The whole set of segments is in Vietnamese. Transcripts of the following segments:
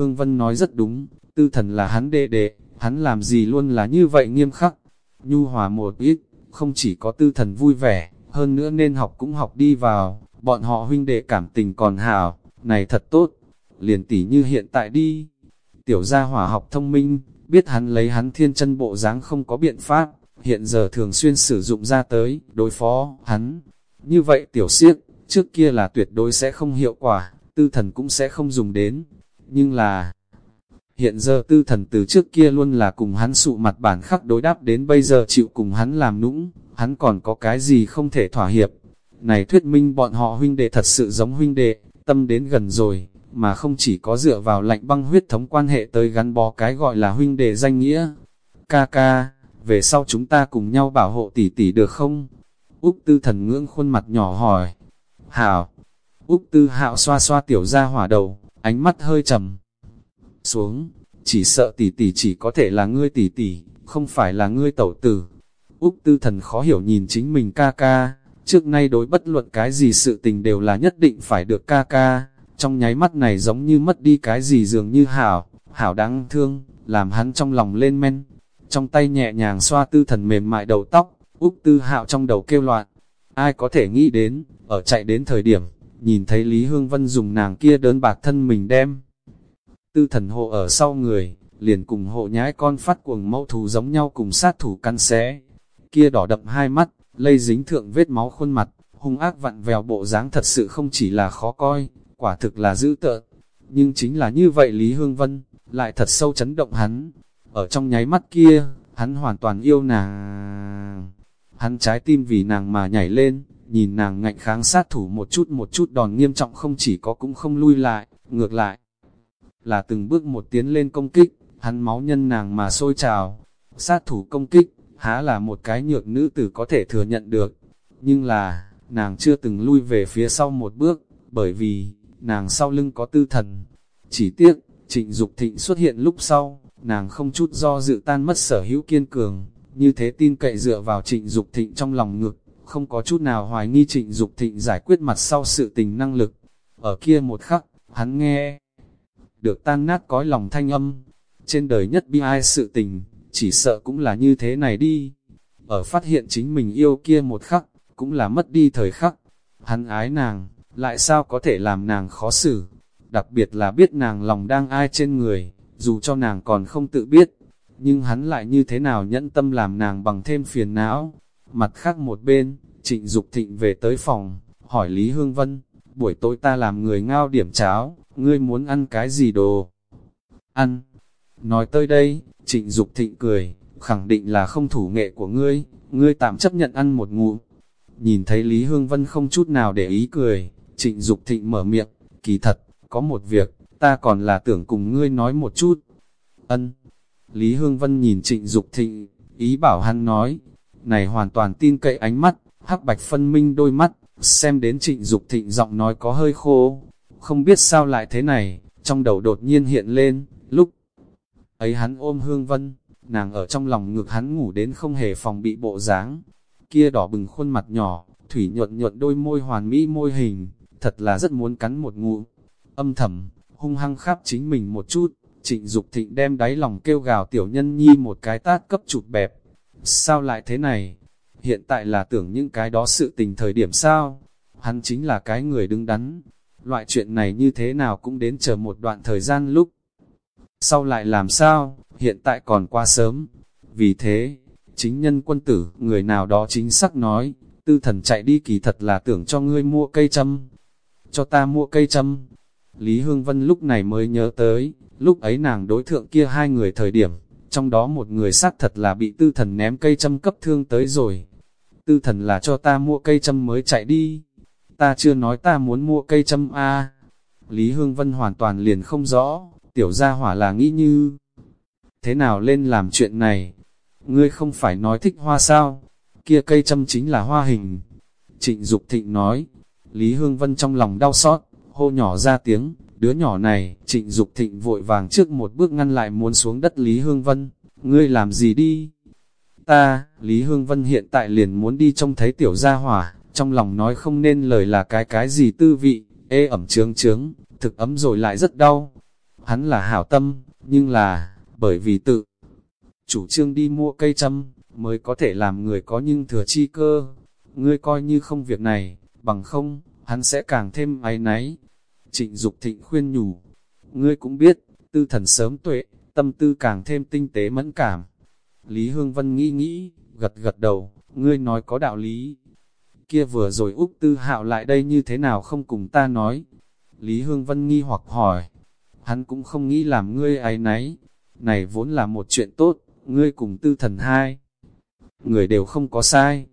Hương Vân nói rất đúng, tư thần là hắn đệ đệ, hắn làm gì luôn là như vậy nghiêm khắc. Nhu hòa một ít, không chỉ có tư thần vui vẻ, hơn nữa nên học cũng học đi vào, bọn họ huynh đệ cảm tình còn hào, này thật tốt, liền tỉ như hiện tại đi. Tiểu gia hỏa học thông minh, biết hắn lấy hắn thiên chân bộ dáng không có biện pháp, hiện giờ thường xuyên sử dụng ra tới, đối phó, hắn. Như vậy tiểu siếc, trước kia là tuyệt đối sẽ không hiệu quả, tư thần cũng sẽ không dùng đến. Nhưng là, hiện giờ tư thần từ trước kia luôn là cùng hắn sụ mặt bản khắc đối đáp đến bây giờ chịu cùng hắn làm nũng, hắn còn có cái gì không thể thỏa hiệp. Này thuyết minh bọn họ huynh đệ thật sự giống huynh đệ, tâm đến gần rồi, mà không chỉ có dựa vào lạnh băng huyết thống quan hệ tới gắn bó cái gọi là huynh đệ danh nghĩa. Ca ca, về sau chúng ta cùng nhau bảo hộ tỷ tỷ được không? Úc tư thần ngưỡng khuôn mặt nhỏ hỏi. Hảo! Úc tư hạo xoa xoa tiểu ra hỏa đầu, ánh mắt hơi trầm. Xuống, chỉ sợ tỷ tỷ chỉ có thể là ngươi tỷ tỷ, không phải là ngươi tẩu tử. Úc tư thần khó hiểu nhìn chính mình ca ca, trước nay đối bất luận cái gì sự tình đều là nhất định phải được ca ca, trong nháy mắt này giống như mất đi cái gì dường như hảo, hảo đáng thương, làm hắn trong lòng lên men, trong tay nhẹ nhàng xoa tư thần mềm mại đầu tóc, Úc Tư Hạo trong đầu kêu loạn. Ai có thể nghĩ đến, ở chạy đến thời điểm, nhìn thấy Lý Hương Vân dùng nàng kia đớn bạc thân mình đem. Tư thần hộ ở sau người, liền cùng hộ nhái con phát cuồng mẫu thù giống nhau cùng sát thủ căn xé. Kia đỏ đậm hai mắt, lây dính thượng vết máu khuôn mặt, hung ác vặn vèo bộ dáng thật sự không chỉ là khó coi, quả thực là dữ tợn. Nhưng chính là như vậy Lý Hương Vân, lại thật sâu chấn động hắn. Ở trong nháy mắt kia, hắn hoàn toàn yêu nàng. Hắn trái tim vì nàng mà nhảy lên, nhìn nàng ngạnh kháng sát thủ một chút một chút đòn nghiêm trọng không chỉ có cũng không lui lại, ngược lại. Là từng bước một tiến lên công kích, hắn máu nhân nàng mà sôi trào. Sát thủ công kích, há là một cái nhược nữ tử có thể thừa nhận được. Nhưng là, nàng chưa từng lui về phía sau một bước, bởi vì, nàng sau lưng có tư thần. Chỉ tiếc, trịnh Dục thịnh xuất hiện lúc sau, nàng không chút do dự tan mất sở hữu kiên cường, như thế tin cậy dựa vào trịnh Dục thịnh trong lòng ngực, không có chút nào hoài nghi trịnh Dục thịnh giải quyết mặt sau sự tình năng lực. Ở kia một khắc, hắn nghe, được tan nát cõi lòng thanh âm, trên đời nhất bi ai sự tình, chỉ sợ cũng là như thế này đi. Ở phát hiện chính mình yêu kia một khắc, cũng là mất đi thời khắc. Hắn ái nàng, lại sao có thể làm nàng khó xử. Đặc biệt là biết nàng lòng đang ai trên người, dù cho nàng còn không tự biết. Nhưng hắn lại như thế nào nhẫn tâm làm nàng bằng thêm phiền não. Mặt khác một bên, trịnh Dục thịnh về tới phòng, hỏi Lý Hương Vân, buổi tối ta làm người ngao điểm cháo, ngươi muốn ăn cái gì đồ? Ăn. Nói tới đây, trịnh Dục thịnh cười, khẳng định là không thủ nghệ của ngươi, ngươi tạm chấp nhận ăn một ngụm. Nhìn thấy Lý Hương Vân không chút nào để ý cười, trịnh Dục thịnh mở miệng, kỳ thật, có một việc, ta còn là tưởng cùng ngươi nói một chút. Ân. Lý Hương Vân nhìn trịnh Dục thịnh, ý bảo hắn nói, này hoàn toàn tin cậy ánh mắt, hắc bạch phân minh đôi mắt, xem đến trịnh Dục thịnh giọng nói có hơi khô, không biết sao lại thế này, trong đầu đột nhiên hiện lên, lúc ấy hắn ôm Hương Vân, nàng ở trong lòng ngực hắn ngủ đến không hề phòng bị bộ dáng, kia đỏ bừng khuôn mặt nhỏ, thủy nhuận nhuận đôi môi hoàn mỹ môi hình, thật là rất muốn cắn một ngụ, âm thầm, hung hăng khắp chính mình một chút, trịnh Dục thịnh đem đáy lòng kêu gào tiểu nhân nhi một cái tát cấp chụp bẹp, sao lại thế này, hiện tại là tưởng những cái đó sự tình thời điểm sao, hắn chính là cái người đứng đắn, loại chuyện này như thế nào cũng đến chờ một đoạn thời gian lúc. Sau lại làm sao, hiện tại còn qua sớm. Vì thế, chính nhân quân tử, người nào đó chính xác nói, tư thần chạy đi kỳ thật là tưởng cho ngươi mua cây châm. Cho ta mua cây châm. Lý Hương Vân lúc này mới nhớ tới, lúc ấy nàng đối thượng kia hai người thời điểm, trong đó một người xác thật là bị tư thần ném cây châm cấp thương tới rồi. Tư thần là cho ta mua cây châm mới chạy đi ta chưa nói ta muốn mua cây châm A. Lý Hương Vân hoàn toàn liền không rõ, tiểu gia hỏa là nghĩ như, thế nào lên làm chuyện này? Ngươi không phải nói thích hoa sao? Kia cây châm chính là hoa hình. Trịnh Dục Thịnh nói, Lý Hương Vân trong lòng đau xót, hô nhỏ ra tiếng, đứa nhỏ này, trịnh Dục Thịnh vội vàng trước một bước ngăn lại muốn xuống đất Lý Hương Vân, ngươi làm gì đi? Ta, Lý Hương Vân hiện tại liền muốn đi trông thấy tiểu gia hỏa, trong lòng nói không nên lời là cái cái gì tư vị, ê ẩm trướng trướng, thực ấm rồi lại rất đau. hắn là hảo tâm, nhưng là, bởi vì tự chủ trương đi mua cây châm, mới có thể làm người có nhưng thừa chi cơ. Ngươi coi như không việc này, bằng không, hắn sẽ càng thêm áy náy. Trịnh Dục thịnh khuyên nhủ, ngươi cũng biết, tư thần sớm tuệ, tâm tư càng thêm tinh tế mẫn cảm. Lý Hương Vân nghĩ nghĩ, gật gật đầu, ngươi nói có đạo lý. Kia vừa rồi Úc Tư Hạo lại đây như thế nào không cùng ta nói. Lý Hương Vân nghi hoặc hỏi, hắn cũng không nghĩ làm ngươi ái náy. Này vốn là một chuyện tốt, ngươi cùng tư thần hai. Người đều không có sai.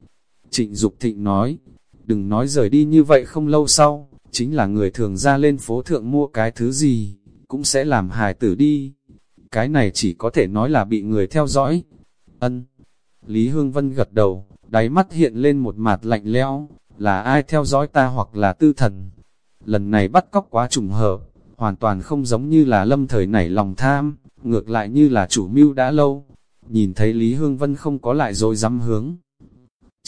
Trịnh Dục Thịnh nói, đừng nói rời đi như vậy không lâu sau, chính là người thường ra lên phố thượng mua cái thứ gì, cũng sẽ làm hài tử đi. Cái này chỉ có thể nói là bị người theo dõi. Ân. Lý Hương Vân gật đầu, đáy mắt hiện lên một mặt lạnh lẽo, là ai theo dõi ta hoặc là tư thần. Lần này bắt cóc quá trùng hợp, hoàn toàn không giống như là lâm thời nảy lòng tham, ngược lại như là chủ mưu đã lâu. Nhìn thấy Lý Hương Vân không có lại rồi dám hướng.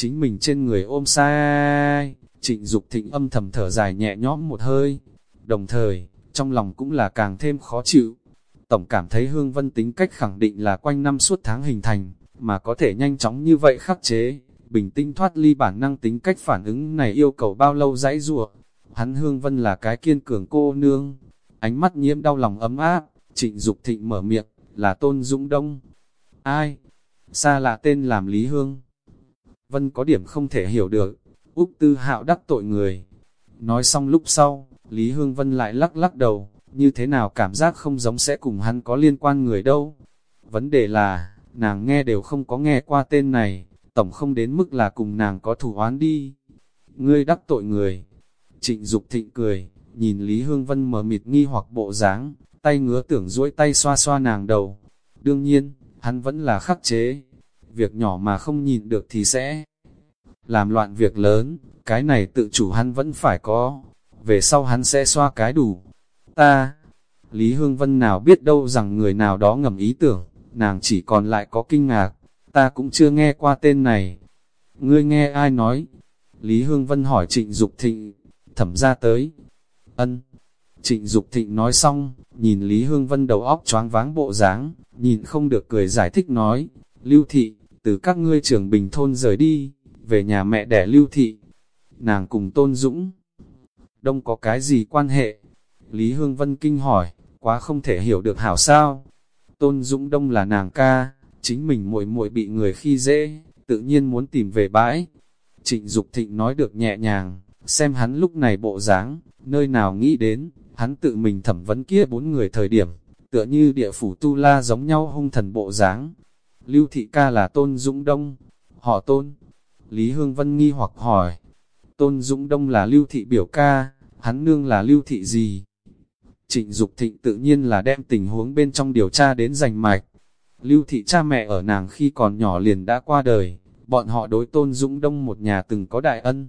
Chính mình trên người ôm sai, trịnh Dục thịnh âm thầm thở dài nhẹ nhõm một hơi. Đồng thời, trong lòng cũng là càng thêm khó chịu. Tổng cảm thấy Hương Vân tính cách khẳng định là quanh năm suốt tháng hình thành, mà có thể nhanh chóng như vậy khắc chế, bình tinh thoát ly bản năng tính cách phản ứng này yêu cầu bao lâu dãy rủa Hắn Hương Vân là cái kiên cường cô nương, ánh mắt nhiễm đau lòng ấm áp, trịnh Dục thịnh mở miệng, là Tôn Dũng Đông. Ai? Xa lạ tên làm Lý Hương. Vân có điểm không thể hiểu được, Úc Tư Hạo đắc tội người. Nói xong lúc sau, Lý Hương Vân lại lắc lắc đầu, như thế nào cảm giác không giống sẽ cùng hắn có liên quan người đâu. Vấn đề là, nàng nghe đều không có nghe qua tên này, tổng không đến mức là cùng nàng có thủ oán đi. Ngươi đắc tội người. Trịnh Dục thịnh cười, nhìn Lý Hương Vân mở mịt nghi hoặc bộ dáng, tay ngứa tưởng duỗi tay xoa xoa nàng đầu. Đương nhiên, hắn vẫn là khắc chế. Việc nhỏ mà không nhìn được thì sẽ làm loạn việc lớn, cái này tự chủ hắn vẫn phải có. Về sau hắn sẽ xoa cái đủ. Ta, Lý Hương Vân nào biết đâu rằng người nào đó ngầm ý tưởng, nàng chỉ còn lại có kinh ngạc, ta cũng chưa nghe qua tên này. Ngươi nghe ai nói? Lý Hương Vân hỏi Trịnh Dục Thịnh, thẩm ra tới. Ân. Trịnh Dục Thịnh nói xong, nhìn Lý Hương Vân đầu óc choáng váng bộ dáng, nhìn không được cười giải thích nói, Lưu Thị, từ các ngươi trưởng bình thôn rời đi, về nhà mẹ đẻ Lưu Thị. Nàng cùng Tôn Dũng, đông có cái gì quan hệ? Lý Hương Vân kinh hỏi, quá không thể hiểu được hảo sao? Tôn Dũng Đông là nàng ca, chính mình muội muội bị người khi dễ, tự nhiên muốn tìm về bãi. Trịnh Dục Thịnh nói được nhẹ nhàng, xem hắn lúc này bộ dáng, nơi nào nghĩ đến, hắn tự mình thẩm vấn kia bốn người thời điểm, tựa như địa phủ tu la giống nhau hung thần bộ dáng. Lưu Thị ca là Tôn Dũng Đông, họ Tôn. Lý Hương Vân nghi hoặc hỏi, Tôn Dũng Đông là Lưu Thị biểu ca, hắn nương là Lưu Thị gì? Trịnh Dục Thịnh tự nhiên là đem tình huống bên trong điều tra đến rành mạch. Lưu Thị cha mẹ ở nàng khi còn nhỏ liền đã qua đời, bọn họ đối Tôn Dũng Đông một nhà từng có đại ân.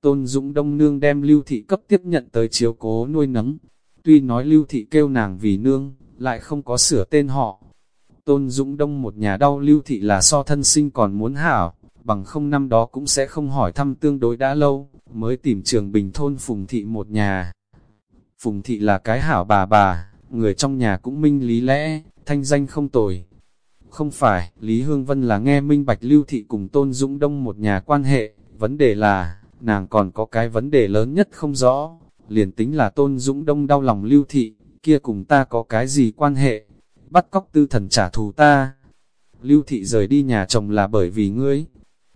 Tôn Dũng Đông nương đem Lưu Thị cấp tiếp nhận tới chiếu cố nuôi nấng. Tuy nói Lưu Thị kêu nàng vì nương, lại không có sửa tên họ. Tôn Dũng Đông một nhà đau Lưu Thị là so thân sinh còn muốn hảo, bằng không năm đó cũng sẽ không hỏi thăm tương đối đã lâu, mới tìm trường bình thôn Phùng Thị một nhà. Phùng thị là cái hảo bà bà, người trong nhà cũng minh lý lẽ, thanh danh không tồi. Không phải, Lý Hương Vân là nghe minh bạch lưu thị cùng Tôn Dũng Đông một nhà quan hệ, vấn đề là, nàng còn có cái vấn đề lớn nhất không rõ, liền tính là Tôn Dũng Đông đau lòng lưu thị, kia cùng ta có cái gì quan hệ, bắt cóc tư thần trả thù ta. Lưu thị rời đi nhà chồng là bởi vì ngươi.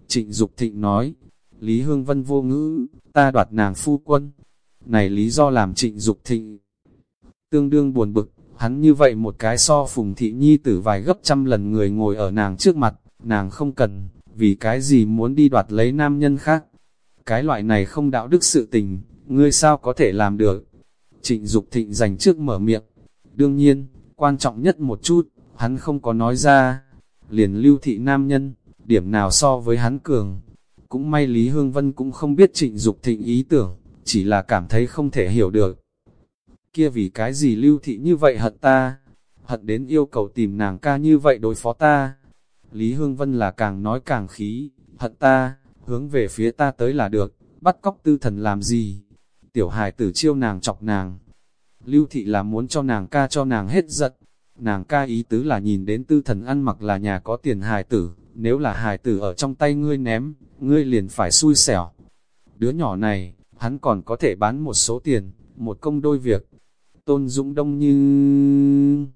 Trịnh Dục Thịnh nói, Lý Hương Vân vô ngữ, ta đoạt nàng phu quân, này lý do làm trịnh Dục thịnh. Tương đương buồn bực, hắn như vậy một cái so phùng thị nhi tử vài gấp trăm lần người ngồi ở nàng trước mặt, nàng không cần, vì cái gì muốn đi đoạt lấy nam nhân khác. Cái loại này không đạo đức sự tình, ngươi sao có thể làm được. Trịnh Dục thịnh dành trước mở miệng. Đương nhiên, quan trọng nhất một chút, hắn không có nói ra. Liền lưu thị nam nhân, điểm nào so với hắn cường. Cũng may Lý Hương Vân cũng không biết trịnh Dục thịnh ý tưởng, chỉ là cảm thấy không thể hiểu được. Kia vì cái gì lưu thị như vậy hận ta, hận đến yêu cầu tìm nàng ca như vậy đối phó ta. Lý Hương Vân là càng nói càng khí, hận ta, hướng về phía ta tới là được, bắt cóc tư thần làm gì? Tiểu hài tử chiêu nàng chọc nàng. Lưu thị là muốn cho nàng ca cho nàng hết giận. Nàng ca ý tứ là nhìn đến tư thần ăn mặc là nhà có tiền hài tử, nếu là hài tử ở trong tay ngươi ném, ngươi liền phải xui xẻo. Đứa nhỏ này, hắn còn có thể bán một số tiền, một công đôi việc. Tôn Dũng Đông như...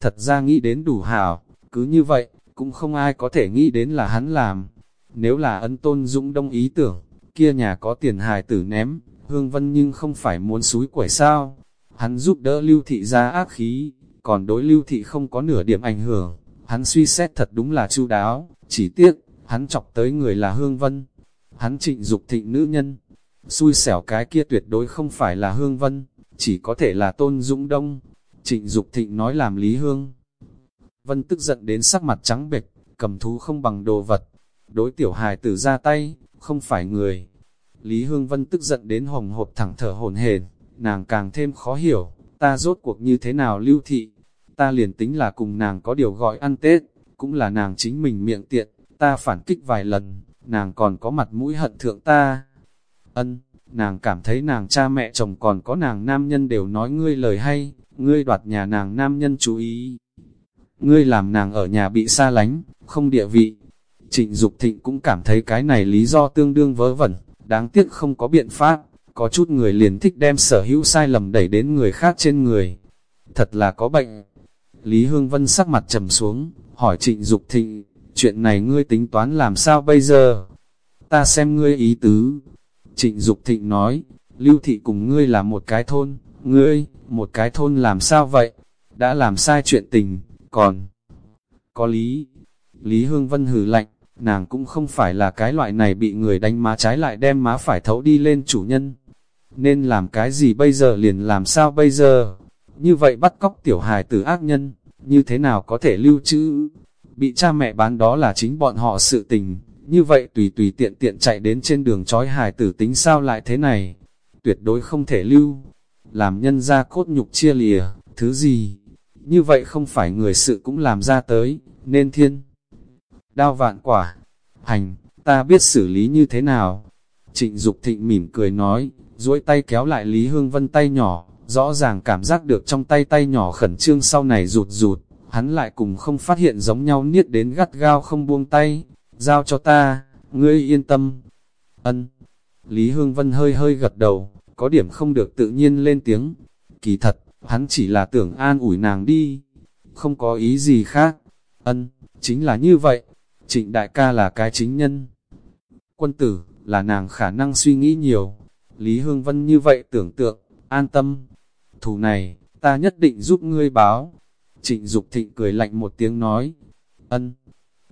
Thật ra nghĩ đến đủ hảo, cứ như vậy, cũng không ai có thể nghĩ đến là hắn làm. Nếu là ân Tôn Dũng Đông ý tưởng, kia nhà có tiền hài tử ném, Hương Vân nhưng không phải muốn suối quẩy sao. Hắn giúp đỡ lưu thị ra ác khí, còn đối lưu thị không có nửa điểm ảnh hưởng. Hắn suy xét thật đúng là chu đáo, chỉ tiếc, hắn chọc tới người là Hương Vân. Hắn trịnh dục thịnh nữ nhân, xui xẻo cái kia tuyệt đối không phải là Hương Vân, chỉ có thể là Tôn Dũng Đông. Trịnh Dục Thịnh nói làm Lý Hương. Vân tức giận đến sắc mặt trắng bệch, cầm thú không bằng đồ vật. Đối tiểu hài tử ra tay, không phải người. Lý Hương Vân tức giận đến hồng hộp thẳng thở hồn hển, nàng càng thêm khó hiểu, ta rốt cuộc như thế nào lưu thị. Ta liền tính là cùng nàng có điều gọi ăn Tết, cũng là nàng chính mình miệng tiện, ta phản kích vài lần, nàng còn có mặt mũi hận thượng ta. Ân, nàng cảm thấy nàng cha mẹ chồng còn có nàng nam nhân đều nói ngươi lời hay, ngươi đoạt nhà nàng nam nhân chú ý. Ngươi làm nàng ở nhà bị xa lánh, không địa vị. Trịnh Dục Thịnh cũng cảm thấy cái này lý do tương đương vớ vẩn, đáng tiếc không có biện pháp, có chút người liền thích đem sở hữu sai lầm đẩy đến người khác trên người. Thật là có bệnh. Lý Hương Vân sắc mặt trầm xuống, hỏi Trịnh Dục Thịnh, chuyện này ngươi tính toán làm sao bây giờ? Ta xem ngươi ý tứ, Trịnh Dục Thịnh nói, Lưu Thị cùng ngươi là một cái thôn, ngươi, một cái thôn làm sao vậy? Đã làm sai chuyện tình, còn có lý. Lý Hương Vân hừ lạnh, nàng cũng không phải là cái loại này bị người đánh má trái lại đem má phải thấu đi lên chủ nhân. Nên làm cái gì bây giờ liền làm sao bây giờ? Như vậy bắt cóc tiểu hài tử ác nhân, như thế nào có thể lưu trữ? Bị cha mẹ bán đó là chính bọn họ sự tình, như vậy tùy tùy tiện tiện chạy đến trên đường trói hài tử tính sao lại thế này? Tuyệt đối không thể lưu. Làm nhân ra cốt nhục chia lìa, thứ gì? Như vậy không phải người sự cũng làm ra tới, nên thiên. Đao vạn quả. Hành, ta biết xử lý như thế nào? Trịnh Dục thịnh mỉm cười nói, duỗi tay kéo lại Lý Hương Vân tay nhỏ, rõ ràng cảm giác được trong tay tay nhỏ khẩn trương sau này rụt rụt, hắn lại cùng không phát hiện giống nhau niết đến gắt gao không buông tay, giao cho ta, ngươi yên tâm. Ân. Lý Hương Vân hơi hơi gật đầu, có điểm không được tự nhiên lên tiếng. Kỳ thật, hắn chỉ là tưởng an ủi nàng đi, không có ý gì khác. Ân, chính là như vậy. Trịnh đại ca là cái chính nhân. Quân tử, là nàng khả năng suy nghĩ nhiều. Lý Hương Vân như vậy tưởng tượng, an tâm. Thù này, ta nhất định giúp ngươi báo. Trịnh Dục Thịnh cười lạnh một tiếng nói. Ân.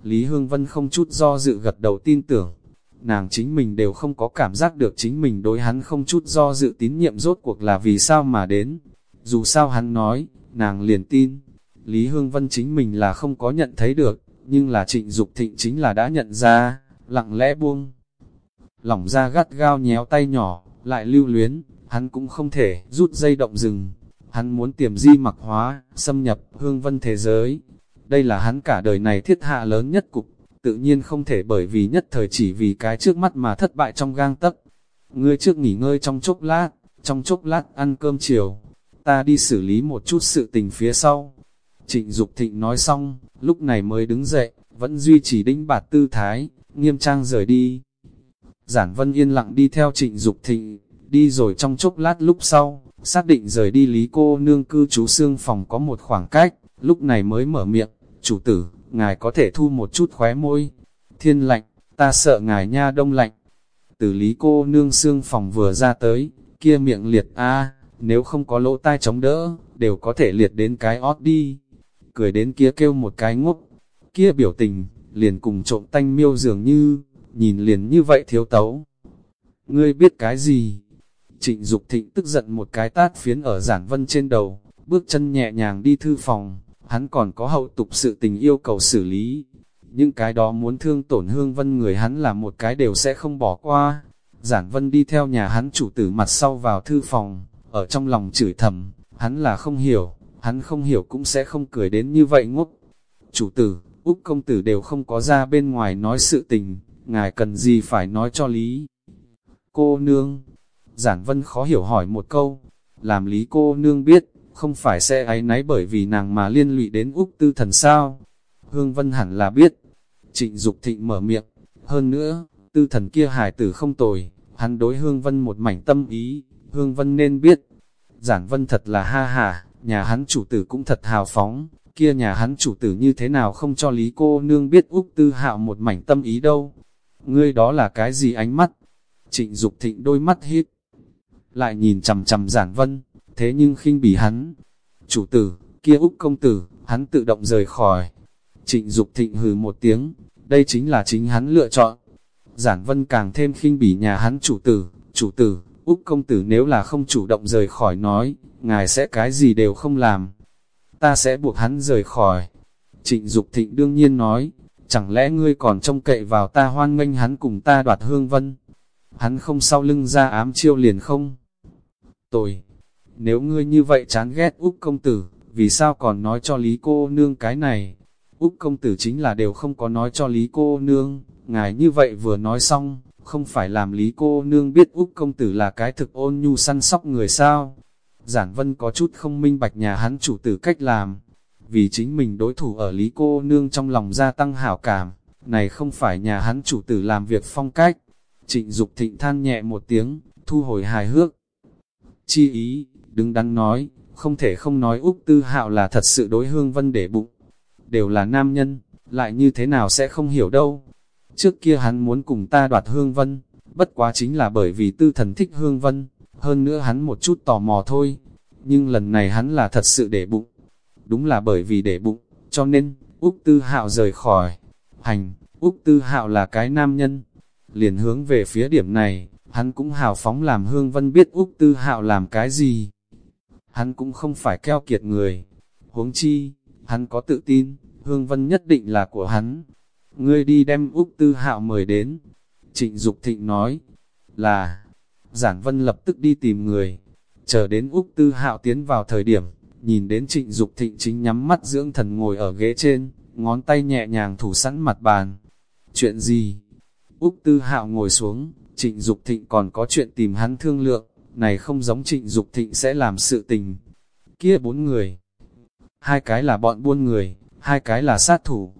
Lý Hương Vân không chút do dự gật đầu tin tưởng. Nàng chính mình đều không có cảm giác được chính mình đối hắn không chút do dự tín nhiệm rốt cuộc là vì sao mà đến. Dù sao hắn nói, nàng liền tin. Lý Hương Vân chính mình là không có nhận thấy được, nhưng là trịnh Dục thịnh chính là đã nhận ra, lặng lẽ buông. Lỏng ra gắt gao nhéo tay nhỏ, lại lưu luyến, hắn cũng không thể rút dây động rừng. Hắn muốn tiềm di mặc hóa, xâm nhập hương vân thế giới, đây là hắn cả đời này thiết hạ lớn nhất cục, tự nhiên không thể bởi vì nhất thời chỉ vì cái trước mắt mà thất bại trong gang tấc. Ngươi trước nghỉ ngơi trong chốc lát, trong chốc lát ăn cơm chiều, ta đi xử lý một chút sự tình phía sau. Trịnh Dục Thịnh nói xong, lúc này mới đứng dậy, vẫn duy trì đĩnh bạt tư thái, nghiêm trang rời đi. Giản Vân yên lặng đi theo Trịnh Dục Thịnh, đi rồi trong chốc lát lúc sau, xác định rời đi Lý cô nương cư trú xương phòng có một khoảng cách, lúc này mới mở miệng, chủ tử, ngài có thể thu một chút khóe môi. Thiên lạnh, ta sợ ngài nha đông lạnh. Từ lý cô nương xương phòng vừa ra tới, kia miệng liệt a nếu không có lỗ tai chống đỡ, đều có thể liệt đến cái ót đi. Cười đến kia kêu một cái ngốc, kia biểu tình, liền cùng trộm tanh miêu dường như, nhìn liền như vậy thiếu tấu. Ngươi biết cái gì? Trịnh Dục Thịnh tức giận một cái tát phiến ở giản vân trên đầu, bước chân nhẹ nhàng đi thư phòng, hắn còn có hậu tục sự tình yêu cầu xử lý. Những cái đó muốn thương tổn hương vân người hắn là một cái đều sẽ không bỏ qua. Giản vân đi theo nhà hắn chủ tử mặt sau vào thư phòng, ở trong lòng chửi thầm, hắn là không hiểu, hắn không hiểu cũng sẽ không cười đến như vậy ngốc. Chủ tử, Úc công tử đều không có ra bên ngoài nói sự tình, ngài cần gì phải nói cho lý. Cô nương, giản vân khó hiểu hỏi một câu, làm lý cô nương biết, không phải sẽ áy náy bởi vì nàng mà liên lụy đến Úc tư thần sao. Hương Vân hẳn là biết. Trịnh Dục thịnh mở miệng, hơn nữa, tư thần kia hài tử không tồi, hắn đối Hương Vân một mảnh tâm ý, Hương Vân nên biết. Giản Vân thật là ha hà, nhà hắn chủ tử cũng thật hào phóng, kia nhà hắn chủ tử như thế nào không cho Lý cô nương biết Úc Tư Hạo một mảnh tâm ý đâu. Ngươi đó là cái gì ánh mắt? Trịnh Dục thịnh đôi mắt hít, lại nhìn chầm chầm giản vân, thế nhưng khinh bỉ hắn. Chủ tử, kia Úc công tử, hắn tự động rời khỏi. Trịnh Dục thịnh hừ một tiếng, đây chính là chính hắn lựa chọn. Giản vân càng thêm khinh bỉ nhà hắn chủ tử, chủ tử, Úc công tử nếu là không chủ động rời khỏi nói, ngài sẽ cái gì đều không làm. Ta sẽ buộc hắn rời khỏi. Trịnh Dục thịnh đương nhiên nói, chẳng lẽ ngươi còn trông cậy vào ta hoan nghênh hắn cùng ta đoạt hương vân? Hắn không sau lưng ra ám chiêu liền không? Tội! nếu ngươi như vậy chán ghét Úc công tử, vì sao còn nói cho Lý cô nương cái này? Úc công tử chính là đều không có nói cho Lý cô nương, ngài như vậy vừa nói xong, không phải làm Lý cô nương biết Úc công tử là cái thực ôn nhu săn sóc người sao? Giản Vân có chút không minh bạch nhà hắn chủ tử cách làm, vì chính mình đối thủ ở Lý cô nương trong lòng gia tăng hảo cảm, này không phải nhà hắn chủ tử làm việc phong cách. Trịnh Dục thịnh than nhẹ một tiếng, thu hồi hài hước. Chi ý, đứng đắn nói, không thể không nói Úc Tư Hạo là thật sự đối Hương Vân để bụng. Đều là nam nhân, lại như thế nào sẽ không hiểu đâu. Trước kia hắn muốn cùng ta đoạt Hương Vân, bất quá chính là bởi vì tư thần thích Hương Vân, hơn nữa hắn một chút tò mò thôi. Nhưng lần này hắn là thật sự để bụng. Đúng là bởi vì để bụng, cho nên, Úc Tư Hạo rời khỏi. Hành, Úc Tư Hạo là cái nam nhân. Liền hướng về phía điểm này, hắn cũng hào phóng làm Hương Vân biết Úc Tư Hạo làm cái gì. Hắn cũng không phải keo kiệt người. Huống chi, hắn có tự tin, Hương Vân nhất định là của hắn. Ngươi đi đem Úc Tư Hạo mời đến. Trịnh Dục Thịnh nói, là, Giản Vân lập tức đi tìm người. Chờ đến Úc Tư Hạo tiến vào thời điểm, nhìn đến Trịnh Dục Thịnh chính nhắm mắt dưỡng thần ngồi ở ghế trên, ngón tay nhẹ nhàng thủ sẵn mặt bàn. Chuyện gì? Úc Tư Hạo ngồi xuống, Trịnh Dục Thịnh còn có chuyện tìm hắn thương lượng, này không giống Trịnh Dục Thịnh sẽ làm sự tình. Kia bốn người, hai cái là bọn buôn người, hai cái là sát thủ.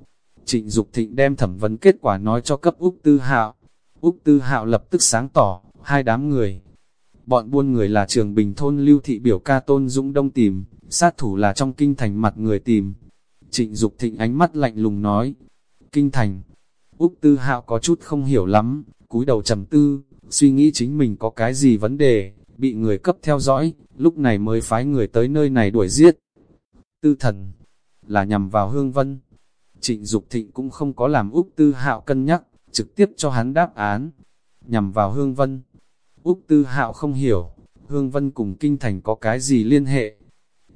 Trịnh Dục Thịnh đem thẩm vấn kết quả nói cho cấp Úc Tư Hạo. Úc Tư Hạo lập tức sáng tỏ, hai đám người. Bọn buôn người là trường bình thôn lưu thị biểu ca tôn dũng đông tìm, sát thủ là trong kinh thành mặt người tìm. Trịnh Dục Thịnh ánh mắt lạnh lùng nói, kinh thành. Úc Tư Hạo có chút không hiểu lắm, cúi đầu trầm tư, suy nghĩ chính mình có cái gì vấn đề, bị người cấp theo dõi, lúc này mới phái người tới nơi này đuổi giết. Tư thần, là nhằm vào hương vân. Trịnh Dục Thịnh cũng không có làm Úc Tư Hạo cân nhắc, trực tiếp cho hắn đáp án, nhằm vào hương vân. Úc Tư Hạo không hiểu, hương vân cùng kinh thành có cái gì liên hệ.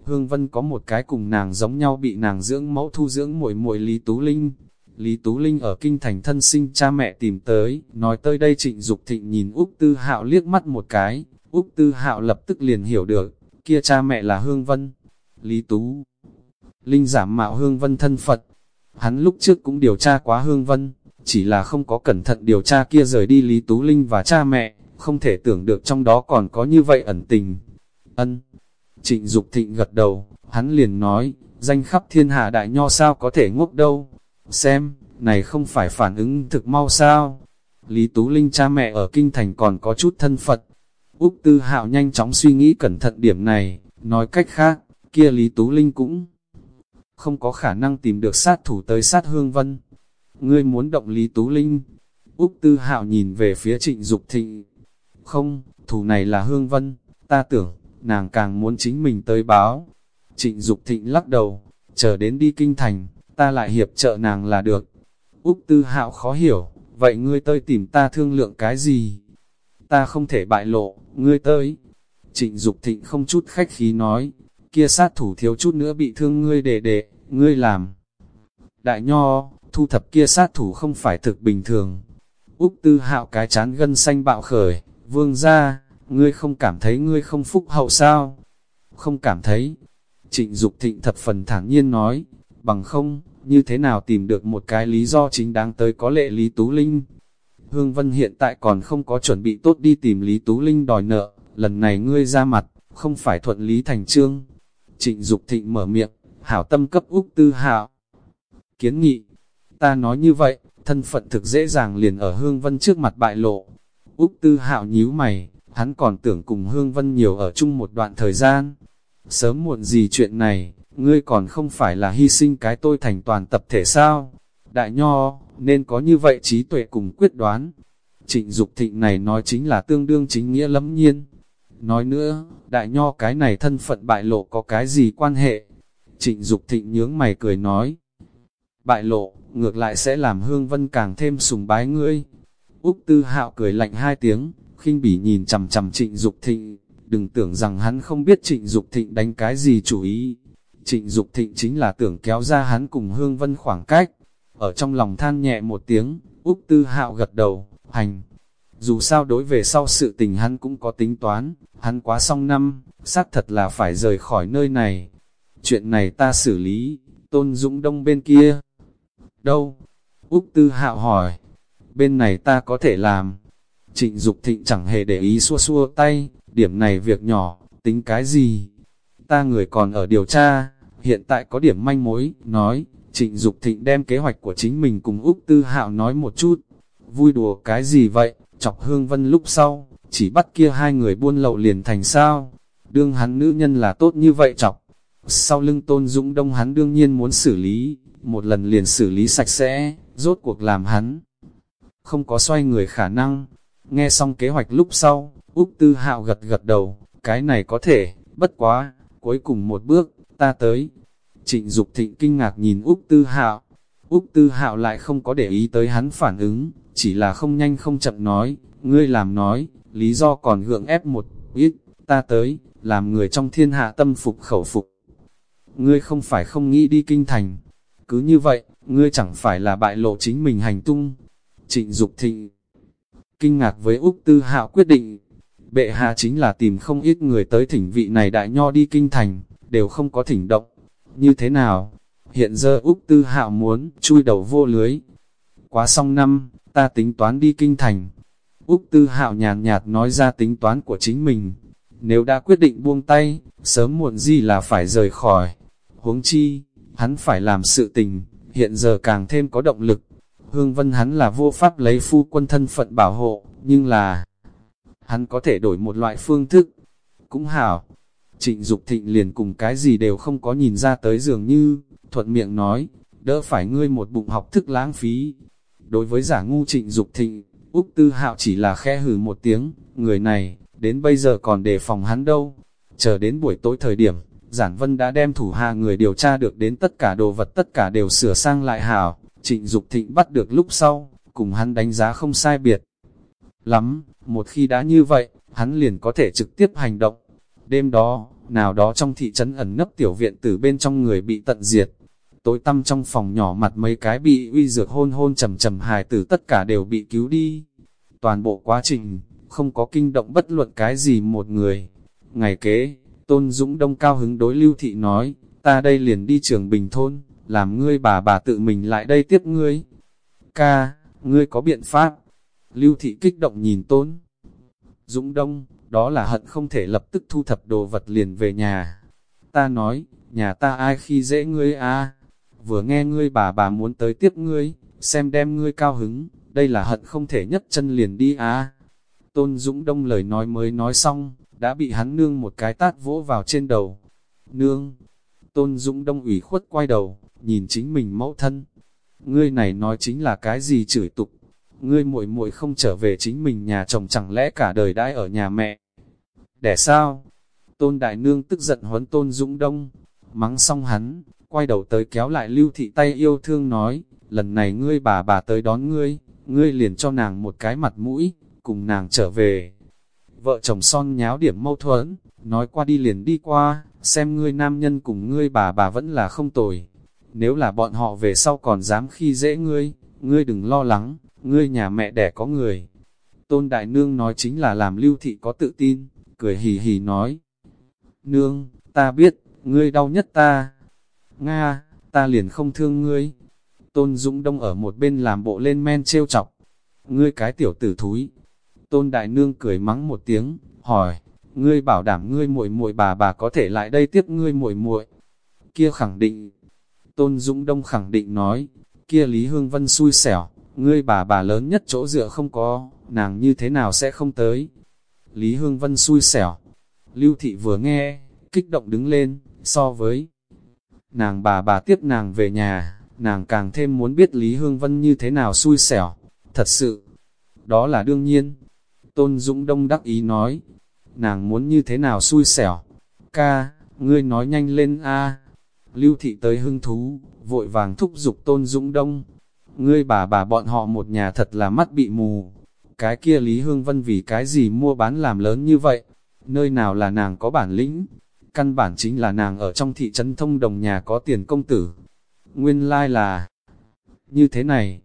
Hương vân có một cái cùng nàng giống nhau bị nàng dưỡng mẫu thu dưỡng muội muội Lý Tú Linh, Lý Tú Linh ở kinh thành thân sinh cha mẹ tìm tới, nói tới đây trịnh Dục thịnh nhìn Úc Tư Hạo liếc mắt một cái, Úc Tư Hạo lập tức liền hiểu được, kia cha mẹ là Hương Vân. Lý Tú Linh giảm mạo Hương Vân thân Phật, hắn lúc trước cũng điều tra quá Hương Vân, chỉ là không có cẩn thận điều tra kia rời đi Lý Tú Linh và cha mẹ, không thể tưởng được trong đó còn có như vậy ẩn tình. Ân, trịnh Dục thịnh gật đầu, hắn liền nói, danh khắp thiên hạ đại nho sao có thể ngốc đâu, Xem, này không phải phản ứng thực mau sao? Lý Tú Linh cha mẹ ở kinh thành còn có chút thân Phật. Úc Tư Hạo nhanh chóng suy nghĩ cẩn thận điểm này, nói cách khác, kia Lý Tú Linh cũng không có khả năng tìm được sát thủ tới sát Hương Vân. Ngươi muốn động Lý Tú Linh? Úc Tư Hạo nhìn về phía trịnh Dục thịnh. Không, thủ này là Hương Vân, ta tưởng, nàng càng muốn chính mình tới báo. Trịnh Dục thịnh lắc đầu, chờ đến đi kinh thành, ta lại hiệp trợ nàng là được. Úc Tư Hạo khó hiểu, vậy ngươi tới tìm ta thương lượng cái gì? Ta không thể bại lộ, ngươi tới. Trịnh Dục Thịnh không chút khách khí nói, kia sát thủ thiếu chút nữa bị thương ngươi để để, ngươi làm. Đại nho, thu thập kia sát thủ không phải thực bình thường. Úc Tư Hạo cái chán gân xanh bạo khởi, vương ra, ngươi không cảm thấy ngươi không phúc hậu sao? Không cảm thấy. Trịnh Dục Thịnh thập phần thản nhiên nói, bằng không, như thế nào tìm được một cái lý do chính đáng tới có lệ Lý Tú Linh. Hương Vân hiện tại còn không có chuẩn bị tốt đi tìm Lý Tú Linh đòi nợ, lần này ngươi ra mặt, không phải thuận lý thành trương. Trịnh Dục thịnh mở miệng, hảo tâm cấp Úc Tư Hạo. Kiến nghị, ta nói như vậy, thân phận thực dễ dàng liền ở Hương Vân trước mặt bại lộ. Úc Tư Hạo nhíu mày, hắn còn tưởng cùng Hương Vân nhiều ở chung một đoạn thời gian. Sớm muộn gì chuyện này, ngươi còn không phải là hy sinh cái tôi thành toàn tập thể sao? Đại Nho, nên có như vậy trí tuệ cùng quyết đoán. Trịnh Dục thịnh này nói chính là tương đương chính nghĩa lắm nhiên. Nói nữa, Đại Nho cái này thân phận bại lộ có cái gì quan hệ? Trịnh Dục thịnh nhướng mày cười nói. Bại lộ, ngược lại sẽ làm Hương Vân càng thêm sùng bái ngươi. Úc Tư Hạo cười lạnh hai tiếng, khinh bỉ nhìn chằm chằm Trịnh Dục Thịnh, đừng tưởng rằng hắn không biết Trịnh Dục Thịnh đánh cái gì chủ ý. Trịnh Dục Thịnh chính là tưởng kéo ra hắn cùng Hương Vân khoảng cách. Ở trong lòng than nhẹ một tiếng, Úc Tư Hạo gật đầu, hành. Dù sao đối về sau sự tình hắn cũng có tính toán, hắn quá xong năm, xác thật là phải rời khỏi nơi này. Chuyện này ta xử lý, Tôn Dũng Đông bên kia. Đâu? Úc Tư Hạo hỏi. Bên này ta có thể làm. Trịnh Dục Thịnh chẳng hề để ý xua xua tay, điểm này việc nhỏ, tính cái gì? Ta người còn ở điều tra, hiện tại có điểm manh mối, nói, Trịnh Dục Thịnh đem kế hoạch của chính mình cùng Úc Tư Hạo nói một chút. Vui đùa cái gì vậy, chọc Hương Vân lúc sau, chỉ bắt kia hai người buôn lậu liền thành sao? Đương hắn nữ nhân là tốt như vậy chọc. Sau lưng Tôn Dũng Đông hắn đương nhiên muốn xử lý, một lần liền xử lý sạch sẽ, rốt cuộc làm hắn. Không có xoay người khả năng. Nghe xong kế hoạch lúc sau, Úc Tư Hạo gật gật đầu, cái này có thể, bất quá, cuối cùng một bước, ta tới. Trịnh Dục Thịnh kinh ngạc nhìn Úc Tư Hạo. Úc Tư Hạo lại không có để ý tới hắn phản ứng, chỉ là không nhanh không chậm nói, ngươi làm nói, lý do còn gượng ép một ít, ta tới, làm người trong thiên hạ tâm phục khẩu phục. Ngươi không phải không nghĩ đi kinh thành, cứ như vậy, ngươi chẳng phải là bại lộ chính mình hành tung. Trịnh Dục Thịnh kinh ngạc với Úc Tư Hạo quyết định, bệ hạ chính là tìm không ít người tới thỉnh vị này đại nho đi kinh thành, đều không có thỉnh động. Như thế nào? Hiện giờ Úc Tư Hạo muốn chui đầu vô lưới. Quá xong năm, ta tính toán đi kinh thành. Úc Tư Hạo nhàn nhạt nói ra tính toán của chính mình. Nếu đã quyết định buông tay, sớm muộn gì là phải rời khỏi. Huống chi, hắn phải làm sự tình, hiện giờ càng thêm có động lực. Hương Vân hắn là vô pháp lấy phu quân thân phận bảo hộ, nhưng là hắn có thể đổi một loại phương thức. Cũng hảo, trịnh Dục thịnh liền cùng cái gì đều không có nhìn ra tới dường như, thuận miệng nói, đỡ phải ngươi một bụng học thức lãng phí. Đối với giả ngu trịnh Dục thịnh, Úc Tư Hạo chỉ là khe hừ một tiếng, người này, đến bây giờ còn đề phòng hắn đâu. Chờ đến buổi tối thời điểm, Giản Vân đã đem thủ hạ người điều tra được đến tất cả đồ vật tất cả đều sửa sang lại hảo, trịnh Dục thịnh bắt được lúc sau, cùng hắn đánh giá không sai biệt. Lắm, một khi đã như vậy, hắn liền có thể trực tiếp hành động. Đêm đó, nào đó trong thị trấn ẩn nấp tiểu viện từ bên trong người bị tận diệt. Tối tăm trong phòng nhỏ mặt mấy cái bị uy dược hôn hôn trầm trầm hài tử tất cả đều bị cứu đi. Toàn bộ quá trình, không có kinh động bất luận cái gì một người. Ngày kế, Tôn Dũng Đông cao hứng đối Lưu Thị nói, ta đây liền đi trường Bình Thôn, làm ngươi bà bà tự mình lại đây tiếp ngươi. Ca, ngươi có biện pháp. Lưu Thị kích động nhìn Tôn. Dũng Đông, đó là hận không thể lập tức thu thập đồ vật liền về nhà. Ta nói, nhà ta ai khi dễ ngươi a Vừa nghe ngươi bà bà muốn tới tiếp ngươi, xem đem ngươi cao hứng, đây là hận không thể nhất chân liền đi a Tôn Dũng Đông lời nói mới nói xong, đã bị hắn nương một cái tát vỗ vào trên đầu. Nương! Tôn Dũng Đông ủy khuất quay đầu, nhìn chính mình mẫu thân. Ngươi này nói chính là cái gì chửi tục. Ngươi muội muội không trở về chính mình nhà chồng chẳng lẽ cả đời đãi ở nhà mẹ. Để sao? Tôn Đại Nương tức giận huấn Tôn Dũng Đông. Mắng xong hắn, quay đầu tới kéo lại lưu thị tay yêu thương nói, lần này ngươi bà bà tới đón ngươi, ngươi liền cho nàng một cái mặt mũi, cùng nàng trở về. Vợ chồng son nháo điểm mâu thuẫn, nói qua đi liền đi qua, xem ngươi nam nhân cùng ngươi bà bà vẫn là không tồi. Nếu là bọn họ về sau còn dám khi dễ ngươi, ngươi đừng lo lắng, ngươi nhà mẹ đẻ có người. Tôn Đại Nương nói chính là làm lưu thị có tự tin, cười hì hì nói. Nương, ta biết, ngươi đau nhất ta. Nga, ta liền không thương ngươi. Tôn Dũng Đông ở một bên làm bộ lên men trêu chọc. Ngươi cái tiểu tử thúi, Tôn Đại Nương cười mắng một tiếng, hỏi, ngươi bảo đảm ngươi muội muội bà bà có thể lại đây tiếp ngươi muội muội. Kia khẳng định, Tôn Dũng Đông khẳng định nói, kia Lý Hương Vân xui xẻo, ngươi bà bà lớn nhất chỗ dựa không có, nàng như thế nào sẽ không tới. Lý Hương Vân xui xẻo, Lưu Thị vừa nghe, kích động đứng lên, so với nàng bà bà tiếp nàng về nhà, nàng càng thêm muốn biết Lý Hương Vân như thế nào xui xẻo, thật sự, đó là đương nhiên. Tôn Dũng Đông đắc ý nói, nàng muốn như thế nào xui xẻo, ca, ngươi nói nhanh lên a Lưu Thị tới hưng thú, vội vàng thúc giục Tôn Dũng Đông, ngươi bà bà bọn họ một nhà thật là mắt bị mù, cái kia Lý Hương Vân vì cái gì mua bán làm lớn như vậy, nơi nào là nàng có bản lĩnh, căn bản chính là nàng ở trong thị trấn thông đồng nhà có tiền công tử. Nguyên lai like là như thế này.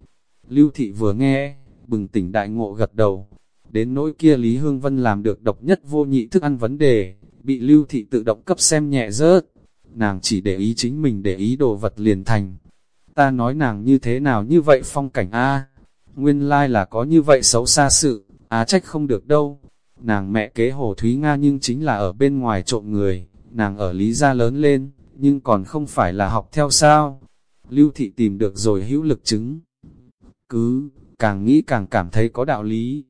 Lưu thị vừa nghe, bừng tỉnh đại ngộ gật đầu. Đến nỗi kia Lý Hương Vân làm được độc nhất vô nhị thức ăn vấn đề, bị lưu thị tự động cấp xem nhẹ rớt. Nàng chỉ để ý chính mình để ý đồ vật liền thành. Ta nói nàng như thế nào như vậy phong cảnh a Nguyên lai like là có như vậy xấu xa sự, á trách không được đâu. Nàng mẹ kế hồ Thúy Nga nhưng chính là ở bên ngoài trộm người nàng ở Lý Gia lớn lên, nhưng còn không phải là học theo sao. Lưu Thị tìm được rồi hữu lực chứng. Cứ, càng nghĩ càng cảm thấy có đạo lý.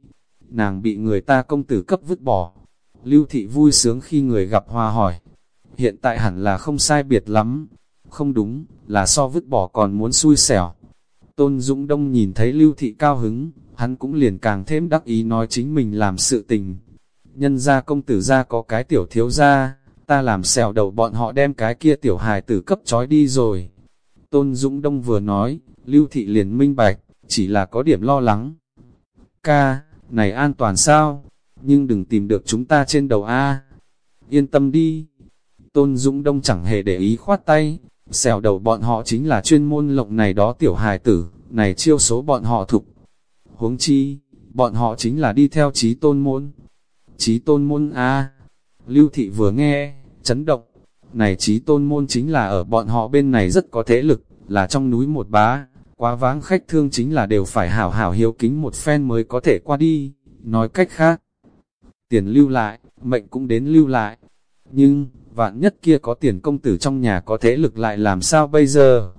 Nàng bị người ta công tử cấp vứt bỏ. Lưu Thị vui sướng khi người gặp hoa hỏi. Hiện tại hẳn là không sai biệt lắm. Không đúng, là so vứt bỏ còn muốn xui xẻo. Tôn Dũng Đông nhìn thấy Lưu Thị cao hứng, hắn cũng liền càng thêm đắc ý nói chính mình làm sự tình. Nhân gia công tử gia có cái tiểu thiếu gia, ta làm xèo đầu bọn họ đem cái kia tiểu hài tử cấp trói đi rồi. Tôn Dũng Đông vừa nói, Lưu Thị liền minh bạch, chỉ là có điểm lo lắng. Ca, này an toàn sao? Nhưng đừng tìm được chúng ta trên đầu A. Yên tâm đi. Tôn Dũng Đông chẳng hề để ý khoát tay, xèo đầu bọn họ chính là chuyên môn lộng này đó tiểu hài tử, này chiêu số bọn họ thục. Huống chi, bọn họ chính là đi theo trí tôn môn. Trí tôn môn A, Lưu thị vừa nghe, chấn động, này trí tôn môn chính là ở bọn họ bên này rất có thế lực, là trong núi một bá, quá váng khách thương chính là đều phải hảo hảo hiếu kính một phen mới có thể qua đi, nói cách khác. Tiền lưu lại, mệnh cũng đến lưu lại, nhưng, vạn nhất kia có tiền công tử trong nhà có thế lực lại làm sao bây giờ?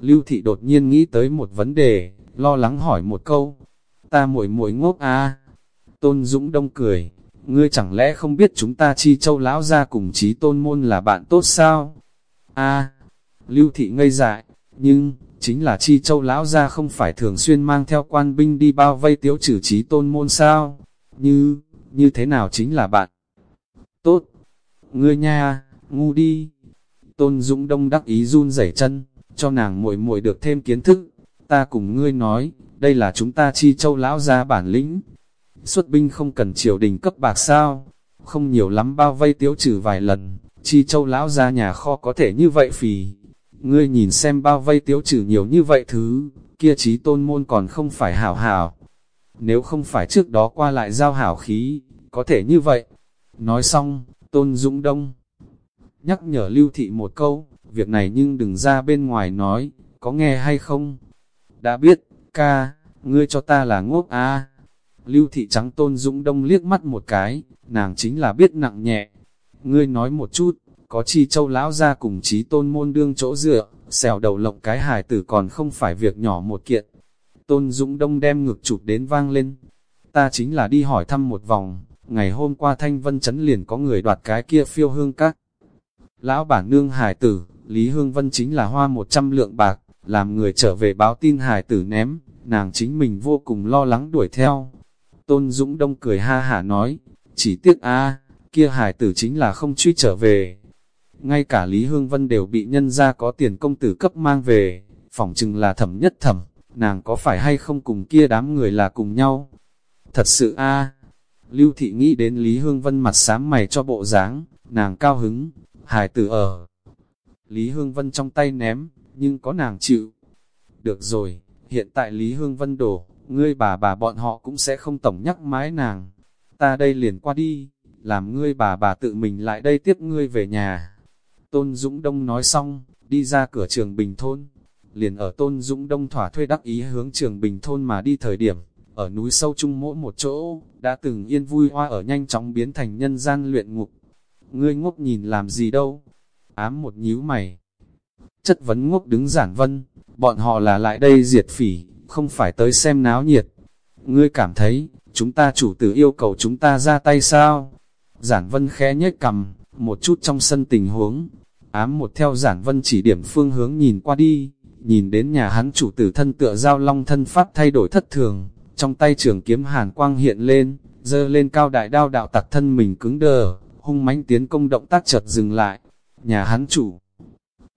Lưu thị đột nhiên nghĩ tới một vấn đề, lo lắng hỏi một câu, ta muội muội ngốc à? Tôn Dũng Đông cười, ngươi chẳng lẽ không biết chúng ta chi châu lão ra cùng chí tôn môn là bạn tốt sao? A, lưu thị ngây dại, nhưng, chính là chi châu lão ra không phải thường xuyên mang theo quan binh đi bao vây tiếu trừ chí tôn môn sao? Như, như thế nào chính là bạn? Tốt, ngươi nha, ngu đi. Tôn Dũng Đông đắc ý run rẩy chân, cho nàng muội muội được thêm kiến thức. Ta cùng ngươi nói, đây là chúng ta chi châu lão ra bản lĩnh, Xuất binh không cần triều đình cấp bạc sao, không nhiều lắm bao vây tiếu trừ vài lần, chi châu lão ra nhà kho có thể như vậy phì. Ngươi nhìn xem bao vây tiếu trừ nhiều như vậy thứ, kia trí tôn môn còn không phải hảo hảo. Nếu không phải trước đó qua lại giao hảo khí, có thể như vậy. Nói xong, tôn dũng đông. Nhắc nhở lưu thị một câu, việc này nhưng đừng ra bên ngoài nói, có nghe hay không? Đã biết, ca, ngươi cho ta là ngốc a Lưu thị trắng tôn dũng đông liếc mắt một cái, nàng chính là biết nặng nhẹ. Ngươi nói một chút, có chi châu lão ra cùng trí tôn môn đương chỗ dựa, xèo đầu lộng cái hài tử còn không phải việc nhỏ một kiện. Tôn Dũng Đông đem ngực chụp đến vang lên. Ta chính là đi hỏi thăm một vòng, ngày hôm qua Thanh Vân Chấn liền có người đoạt cái kia phiêu hương các. Lão bản nương hải tử, Lý Hương Vân chính là hoa một trăm lượng bạc, làm người trở về báo tin hải tử ném, nàng chính mình vô cùng lo lắng đuổi theo, Tôn Dũng Đông cười ha hả nói, chỉ tiếc a kia hải tử chính là không truy trở về. Ngay cả Lý Hương Vân đều bị nhân ra có tiền công tử cấp mang về, phỏng chừng là thẩm nhất thẩm, nàng có phải hay không cùng kia đám người là cùng nhau. Thật sự a Lưu Thị nghĩ đến Lý Hương Vân mặt sám mày cho bộ dáng, nàng cao hứng, hải tử ở. Lý Hương Vân trong tay ném, nhưng có nàng chịu. Được rồi, hiện tại Lý Hương Vân đổ, ngươi bà bà bọn họ cũng sẽ không tổng nhắc mái nàng. Ta đây liền qua đi, làm ngươi bà bà tự mình lại đây tiếp ngươi về nhà. Tôn Dũng Đông nói xong, đi ra cửa trường Bình Thôn. Liền ở Tôn Dũng Đông thỏa thuê đắc ý hướng trường Bình Thôn mà đi thời điểm, ở núi sâu trung mỗi một chỗ, đã từng yên vui hoa ở nhanh chóng biến thành nhân gian luyện ngục. Ngươi ngốc nhìn làm gì đâu? Ám một nhíu mày. Chất vấn ngốc đứng giản vân, bọn họ là lại đây diệt phỉ, không phải tới xem náo nhiệt. Ngươi cảm thấy, chúng ta chủ tử yêu cầu chúng ta ra tay sao? Giản vân khẽ nhếch cầm, một chút trong sân tình huống. Ám một theo giản vân chỉ điểm phương hướng nhìn qua đi, nhìn đến nhà hắn chủ tử thân tựa giao long thân pháp thay đổi thất thường, trong tay trường kiếm hàn quang hiện lên, dơ lên cao đại đao đạo tặc thân mình cứng đờ, hung mãnh tiến công động tác chợt dừng lại. Nhà hắn chủ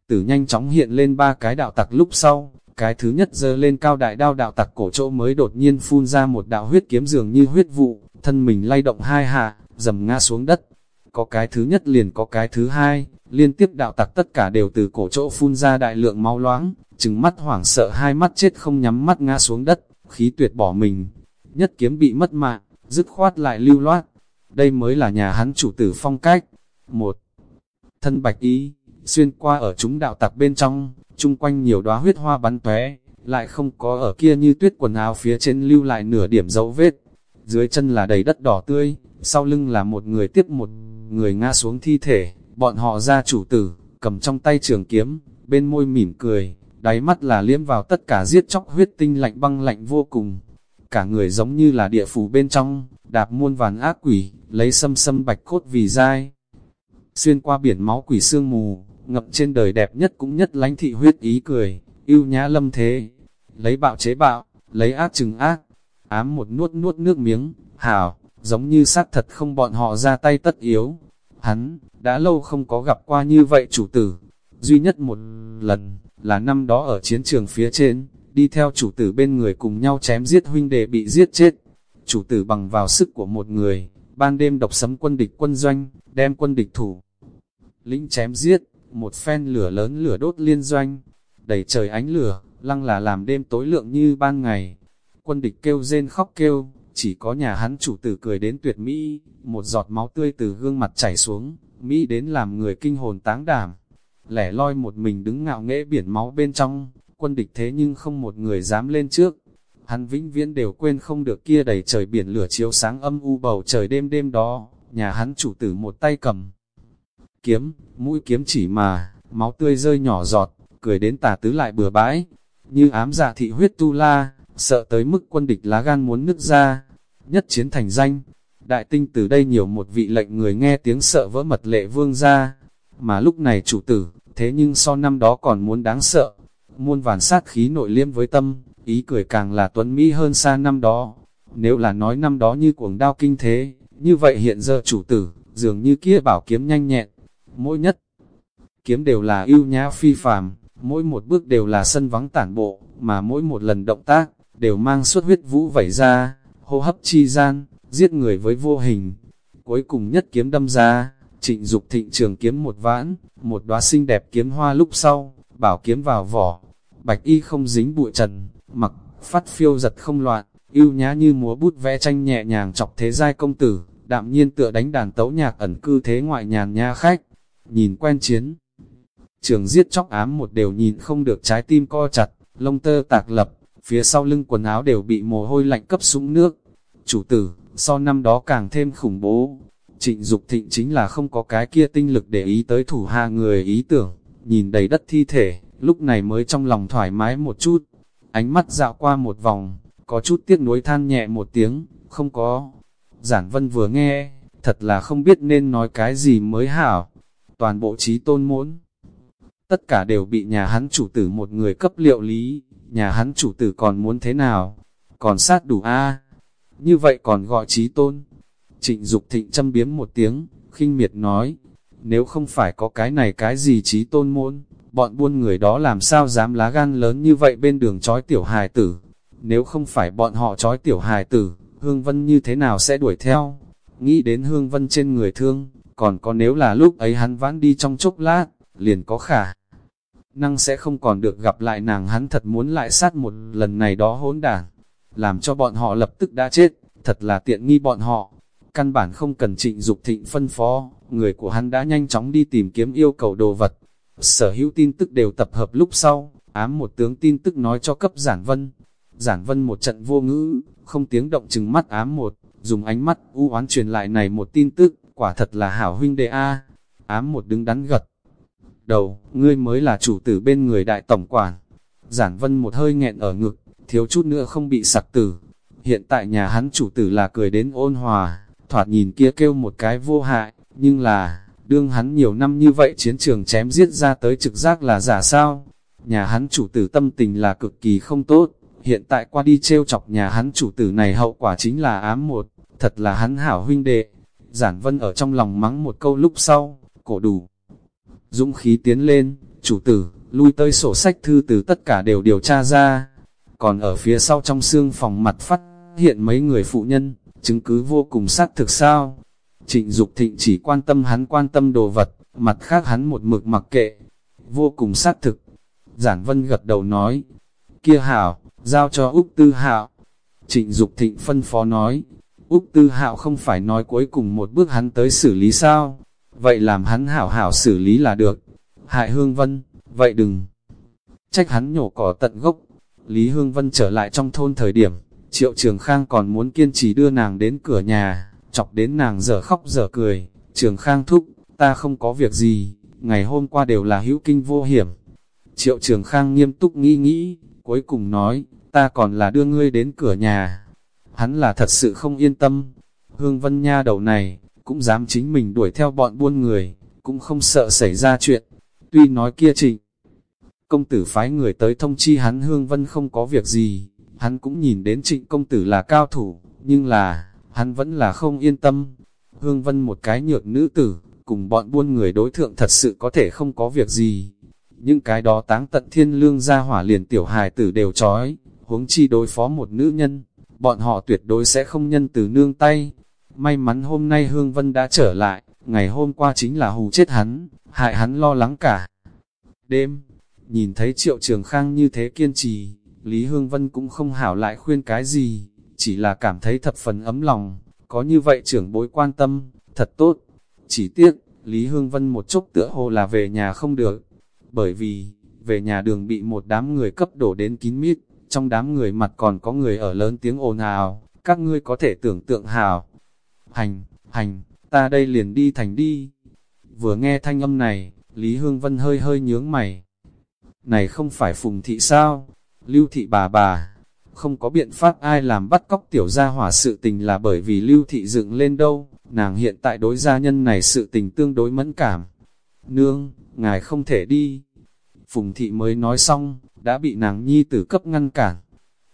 tử nhanh chóng hiện lên ba cái đạo tặc lúc sau, cái thứ nhất dơ lên cao đại đao đạo tặc cổ chỗ mới đột nhiên phun ra một đạo huyết kiếm dường như huyết vụ, thân mình lay động hai hạ, dầm ngã xuống đất. Có cái thứ nhất liền có cái thứ hai, liên tiếp đạo tặc tất cả đều từ cổ chỗ phun ra đại lượng máu loáng chừng mắt hoảng sợ hai mắt chết không nhắm mắt ngã xuống đất, khí tuyệt bỏ mình. Nhất kiếm bị mất mạng, dứt khoát lại lưu loát. Đây mới là nhà hắn chủ tử phong cách. Một, thân bạch ý, xuyên qua ở chúng đạo tặc bên trong, chung quanh nhiều đóa huyết hoa bắn tóe, lại không có ở kia như tuyết quần áo phía trên lưu lại nửa điểm dấu vết. Dưới chân là đầy đất đỏ tươi, sau lưng là một người tiếp một người ngã xuống thi thể, bọn họ ra chủ tử, cầm trong tay trường kiếm, bên môi mỉm cười, đáy mắt là liếm vào tất cả giết chóc huyết tinh lạnh băng lạnh vô cùng. Cả người giống như là địa phủ bên trong, đạp muôn vàn ác quỷ, lấy sâm sâm bạch cốt vì dai. Xuyên qua biển máu quỷ sương mù, ngập trên đời đẹp nhất cũng nhất lánh thị huyết ý cười, yêu nhã lâm thế. Lấy bạo chế bạo, lấy ác chừng ác, ám một nuốt nuốt nước miếng, hảo, giống như xác thật không bọn họ ra tay tất yếu. Hắn, đã lâu không có gặp qua như vậy chủ tử, duy nhất một lần, là năm đó ở chiến trường phía trên, đi theo chủ tử bên người cùng nhau chém giết huynh đệ bị giết chết. Chủ tử bằng vào sức của một người, ban đêm độc sấm quân địch quân doanh, đem quân địch thủ. Lĩnh chém giết, một phen lửa lớn lửa đốt liên doanh, đầy trời ánh lửa, lăng là làm đêm tối lượng như ban ngày. Quân địch kêu rên khóc kêu, chỉ có nhà hắn chủ tử cười đến tuyệt mỹ, một giọt máu tươi từ gương mặt chảy xuống, mỹ đến làm người kinh hồn táng đảm lẻ loi một mình đứng ngạo nghễ biển máu bên trong, quân địch thế nhưng không một người dám lên trước. Hắn vĩnh viễn đều quên không được kia đầy trời biển lửa chiếu sáng âm u bầu trời đêm đêm đó, nhà hắn chủ tử một tay cầm. Kiếm, mũi kiếm chỉ mà, máu tươi rơi nhỏ giọt, cười đến tà tứ lại bừa bãi, như ám giả thị huyết tu la, sợ tới mức quân địch lá gan muốn nứt ra, nhất chiến thành danh. Đại tinh từ đây nhiều một vị lệnh người nghe tiếng sợ vỡ mật lệ vương ra, mà lúc này chủ tử, thế nhưng so năm đó còn muốn đáng sợ. Muôn vàn sát khí nội liêm với tâm, ý cười càng là tuấn Mỹ hơn xa năm đó. Nếu là nói năm đó như cuồng đao kinh thế, như vậy hiện giờ chủ tử, dường như kia bảo kiếm nhanh nhẹn. Mỗi nhất, kiếm đều là ưu nhã phi phàm, mỗi một bước đều là sân vắng tản bộ, mà mỗi một lần động tác, đều mang suốt huyết vũ vẩy ra, hô hấp chi gian, giết người với vô hình. Cuối cùng nhất kiếm đâm ra, Trịnh Dục thịnh trường kiếm một vãn, một đóa xinh đẹp kiếm hoa lúc sau, bảo kiếm vào vỏ, bạch y không dính bụi trần, mặc, phát phiêu giật không loạn, yêu nhá như múa bút vẽ tranh nhẹ nhàng chọc thế giai công tử, đạm nhiên tựa đánh đàn tấu nhạc ẩn cư thế ngoại nhàn nha khách, nhìn quen chiến. Trường giết chóc ám một đều nhìn không được trái tim co chặt, lông tơ tạc lập, phía sau lưng quần áo đều bị mồ hôi lạnh cấp súng nước. Chủ tử, so năm đó càng thêm khủng bố, Trịnh Dục Thịnh chính là không có cái kia tinh lực để ý tới thủ hạ người ý tưởng, nhìn đầy đất thi thể, lúc này mới trong lòng thoải mái một chút. Ánh mắt dạo qua một vòng, có chút tiếc nuối than nhẹ một tiếng, không có. Giản Vân vừa nghe, thật là không biết nên nói cái gì mới hảo. Toàn bộ trí tôn muốn. Tất cả đều bị nhà hắn chủ tử một người cấp liệu lý, nhà hắn chủ tử còn muốn thế nào? Còn sát đủ a Như vậy còn gọi trí tôn Trịnh Dục thịnh châm biếm một tiếng, khinh miệt nói, nếu không phải có cái này cái gì trí tôn môn, bọn buôn người đó làm sao dám lá gan lớn như vậy bên đường trói tiểu hài tử. Nếu không phải bọn họ trói tiểu hài tử, Hương Vân như thế nào sẽ đuổi theo? Nghĩ đến Hương Vân trên người thương, còn có nếu là lúc ấy hắn vãn đi trong chốc lát, liền có khả. Năng sẽ không còn được gặp lại nàng hắn thật muốn lại sát một lần này đó hỗn đảng, làm cho bọn họ lập tức đã chết, thật là tiện nghi bọn họ. Căn bản không cần trịnh Dục thịnh phân phó, người của hắn đã nhanh chóng đi tìm kiếm yêu cầu đồ vật. Sở hữu tin tức đều tập hợp lúc sau, ám một tướng tin tức nói cho cấp giản vân. Giản vân một trận vô ngữ, không tiếng động chừng mắt ám một, dùng ánh mắt u oán truyền lại này một tin tức, quả thật là hảo huynh đệ A. Ám một đứng đắn gật. Đầu, ngươi mới là chủ tử bên người đại tổng quản. Giản vân một hơi nghẹn ở ngực, thiếu chút nữa không bị sặc tử. Hiện tại nhà hắn chủ tử là cười đến ôn hòa, thoạt nhìn kia kêu một cái vô hại, nhưng là, đương hắn nhiều năm như vậy chiến trường chém giết ra tới trực giác là giả sao. Nhà hắn chủ tử tâm tình là cực kỳ không tốt, hiện tại qua đi trêu chọc nhà hắn chủ tử này hậu quả chính là ám một, thật là hắn hảo huynh đệ. Giản vân ở trong lòng mắng một câu lúc sau, cổ đủ. Dũng khí tiến lên, chủ tử, lui tới sổ sách thư từ tất cả đều điều tra ra. Còn ở phía sau trong xương phòng mặt phát, hiện mấy người phụ nhân, chứng cứ vô cùng xác thực sao. Trịnh Dục thịnh chỉ quan tâm hắn quan tâm đồ vật, mặt khác hắn một mực mặc kệ. Vô cùng xác thực. Giản Vân gật đầu nói, kia hảo, giao cho Úc Tư Hạo. Trịnh Dục thịnh phân phó nói, Úc Tư Hạo không phải nói cuối cùng một bước hắn tới xử lý sao? Vậy làm hắn hảo hảo xử lý là được. Hại Hương Vân, vậy đừng trách hắn nhổ cỏ tận gốc. Lý Hương Vân trở lại trong thôn thời điểm, Triệu Trường Khang còn muốn kiên trì đưa nàng đến cửa nhà, chọc đến nàng dở khóc dở cười. Trường Khang thúc, ta không có việc gì, ngày hôm qua đều là hữu kinh vô hiểm. Triệu Trường Khang nghiêm túc nghĩ nghĩ, cuối cùng nói, ta còn là đưa ngươi đến cửa nhà. Hắn là thật sự không yên tâm. Hương Vân Nha đầu này, cũng dám chính mình đuổi theo bọn buôn người, cũng không sợ xảy ra chuyện. Tuy nói kia trịnh, công tử phái người tới thông chi hắn Hương Vân không có việc gì, hắn cũng nhìn đến trịnh công tử là cao thủ, nhưng là, hắn vẫn là không yên tâm. Hương Vân một cái nhược nữ tử, cùng bọn buôn người đối thượng thật sự có thể không có việc gì. Những cái đó táng tận thiên lương ra hỏa liền tiểu hài tử đều trói, huống chi đối phó một nữ nhân, bọn họ tuyệt đối sẽ không nhân từ nương tay. May mắn hôm nay Hương Vân đã trở lại, ngày hôm qua chính là hù chết hắn, hại hắn lo lắng cả. Đêm, nhìn thấy Triệu Trường Khang như thế kiên trì, Lý Hương Vân cũng không hảo lại khuyên cái gì, chỉ là cảm thấy thập phần ấm lòng, có như vậy trưởng bối quan tâm, thật tốt. Chỉ tiếc, Lý Hương Vân một chút tựa hồ là về nhà không được, bởi vì, về nhà đường bị một đám người cấp đổ đến kín mít, trong đám người mặt còn có người ở lớn tiếng ồn ào, các ngươi có thể tưởng tượng hào. Hành, hành, ta đây liền đi thành đi. Vừa nghe thanh âm này, Lý Hương Vân hơi hơi nhướng mày. Này không phải phùng thị sao? Lưu thị bà bà, không có biện pháp ai làm bắt cóc tiểu gia hỏa sự tình là bởi vì lưu thị dựng lên đâu, nàng hiện tại đối gia nhân này sự tình tương đối mẫn cảm. Nương, ngài không thể đi. Phùng thị mới nói xong, đã bị nàng nhi tử cấp ngăn cản.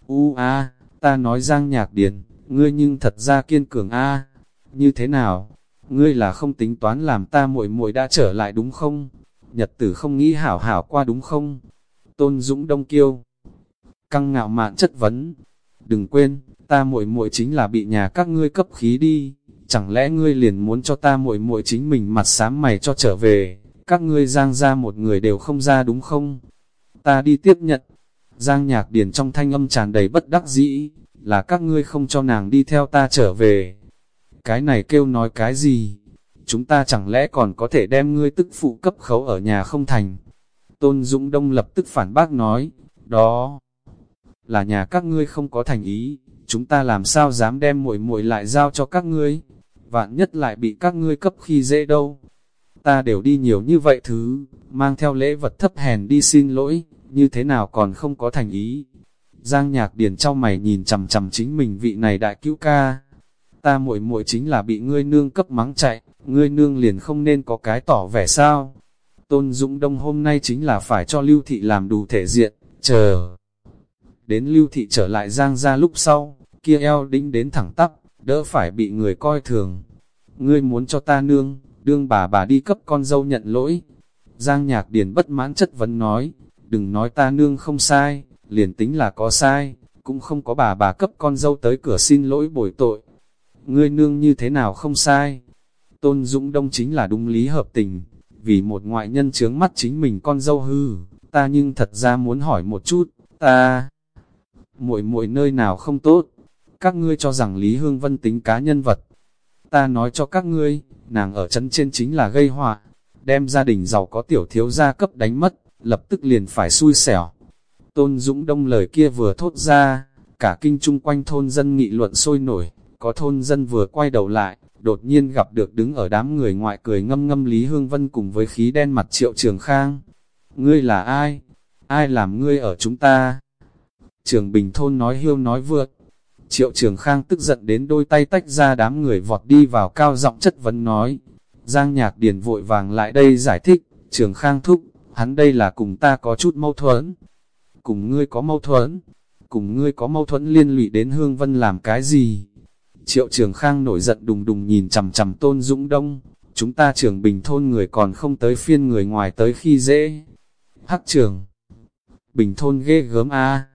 U a, ta nói giang nhạc điền, ngươi nhưng thật ra kiên cường a. Như thế nào? Ngươi là không tính toán làm ta muội muội đã trở lại đúng không? Nhật tử không nghĩ hảo hảo qua đúng không? Tôn Dũng Đông Kiêu Căng ngạo mạn chất vấn. Đừng quên, ta muội muội chính là bị nhà các ngươi cấp khí đi. Chẳng lẽ ngươi liền muốn cho ta muội muội chính mình mặt sám mày cho trở về? Các ngươi giang ra một người đều không ra đúng không? Ta đi tiếp nhận. Giang nhạc điển trong thanh âm tràn đầy bất đắc dĩ. Là các ngươi không cho nàng đi theo ta trở về. Cái này kêu nói cái gì? Chúng ta chẳng lẽ còn có thể đem ngươi tức phụ cấp khấu ở nhà không thành? Tôn Dũng Đông lập tức phản bác nói, đó là nhà các ngươi không có thành ý, chúng ta làm sao dám đem muội muội lại giao cho các ngươi? Vạn nhất lại bị các ngươi cấp khi dễ đâu. Ta đều đi nhiều như vậy thứ, mang theo lễ vật thấp hèn đi xin lỗi, như thế nào còn không có thành ý. Giang nhạc điền trong mày nhìn chầm chầm chính mình vị này đại cứu ca, ta muội muội chính là bị ngươi nương cấp mắng chạy, ngươi nương liền không nên có cái tỏ vẻ sao. Tôn Dũng Đông hôm nay chính là phải cho Lưu Thị làm đủ thể diện, chờ. Đến Lưu Thị trở lại giang ra lúc sau, kia eo đĩnh đến thẳng tắp, đỡ phải bị người coi thường. Ngươi muốn cho ta nương, đương bà bà đi cấp con dâu nhận lỗi. Giang Nhạc Điền bất mãn chất vấn nói, đừng nói ta nương không sai, liền tính là có sai, cũng không có bà bà cấp con dâu tới cửa xin lỗi bồi tội ngươi nương như thế nào không sai. Tôn Dũng Đông chính là đúng lý hợp tình, vì một ngoại nhân chướng mắt chính mình con dâu hư, ta nhưng thật ra muốn hỏi một chút, ta muội muội nơi nào không tốt, các ngươi cho rằng Lý Hương Vân tính cá nhân vật. Ta nói cho các ngươi, nàng ở chân trên chính là gây họa, đem gia đình giàu có tiểu thiếu gia cấp đánh mất, lập tức liền phải xui xẻo. Tôn Dũng Đông lời kia vừa thốt ra, cả kinh chung quanh thôn dân nghị luận sôi nổi, có thôn dân vừa quay đầu lại, đột nhiên gặp được đứng ở đám người ngoại cười ngâm ngâm Lý Hương Vân cùng với khí đen mặt triệu trường khang. Ngươi là ai? Ai làm ngươi ở chúng ta? Trường Bình Thôn nói hiêu nói vượt. Triệu Trường Khang tức giận đến đôi tay tách ra đám người vọt đi vào cao giọng chất vấn nói. Giang Nhạc Điền vội vàng lại đây giải thích, Trường Khang thúc, hắn đây là cùng ta có chút mâu thuẫn. Cùng ngươi có mâu thuẫn, cùng ngươi có mâu thuẫn liên lụy đến Hương Vân làm cái gì? Triệu Trường Khang nổi giận đùng đùng nhìn chằm chằm Tôn Dũng Đông, chúng ta trường bình thôn người còn không tới phiên người ngoài tới khi dễ. Hắc trường, bình thôn ghê gớm a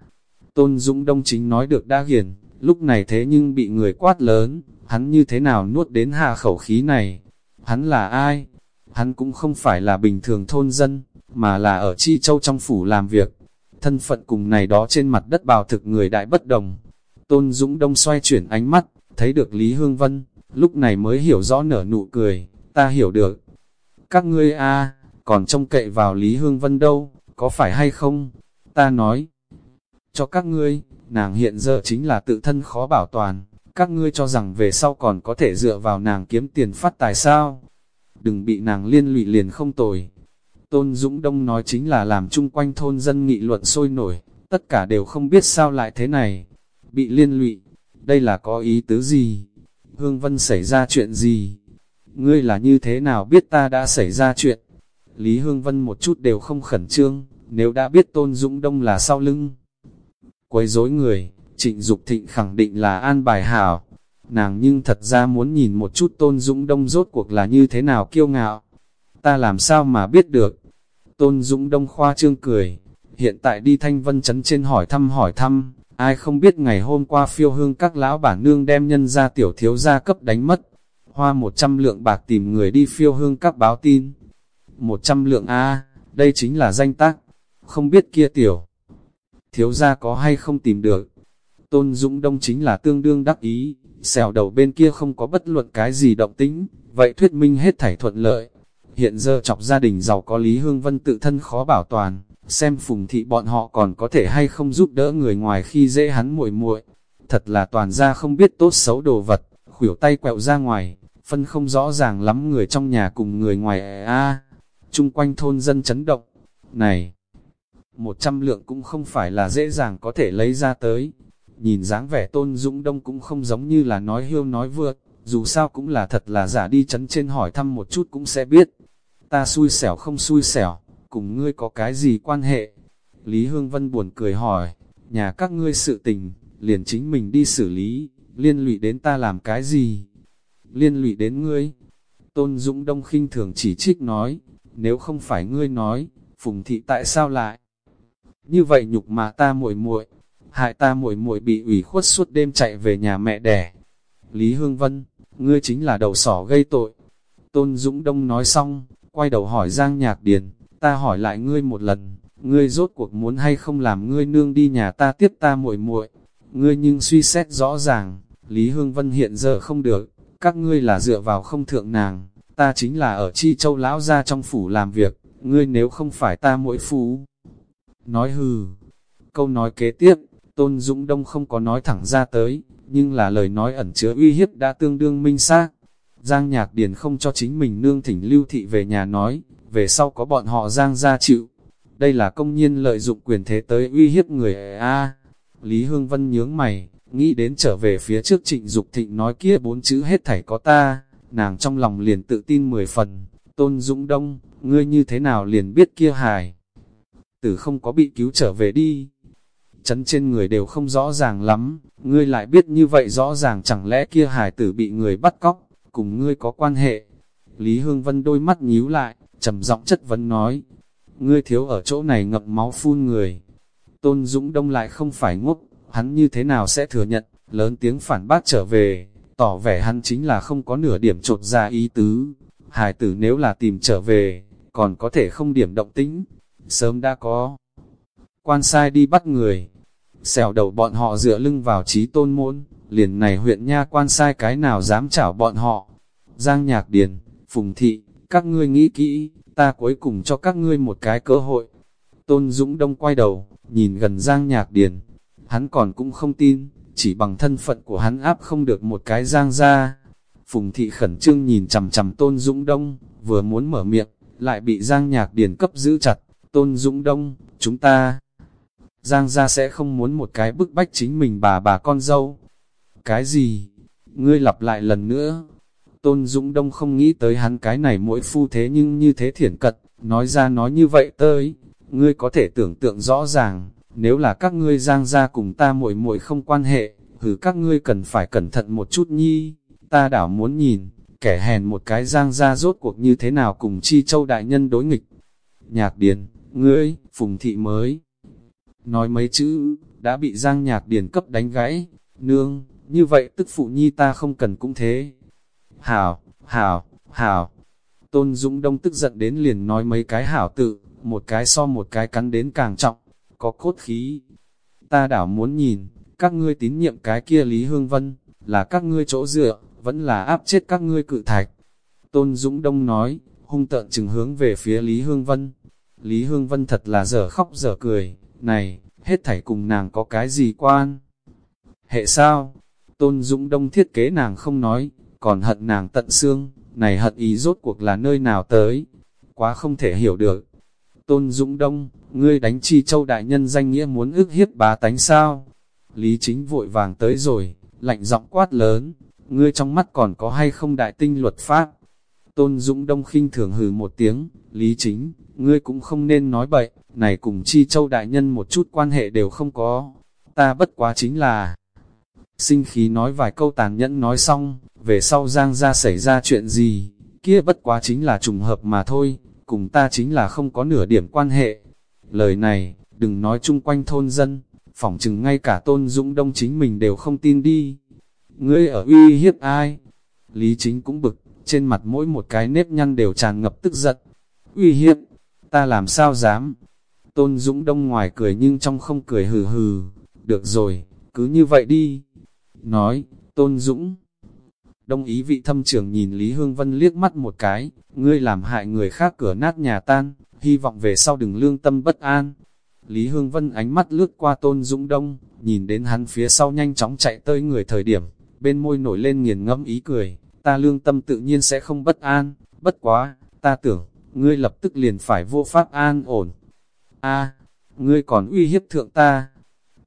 Tôn Dũng Đông chính nói được đa hiền, lúc này thế nhưng bị người quát lớn, hắn như thế nào nuốt đến hạ khẩu khí này? Hắn là ai? Hắn cũng không phải là bình thường thôn dân, mà là ở Chi Châu trong phủ làm việc. Thân phận cùng này đó trên mặt đất bào thực người đại bất đồng. Tôn Dũng Đông xoay chuyển ánh mắt, thấy được Lý Hương Vân, lúc này mới hiểu rõ nở nụ cười, ta hiểu được. Các ngươi a còn trông cậy vào Lý Hương Vân đâu, có phải hay không? Ta nói, cho các ngươi, nàng hiện giờ chính là tự thân khó bảo toàn, các ngươi cho rằng về sau còn có thể dựa vào nàng kiếm tiền phát tài sao? Đừng bị nàng liên lụy liền không tồi. Tôn Dũng Đông nói chính là làm chung quanh thôn dân nghị luận sôi nổi, tất cả đều không biết sao lại thế này. Bị liên lụy, đây là có ý tứ gì? Hương Vân xảy ra chuyện gì? Ngươi là như thế nào biết ta đã xảy ra chuyện? Lý Hương Vân một chút đều không khẩn trương, nếu đã biết Tôn Dũng Đông là sau lưng. Quấy rối người, trịnh Dục thịnh khẳng định là an bài hảo. Nàng nhưng thật ra muốn nhìn một chút Tôn Dũng Đông rốt cuộc là như thế nào kiêu ngạo. Ta làm sao mà biết được? Tôn Dũng Đông khoa trương cười, hiện tại đi thanh vân chấn trên hỏi thăm hỏi thăm, Ai không biết ngày hôm qua phiêu hương các lão bản nương đem nhân ra tiểu thiếu gia cấp đánh mất. Hoa một trăm lượng bạc tìm người đi phiêu hương các báo tin. một trăm lượng A, đây chính là danh tác. Không biết kia tiểu. Thiếu gia có hay không tìm được. Tôn Dũng Đông chính là tương đương đắc ý. Xèo đầu bên kia không có bất luận cái gì động tính. Vậy thuyết minh hết thảy thuận lợi. Hiện giờ chọc gia đình giàu có Lý Hương Vân tự thân khó bảo toàn xem phùng thị bọn họ còn có thể hay không giúp đỡ người ngoài khi dễ hắn muội muội Thật là toàn ra không biết tốt xấu đồ vật, khuỷu tay quẹo ra ngoài, phân không rõ ràng lắm người trong nhà cùng người ngoài a à, chung quanh thôn dân chấn động. Này, một trăm lượng cũng không phải là dễ dàng có thể lấy ra tới. Nhìn dáng vẻ tôn dũng đông cũng không giống như là nói hiêu nói vượt, dù sao cũng là thật là giả đi chấn trên hỏi thăm một chút cũng sẽ biết. Ta xui xẻo không xui xẻo, cùng ngươi có cái gì quan hệ? Lý Hương Vân buồn cười hỏi, nhà các ngươi sự tình, liền chính mình đi xử lý, liên lụy đến ta làm cái gì? Liên lụy đến ngươi? Tôn Dũng Đông khinh thường chỉ trích nói, nếu không phải ngươi nói, Phùng thị tại sao lại? Như vậy nhục mà ta muội muội, hại ta muội muội bị ủy khuất suốt đêm chạy về nhà mẹ đẻ. Lý Hương Vân, ngươi chính là đầu sỏ gây tội. Tôn Dũng Đông nói xong, quay đầu hỏi Giang Nhạc Điền, ta hỏi lại ngươi một lần, ngươi rốt cuộc muốn hay không làm ngươi nương đi nhà ta tiếp ta muội muội ngươi nhưng suy xét rõ ràng, Lý Hương Vân hiện giờ không được, các ngươi là dựa vào không thượng nàng, ta chính là ở Chi Châu Lão gia trong phủ làm việc, ngươi nếu không phải ta muội phú. Nói hừ, câu nói kế tiếp, Tôn Dũng Đông không có nói thẳng ra tới, nhưng là lời nói ẩn chứa uy hiếp đã tương đương minh xác. Giang Nhạc Điền không cho chính mình nương thỉnh lưu thị về nhà nói, về sau có bọn họ giang ra chịu. Đây là công nhiên lợi dụng quyền thế tới uy hiếp người A. Lý Hương Vân nhướng mày, nghĩ đến trở về phía trước trịnh Dục thịnh nói kia bốn chữ hết thảy có ta, nàng trong lòng liền tự tin mười phần, tôn dũng đông, ngươi như thế nào liền biết kia hài. Tử không có bị cứu trở về đi. Chấn trên người đều không rõ ràng lắm, ngươi lại biết như vậy rõ ràng chẳng lẽ kia Hải tử bị người bắt cóc, cùng ngươi có quan hệ. Lý Hương Vân đôi mắt nhíu lại, trầm giọng chất vấn nói, ngươi thiếu ở chỗ này ngập máu phun người. Tôn Dũng Đông lại không phải ngốc, hắn như thế nào sẽ thừa nhận, lớn tiếng phản bác trở về, tỏ vẻ hắn chính là không có nửa điểm trột ra ý tứ. Hải tử nếu là tìm trở về, còn có thể không điểm động tĩnh, sớm đã có. Quan sai đi bắt người, xẻo đầu bọn họ dựa lưng vào trí tôn môn, liền này huyện nha quan sai cái nào dám chảo bọn họ. Giang Nhạc Điền, Phùng Thị, các ngươi nghĩ kỹ, ta cuối cùng cho các ngươi một cái cơ hội. Tôn Dũng Đông quay đầu, nhìn gần Giang Nhạc Điền, hắn còn cũng không tin, chỉ bằng thân phận của hắn áp không được một cái giang ra. Phùng thị khẩn trương nhìn chằm chằm Tôn Dũng Đông, vừa muốn mở miệng, lại bị Giang Nhạc Điền cấp giữ chặt. Tôn Dũng Đông, chúng ta... Giang gia sẽ không muốn một cái bức bách chính mình bà bà con dâu. Cái gì? Ngươi lặp lại lần nữa. Tôn Dũng Đông không nghĩ tới hắn cái này mỗi phu thế nhưng như thế thiển cật, nói ra nói như vậy tới. Ngươi có thể tưởng tượng rõ ràng, nếu là các ngươi giang gia cùng ta muội muội không quan hệ, hử các ngươi cần phải cẩn thận một chút nhi. Ta đảo muốn nhìn, kẻ hèn một cái giang gia rốt cuộc như thế nào cùng chi châu đại nhân đối nghịch. Nhạc điền, ngươi, phùng thị mới. Nói mấy chữ, đã bị giang nhạc điền cấp đánh gãy. Nương, như vậy tức phụ nhi ta không cần cũng thế. Hảo, hảo, hảo. Tôn Dũng Đông tức giận đến liền nói mấy cái hảo tự, một cái so một cái cắn đến càng trọng, có cốt khí. Ta đảo muốn nhìn, các ngươi tín nhiệm cái kia Lý Hương Vân, là các ngươi chỗ dựa, vẫn là áp chết các ngươi cự thạch. Tôn Dũng Đông nói, hung tợn chừng hướng về phía Lý Hương Vân. Lý Hương Vân thật là dở khóc dở cười, này, hết thảy cùng nàng có cái gì quan? Hệ sao? Tôn Dũng Đông thiết kế nàng không nói, còn hận nàng tận xương, này hận ý rốt cuộc là nơi nào tới? Quá không thể hiểu được. Tôn Dũng Đông, ngươi đánh chi châu đại nhân danh nghĩa muốn ức hiếp bá tánh sao? Lý chính vội vàng tới rồi, lạnh giọng quát lớn, ngươi trong mắt còn có hay không đại tinh luật pháp? Tôn Dũng Đông khinh thường hừ một tiếng, Lý chính, ngươi cũng không nên nói bậy, này cùng chi châu đại nhân một chút quan hệ đều không có. Ta bất quá chính là... Sinh khí nói vài câu tàn nhẫn nói xong, về sau Giang ra xảy ra chuyện gì, kia bất quá chính là trùng hợp mà thôi, cùng ta chính là không có nửa điểm quan hệ. Lời này, đừng nói chung quanh thôn dân, phỏng chừng ngay cả tôn dũng đông chính mình đều không tin đi. Ngươi ở uy hiếp ai? Lý chính cũng bực, trên mặt mỗi một cái nếp nhăn đều tràn ngập tức giận. Uy hiếp, ta làm sao dám? Tôn Dũng Đông ngoài cười nhưng trong không cười hừ hừ. Được rồi, cứ như vậy đi. Nói, Tôn Dũng. Đông ý vị thâm trưởng nhìn Lý Hương Vân liếc mắt một cái, ngươi làm hại người khác cửa nát nhà tan, hy vọng về sau đừng lương tâm bất an. Lý Hương Vân ánh mắt lướt qua Tôn Dũng Đông, nhìn đến hắn phía sau nhanh chóng chạy tới người thời điểm, bên môi nổi lên nghiền ngẫm ý cười, ta lương tâm tự nhiên sẽ không bất an, bất quá, ta tưởng, ngươi lập tức liền phải vô pháp an ổn. a ngươi còn uy hiếp thượng ta.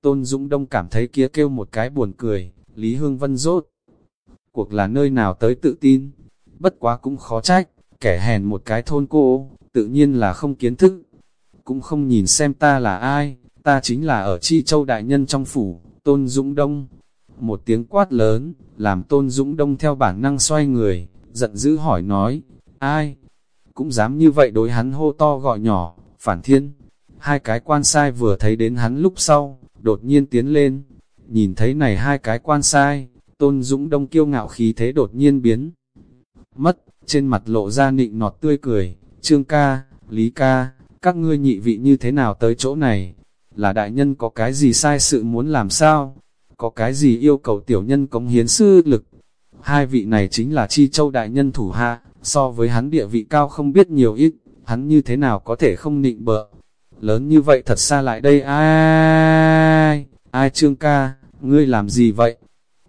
Tôn Dũng Đông cảm thấy kia kêu một cái buồn cười, Lý Hương Vân rốt. Cuộc là nơi nào tới tự tin, bất quá cũng khó trách, kẻ hèn một cái thôn cô, tự nhiên là không kiến thức. Cũng không nhìn xem ta là ai, ta chính là ở Chi Châu Đại Nhân trong phủ, Tôn Dũng Đông. Một tiếng quát lớn, làm Tôn Dũng Đông theo bản năng xoay người, giận dữ hỏi nói, ai? Cũng dám như vậy đối hắn hô to gọi nhỏ, phản thiên. Hai cái quan sai vừa thấy đến hắn lúc sau, đột nhiên tiến lên. Nhìn thấy này hai cái quan sai, Tôn Dũng Đông kiêu ngạo khí thế đột nhiên biến. Mất, trên mặt lộ ra nịnh nọt tươi cười, Trương ca, Lý ca, các ngươi nhị vị như thế nào tới chỗ này? Là đại nhân có cái gì sai sự muốn làm sao? Có cái gì yêu cầu tiểu nhân cống hiến sư lực? Hai vị này chính là Chi Châu đại nhân thủ hạ, so với hắn địa vị cao không biết nhiều ít, hắn như thế nào có thể không nịnh bợ. Lớn như vậy thật xa lại đây ai, ai trương ca, ngươi làm gì vậy?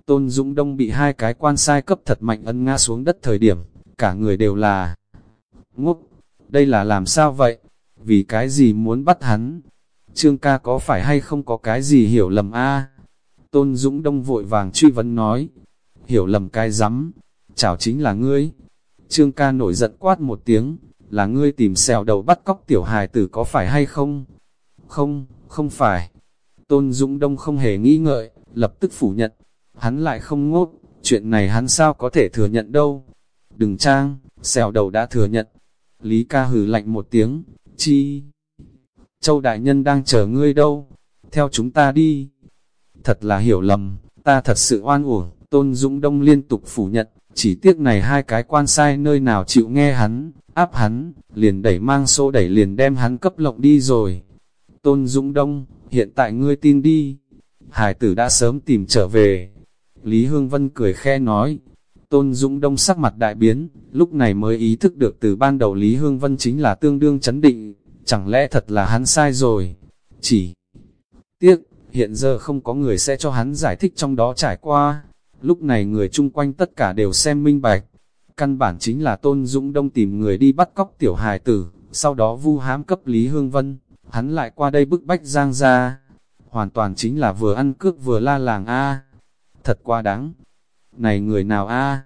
Tôn Dũng Đông bị hai cái quan sai cấp thật mạnh ân ngã xuống đất thời điểm, cả người đều là ngốc, đây là làm sao vậy? Vì cái gì muốn bắt hắn? Trương ca có phải hay không có cái gì hiểu lầm a? Tôn Dũng Đông vội vàng truy vấn nói, hiểu lầm cái rắm, chảo chính là ngươi. Trương ca nổi giận quát một tiếng, là ngươi tìm xèo đầu bắt cóc tiểu hài tử có phải hay không? Không, không phải. Tôn Dũng Đông không hề nghĩ ngợi, lập tức phủ nhận. Hắn lại không ngốt, chuyện này hắn sao có thể thừa nhận đâu. Đừng trang, xèo đầu đã thừa nhận. Lý ca hừ lạnh một tiếng, chi? Châu Đại Nhân đang chờ ngươi đâu? Theo chúng ta đi. Thật là hiểu lầm, ta thật sự oan uổng. Tôn Dũng Đông liên tục phủ nhận, chỉ tiếc này hai cái quan sai nơi nào chịu nghe hắn, áp hắn, liền đẩy mang xô đẩy liền đem hắn cấp lộng đi rồi. Tôn Dũng Đông, hiện tại ngươi tin đi. Hải tử đã sớm tìm trở về. Lý Hương Vân cười khe nói. Tôn Dũng Đông sắc mặt đại biến, lúc này mới ý thức được từ ban đầu Lý Hương Vân chính là tương đương chấn định, chẳng lẽ thật là hắn sai rồi. Chỉ tiếc, hiện giờ không có người sẽ cho hắn giải thích trong đó trải qua. Lúc này người chung quanh tất cả đều xem minh bạch. Căn bản chính là Tôn Dũng Đông tìm người đi bắt cóc tiểu hài tử, sau đó vu hám cấp Lý Hương Vân, hắn lại qua đây bức bách Giang ra. Hoàn toàn chính là vừa ăn cướp vừa la làng A. Thật quá đáng. Này người nào A?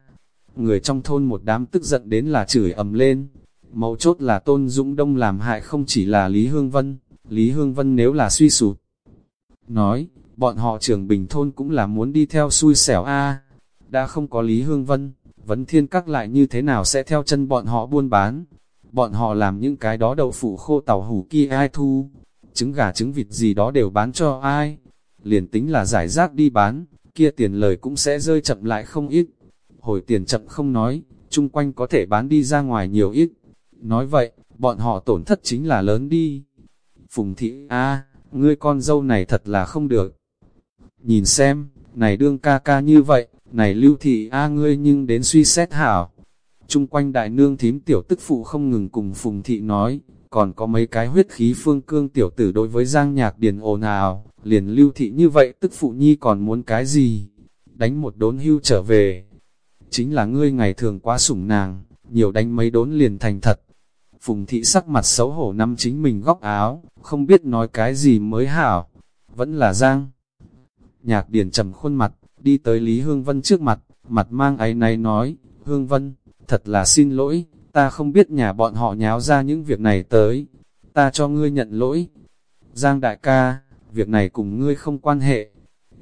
Người trong thôn một đám tức giận đến là chửi ầm lên. Mấu chốt là Tôn Dũng Đông làm hại không chỉ là Lý Hương Vân, Lý Hương Vân nếu là suy sụp. Nói, bọn họ trường bình thôn cũng là muốn đi theo xui xẻo A. Đã không có Lý Hương Vân, vấn thiên các lại như thế nào sẽ theo chân bọn họ buôn bán. Bọn họ làm những cái đó đậu phụ khô tàu hủ kia ai thu, trứng gà trứng vịt gì đó đều bán cho ai. Liền tính là giải rác đi bán, kia tiền lời cũng sẽ rơi chậm lại không ít. Hồi tiền chậm không nói, chung quanh có thể bán đi ra ngoài nhiều ít. Nói vậy, bọn họ tổn thất chính là lớn đi. Phùng thị a ngươi con dâu này thật là không được. Nhìn xem, này đương ca ca như vậy, này lưu thị a ngươi nhưng đến suy xét hảo. Trung quanh đại nương thím tiểu tức phụ không ngừng cùng Phùng thị nói, còn có mấy cái huyết khí phương cương tiểu tử đối với giang nhạc điền ồn ào, liền lưu thị như vậy tức phụ nhi còn muốn cái gì? Đánh một đốn hưu trở về. Chính là ngươi ngày thường quá sủng nàng, nhiều đánh mấy đốn liền thành thật. Phùng thị sắc mặt xấu hổ năm chính mình góc áo, không biết nói cái gì mới hảo. Vẫn là giang. Nhạc điền trầm khuôn mặt, đi tới Lý Hương Vân trước mặt, mặt mang ấy náy nói, Hương Vân, thật là xin lỗi, ta không biết nhà bọn họ nháo ra những việc này tới, ta cho ngươi nhận lỗi. Giang đại ca, việc này cùng ngươi không quan hệ.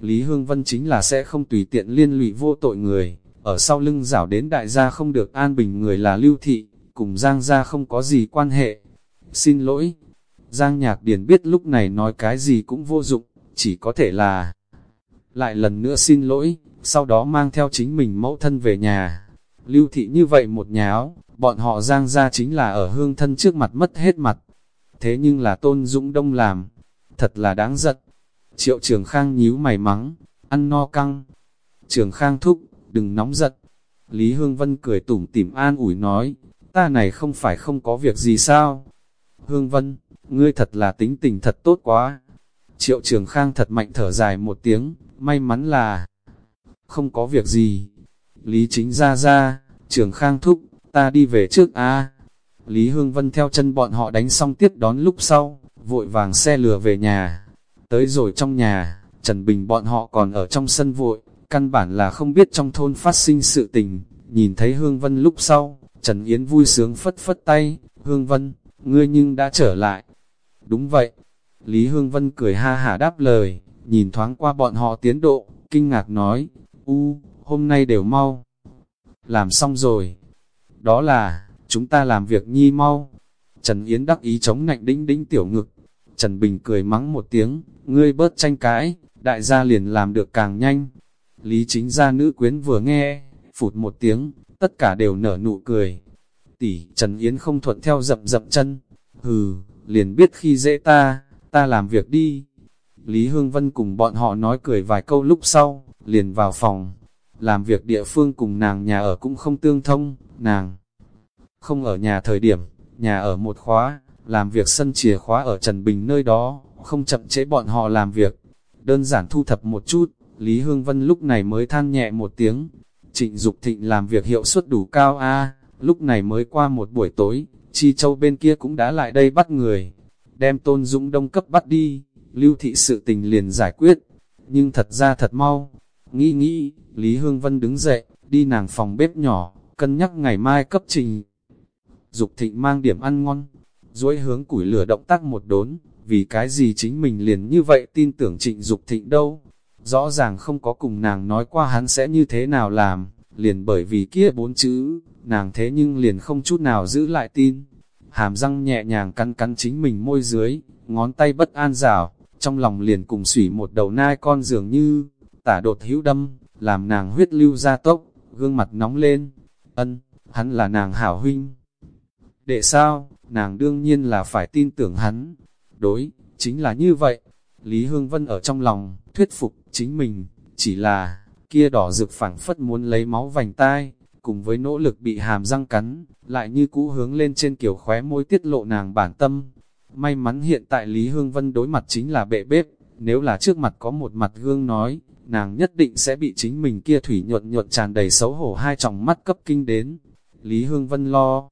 Lý Hương Vân chính là sẽ không tùy tiện liên lụy vô tội người, ở sau lưng rảo đến đại gia không được an bình người là lưu thị, cùng Giang gia không có gì quan hệ. Xin lỗi. Giang Nhạc Điền biết lúc này nói cái gì cũng vô dụng, chỉ có thể là lại lần nữa xin lỗi, sau đó mang theo chính mình mẫu thân về nhà. Lưu thị như vậy một nháo, bọn họ giang ra chính là ở hương thân trước mặt mất hết mặt. Thế nhưng là tôn dũng đông làm, thật là đáng giận. Triệu trường khang nhíu mày mắng, ăn no căng. Trường khang thúc, đừng nóng giận. Lý Hương Vân cười tủm tỉm an ủi nói, ta này không phải không có việc gì sao? Hương Vân, ngươi thật là tính tình thật tốt quá. Triệu trường khang thật mạnh thở dài một tiếng, may mắn là không có việc gì. Lý chính ra ra, trường khang thúc, ta đi về trước a Lý Hương Vân theo chân bọn họ đánh xong tiếp đón lúc sau, vội vàng xe lừa về nhà. Tới rồi trong nhà, Trần Bình bọn họ còn ở trong sân vội, căn bản là không biết trong thôn phát sinh sự tình. Nhìn thấy Hương Vân lúc sau, Trần Yến vui sướng phất phất tay, Hương Vân, ngươi nhưng đã trở lại. Đúng vậy, Lý Hương Vân cười ha hả đáp lời, nhìn thoáng qua bọn họ tiến độ, kinh ngạc nói, u, hôm nay đều mau. Làm xong rồi. Đó là, chúng ta làm việc nhi mau. Trần Yến đắc ý chống nạnh đĩnh đĩnh tiểu ngực. Trần Bình cười mắng một tiếng, ngươi bớt tranh cãi, đại gia liền làm được càng nhanh. Lý chính gia nữ quyến vừa nghe, phụt một tiếng, tất cả đều nở nụ cười. Tỷ, Trần Yến không thuận theo dậm dậm chân. Hừ, liền biết khi dễ ta, ta làm việc đi. Lý Hương Vân cùng bọn họ nói cười vài câu lúc sau, liền vào phòng. Làm việc địa phương cùng nàng nhà ở cũng không tương thông, nàng không ở nhà thời điểm, nhà ở một khóa, làm việc sân chìa khóa ở Trần Bình nơi đó, không chậm chế bọn họ làm việc. Đơn giản thu thập một chút, Lý Hương Vân lúc này mới than nhẹ một tiếng. Trịnh Dục Thịnh làm việc hiệu suất đủ cao a lúc này mới qua một buổi tối, Chi Châu bên kia cũng đã lại đây bắt người, đem Tôn Dũng Đông cấp bắt đi lưu thị sự tình liền giải quyết, nhưng thật ra thật mau. Nghĩ nghĩ, Lý Hương Vân đứng dậy, đi nàng phòng bếp nhỏ, cân nhắc ngày mai cấp trình. Dục thịnh mang điểm ăn ngon, duỗi hướng củi lửa động tác một đốn, vì cái gì chính mình liền như vậy tin tưởng trịnh Dục thịnh đâu. Rõ ràng không có cùng nàng nói qua hắn sẽ như thế nào làm, liền bởi vì kia bốn chữ, nàng thế nhưng liền không chút nào giữ lại tin. Hàm răng nhẹ nhàng cắn cắn chính mình môi dưới, ngón tay bất an rào, trong lòng liền cùng sủy một đầu nai con dường như, tả đột hữu đâm, làm nàng huyết lưu ra tốc, gương mặt nóng lên. Ân, hắn là nàng hảo huynh. Để sao, nàng đương nhiên là phải tin tưởng hắn. Đối, chính là như vậy. Lý Hương Vân ở trong lòng, thuyết phục chính mình, chỉ là, kia đỏ rực phảng phất muốn lấy máu vành tai, cùng với nỗ lực bị hàm răng cắn, lại như cũ hướng lên trên kiểu khóe môi tiết lộ nàng bản tâm, May mắn hiện tại Lý Hương Vân đối mặt chính là bệ bếp, Nếu là trước mặt có một mặt gương nói, nàng nhất định sẽ bị chính mình kia thủy nhuận nhuận tràn đầy xấu hổ hai tròng mắt cấp kinh đến. Lý Hương Vân lo.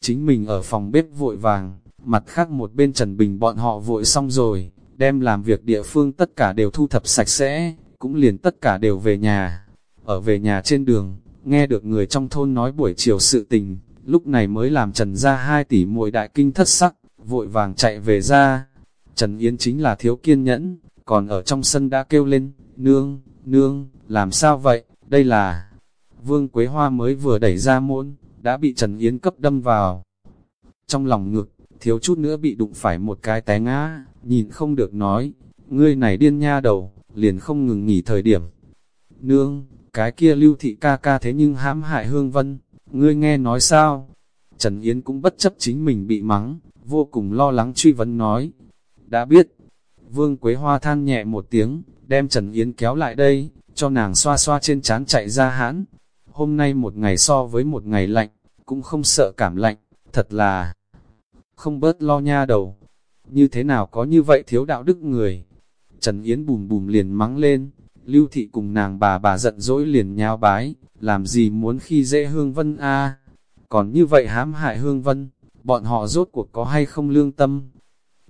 Chính mình ở phòng bếp vội vàng, mặt khác một bên Trần Bình bọn họ vội xong rồi, đem làm việc địa phương tất cả đều thu thập sạch sẽ, cũng liền tất cả đều về nhà. Ở về nhà trên đường, nghe được người trong thôn nói buổi chiều sự tình, lúc này mới làm Trần ra hai tỷ muội đại kinh thất sắc, vội vàng chạy về ra. Trần Yến chính là thiếu kiên nhẫn, còn ở trong sân đã kêu lên, nương, nương, làm sao vậy, đây là... Vương Quế Hoa mới vừa đẩy ra môn, đã bị Trần Yến cấp đâm vào. Trong lòng ngực, thiếu chút nữa bị đụng phải một cái té ngã, nhìn không được nói, ngươi này điên nha đầu, liền không ngừng nghỉ thời điểm. Nương, cái kia lưu thị ca ca thế nhưng hãm hại hương vân, ngươi nghe nói sao? Trần Yến cũng bất chấp chính mình bị mắng, vô cùng lo lắng truy vấn nói. Đã biết, Vương Quế Hoa than nhẹ một tiếng, đem Trần Yến kéo lại đây, cho nàng xoa xoa trên trán chạy ra hãn. Hôm nay một ngày so với một ngày lạnh, cũng không sợ cảm lạnh, thật là không bớt lo nha đầu. Như thế nào có như vậy thiếu đạo đức người? Trần Yến bùm bùm liền mắng lên, lưu thị cùng nàng bà bà giận dỗi liền nhao bái, làm gì muốn khi dễ hương vân a Còn như vậy hãm hại hương vân, bọn họ rốt cuộc có hay không lương tâm?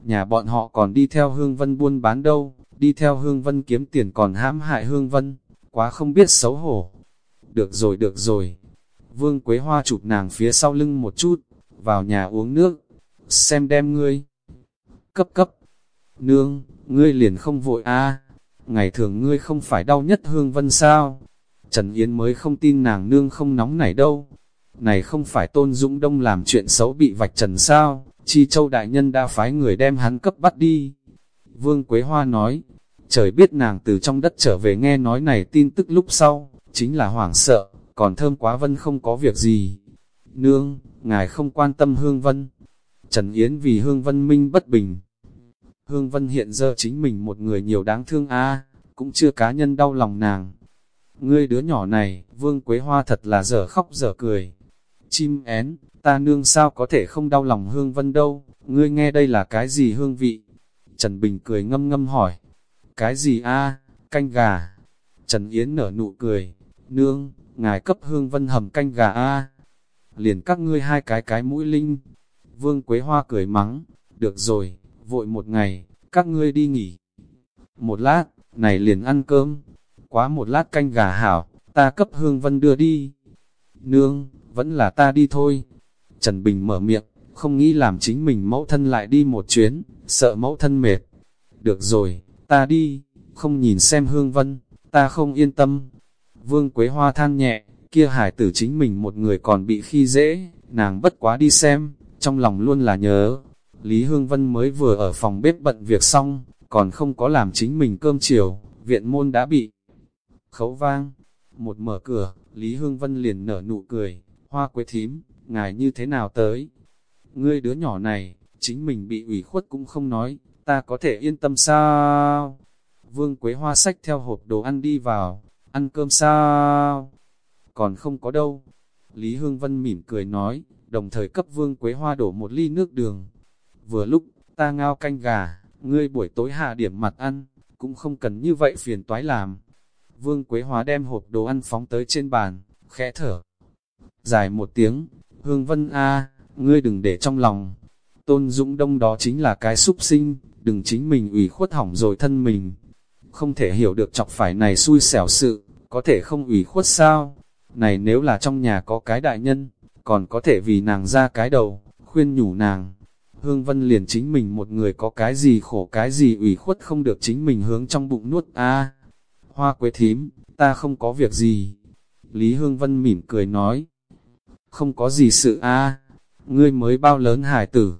Nhà bọn họ còn đi theo hương vân buôn bán đâu, đi theo hương vân kiếm tiền còn hãm hại hương vân, quá không biết xấu hổ. Được rồi được rồi, vương quế hoa chụp nàng phía sau lưng một chút, vào nhà uống nước, xem đem ngươi. Cấp cấp, nương, ngươi liền không vội a ngày thường ngươi không phải đau nhất hương vân sao? Trần Yến mới không tin nàng nương không nóng nảy đâu. Này không phải tôn dũng đông làm chuyện xấu bị vạch trần sao, chi châu đại nhân đã phái người đem hắn cấp bắt đi. Vương Quế Hoa nói, trời biết nàng từ trong đất trở về nghe nói này tin tức lúc sau, chính là hoảng sợ, còn thơm quá vân không có việc gì. Nương, ngài không quan tâm Hương Vân. Trần Yến vì Hương Vân minh bất bình. Hương Vân hiện giờ chính mình một người nhiều đáng thương a cũng chưa cá nhân đau lòng nàng. Ngươi đứa nhỏ này, Vương Quế Hoa thật là dở khóc dở cười. Chim én, ta nương sao có thể không đau lòng Hương Vân đâu, ngươi nghe đây là cái gì hương vị? Trần Bình cười ngâm ngâm hỏi. Cái gì a canh gà. Trần Yến nở nụ cười, nương, ngài cấp Hương Vân hầm canh gà a Liền các ngươi hai cái cái mũi linh. Vương Quế Hoa cười mắng, được rồi, vội một ngày, các ngươi đi nghỉ. Một lát, này liền ăn cơm, quá một lát canh gà hảo, ta cấp Hương Vân đưa đi. Nương, vẫn là ta đi thôi. Trần Bình mở miệng, không nghĩ làm chính mình mẫu thân lại đi một chuyến, sợ mẫu thân mệt. Được rồi, ta đi, không nhìn xem Hương Vân, ta không yên tâm. Vương Quế Hoa than nhẹ, kia hải tử chính mình một người còn bị khi dễ, nàng bất quá đi xem, trong lòng luôn là nhớ. Lý Hương Vân mới vừa ở phòng bếp bận việc xong, còn không có làm chính mình cơm chiều, viện môn đã bị khấu vang. Một mở cửa, Lý Hương Vân liền nở nụ cười, hoa quế thím, ngài như thế nào tới? Ngươi đứa nhỏ này, chính mình bị ủy khuất cũng không nói, ta có thể yên tâm sao? Vương Quế Hoa sách theo hộp đồ ăn đi vào, ăn cơm sao? Còn không có đâu. Lý Hương Vân mỉm cười nói, đồng thời cấp Vương Quế Hoa đổ một ly nước đường. Vừa lúc, ta ngao canh gà, ngươi buổi tối hạ điểm mặt ăn, cũng không cần như vậy phiền toái làm. Vương Quế Hóa đem hộp đồ ăn phóng tới trên bàn, khẽ thở. Dài một tiếng, Hương Vân A, ngươi đừng để trong lòng. Tôn Dũng Đông đó chính là cái súc sinh, đừng chính mình ủy khuất hỏng rồi thân mình. Không thể hiểu được chọc phải này xui xẻo sự, có thể không ủy khuất sao? Này nếu là trong nhà có cái đại nhân, còn có thể vì nàng ra cái đầu, khuyên nhủ nàng. Hương Vân liền chính mình một người có cái gì khổ cái gì ủy khuất không được chính mình hướng trong bụng nuốt a Hoa quế thím, ta không có việc gì. Lý Hương Vân mỉm cười nói. Không có gì sự a ngươi mới bao lớn hải tử.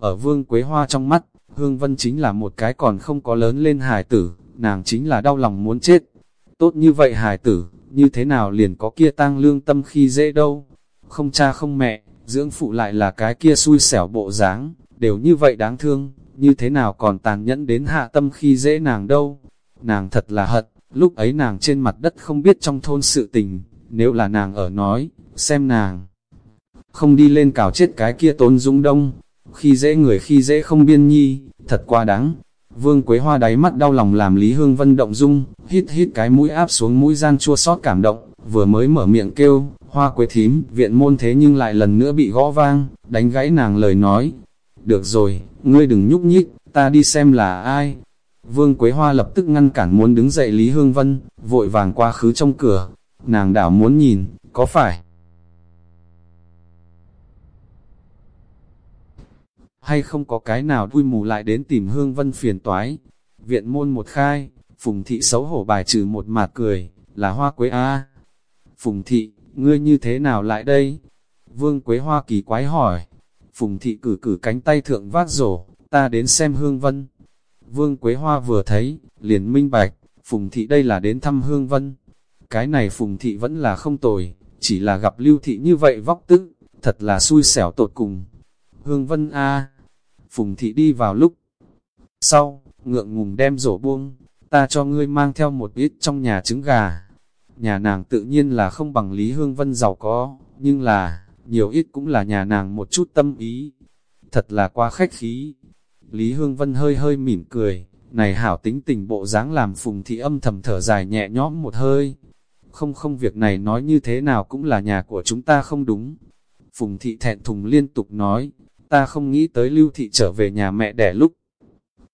Ở vương quế hoa trong mắt, Hương Vân chính là một cái còn không có lớn lên hải tử, nàng chính là đau lòng muốn chết. Tốt như vậy hải tử, như thế nào liền có kia tang lương tâm khi dễ đâu. Không cha không mẹ, dưỡng phụ lại là cái kia xui xẻo bộ dáng, đều như vậy đáng thương, như thế nào còn tàn nhẫn đến hạ tâm khi dễ nàng đâu. Nàng thật là hận, lúc ấy nàng trên mặt đất không biết trong thôn sự tình, nếu là nàng ở nói, xem nàng. Không đi lên cào chết cái kia tôn dũng đông, khi dễ người khi dễ không biên nhi, thật quá đáng. Vương Quế Hoa đáy mắt đau lòng làm Lý Hương Vân động dung, hít hít cái mũi áp xuống mũi gian chua xót cảm động, vừa mới mở miệng kêu, hoa quế thím, viện môn thế nhưng lại lần nữa bị gõ vang, đánh gãy nàng lời nói. Được rồi, ngươi đừng nhúc nhích, ta đi xem là ai. Vương Quế Hoa lập tức ngăn cản muốn đứng dậy Lý Hương Vân, vội vàng qua khứ trong cửa, nàng đảo muốn nhìn, có phải hay không có cái nào đuôi mù lại đến tìm Hương Vân phiền toái. Viện môn một khai, Phùng Thị xấu hổ bài trừ một mạt cười, là hoa quế A. Phùng Thị, ngươi như thế nào lại đây? Vương Quế Hoa kỳ quái hỏi. Phùng Thị cử cử cánh tay thượng vác rổ, ta đến xem Hương Vân. Vương Quế Hoa vừa thấy, liền minh bạch, Phùng Thị đây là đến thăm Hương Vân. Cái này Phùng Thị vẫn là không tồi, chỉ là gặp Lưu Thị như vậy vóc tức, thật là xui xẻo tột cùng. Hương Vân A. Phùng thị đi vào lúc sau, ngượng ngùng đem rổ buông, ta cho ngươi mang theo một ít trong nhà trứng gà. Nhà nàng tự nhiên là không bằng Lý Hương Vân giàu có, nhưng là, nhiều ít cũng là nhà nàng một chút tâm ý. Thật là quá khách khí. Lý Hương Vân hơi hơi mỉm cười, này hảo tính tình bộ dáng làm phùng thị âm thầm thở dài nhẹ nhõm một hơi. Không không việc này nói như thế nào cũng là nhà của chúng ta không đúng. Phùng thị thẹn thùng liên tục nói, ta không nghĩ tới lưu thị trở về nhà mẹ đẻ lúc.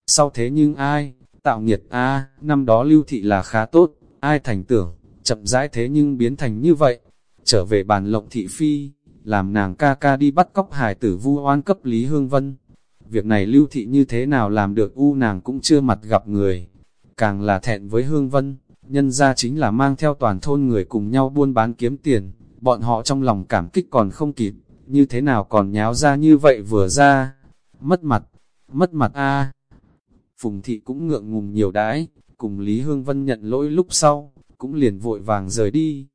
Sau thế nhưng ai, tạo nghiệt a năm đó lưu thị là khá tốt, ai thành tưởng, chậm rãi thế nhưng biến thành như vậy. Trở về bàn lộng thị phi, làm nàng ca ca đi bắt cóc hài tử vu oan cấp Lý Hương Vân. Việc này lưu thị như thế nào làm được u nàng cũng chưa mặt gặp người. Càng là thẹn với Hương Vân, nhân ra chính là mang theo toàn thôn người cùng nhau buôn bán kiếm tiền, bọn họ trong lòng cảm kích còn không kịp như thế nào còn nháo ra như vậy vừa ra, mất mặt, mất mặt a Phùng thị cũng ngượng ngùng nhiều đãi, cùng Lý Hương Vân nhận lỗi lúc sau, cũng liền vội vàng rời đi.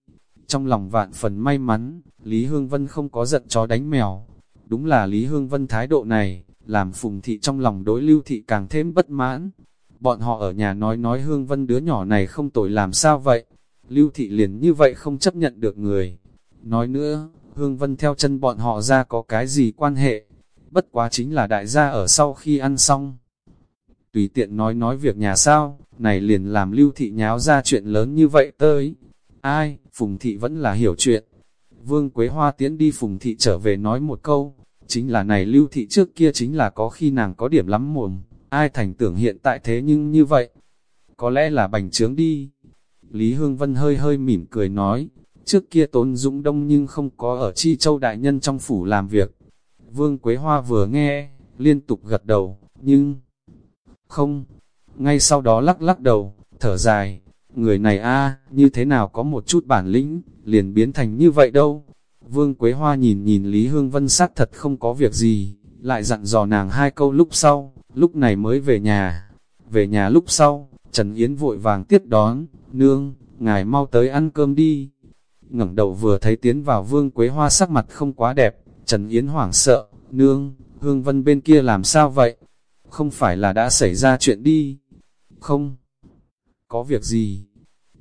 Trong lòng vạn phần may mắn, Lý Hương Vân không có giận chó đánh mèo. Đúng là Lý Hương Vân thái độ này, làm Phùng thị trong lòng đối lưu thị càng thêm bất mãn. Bọn họ ở nhà nói nói Hương Vân đứa nhỏ này không tội làm sao vậy? Lưu thị liền như vậy không chấp nhận được người. Nói nữa, Hương Vân theo chân bọn họ ra có cái gì quan hệ, bất quá chính là đại gia ở sau khi ăn xong. Tùy tiện nói nói việc nhà sao, này liền làm lưu thị nháo ra chuyện lớn như vậy tới. Ai, Phùng thị vẫn là hiểu chuyện. Vương Quế Hoa tiến đi Phùng thị trở về nói một câu, chính là này lưu thị trước kia chính là có khi nàng có điểm lắm mồm, ai thành tưởng hiện tại thế nhưng như vậy. Có lẽ là bành trướng đi. Lý Hương Vân hơi hơi mỉm cười nói, Trước kia Tốn Dũng Đông nhưng không có ở Chi Châu Đại Nhân trong phủ làm việc. Vương Quế Hoa vừa nghe, liên tục gật đầu, nhưng... Không, ngay sau đó lắc lắc đầu, thở dài, người này a như thế nào có một chút bản lĩnh, liền biến thành như vậy đâu. Vương Quế Hoa nhìn nhìn Lý Hương Vân sát thật không có việc gì, lại dặn dò nàng hai câu lúc sau, lúc này mới về nhà. Về nhà lúc sau, Trần Yến vội vàng tiếp đón, nương, ngài mau tới ăn cơm đi ngẩng đầu vừa thấy tiến vào vương quế hoa sắc mặt không quá đẹp, Trần Yến hoảng sợ, nương, hương vân bên kia làm sao vậy? Không phải là đã xảy ra chuyện đi? Không, có việc gì?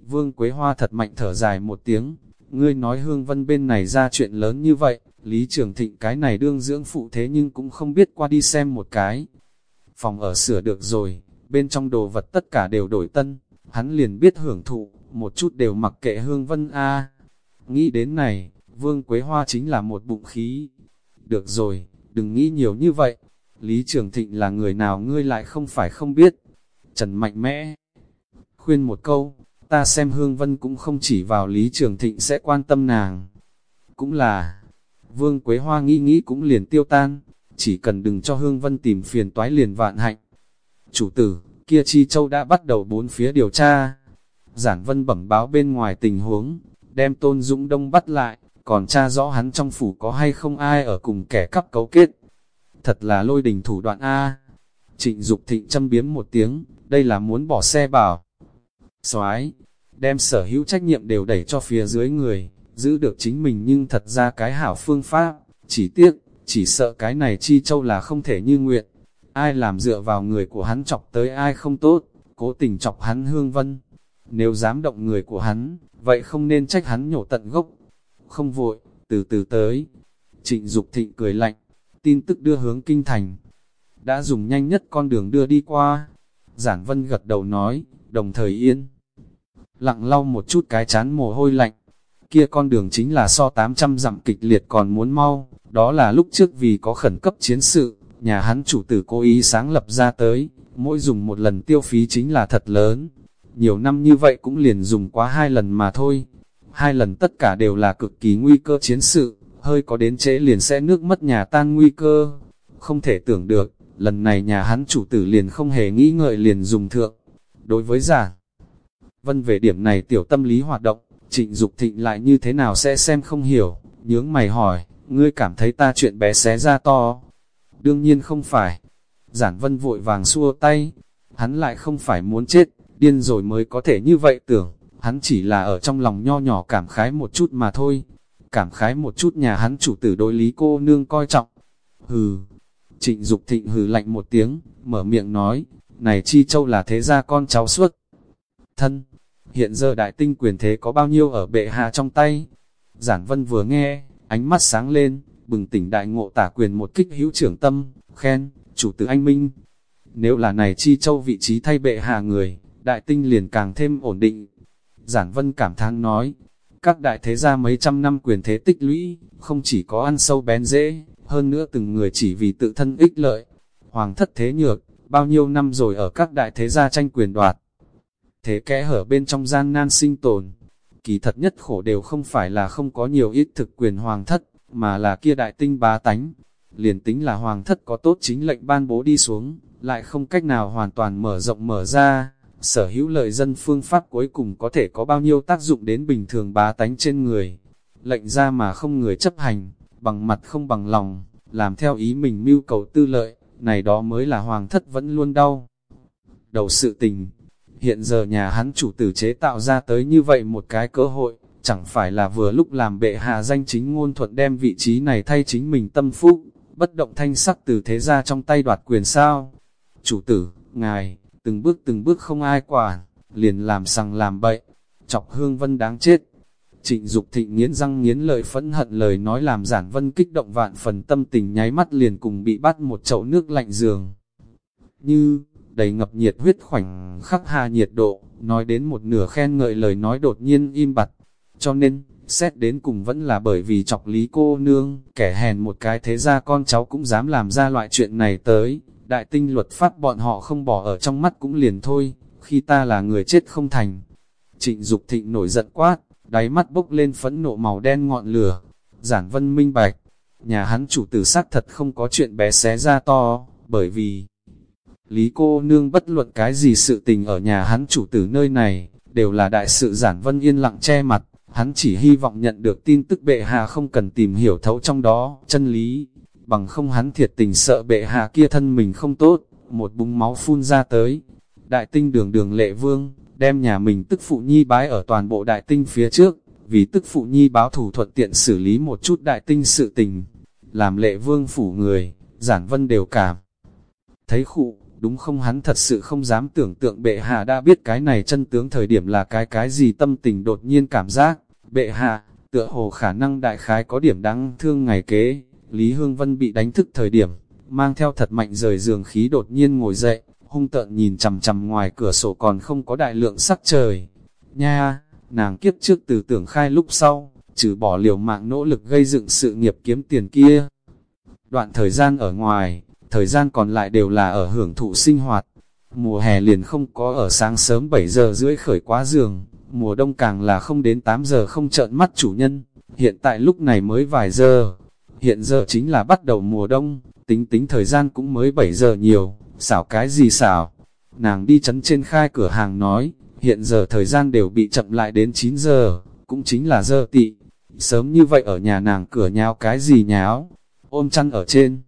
Vương Quế Hoa thật mạnh thở dài một tiếng, ngươi nói hương vân bên này ra chuyện lớn như vậy, Lý Trường Thịnh cái này đương dưỡng phụ thế nhưng cũng không biết qua đi xem một cái. Phòng ở sửa được rồi, bên trong đồ vật tất cả đều đổi tân, hắn liền biết hưởng thụ, một chút đều mặc kệ hương vân A. Nghĩ đến này, Vương Quế Hoa chính là một bụng khí. Được rồi, đừng nghĩ nhiều như vậy. Lý Trường Thịnh là người nào ngươi lại không phải không biết. Trần mạnh mẽ. Khuyên một câu, ta xem Hương Vân cũng không chỉ vào Lý Trường Thịnh sẽ quan tâm nàng. Cũng là, Vương Quế Hoa nghĩ nghĩ cũng liền tiêu tan, chỉ cần đừng cho Hương Vân tìm phiền toái liền vạn hạnh. Chủ tử, kia Chi Châu đã bắt đầu bốn phía điều tra. Giản Vân bẩm báo bên ngoài tình huống, đem Tôn Dũng Đông bắt lại, còn tra rõ hắn trong phủ có hay không ai ở cùng kẻ cắp cấu kết. Thật là lôi đình thủ đoạn A. Trịnh Dục thịnh châm biếm một tiếng, đây là muốn bỏ xe bảo. Soái đem sở hữu trách nhiệm đều đẩy cho phía dưới người, giữ được chính mình nhưng thật ra cái hảo phương pháp, chỉ tiếc, chỉ sợ cái này chi châu là không thể như nguyện. Ai làm dựa vào người của hắn chọc tới ai không tốt, cố tình chọc hắn hương vân. Nếu dám động người của hắn, vậy không nên trách hắn nhổ tận gốc. Không vội, từ từ tới. Trịnh Dục thịnh cười lạnh, tin tức đưa hướng kinh thành. Đã dùng nhanh nhất con đường đưa đi qua. Giản Vân gật đầu nói, đồng thời yên. Lặng lau một chút cái chán mồ hôi lạnh. Kia con đường chính là so 800 dặm kịch liệt còn muốn mau, đó là lúc trước vì có khẩn cấp chiến sự, nhà hắn chủ tử cố ý sáng lập ra tới, mỗi dùng một lần tiêu phí chính là thật lớn. Nhiều năm như vậy cũng liền dùng quá hai lần mà thôi. Hai lần tất cả đều là cực kỳ nguy cơ chiến sự, hơi có đến trễ liền sẽ nước mất nhà tan nguy cơ. Không thể tưởng được, lần này nhà hắn chủ tử liền không hề nghĩ ngợi liền dùng thượng. Đối với giả, vân về điểm này tiểu tâm lý hoạt động, trịnh Dục thịnh lại như thế nào sẽ xem không hiểu, nhướng mày hỏi, ngươi cảm thấy ta chuyện bé xé ra to. Đương nhiên không phải. Giản vân vội vàng xua tay, hắn lại không phải muốn chết, điên rồi mới có thể như vậy tưởng, hắn chỉ là ở trong lòng nho nhỏ cảm khái một chút mà thôi. Cảm khái một chút nhà hắn chủ tử đối lý cô nương coi trọng. Hừ, trịnh Dục thịnh hừ lạnh một tiếng, mở miệng nói, này chi châu là thế gia con cháu suốt. Thân, hiện giờ đại tinh quyền thế có bao nhiêu ở bệ hạ trong tay? Giản vân vừa nghe, ánh mắt sáng lên, bừng tỉnh đại ngộ tả quyền một kích hữu trưởng tâm, khen, chủ tử anh minh. Nếu là này chi châu vị trí thay bệ hạ người, đại tinh liền càng thêm ổn định. Giản vân cảm thán nói, các đại thế gia mấy trăm năm quyền thế tích lũy, không chỉ có ăn sâu bén dễ, hơn nữa từng người chỉ vì tự thân ích lợi. Hoàng thất thế nhược, bao nhiêu năm rồi ở các đại thế gia tranh quyền đoạt. Thế kẽ hở bên trong gian nan sinh tồn, kỳ thật nhất khổ đều không phải là không có nhiều ít thực quyền hoàng thất, mà là kia đại tinh bá tánh. Liền tính là hoàng thất có tốt chính lệnh ban bố đi xuống, lại không cách nào hoàn toàn mở rộng mở ra. Sở hữu lợi dân phương pháp cuối cùng có thể có bao nhiêu tác dụng đến bình thường bá tánh trên người. Lệnh ra mà không người chấp hành, bằng mặt không bằng lòng, làm theo ý mình mưu cầu tư lợi, này đó mới là hoàng thất vẫn luôn đau. Đầu sự tình, hiện giờ nhà hắn chủ tử chế tạo ra tới như vậy một cái cơ hội, chẳng phải là vừa lúc làm bệ hạ danh chính ngôn thuận đem vị trí này thay chính mình tâm phúc, bất động thanh sắc từ thế ra trong tay đoạt quyền sao. Chủ tử, ngài, từng bước từng bước không ai quản, liền làm sằng làm bậy, chọc hương vân đáng chết. Trịnh Dục thịnh nghiến răng nghiến lợi phẫn hận lời nói làm giản vân kích động vạn phần tâm tình nháy mắt liền cùng bị bắt một chậu nước lạnh giường. Như, đầy ngập nhiệt huyết khoảnh khắc hà nhiệt độ, nói đến một nửa khen ngợi lời nói đột nhiên im bặt. Cho nên, xét đến cùng vẫn là bởi vì chọc lý cô nương, kẻ hèn một cái thế ra con cháu cũng dám làm ra loại chuyện này tới. Đại tinh luật pháp bọn họ không bỏ ở trong mắt cũng liền thôi, khi ta là người chết không thành. Trịnh Dục thịnh nổi giận quát, đáy mắt bốc lên phẫn nộ màu đen ngọn lửa. Giản vân minh bạch, nhà hắn chủ tử xác thật không có chuyện bé xé ra to, bởi vì Lý cô nương bất luận cái gì sự tình ở nhà hắn chủ tử nơi này, đều là đại sự giản vân yên lặng che mặt, hắn chỉ hy vọng nhận được tin tức bệ hạ không cần tìm hiểu thấu trong đó, chân lý, bằng không hắn thiệt tình sợ bệ hạ kia thân mình không tốt, một búng máu phun ra tới. Đại tinh đường đường lệ vương, đem nhà mình tức phụ nhi bái ở toàn bộ đại tinh phía trước, vì tức phụ nhi báo thủ thuận tiện xử lý một chút đại tinh sự tình. Làm lệ vương phủ người, giản vân đều cảm. Thấy khụ, đúng không hắn thật sự không dám tưởng tượng bệ hạ đã biết cái này chân tướng thời điểm là cái cái gì tâm tình đột nhiên cảm giác, bệ hạ, tựa hồ khả năng đại khái có điểm đáng thương ngày kế, Lý Hương Vân bị đánh thức thời điểm, mang theo thật mạnh rời giường khí đột nhiên ngồi dậy, hung tợn nhìn chằm chằm ngoài cửa sổ còn không có đại lượng sắc trời. Nha, nàng kiếp trước từ tưởng khai lúc sau, trừ bỏ liều mạng nỗ lực gây dựng sự nghiệp kiếm tiền kia. Đoạn thời gian ở ngoài, thời gian còn lại đều là ở hưởng thụ sinh hoạt. Mùa hè liền không có ở sáng sớm 7 giờ rưỡi khởi quá giường, mùa đông càng là không đến 8 giờ không trợn mắt chủ nhân, hiện tại lúc này mới vài giờ, hiện giờ chính là bắt đầu mùa đông, tính tính thời gian cũng mới 7 giờ nhiều, xảo cái gì xảo. Nàng đi chấn trên khai cửa hàng nói, hiện giờ thời gian đều bị chậm lại đến 9 giờ, cũng chính là giờ tị. Sớm như vậy ở nhà nàng cửa nháo cái gì nháo, ôm chăn ở trên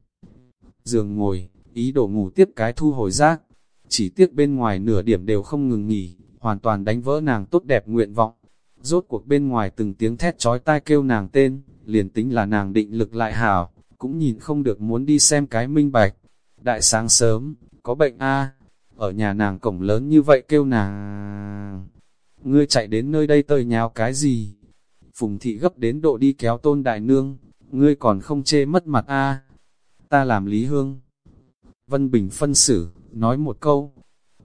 giường ngồi, ý đồ ngủ tiếp cái thu hồi rác. Chỉ tiếc bên ngoài nửa điểm đều không ngừng nghỉ, hoàn toàn đánh vỡ nàng tốt đẹp nguyện vọng. Rốt cuộc bên ngoài từng tiếng thét trói tai kêu nàng tên, liền tính là nàng định lực lại hảo, cũng nhìn không được muốn đi xem cái minh bạch. Đại sáng sớm, có bệnh a ở nhà nàng cổng lớn như vậy kêu nàng. Ngươi chạy đến nơi đây tơi nhào cái gì? Phùng thị gấp đến độ đi kéo tôn đại nương, ngươi còn không chê mất mặt a ta làm Lý Hương. Vân Bình phân xử, nói một câu,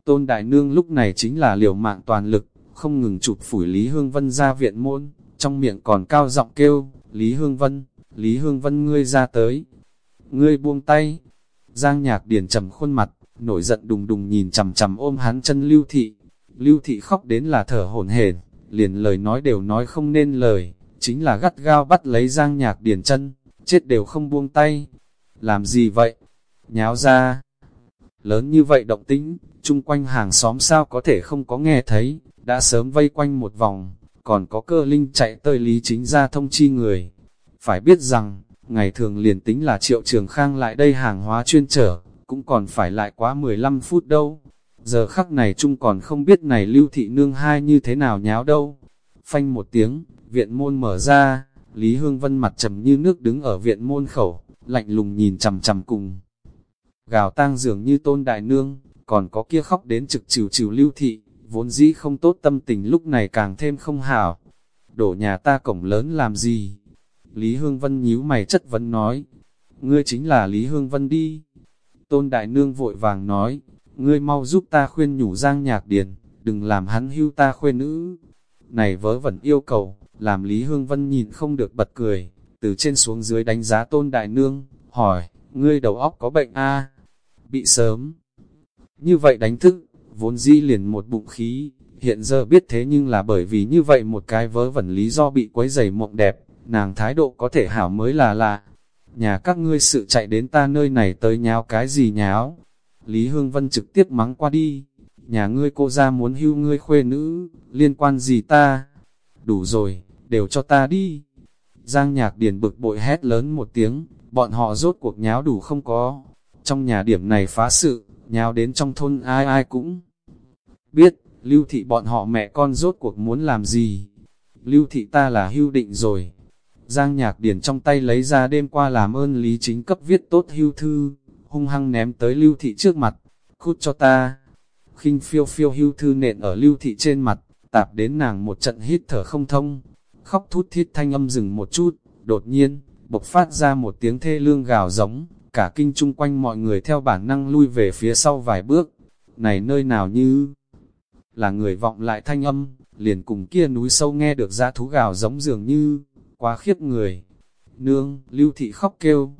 Tôn Đại Nương lúc này chính là liều mạng toàn lực, không ngừng chụp phủi Lý Hương Vân ra viện môn, trong miệng còn cao giọng kêu, Lý Hương Vân, Lý Hương Vân ngươi ra tới, ngươi buông tay. Giang nhạc điển trầm khuôn mặt, nổi giận đùng đùng nhìn chầm chầm ôm hắn chân lưu thị. Lưu thị khóc đến là thở hổn hển, liền lời nói đều nói không nên lời, chính là gắt gao bắt lấy giang nhạc điển chân, chết đều không buông tay. Làm gì vậy? Nháo ra. Lớn như vậy động tĩnh, chung quanh hàng xóm sao có thể không có nghe thấy, đã sớm vây quanh một vòng, còn có cơ linh chạy tới lý chính ra thông chi người. Phải biết rằng, ngày thường liền tính là triệu trường khang lại đây hàng hóa chuyên trở, cũng còn phải lại quá 15 phút đâu. Giờ khắc này chung còn không biết này lưu thị nương hai như thế nào nháo đâu. Phanh một tiếng, viện môn mở ra, Lý Hương Vân mặt trầm như nước đứng ở viện môn khẩu, lạnh lùng nhìn chầm chầm cùng. Gào tang dường như tôn đại nương, còn có kia khóc đến trực trừ trừ lưu thị, vốn dĩ không tốt tâm tình lúc này càng thêm không hảo. Đổ nhà ta cổng lớn làm gì? Lý Hương Vân nhíu mày chất vấn nói, ngươi chính là Lý Hương Vân đi. Tôn Đại Nương vội vàng nói, ngươi mau giúp ta khuyên nhủ Giang Nhạc Điền, đừng làm hắn hưu ta khuê nữ. Này vớ vẩn yêu cầu, làm Lý Hương Vân nhìn không được bật cười, từ trên xuống dưới đánh giá Tôn Đại Nương, hỏi, ngươi đầu óc có bệnh a Bị sớm. Như vậy đánh thức, vốn dĩ liền một bụng khí, hiện giờ biết thế nhưng là bởi vì như vậy một cái vớ vẩn lý do bị quấy giày mộng đẹp, nàng thái độ có thể hảo mới là lạ. Nhà các ngươi sự chạy đến ta nơi này tới nháo cái gì nháo. Lý Hương Vân trực tiếp mắng qua đi. Nhà ngươi cô ra muốn hưu ngươi khuê nữ, liên quan gì ta? Đủ rồi, đều cho ta đi. Giang nhạc điền bực bội hét lớn một tiếng, bọn họ rốt cuộc nháo đủ không có. Trong nhà điểm này phá sự, nháo đến trong thôn ai ai cũng biết, lưu thị bọn họ mẹ con rốt cuộc muốn làm gì. Lưu thị ta là hưu định rồi, Giang Nhạc Điển trong tay lấy ra đêm qua làm ơn Lý Chính cấp viết tốt hưu thư, hung hăng ném tới Lưu Thị trước mặt, cút cho ta. khinh phiêu phiêu hưu thư nện ở Lưu Thị trên mặt, tạp đến nàng một trận hít thở không thông, khóc thút thít thanh âm dừng một chút, đột nhiên, bộc phát ra một tiếng thê lương gào giống, cả kinh chung quanh mọi người theo bản năng lui về phía sau vài bước, này nơi nào như? Là người vọng lại thanh âm, liền cùng kia núi sâu nghe được ra thú gào giống dường như, quá khiếp người. Nương, lưu thị khóc kêu.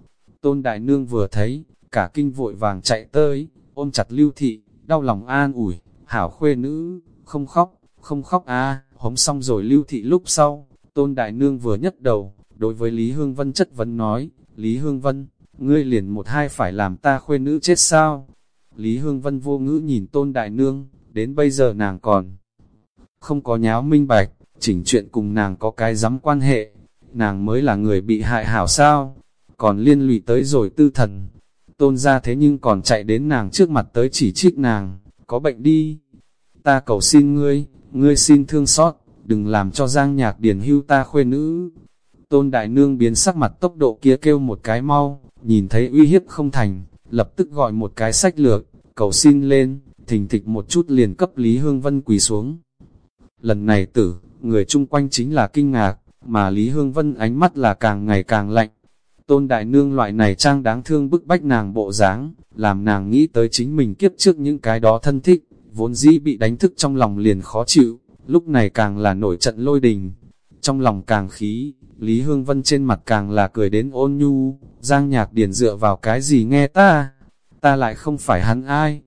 Tôn đại nương vừa thấy, cả kinh vội vàng chạy tới, ôm chặt lưu thị, đau lòng an ủi, hảo khuê nữ, không khóc, không khóc a hống xong rồi lưu thị lúc sau. Tôn đại nương vừa nhất đầu, đối với Lý Hương Vân chất vấn nói, Lý Hương Vân, ngươi liền một hai phải làm ta khuê nữ chết sao? Lý Hương Vân vô ngữ nhìn tôn đại nương, đến bây giờ nàng còn không có nháo minh bạch, chỉnh chuyện cùng nàng có cái dám quan hệ, nàng mới là người bị hại hảo sao, còn liên lụy tới rồi tư thần. Tôn ra thế nhưng còn chạy đến nàng trước mặt tới chỉ trích nàng, có bệnh đi. Ta cầu xin ngươi, ngươi xin thương xót, đừng làm cho giang nhạc điển hưu ta khuê nữ. Tôn đại nương biến sắc mặt tốc độ kia kêu một cái mau, nhìn thấy uy hiếp không thành, lập tức gọi một cái sách lược, cầu xin lên, thình thịch một chút liền cấp Lý Hương Vân quỳ xuống. Lần này tử, người chung quanh chính là kinh ngạc, mà Lý Hương Vân ánh mắt là càng ngày càng lạnh. Tôn Đại Nương loại này trang đáng thương bức bách nàng bộ dáng, làm nàng nghĩ tới chính mình kiếp trước những cái đó thân thích, vốn dĩ bị đánh thức trong lòng liền khó chịu, lúc này càng là nổi trận lôi đình. Trong lòng càng khí, Lý Hương Vân trên mặt càng là cười đến ôn nhu, giang nhạc điển dựa vào cái gì nghe ta, ta lại không phải hắn ai.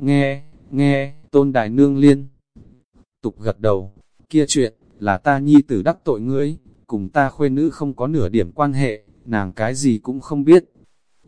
Nghe, nghe, Tôn Đại Nương liên. Tục gật đầu, kia chuyện, là ta nhi tử đắc tội ngươi, cùng ta khuê nữ không có nửa điểm quan hệ, nàng cái gì cũng không biết.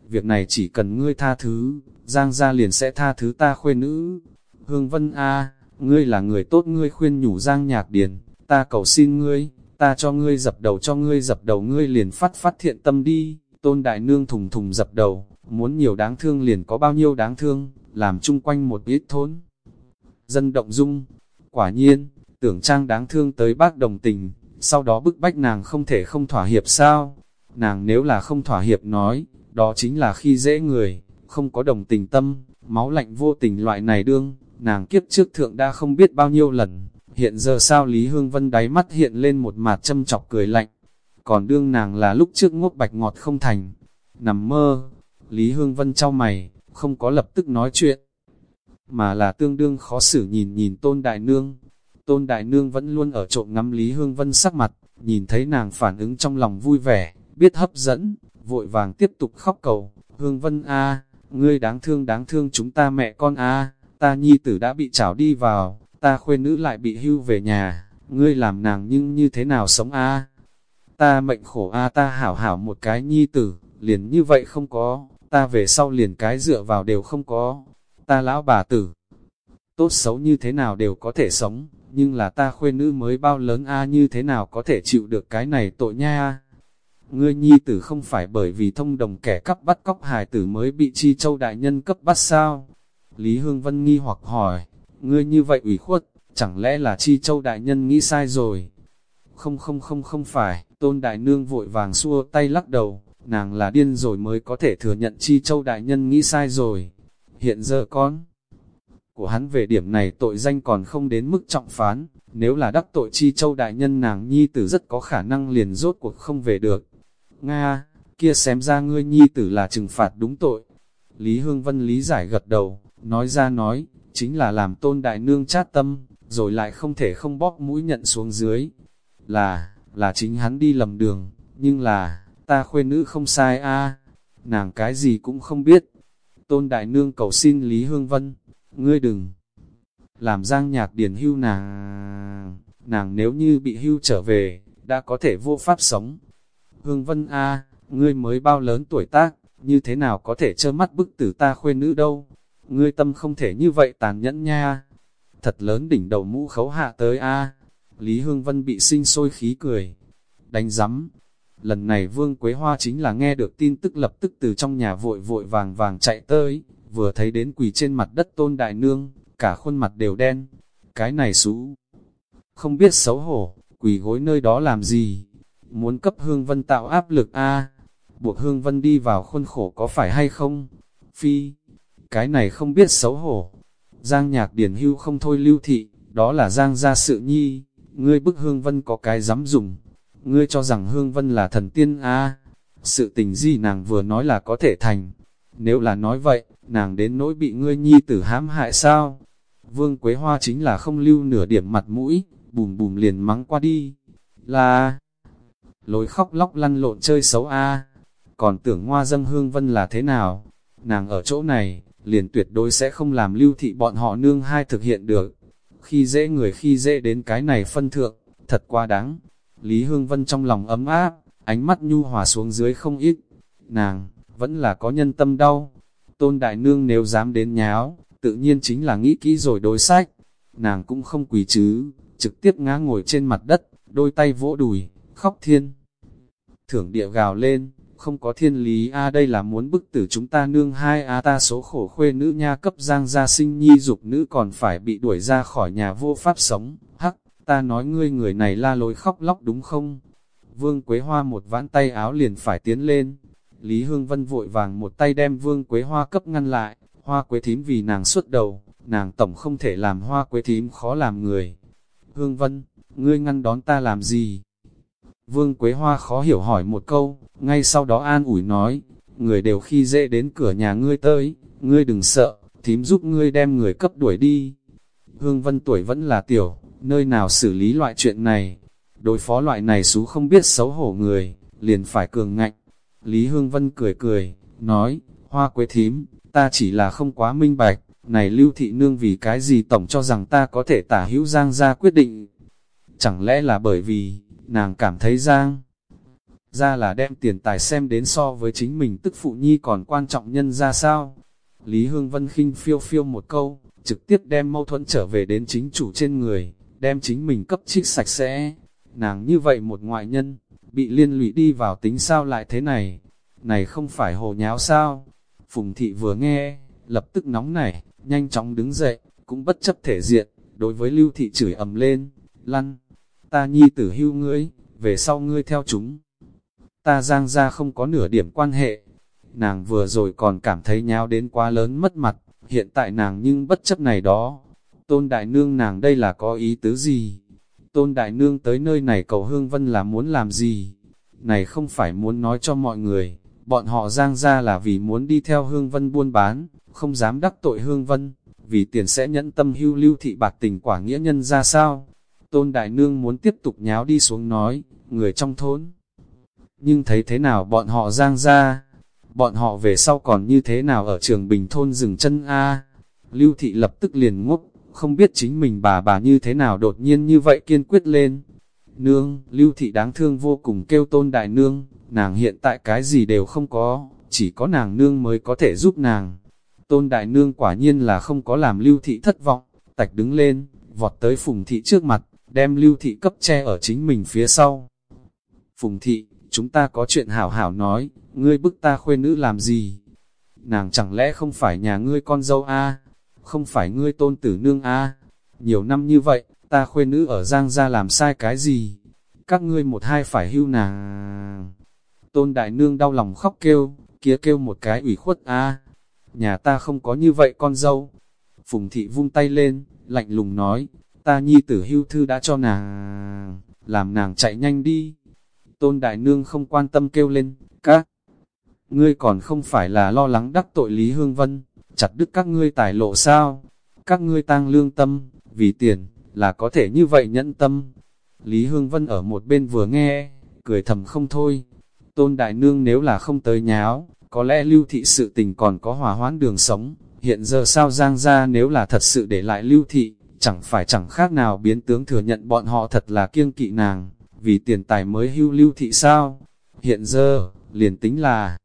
Việc này chỉ cần ngươi tha thứ, Giang gia liền sẽ tha thứ ta khuê nữ. Hương Vân A, ngươi là người tốt ngươi khuyên nhủ Giang Nhạc Điền, ta cầu xin ngươi, ta cho ngươi dập đầu cho ngươi dập đầu ngươi liền phát phát thiện tâm đi. Tôn Đại Nương thùng thùng dập đầu, muốn nhiều đáng thương liền có bao nhiêu đáng thương, làm chung quanh một ít thốn. Dân động dung, quả nhiên, tưởng trang đáng thương tới bác đồng tình, sau đó bức bách nàng không thể không thỏa hiệp sao. Nàng nếu là không thỏa hiệp nói, đó chính là khi dễ người, không có đồng tình tâm, máu lạnh vô tình loại này đương, nàng kiếp trước thượng đã không biết bao nhiêu lần, hiện giờ sao Lý Hương Vân đáy mắt hiện lên một mặt châm chọc cười lạnh, còn đương nàng là lúc trước ngốc bạch ngọt không thành, nằm mơ, Lý Hương Vân trao mày, không có lập tức nói chuyện. mà là tương đương khó xử nhìn nhìn tôn đại nương. Tôn đại nương vẫn luôn ở trộm ngắm Lý Hương Vân sắc mặt, nhìn thấy nàng phản ứng trong lòng vui vẻ, biết hấp dẫn, vội vàng tiếp tục khóc cầu, Hương Vân A, ngươi đáng thương đáng thương chúng ta mẹ con A, ta nhi tử đã bị trảo đi vào, ta khuê nữ lại bị hưu về nhà, ngươi làm nàng nhưng như thế nào sống A. Ta mệnh khổ A ta hảo hảo một cái nhi tử, liền như vậy không có, ta về sau liền cái dựa vào đều không có, ta lão bà tử. Tốt xấu như thế nào đều có thể sống, nhưng là ta khuê nữ mới bao lớn A như thế nào có thể chịu được cái này tội nha Ngươi nhi tử không phải bởi vì thông đồng kẻ cắp bắt cóc hài tử mới bị chi châu đại nhân cấp bắt sao? Lý Hương Vân nghi hoặc hỏi, ngươi như vậy ủy khuất, chẳng lẽ là chi châu đại nhân nghĩ sai rồi? Không không không không phải, tôn đại nương vội vàng xua tay lắc đầu, nàng là điên rồi mới có thể thừa nhận chi châu đại nhân nghĩ sai rồi. Hiện giờ con của hắn về điểm này tội danh còn không đến mức trọng phán, nếu là đắc tội chi châu đại nhân nàng nhi tử rất có khả năng liền rốt cuộc không về được. Nga, kia xem ra ngươi nhi tử là trừng phạt đúng tội. Lý Hương Vân lý giải gật đầu, nói ra nói, chính là làm tôn đại nương chát tâm, rồi lại không thể không bóp mũi nhận xuống dưới. Là, là chính hắn đi lầm đường, nhưng là, ta khuê nữ không sai a nàng cái gì cũng không biết. Tôn đại nương cầu xin Lý Hương Vân, ngươi đừng làm giang nhạc điển hưu nàng, nàng nếu như bị hưu trở về, đã có thể vô pháp sống, Hương Vân A, ngươi mới bao lớn tuổi tác, như thế nào có thể trơ mắt bức tử ta khuê nữ đâu? Ngươi tâm không thể như vậy tàn nhẫn nha. Thật lớn đỉnh đầu mũ khấu hạ tới A. Lý Hương Vân bị sinh sôi khí cười. Đánh rắm. Lần này Vương Quế Hoa chính là nghe được tin tức lập tức từ trong nhà vội vội vàng vàng chạy tới, vừa thấy đến quỳ trên mặt đất tôn đại nương, cả khuôn mặt đều đen. Cái này xú. Không biết xấu hổ, quỳ gối nơi đó làm gì, muốn cấp Hương Vân tạo áp lực a buộc Hương Vân đi vào khuôn khổ có phải hay không? Phi, cái này không biết xấu hổ. Giang nhạc điển hưu không thôi lưu thị, đó là Giang gia sự nhi, ngươi bức Hương Vân có cái dám dùng. Ngươi cho rằng Hương Vân là thần tiên a sự tình gì nàng vừa nói là có thể thành. Nếu là nói vậy, nàng đến nỗi bị ngươi nhi tử hãm hại sao? Vương Quế Hoa chính là không lưu nửa điểm mặt mũi, bùm bùm liền mắng qua đi. Là, lối khóc lóc lăn lộn chơi xấu a Còn tưởng hoa dâng hương vân là thế nào? Nàng ở chỗ này, liền tuyệt đối sẽ không làm lưu thị bọn họ nương hai thực hiện được. Khi dễ người khi dễ đến cái này phân thượng, thật quá đáng. Lý Hương Vân trong lòng ấm áp, ánh mắt nhu hòa xuống dưới không ít. Nàng, vẫn là có nhân tâm đau. Tôn Đại Nương nếu dám đến nháo, tự nhiên chính là nghĩ kỹ rồi đối sách. Nàng cũng không quỳ chứ, trực tiếp ngã ngồi trên mặt đất, đôi tay vỗ đùi, khóc thiên. Thưởng địa gào lên, không có thiên lý a đây là muốn bức tử chúng ta nương hai a ta số khổ khuê nữ nha cấp giang gia sinh nhi dục nữ còn phải bị đuổi ra khỏi nhà vô pháp sống, ta nói ngươi người này la lối khóc lóc đúng không? Vương Quế Hoa một vãn tay áo liền phải tiến lên, Lý Hương Vân vội vàng một tay đem Vương Quế Hoa cấp ngăn lại, Hoa Quế Thím vì nàng suốt đầu, nàng tổng không thể làm Hoa Quế Thím khó làm người. Hương Vân, ngươi ngăn đón ta làm gì? Vương Quế Hoa khó hiểu hỏi một câu, ngay sau đó an ủi nói, người đều khi dễ đến cửa nhà ngươi tới, ngươi đừng sợ, thím giúp ngươi đem người cấp đuổi đi. Hương Vân tuổi vẫn là tiểu, nơi nào xử lý loại chuyện này, đối phó loại này xú không biết xấu hổ người, liền phải cường ngạnh. Lý Hương Vân cười cười, nói, hoa quế thím, ta chỉ là không quá minh bạch, này lưu thị nương vì cái gì tổng cho rằng ta có thể tả hữu giang ra quyết định. Chẳng lẽ là bởi vì, nàng cảm thấy Giang. Ra là đem tiền tài xem đến so với chính mình tức phụ nhi còn quan trọng nhân ra sao. Lý Hương Vân khinh phiêu phiêu một câu, trực tiếp đem mâu thuẫn trở về đến chính chủ trên người, đem chính mình cấp trích sạch sẽ. Nàng như vậy một ngoại nhân, bị liên lụy đi vào tính sao lại thế này? Này không phải hồ nháo sao? Phùng thị vừa nghe, lập tức nóng nảy, nhanh chóng đứng dậy, cũng bất chấp thể diện, đối với lưu thị chửi ầm lên, lăn, ta nhi tử hưu ngươi, về sau ngươi theo chúng. Ta giang ra không có nửa điểm quan hệ. Nàng vừa rồi còn cảm thấy nháo đến quá lớn mất mặt, hiện tại nàng nhưng bất chấp này đó. Tôn Đại Nương nàng đây là có ý tứ gì? Tôn Đại Nương tới nơi này cầu Hương Vân là muốn làm gì? Này không phải muốn nói cho mọi người, bọn họ giang ra là vì muốn đi theo Hương Vân buôn bán, không dám đắc tội Hương Vân, vì tiền sẽ nhẫn tâm hưu lưu thị bạc tình quả nghĩa nhân ra sao? Tôn Đại Nương muốn tiếp tục nháo đi xuống nói, người trong thôn. Nhưng thấy thế nào bọn họ giang ra, bọn họ về sau còn như thế nào ở trường bình thôn dừng chân A. Lưu thị lập tức liền ngốc, không biết chính mình bà bà như thế nào đột nhiên như vậy kiên quyết lên. Nương, lưu thị đáng thương vô cùng kêu tôn đại nương, nàng hiện tại cái gì đều không có, chỉ có nàng nương mới có thể giúp nàng. Tôn đại nương quả nhiên là không có làm lưu thị thất vọng, tạch đứng lên, vọt tới phùng thị trước mặt, đem lưu thị cấp che ở chính mình phía sau. Phùng thị, chúng ta có chuyện hảo hảo nói, ngươi bức ta khuê nữ làm gì? Nàng chẳng lẽ không phải nhà ngươi con dâu a không phải ngươi tôn tử nương a Nhiều năm như vậy, ta khuê nữ ở Giang ra làm sai cái gì? Các ngươi một hai phải hưu nàng. Tôn đại nương đau lòng khóc kêu, kia kêu một cái ủy khuất a Nhà ta không có như vậy con dâu. Phùng thị vung tay lên, lạnh lùng nói, ta nhi tử hưu thư đã cho nàng, làm nàng chạy nhanh đi. Tôn Đại Nương không quan tâm kêu lên, các ngươi còn không phải là lo lắng đắc tội Lý Hương Vân, chặt đứt các ngươi tài lộ sao? Các ngươi tăng lương tâm, vì tiền, là có thể như vậy nhẫn tâm. Lý Hương Vân ở một bên vừa nghe, cười thầm không thôi. Tôn Đại Nương nếu là không tới nháo, có lẽ lưu thị sự tình còn có hòa hoãn đường sống. Hiện giờ sao Giang ra nếu là thật sự để lại lưu thị, chẳng phải chẳng khác nào biến tướng thừa nhận bọn họ thật là kiêng kỵ nàng, vì tiền tài mới hưu lưu thị sao. Hiện giờ, liền tính là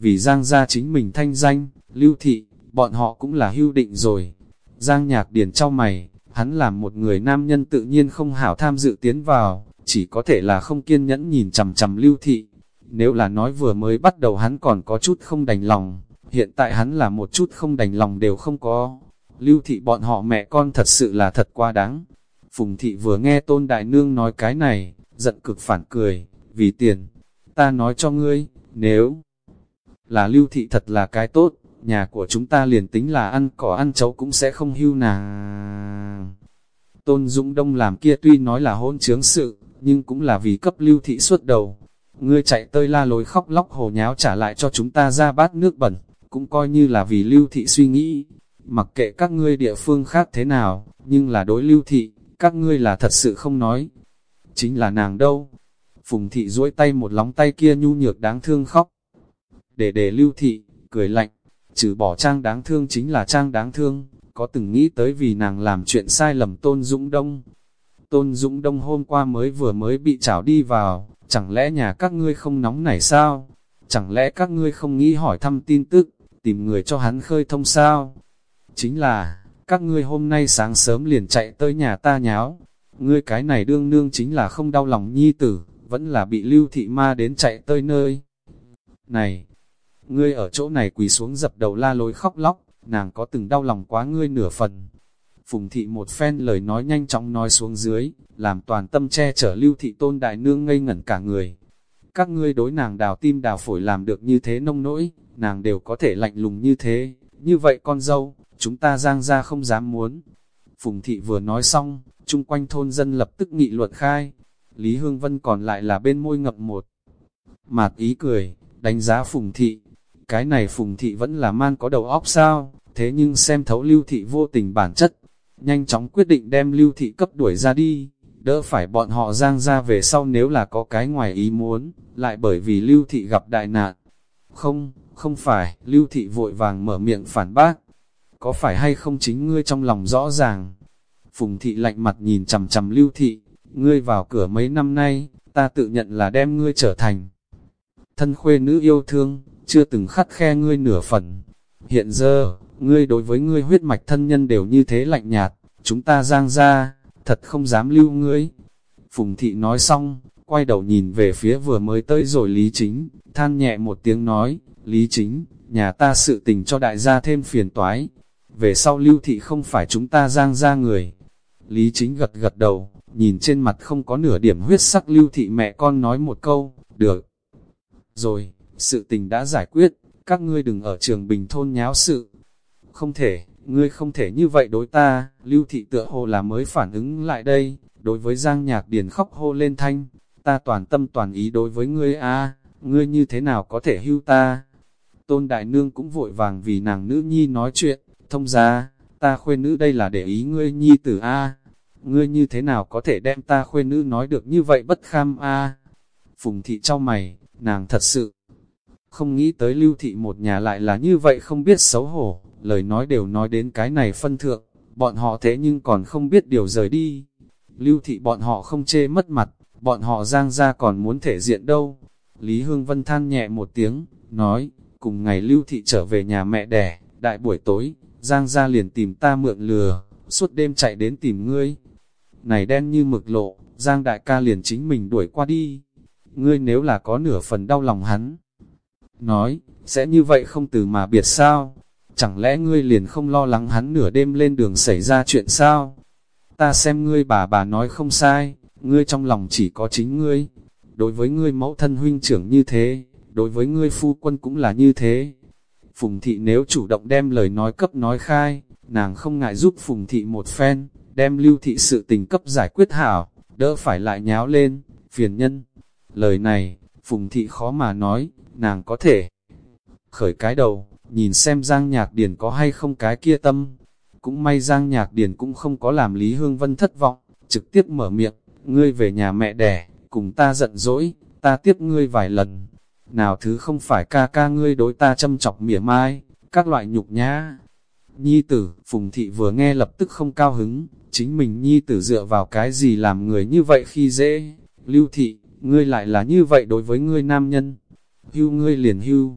vì Giang gia chính mình thanh danh, lưu thị, bọn họ cũng là hưu định rồi. Giang nhạc điền trao mày, hắn làm một người nam nhân tự nhiên không hảo tham dự tiến vào, chỉ có thể là không kiên nhẫn nhìn chằm chằm lưu thị. Nếu là nói vừa mới bắt đầu hắn còn có chút không đành lòng, hiện tại hắn là một chút không đành lòng đều không có. Lưu thị bọn họ mẹ con thật sự là thật quá đáng. Phùng thị vừa nghe tôn đại nương nói cái này, giận cực phản cười, vì tiền. Ta nói cho ngươi, nếu là lưu thị thật là cái tốt, nhà của chúng ta liền tính là ăn cỏ ăn chấu cũng sẽ không hưu nàng. Tôn Dũng Đông làm kia tuy nói là hôn chướng sự, nhưng cũng là vì cấp lưu thị suốt đầu. Ngươi chạy tơi la lối khóc lóc hồ nháo trả lại cho chúng ta ra bát nước bẩn, cũng coi như là vì lưu thị suy nghĩ. Mặc kệ các ngươi địa phương khác thế nào, nhưng là đối lưu thị, các ngươi là thật sự không nói. Chính là nàng đâu. Phùng thị duỗi tay một lóng tay kia nhu nhược đáng thương khóc để để lưu thị, cười lạnh, trừ bỏ trang đáng thương chính là trang đáng thương, có từng nghĩ tới vì nàng làm chuyện sai lầm Tôn Dũng Đông. Tôn Dũng Đông hôm qua mới vừa mới bị trảo đi vào, chẳng lẽ nhà các ngươi không nóng nảy sao? Chẳng lẽ các ngươi không nghĩ hỏi thăm tin tức, tìm người cho hắn khơi thông sao? Chính là, các ngươi hôm nay sáng sớm liền chạy tới nhà ta nháo. Ngươi cái này đương nương chính là không đau lòng nhi tử, vẫn là bị lưu thị ma đến chạy tới nơi. Này, ngươi ở chỗ này quỳ xuống dập đầu la lối khóc lóc, nàng có từng đau lòng quá ngươi nửa phần. Phùng thị một phen lời nói nhanh chóng nói xuống dưới, làm toàn tâm che chở lưu thị tôn đại nương ngây ngẩn cả người. Các ngươi đối nàng đào tim đào phổi làm được như thế nông nỗi, nàng đều có thể lạnh lùng như thế, như vậy con dâu, chúng ta giang ra không dám muốn. Phùng thị vừa nói xong, chung quanh thôn dân lập tức nghị luận khai, Lý Hương Vân còn lại là bên môi ngập một. Mạt ý cười, đánh giá Phùng thị, cái này phùng thị vẫn là man có đầu óc sao, thế nhưng xem thấu lưu thị vô tình bản chất, nhanh chóng quyết định đem lưu thị cấp đuổi ra đi, đỡ phải bọn họ giang ra về sau nếu là có cái ngoài ý muốn, lại bởi vì lưu thị gặp đại nạn. Không, không phải, lưu thị vội vàng mở miệng phản bác, có phải hay không chính ngươi trong lòng rõ ràng. Phùng thị lạnh mặt nhìn chầm chầm lưu thị, ngươi vào cửa mấy năm nay, ta tự nhận là đem ngươi trở thành thân khuê nữ yêu thương, chưa từng khắt khe ngươi nửa phần. Hiện giờ, ngươi đối với ngươi huyết mạch thân nhân đều như thế lạnh nhạt, chúng ta giang ra, thật không dám lưu ngươi. Phùng thị nói xong, quay đầu nhìn về phía vừa mới tới rồi Lý Chính, than nhẹ một tiếng nói, Lý Chính, nhà ta sự tình cho đại gia thêm phiền toái. Về sau lưu thị không phải chúng ta giang ra người. Lý Chính gật gật đầu, nhìn trên mặt không có nửa điểm huyết sắc lưu thị mẹ con nói một câu, được. Rồi, sự tình đã giải quyết, các ngươi đừng ở trường bình thôn nháo sự. Không thể, ngươi không thể như vậy đối ta, lưu thị tựa hồ là mới phản ứng lại đây, đối với giang nhạc điền khóc hô lên thanh, ta toàn tâm toàn ý đối với ngươi a ngươi như thế nào có thể hưu ta. Tôn Đại Nương cũng vội vàng vì nàng nữ nhi nói chuyện, thông ra, ta khuyên nữ đây là để ý ngươi nhi tử A. Ngươi như thế nào có thể đem ta khuyên nữ nói được như vậy bất kham A. Phùng thị trao mày, nàng thật sự không nghĩ tới lưu thị một nhà lại là như vậy không biết xấu hổ, lời nói đều nói đến cái này phân thượng, bọn họ thế nhưng còn không biết điều rời đi. Lưu thị bọn họ không chê mất mặt, bọn họ giang ra còn muốn thể diện đâu. Lý Hương Vân than nhẹ một tiếng, nói, cùng ngày Lưu thị trở về nhà mẹ đẻ, đại buổi tối, giang ra liền tìm ta mượn lừa, suốt đêm chạy đến tìm ngươi. Này đen như mực lộ, giang đại ca liền chính mình đuổi qua đi. Ngươi nếu là có nửa phần đau lòng hắn, nói, sẽ như vậy không từ mà biệt sao? Chẳng lẽ ngươi liền không lo lắng hắn nửa đêm lên đường xảy ra chuyện sao? Ta xem ngươi bà bà nói không sai, ngươi trong lòng chỉ có chính ngươi. Đối với ngươi mẫu thân huynh trưởng như thế, đối với ngươi phu quân cũng là như thế. Phùng thị nếu chủ động đem lời nói cấp nói khai, nàng không ngại giúp Phùng thị một phen, đem lưu thị sự tình cấp giải quyết hảo, đỡ phải lại nháo lên, phiền nhân. Lời này, Phùng thị khó mà nói, nàng có thể khởi cái đầu, nhìn xem Giang Nhạc Điền có hay không cái kia tâm. Cũng may Giang Nhạc Điền cũng không có làm Lý Hương Vân thất vọng, trực tiếp mở miệng, ngươi về nhà mẹ đẻ, cùng ta giận dỗi, ta tiếp ngươi vài lần. Nào thứ không phải ca ca ngươi đối ta châm chọc mỉa mai, các loại nhục nhã. Nhi tử, Phùng Thị vừa nghe lập tức không cao hứng, chính mình Nhi tử dựa vào cái gì làm người như vậy khi dễ. Lưu Thị, ngươi lại là như vậy đối với ngươi nam nhân. Hưu ngươi liền hưu.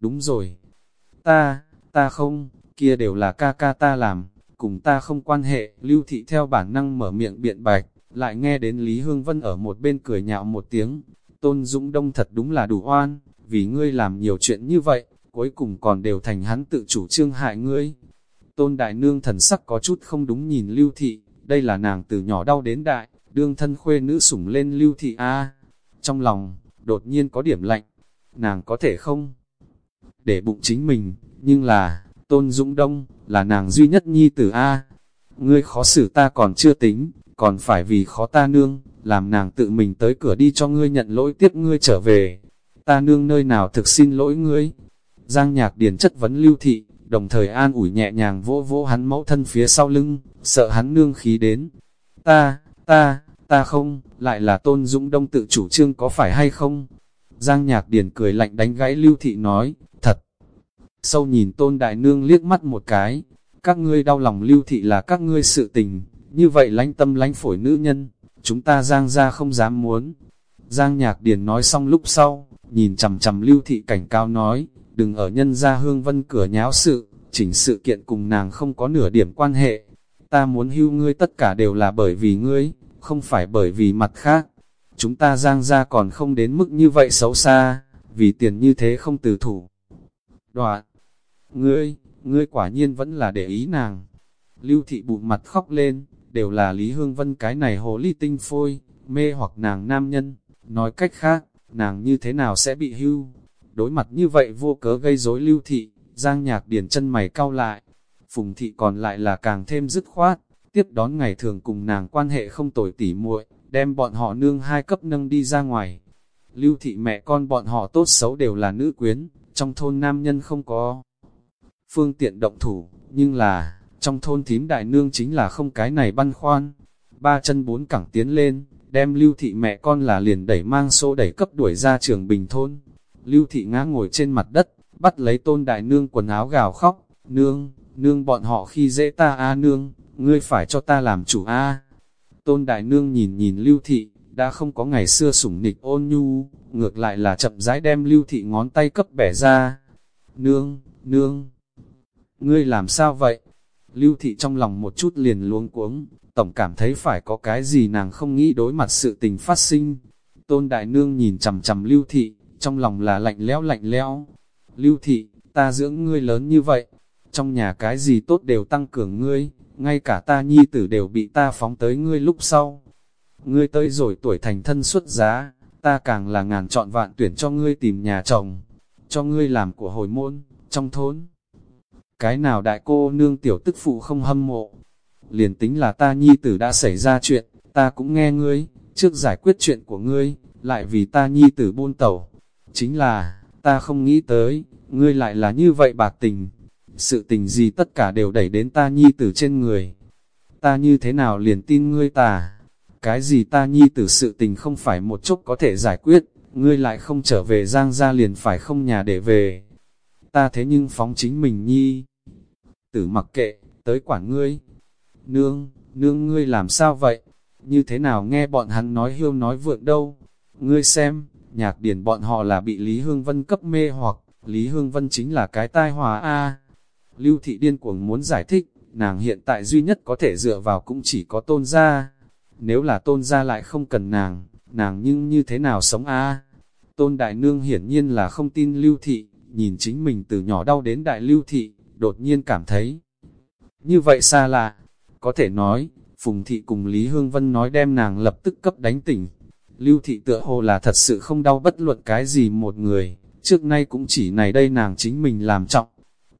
Đúng rồi. Ta, ta không, kia đều là ca ca ta làm, cùng ta không quan hệ. Lưu Thị theo bản năng mở miệng biện bạch, lại nghe đến Lý Hương Vân ở một bên cười nhạo một tiếng. Tôn Dũng Đông thật đúng là đủ oan, vì ngươi làm nhiều chuyện như vậy, cuối cùng còn đều thành hắn tự chủ trương hại ngươi. Tôn Đại Nương thần sắc có chút không đúng nhìn Lưu Thị, đây là nàng từ nhỏ đau đến đại, đương thân khuê nữ sủng lên Lưu Thị A. Trong lòng, đột nhiên có điểm lạnh, nàng có thể không để bụng chính mình, nhưng là, Tôn Dũng Đông, là nàng duy nhất nhi tử A. Ngươi khó xử ta còn chưa tính, còn phải vì khó ta nương, làm nàng tự mình tới cửa đi cho ngươi nhận lỗi tiếp ngươi trở về. Ta nương nơi nào thực xin lỗi ngươi. Giang nhạc điền chất vấn lưu thị, đồng thời an ủi nhẹ nhàng vỗ vỗ hắn mẫu thân phía sau lưng, sợ hắn nương khí đến. Ta, ta, ta không, lại là tôn dũng đông tự chủ trương có phải hay không? Giang nhạc điển cười lạnh đánh gãy lưu thị nói, thật. Sâu nhìn tôn đại nương liếc mắt một cái, các ngươi đau lòng lưu thị là các ngươi sự tình, như vậy lánh tâm lánh phổi nữ nhân, chúng ta giang ra không dám muốn. Giang nhạc điển nói xong lúc sau, nhìn chầm chầm lưu thị cảnh cao nói, đừng ở nhân ra hương vân cửa nháo sự, chỉnh sự kiện cùng nàng không có nửa điểm quan hệ. Ta muốn hưu ngươi tất cả đều là bởi vì ngươi, không phải bởi vì mặt khác. Chúng ta giang ra còn không đến mức như vậy xấu xa, vì tiền như thế không từ thủ. Đoạn, ngươi, ngươi quả nhiên vẫn là để ý nàng. Lưu thị bụng mặt khóc lên, đều là Lý Hương Vân cái này hồ ly tinh phôi, mê hoặc nàng nam nhân. Nói cách khác, nàng như thế nào sẽ bị hưu? Đối mặt như vậy vô cớ gây rối lưu thị, giang nhạc điển chân mày cau lại. Phùng thị còn lại là càng thêm dứt khoát, tiếp đón ngày thường cùng nàng quan hệ không tồi tỉ muội, đem bọn họ nương hai cấp nâng đi ra ngoài. Lưu thị mẹ con bọn họ tốt xấu đều là nữ quyến, trong thôn nam nhân không có phương tiện động thủ, nhưng là, trong thôn thím đại nương chính là không cái này băn khoan. Ba chân bốn cẳng tiến lên, đem lưu thị mẹ con là liền đẩy mang xô đẩy cấp đuổi ra trường bình thôn. Lưu thị ngã ngồi trên mặt đất, bắt lấy tôn đại nương quần áo gào khóc, nương, nương bọn họ khi dễ ta a nương, ngươi phải cho ta làm chủ a Tôn đại nương nhìn nhìn lưu thị, đã không có ngày xưa sủng nịch ôn nhu, ngược lại là chậm rãi đem lưu thị ngón tay cấp bẻ ra. Nương, nương, ngươi làm sao vậy? Lưu thị trong lòng một chút liền luống cuống, tổng cảm thấy phải có cái gì nàng không nghĩ đối mặt sự tình phát sinh. Tôn đại nương nhìn chầm chầm lưu thị, trong lòng là lạnh lẽo lạnh lẽo. Lưu thị, ta dưỡng ngươi lớn như vậy, trong nhà cái gì tốt đều tăng cường ngươi, ngay cả ta nhi tử đều bị ta phóng tới ngươi lúc sau. Ngươi tới rồi tuổi thành thân xuất giá, ta càng là ngàn chọn vạn tuyển cho ngươi tìm nhà chồng, cho ngươi làm của hồi môn, trong thôn. Cái nào đại cô nương tiểu tức phụ không hâm mộ, liền tính là ta nhi tử đã xảy ra chuyện, ta cũng nghe ngươi, trước giải quyết chuyện của ngươi, lại vì ta nhi tử buôn tẩu. Chính là, ta không nghĩ tới, ngươi lại là như vậy bạc tình sự tình gì tất cả đều đẩy đến ta nhi tử trên người. Ta như thế nào liền tin ngươi ta? Cái gì ta nhi tử sự tình không phải một chút có thể giải quyết, ngươi lại không trở về giang ra liền phải không nhà để về. Ta thế nhưng phóng chính mình nhi. Tử mặc kệ, tới quản ngươi. Nương, nương ngươi làm sao vậy? Như thế nào nghe bọn hắn nói hiêu nói vượng đâu? Ngươi xem, nhạc điển bọn họ là bị Lý Hương Vân cấp mê hoặc, Lý Hương Vân chính là cái tai hòa A. Lưu thị điên cuồng muốn giải thích, nàng hiện tại duy nhất có thể dựa vào cũng chỉ có tôn gia. Nếu là tôn gia lại không cần nàng, nàng nhưng như thế nào sống A. Tôn đại nương hiển nhiên là không tin lưu thị, nhìn chính mình từ nhỏ đau đến đại lưu thị, đột nhiên cảm thấy. Như vậy xa lạ, có thể nói, Phùng thị cùng Lý Hương Vân nói đem nàng lập tức cấp đánh tỉnh. Lưu thị tựa hồ là thật sự không đau bất luận cái gì một người, trước nay cũng chỉ này đây nàng chính mình làm trọng.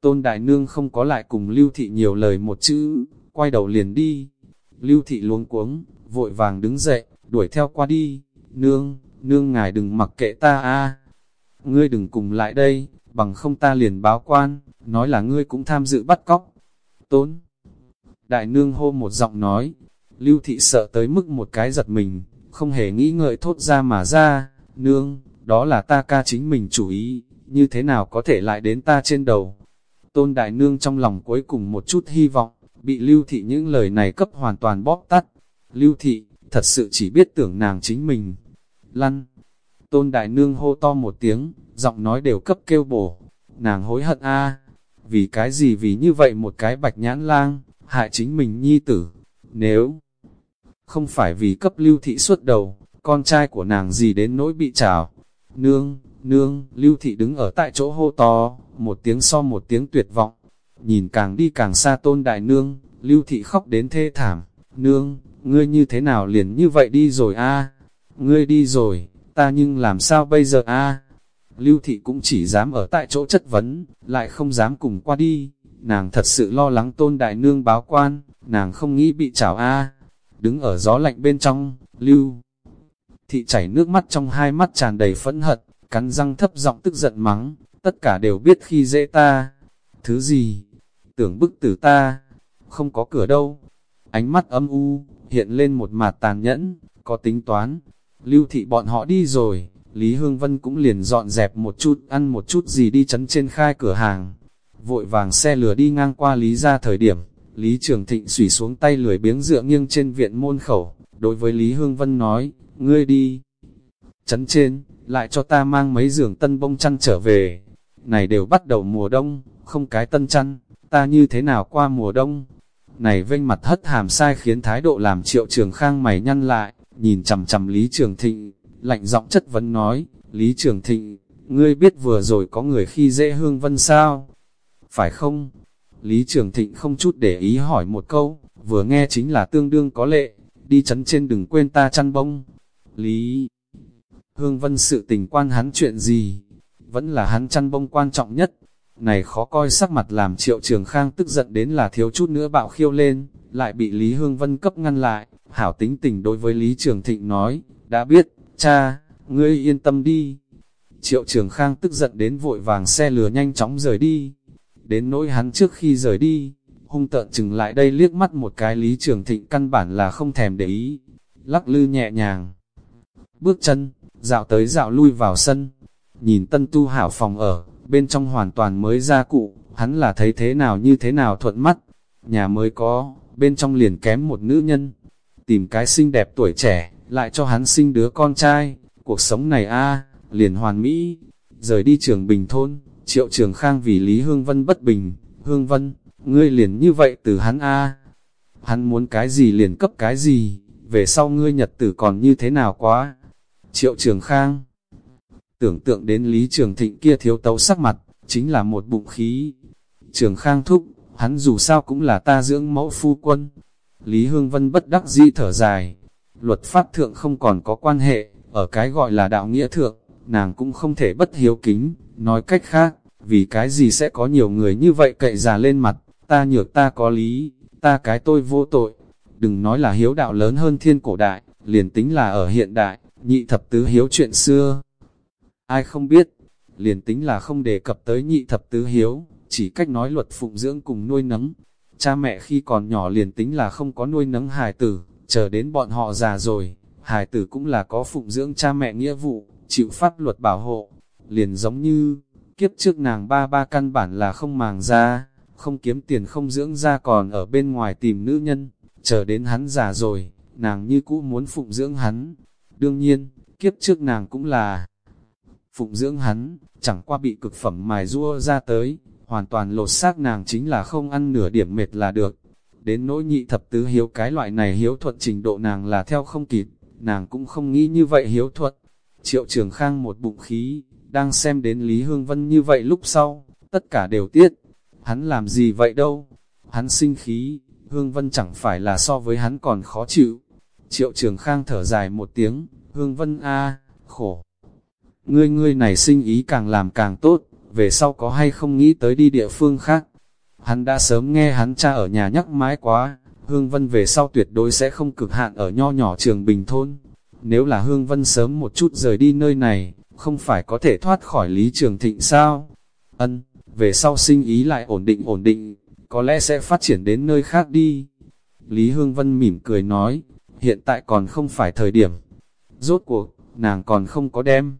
Tôn Đại Nương không có lại cùng Lưu thị nhiều lời một chữ, quay đầu liền đi. Lưu thị luống cuống, vội vàng đứng dậy, đuổi theo qua đi. Nương, nương ngài đừng mặc kệ ta a Ngươi đừng cùng lại đây, bằng không ta liền báo quan, nói là ngươi cũng tham dự bắt cóc. Tôn Đại nương hô một giọng nói, lưu thị sợ tới mức một cái giật mình, không hề nghĩ ngợi thốt ra mà ra, nương, đó là ta ca chính mình chủ ý, như thế nào có thể lại đến ta trên đầu. Tôn đại nương trong lòng cuối cùng một chút hy vọng, bị lưu thị những lời này cấp hoàn toàn bóp tắt. Lưu thị, thật sự chỉ biết tưởng nàng chính mình. Lăn. Tôn đại nương hô to một tiếng, giọng nói đều cấp kêu bổ. Nàng hối hận a Vì cái gì vì như vậy một cái bạch nhãn lang, hại chính mình nhi tử. Nếu không phải vì cấp lưu thị suốt đầu, con trai của nàng gì đến nỗi bị trào. Nương, nương, lưu thị đứng ở tại chỗ hô to, một tiếng so một tiếng tuyệt vọng. Nhìn càng đi càng xa tôn đại nương, lưu thị khóc đến thê thảm. Nương, ngươi như thế nào liền như vậy đi rồi a Ngươi đi rồi, ta nhưng làm sao bây giờ a Lưu thị cũng chỉ dám ở tại chỗ chất vấn, lại không dám cùng qua đi nàng thật sự lo lắng tôn đại nương báo quan, nàng không nghĩ bị chảo a Đứng ở gió lạnh bên trong, lưu. Thị chảy nước mắt trong hai mắt tràn đầy phẫn hận, cắn răng thấp giọng tức giận mắng, tất cả đều biết khi dễ ta. Thứ gì? Tưởng bức tử ta? Không có cửa đâu. Ánh mắt âm u, hiện lên một mặt tàn nhẫn, có tính toán. Lưu thị bọn họ đi rồi, Lý Hương Vân cũng liền dọn dẹp một chút, ăn một chút gì đi chấn trên khai cửa hàng vội vàng xe lửa đi ngang qua Lý ra thời điểm, Lý Trường Thịnh xủy xuống tay lười biếng dựa nghiêng trên viện môn khẩu, đối với Lý Hương Vân nói, ngươi đi. Chấn trên, lại cho ta mang mấy giường tân bông chăn trở về. Này đều bắt đầu mùa đông, không cái tân chăn, ta như thế nào qua mùa đông? Này vênh mặt hất hàm sai khiến thái độ làm triệu trường khang mày nhăn lại, nhìn chầm chầm Lý Trường Thịnh, lạnh giọng chất vấn nói, Lý Trường Thịnh, ngươi biết vừa rồi có người khi dễ hương vân sao? phải không? Lý Trường Thịnh không chút để ý hỏi một câu, vừa nghe chính là tương đương có lệ, đi chấn trên đừng quên ta chăn bông. Lý Hương Vân sự tình quan hắn chuyện gì? Vẫn là hắn chăn bông quan trọng nhất. Này khó coi sắc mặt làm triệu trường khang tức giận đến là thiếu chút nữa bạo khiêu lên, lại bị Lý Hương Vân cấp ngăn lại. Hảo tính tình đối với Lý Trường Thịnh nói, đã biết, cha, ngươi yên tâm đi. Triệu trường khang tức giận đến vội vàng xe lừa nhanh chóng rời đi, Đến nỗi hắn trước khi rời đi, hung tợn chừng lại đây liếc mắt một cái Lý Trường Thịnh căn bản là không thèm để ý, lắc lư nhẹ nhàng. Bước chân, dạo tới dạo lui vào sân, nhìn tân tu hảo phòng ở, bên trong hoàn toàn mới ra cụ, hắn là thấy thế nào như thế nào thuận mắt, nhà mới có, bên trong liền kém một nữ nhân, tìm cái xinh đẹp tuổi trẻ, lại cho hắn sinh đứa con trai, cuộc sống này a liền hoàn mỹ, rời đi trường bình thôn, Triệu Trường Khang vì Lý Hương Vân bất bình, Hương Vân, ngươi liền như vậy từ hắn A. Hắn muốn cái gì liền cấp cái gì, về sau ngươi nhật tử còn như thế nào quá. Triệu Trường Khang Tưởng tượng đến Lý Trường Thịnh kia thiếu tấu sắc mặt, chính là một bụng khí. Trường Khang thúc, hắn dù sao cũng là ta dưỡng mẫu phu quân. Lý Hương Vân bất đắc dĩ thở dài. Luật pháp thượng không còn có quan hệ, ở cái gọi là đạo nghĩa thượng, nàng cũng không thể bất hiếu kính, Nói cách khác, vì cái gì sẽ có nhiều người như vậy cậy già lên mặt, ta nhược ta có lý, ta cái tôi vô tội. Đừng nói là hiếu đạo lớn hơn thiên cổ đại, liền tính là ở hiện đại, nhị thập tứ hiếu chuyện xưa. Ai không biết, liền tính là không đề cập tới nhị thập tứ hiếu, chỉ cách nói luật phụng dưỡng cùng nuôi nấng. Cha mẹ khi còn nhỏ liền tính là không có nuôi nấng hài tử, chờ đến bọn họ già rồi, hài tử cũng là có phụng dưỡng cha mẹ nghĩa vụ, chịu pháp luật bảo hộ, liền giống như, kiếp trước nàng ba ba căn bản là không màng ra, không kiếm tiền không dưỡng ra còn ở bên ngoài tìm nữ nhân, chờ đến hắn già rồi, nàng như cũ muốn phụng dưỡng hắn. Đương nhiên, kiếp trước nàng cũng là phụng dưỡng hắn, chẳng qua bị cực phẩm mài rua ra tới, hoàn toàn lột xác nàng chính là không ăn nửa điểm mệt là được. Đến nỗi nhị thập tứ hiếu cái loại này hiếu thuận trình độ nàng là theo không kịp, nàng cũng không nghĩ như vậy hiếu thuận. Triệu Trường Khang một bụng khí, đang xem đến Lý Hương Vân như vậy lúc sau, tất cả đều tiết. Hắn làm gì vậy đâu? Hắn sinh khí, Hương Vân chẳng phải là so với hắn còn khó chịu. Triệu Trường Khang thở dài một tiếng, Hương Vân a khổ. Ngươi ngươi này sinh ý càng làm càng tốt, về sau có hay không nghĩ tới đi địa phương khác. Hắn đã sớm nghe hắn cha ở nhà nhắc mãi quá, Hương Vân về sau tuyệt đối sẽ không cực hạn ở nho nhỏ trường bình thôn. Nếu là Hương Vân sớm một chút rời đi nơi này, không phải có thể thoát khỏi Lý Trường Thịnh sao? Ân, về sau sinh ý lại ổn định ổn định, có lẽ sẽ phát triển đến nơi khác đi. Lý Hương Vân mỉm cười nói, hiện tại còn không phải thời điểm. Rốt cuộc, nàng còn không có đem.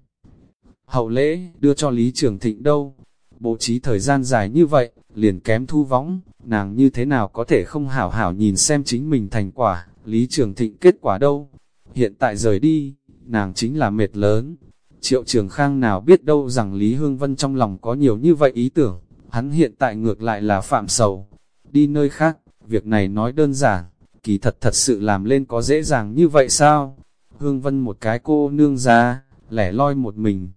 Hậu lễ, đưa cho Lý Trường Thịnh đâu? Bố trí thời gian dài như vậy, liền kém thu võng, nàng như thế nào có thể không hảo hảo nhìn xem chính mình thành quả, Lý Trường Thịnh kết quả đâu? Hiện tại rời đi, nàng chính là mệt lớn. Triệu Trường Khang nào biết đâu rằng Lý Hương Vân trong lòng có nhiều như vậy ý tưởng, hắn hiện tại ngược lại là phạm sầu. Đi nơi khác, việc này nói đơn giản, kỳ thật thật sự làm lên có dễ dàng như vậy sao? Hương Vân một cái cô nương ra, lẻ loi một mình.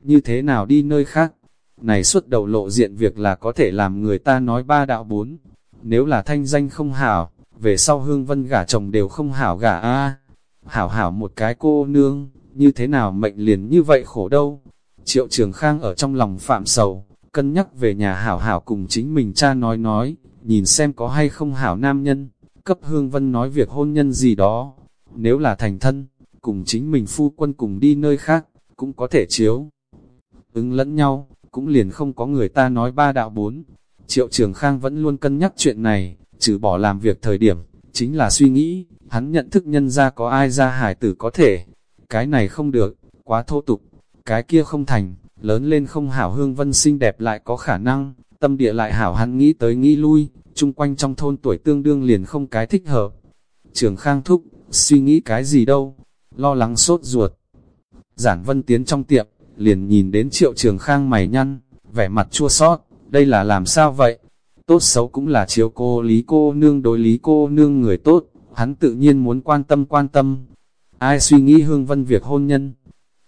Như thế nào đi nơi khác? Này xuất đầu lộ diện việc là có thể làm người ta nói ba đạo bốn. Nếu là thanh danh không hảo, về sau Hương Vân gả chồng đều không hảo gả a Hảo hảo một cái cô nương, như thế nào mệnh liền như vậy khổ đâu. Triệu Trường Khang ở trong lòng phạm sầu, cân nhắc về nhà hảo hảo cùng chính mình cha nói nói, nhìn xem có hay không hảo nam nhân, cấp Hương Vân nói việc hôn nhân gì đó. Nếu là thành thân, cùng chính mình phu quân cùng đi nơi khác, cũng có thể chiếu. Ứng lẫn nhau, cũng liền không có người ta nói ba đạo bốn. Triệu Trường Khang vẫn luôn cân nhắc chuyện này, trừ bỏ làm việc thời điểm, chính là suy nghĩ, hắn nhận thức nhân ra có ai ra hải tử có thể. Cái này không được, quá thô tục, cái kia không thành, lớn lên không hảo hương vân xinh đẹp lại có khả năng, tâm địa lại hảo hắn nghĩ tới nghĩ lui, chung quanh trong thôn tuổi tương đương liền không cái thích hợp. Trường Khang thúc, suy nghĩ cái gì đâu, lo lắng sốt ruột. Giản Vân tiến trong tiệm, liền nhìn đến triệu trường khang mày nhăn, vẻ mặt chua sót, đây là làm sao vậy? Tốt xấu cũng là chiếu cô lý cô nương đối lý cô nương người tốt, hắn tự nhiên muốn quan tâm quan tâm. Ai suy nghĩ hương vân việc hôn nhân?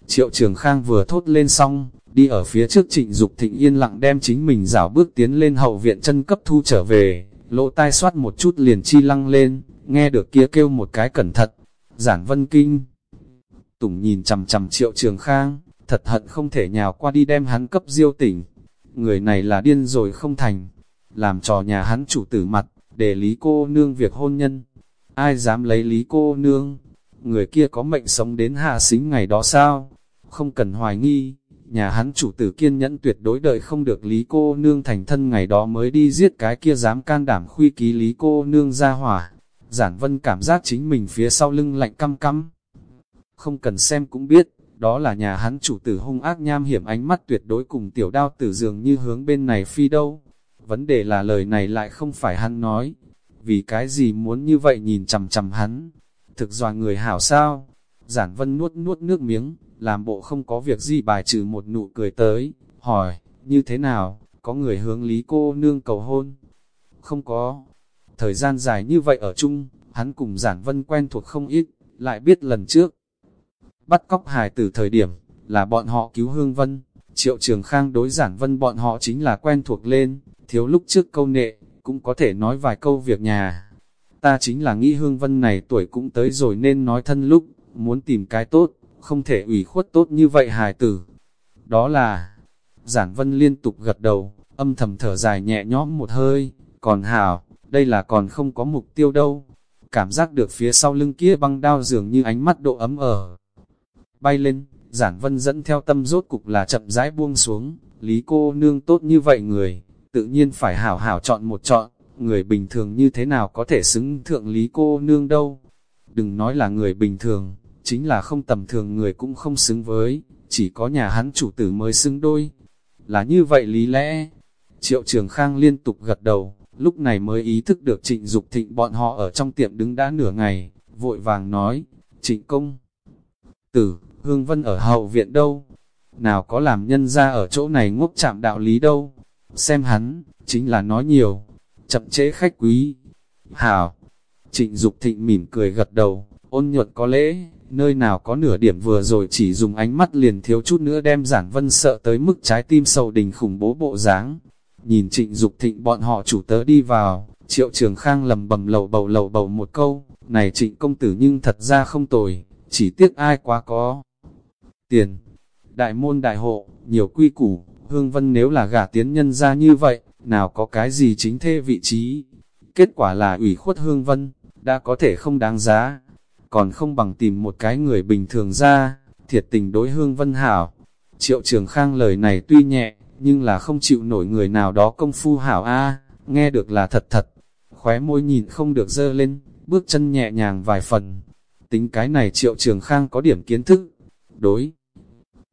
Triệu trường khang vừa thốt lên xong, đi ở phía trước trịnh Dục thịnh yên lặng đem chính mình rảo bước tiến lên hậu viện chân cấp thu trở về, lỗ tai soát một chút liền chi lăng lên, nghe được kia kêu một cái cẩn thận, giản vân kinh. Tùng nhìn chầm chầm triệu trường khang, thật hận không thể nhào qua đi đem hắn cấp diêu tỉnh. Người này là điên rồi không thành, làm trò nhà hắn chủ tử mặt, để lý cô nương việc hôn nhân. Ai dám lấy lý cô nương? Người kia có mệnh sống đến hạ xính ngày đó sao? Không cần hoài nghi, nhà hắn chủ tử kiên nhẫn tuyệt đối đợi không được lý cô nương thành thân ngày đó mới đi giết cái kia dám can đảm khuy ký lý cô nương ra hỏa. Giản vân cảm giác chính mình phía sau lưng lạnh căm căm. Không cần xem cũng biết, đó là nhà hắn chủ tử hung ác nham hiểm ánh mắt tuyệt đối cùng tiểu đao tử dường như hướng bên này phi đâu. Vấn đề là lời này lại không phải hắn nói, vì cái gì muốn như vậy nhìn chầm chầm hắn, thực dò người hảo sao. Giản vân nuốt nuốt nước miếng, làm bộ không có việc gì bài trừ một nụ cười tới, hỏi, như thế nào, có người hướng lý cô nương cầu hôn? Không có. Thời gian dài như vậy ở chung, hắn cùng giản vân quen thuộc không ít, lại biết lần trước, bắt cóc hài từ thời điểm, là bọn họ cứu Hương Vân. Triệu Trường Khang đối giản vân bọn họ chính là quen thuộc lên, thiếu lúc trước câu nệ, cũng có thể nói vài câu việc nhà. Ta chính là nghĩ Hương Vân này tuổi cũng tới rồi nên nói thân lúc, muốn tìm cái tốt, không thể ủy khuất tốt như vậy hài tử. Đó là, giản vân liên tục gật đầu, âm thầm thở dài nhẹ nhõm một hơi, còn hảo, đây là còn không có mục tiêu đâu. Cảm giác được phía sau lưng kia băng đao dường như ánh mắt độ ấm ở bay lên, giản vân dẫn theo tâm rốt cục là chậm rãi buông xuống, lý cô nương tốt như vậy người, tự nhiên phải hảo hảo chọn một chọn, người bình thường như thế nào có thể xứng thượng lý cô nương đâu. Đừng nói là người bình thường, chính là không tầm thường người cũng không xứng với, chỉ có nhà hắn chủ tử mới xứng đôi. Là như vậy lý lẽ. Triệu Trường Khang liên tục gật đầu, lúc này mới ý thức được trịnh Dục thịnh bọn họ ở trong tiệm đứng đã nửa ngày, vội vàng nói, trịnh công. Tử, Hương Vân ở hậu viện đâu? Nào có làm nhân ra ở chỗ này ngốc chạm đạo lý đâu? Xem hắn, chính là nói nhiều, chậm chế khách quý. Hảo, trịnh Dục thịnh mỉm cười gật đầu, ôn nhuận có lễ, nơi nào có nửa điểm vừa rồi chỉ dùng ánh mắt liền thiếu chút nữa đem giản vân sợ tới mức trái tim sầu đình khủng bố bộ dáng. Nhìn trịnh Dục thịnh bọn họ chủ tớ đi vào, triệu trường khang lầm bầm lầu bầu lầu bầu một câu, này trịnh công tử nhưng thật ra không tồi, chỉ tiếc ai quá có tiền. Đại môn đại hộ, nhiều quy củ, hương vân nếu là gả tiến nhân ra như vậy, nào có cái gì chính thê vị trí. Kết quả là ủy khuất hương vân, đã có thể không đáng giá, còn không bằng tìm một cái người bình thường ra, thiệt tình đối hương vân hảo. Triệu trường khang lời này tuy nhẹ, nhưng là không chịu nổi người nào đó công phu hảo a nghe được là thật thật. Khóe môi nhìn không được dơ lên, bước chân nhẹ nhàng vài phần. Tính cái này triệu trường khang có điểm kiến thức. Đối.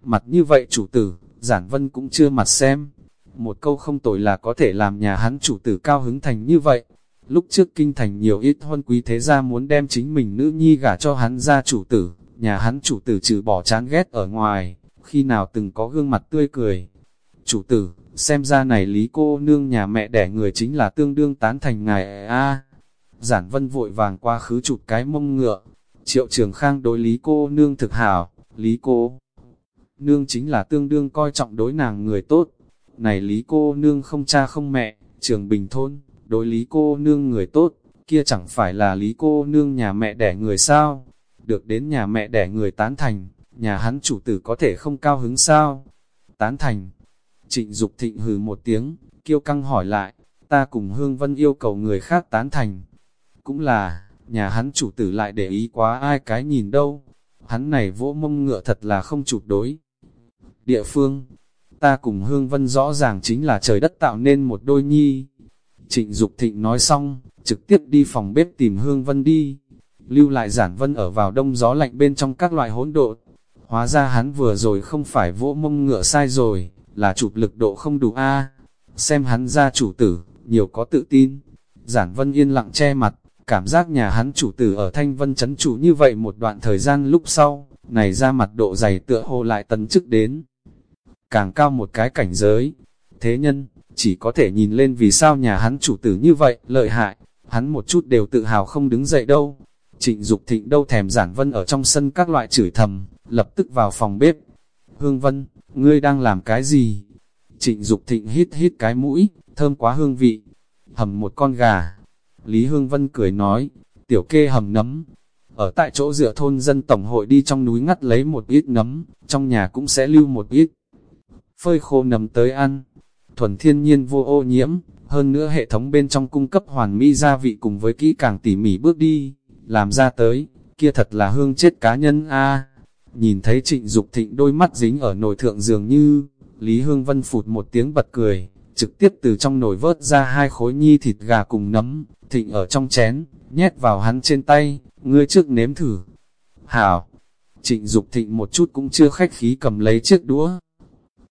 Mặt như vậy chủ tử, giản vân cũng chưa mặt xem. Một câu không tội là có thể làm nhà hắn chủ tử cao hứng thành như vậy. Lúc trước kinh thành nhiều ít huân quý thế gia muốn đem chính mình nữ nhi gả cho hắn ra chủ tử, nhà hắn chủ tử trừ bỏ chán ghét ở ngoài, khi nào từng có gương mặt tươi cười. Chủ tử, xem ra này lý cô nương nhà mẹ đẻ người chính là tương đương tán thành ngài a Giản vân vội vàng qua khứ chụp cái mông ngựa, triệu trường khang đối lý cô nương thực hảo, lý cô nương chính là tương đương coi trọng đối nàng người tốt. Này lý cô nương không cha không mẹ, trường bình thôn, đối lý cô nương người tốt, kia chẳng phải là lý cô nương nhà mẹ đẻ người sao? Được đến nhà mẹ đẻ người tán thành, nhà hắn chủ tử có thể không cao hứng sao? Tán thành. Trịnh Dục thịnh hừ một tiếng, kiêu căng hỏi lại, ta cùng Hương Vân yêu cầu người khác tán thành. Cũng là, nhà hắn chủ tử lại để ý quá ai cái nhìn đâu. Hắn này vỗ mông ngựa thật là không chụp đối. Địa phương, ta cùng Hương Vân rõ ràng chính là trời đất tạo nên một đôi nhi. Trịnh Dục Thịnh nói xong, trực tiếp đi phòng bếp tìm Hương Vân đi. Lưu lại giản vân ở vào đông gió lạnh bên trong các loại hỗn độn. Hóa ra hắn vừa rồi không phải vỗ mông ngựa sai rồi, là chụp lực độ không đủ a Xem hắn ra chủ tử, nhiều có tự tin. Giản vân yên lặng che mặt, cảm giác nhà hắn chủ tử ở Thanh Vân chấn chủ như vậy một đoạn thời gian lúc sau, này ra mặt độ dày tựa hồ lại tấn chức đến. Càng cao một cái cảnh giới. Thế nhân, chỉ có thể nhìn lên vì sao nhà hắn chủ tử như vậy, lợi hại, hắn một chút đều tự hào không đứng dậy đâu. Trịnh Dục Thịnh đâu thèm giản vân ở trong sân các loại chửi thầm, lập tức vào phòng bếp. Hương Vân, ngươi đang làm cái gì? Trịnh Dục Thịnh hít hít cái mũi, thơm quá hương vị. Hầm một con gà. Lý Hương Vân cười nói, tiểu kê hầm nấm. Ở tại chỗ dựa thôn dân tổng hội đi trong núi ngắt lấy một ít nấm, trong nhà cũng sẽ lưu một ít. Phơi khô nấm tới ăn thuần thiên nhiên vô ô nhiễm, hơn nữa hệ thống bên trong cung cấp hoàn mỹ gia vị cùng với kỹ càng tỉ mỉ bước đi, làm ra tới, kia thật là hương chết cá nhân a. Nhìn thấy trịnh Dục thịnh đôi mắt dính ở nồi thượng dường như, Lý Hương Vân phụt một tiếng bật cười, trực tiếp từ trong nồi vớt ra hai khối nhi thịt gà cùng nấm, thịnh ở trong chén, nhét vào hắn trên tay, ngươi trước nếm thử. Hảo! Trịnh Dục thịnh một chút cũng chưa khách khí cầm lấy chiếc đũa.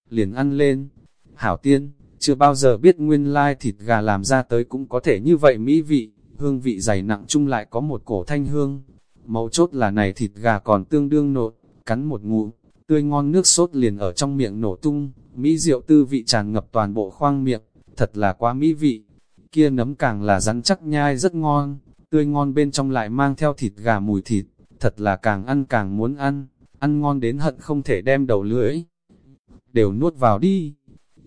Liền ăn lên. Hảo tiên! Chưa bao giờ biết nguyên lai thịt gà làm ra tới cũng có thể như vậy mỹ vị, hương vị dày nặng chung lại có một cổ thanh hương. Mấu chốt là này thịt gà còn tương đương nộn, cắn một ngụm, tươi ngon nước sốt liền ở trong miệng nổ tung, mỹ rượu tư vị tràn ngập toàn bộ khoang miệng, thật là quá mỹ vị. Kia nấm càng là rắn chắc nhai rất ngon, tươi ngon bên trong lại mang theo thịt gà mùi thịt, thật là càng ăn càng muốn ăn, ăn ngon đến hận không thể đem đầu lưỡi. Đều nuốt vào đi.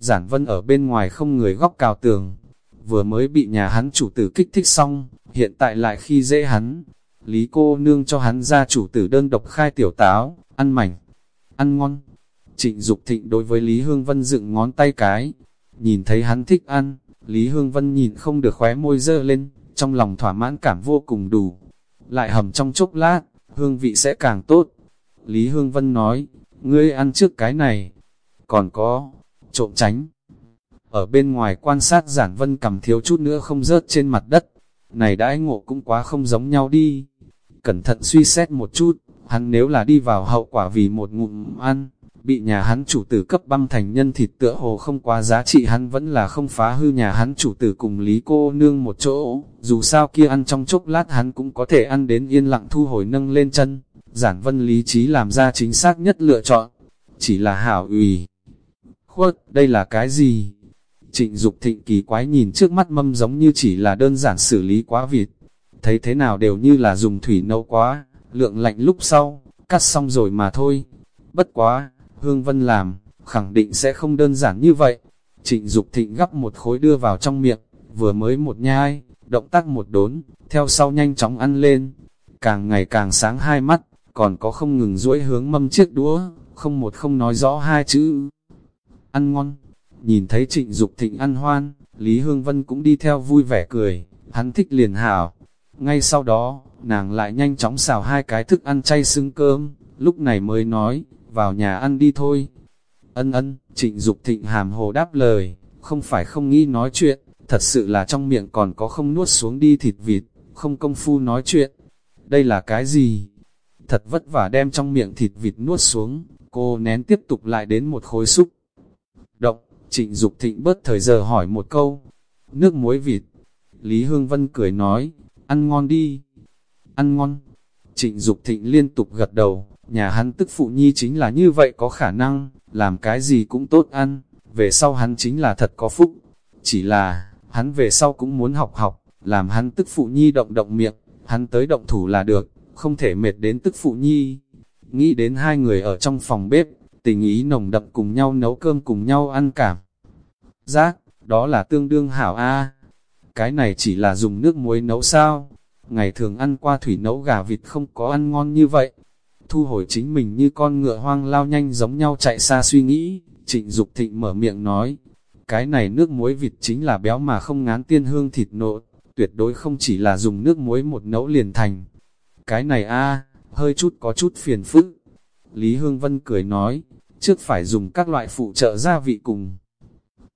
Giản vân ở bên ngoài không người góc cào tường, vừa mới bị nhà hắn chủ tử kích thích xong, hiện tại lại khi dễ hắn. Lý cô nương cho hắn ra chủ tử đơn độc khai tiểu táo, ăn mảnh, ăn ngon. Trịnh Dục thịnh đối với Lý Hương Vân dựng ngón tay cái, nhìn thấy hắn thích ăn, Lý Hương Vân nhìn không được khóe môi dơ lên, trong lòng thỏa mãn cảm vô cùng đủ. Lại hầm trong chốc lát, hương vị sẽ càng tốt. Lý Hương Vân nói, ngươi ăn trước cái này, còn có, trộm tránh. ở bên ngoài quan sát giản vân cầm thiếu chút nữa không rớt trên mặt đất. Này đãi ngộ cũng quá không giống nhau đi. Cẩn thận suy xét một chút, hắn nếu là đi vào hậu quả vì một ngụm ăn, bị nhà hắn chủ tử cấp băng thành nhân thịt tựa hồ không quá giá trị hắn vẫn là không phá hư nhà hắn chủ tử cùng lý cô nương một chỗ, dù sao kia ăn trong chốc lát hắn cũng có thể ăn đến yên lặng thu hồi nâng lên chân, giản vân lý trí làm ra chính xác nhất lựa chọn, chỉ là hảo ủy. Khuất, đây là cái gì? Trịnh Dục thịnh kỳ quái nhìn trước mắt mâm giống như chỉ là đơn giản xử lý quá vịt, thấy thế nào đều như là dùng thủy nấu quá, lượng lạnh lúc sau, cắt xong rồi mà thôi. Bất quá, Hương Vân làm, khẳng định sẽ không đơn giản như vậy. Trịnh Dục thịnh gắp một khối đưa vào trong miệng, vừa mới một nhai, động tác một đốn, theo sau nhanh chóng ăn lên. Càng ngày càng sáng hai mắt, còn có không ngừng duỗi hướng mâm chiếc đũa, không một không nói rõ hai chữ. Ăn ngon, nhìn thấy trịnh Dục thịnh ăn hoan, Lý Hương Vân cũng đi theo vui vẻ cười, hắn thích liền hảo. Ngay sau đó, nàng lại nhanh chóng xào hai cái thức ăn chay xứng cơm, lúc này mới nói, vào nhà ăn đi thôi. Ân ân, trịnh Dục thịnh hàm hồ đáp lời, không phải không nghĩ nói chuyện, thật sự là trong miệng còn có không nuốt xuống đi thịt vịt, không công phu nói chuyện. Đây là cái gì? Thật vất vả đem trong miệng thịt vịt nuốt xuống, cô nén tiếp tục lại đến một khối xúc. Động, trịnh Dục thịnh bớt thời giờ hỏi một câu. Nước muối vịt. Lý Hương Vân cười nói, ăn ngon đi. Ăn ngon. Trịnh Dục thịnh liên tục gật đầu, nhà hắn tức phụ nhi chính là như vậy có khả năng, làm cái gì cũng tốt ăn, về sau hắn chính là thật có phúc. Chỉ là, hắn về sau cũng muốn học học, làm hắn tức phụ nhi động động miệng, hắn tới động thủ là được, không thể mệt đến tức phụ nhi. Nghĩ đến hai người ở trong phòng bếp, tình ý nồng đậm cùng nhau nấu cơm cùng nhau ăn cảm. Giác, đó là tương đương hảo A. Cái này chỉ là dùng nước muối nấu sao? Ngày thường ăn qua thủy nấu gà vịt không có ăn ngon như vậy. Thu hồi chính mình như con ngựa hoang lao nhanh giống nhau chạy xa suy nghĩ, trịnh Dục thịnh mở miệng nói. Cái này nước muối vịt chính là béo mà không ngán tiên hương thịt nộ, tuyệt đối không chỉ là dùng nước muối một nấu liền thành. Cái này a hơi chút có chút phiền phức. Lý Hương Vân cười nói, trước phải dùng các loại phụ trợ gia vị cùng.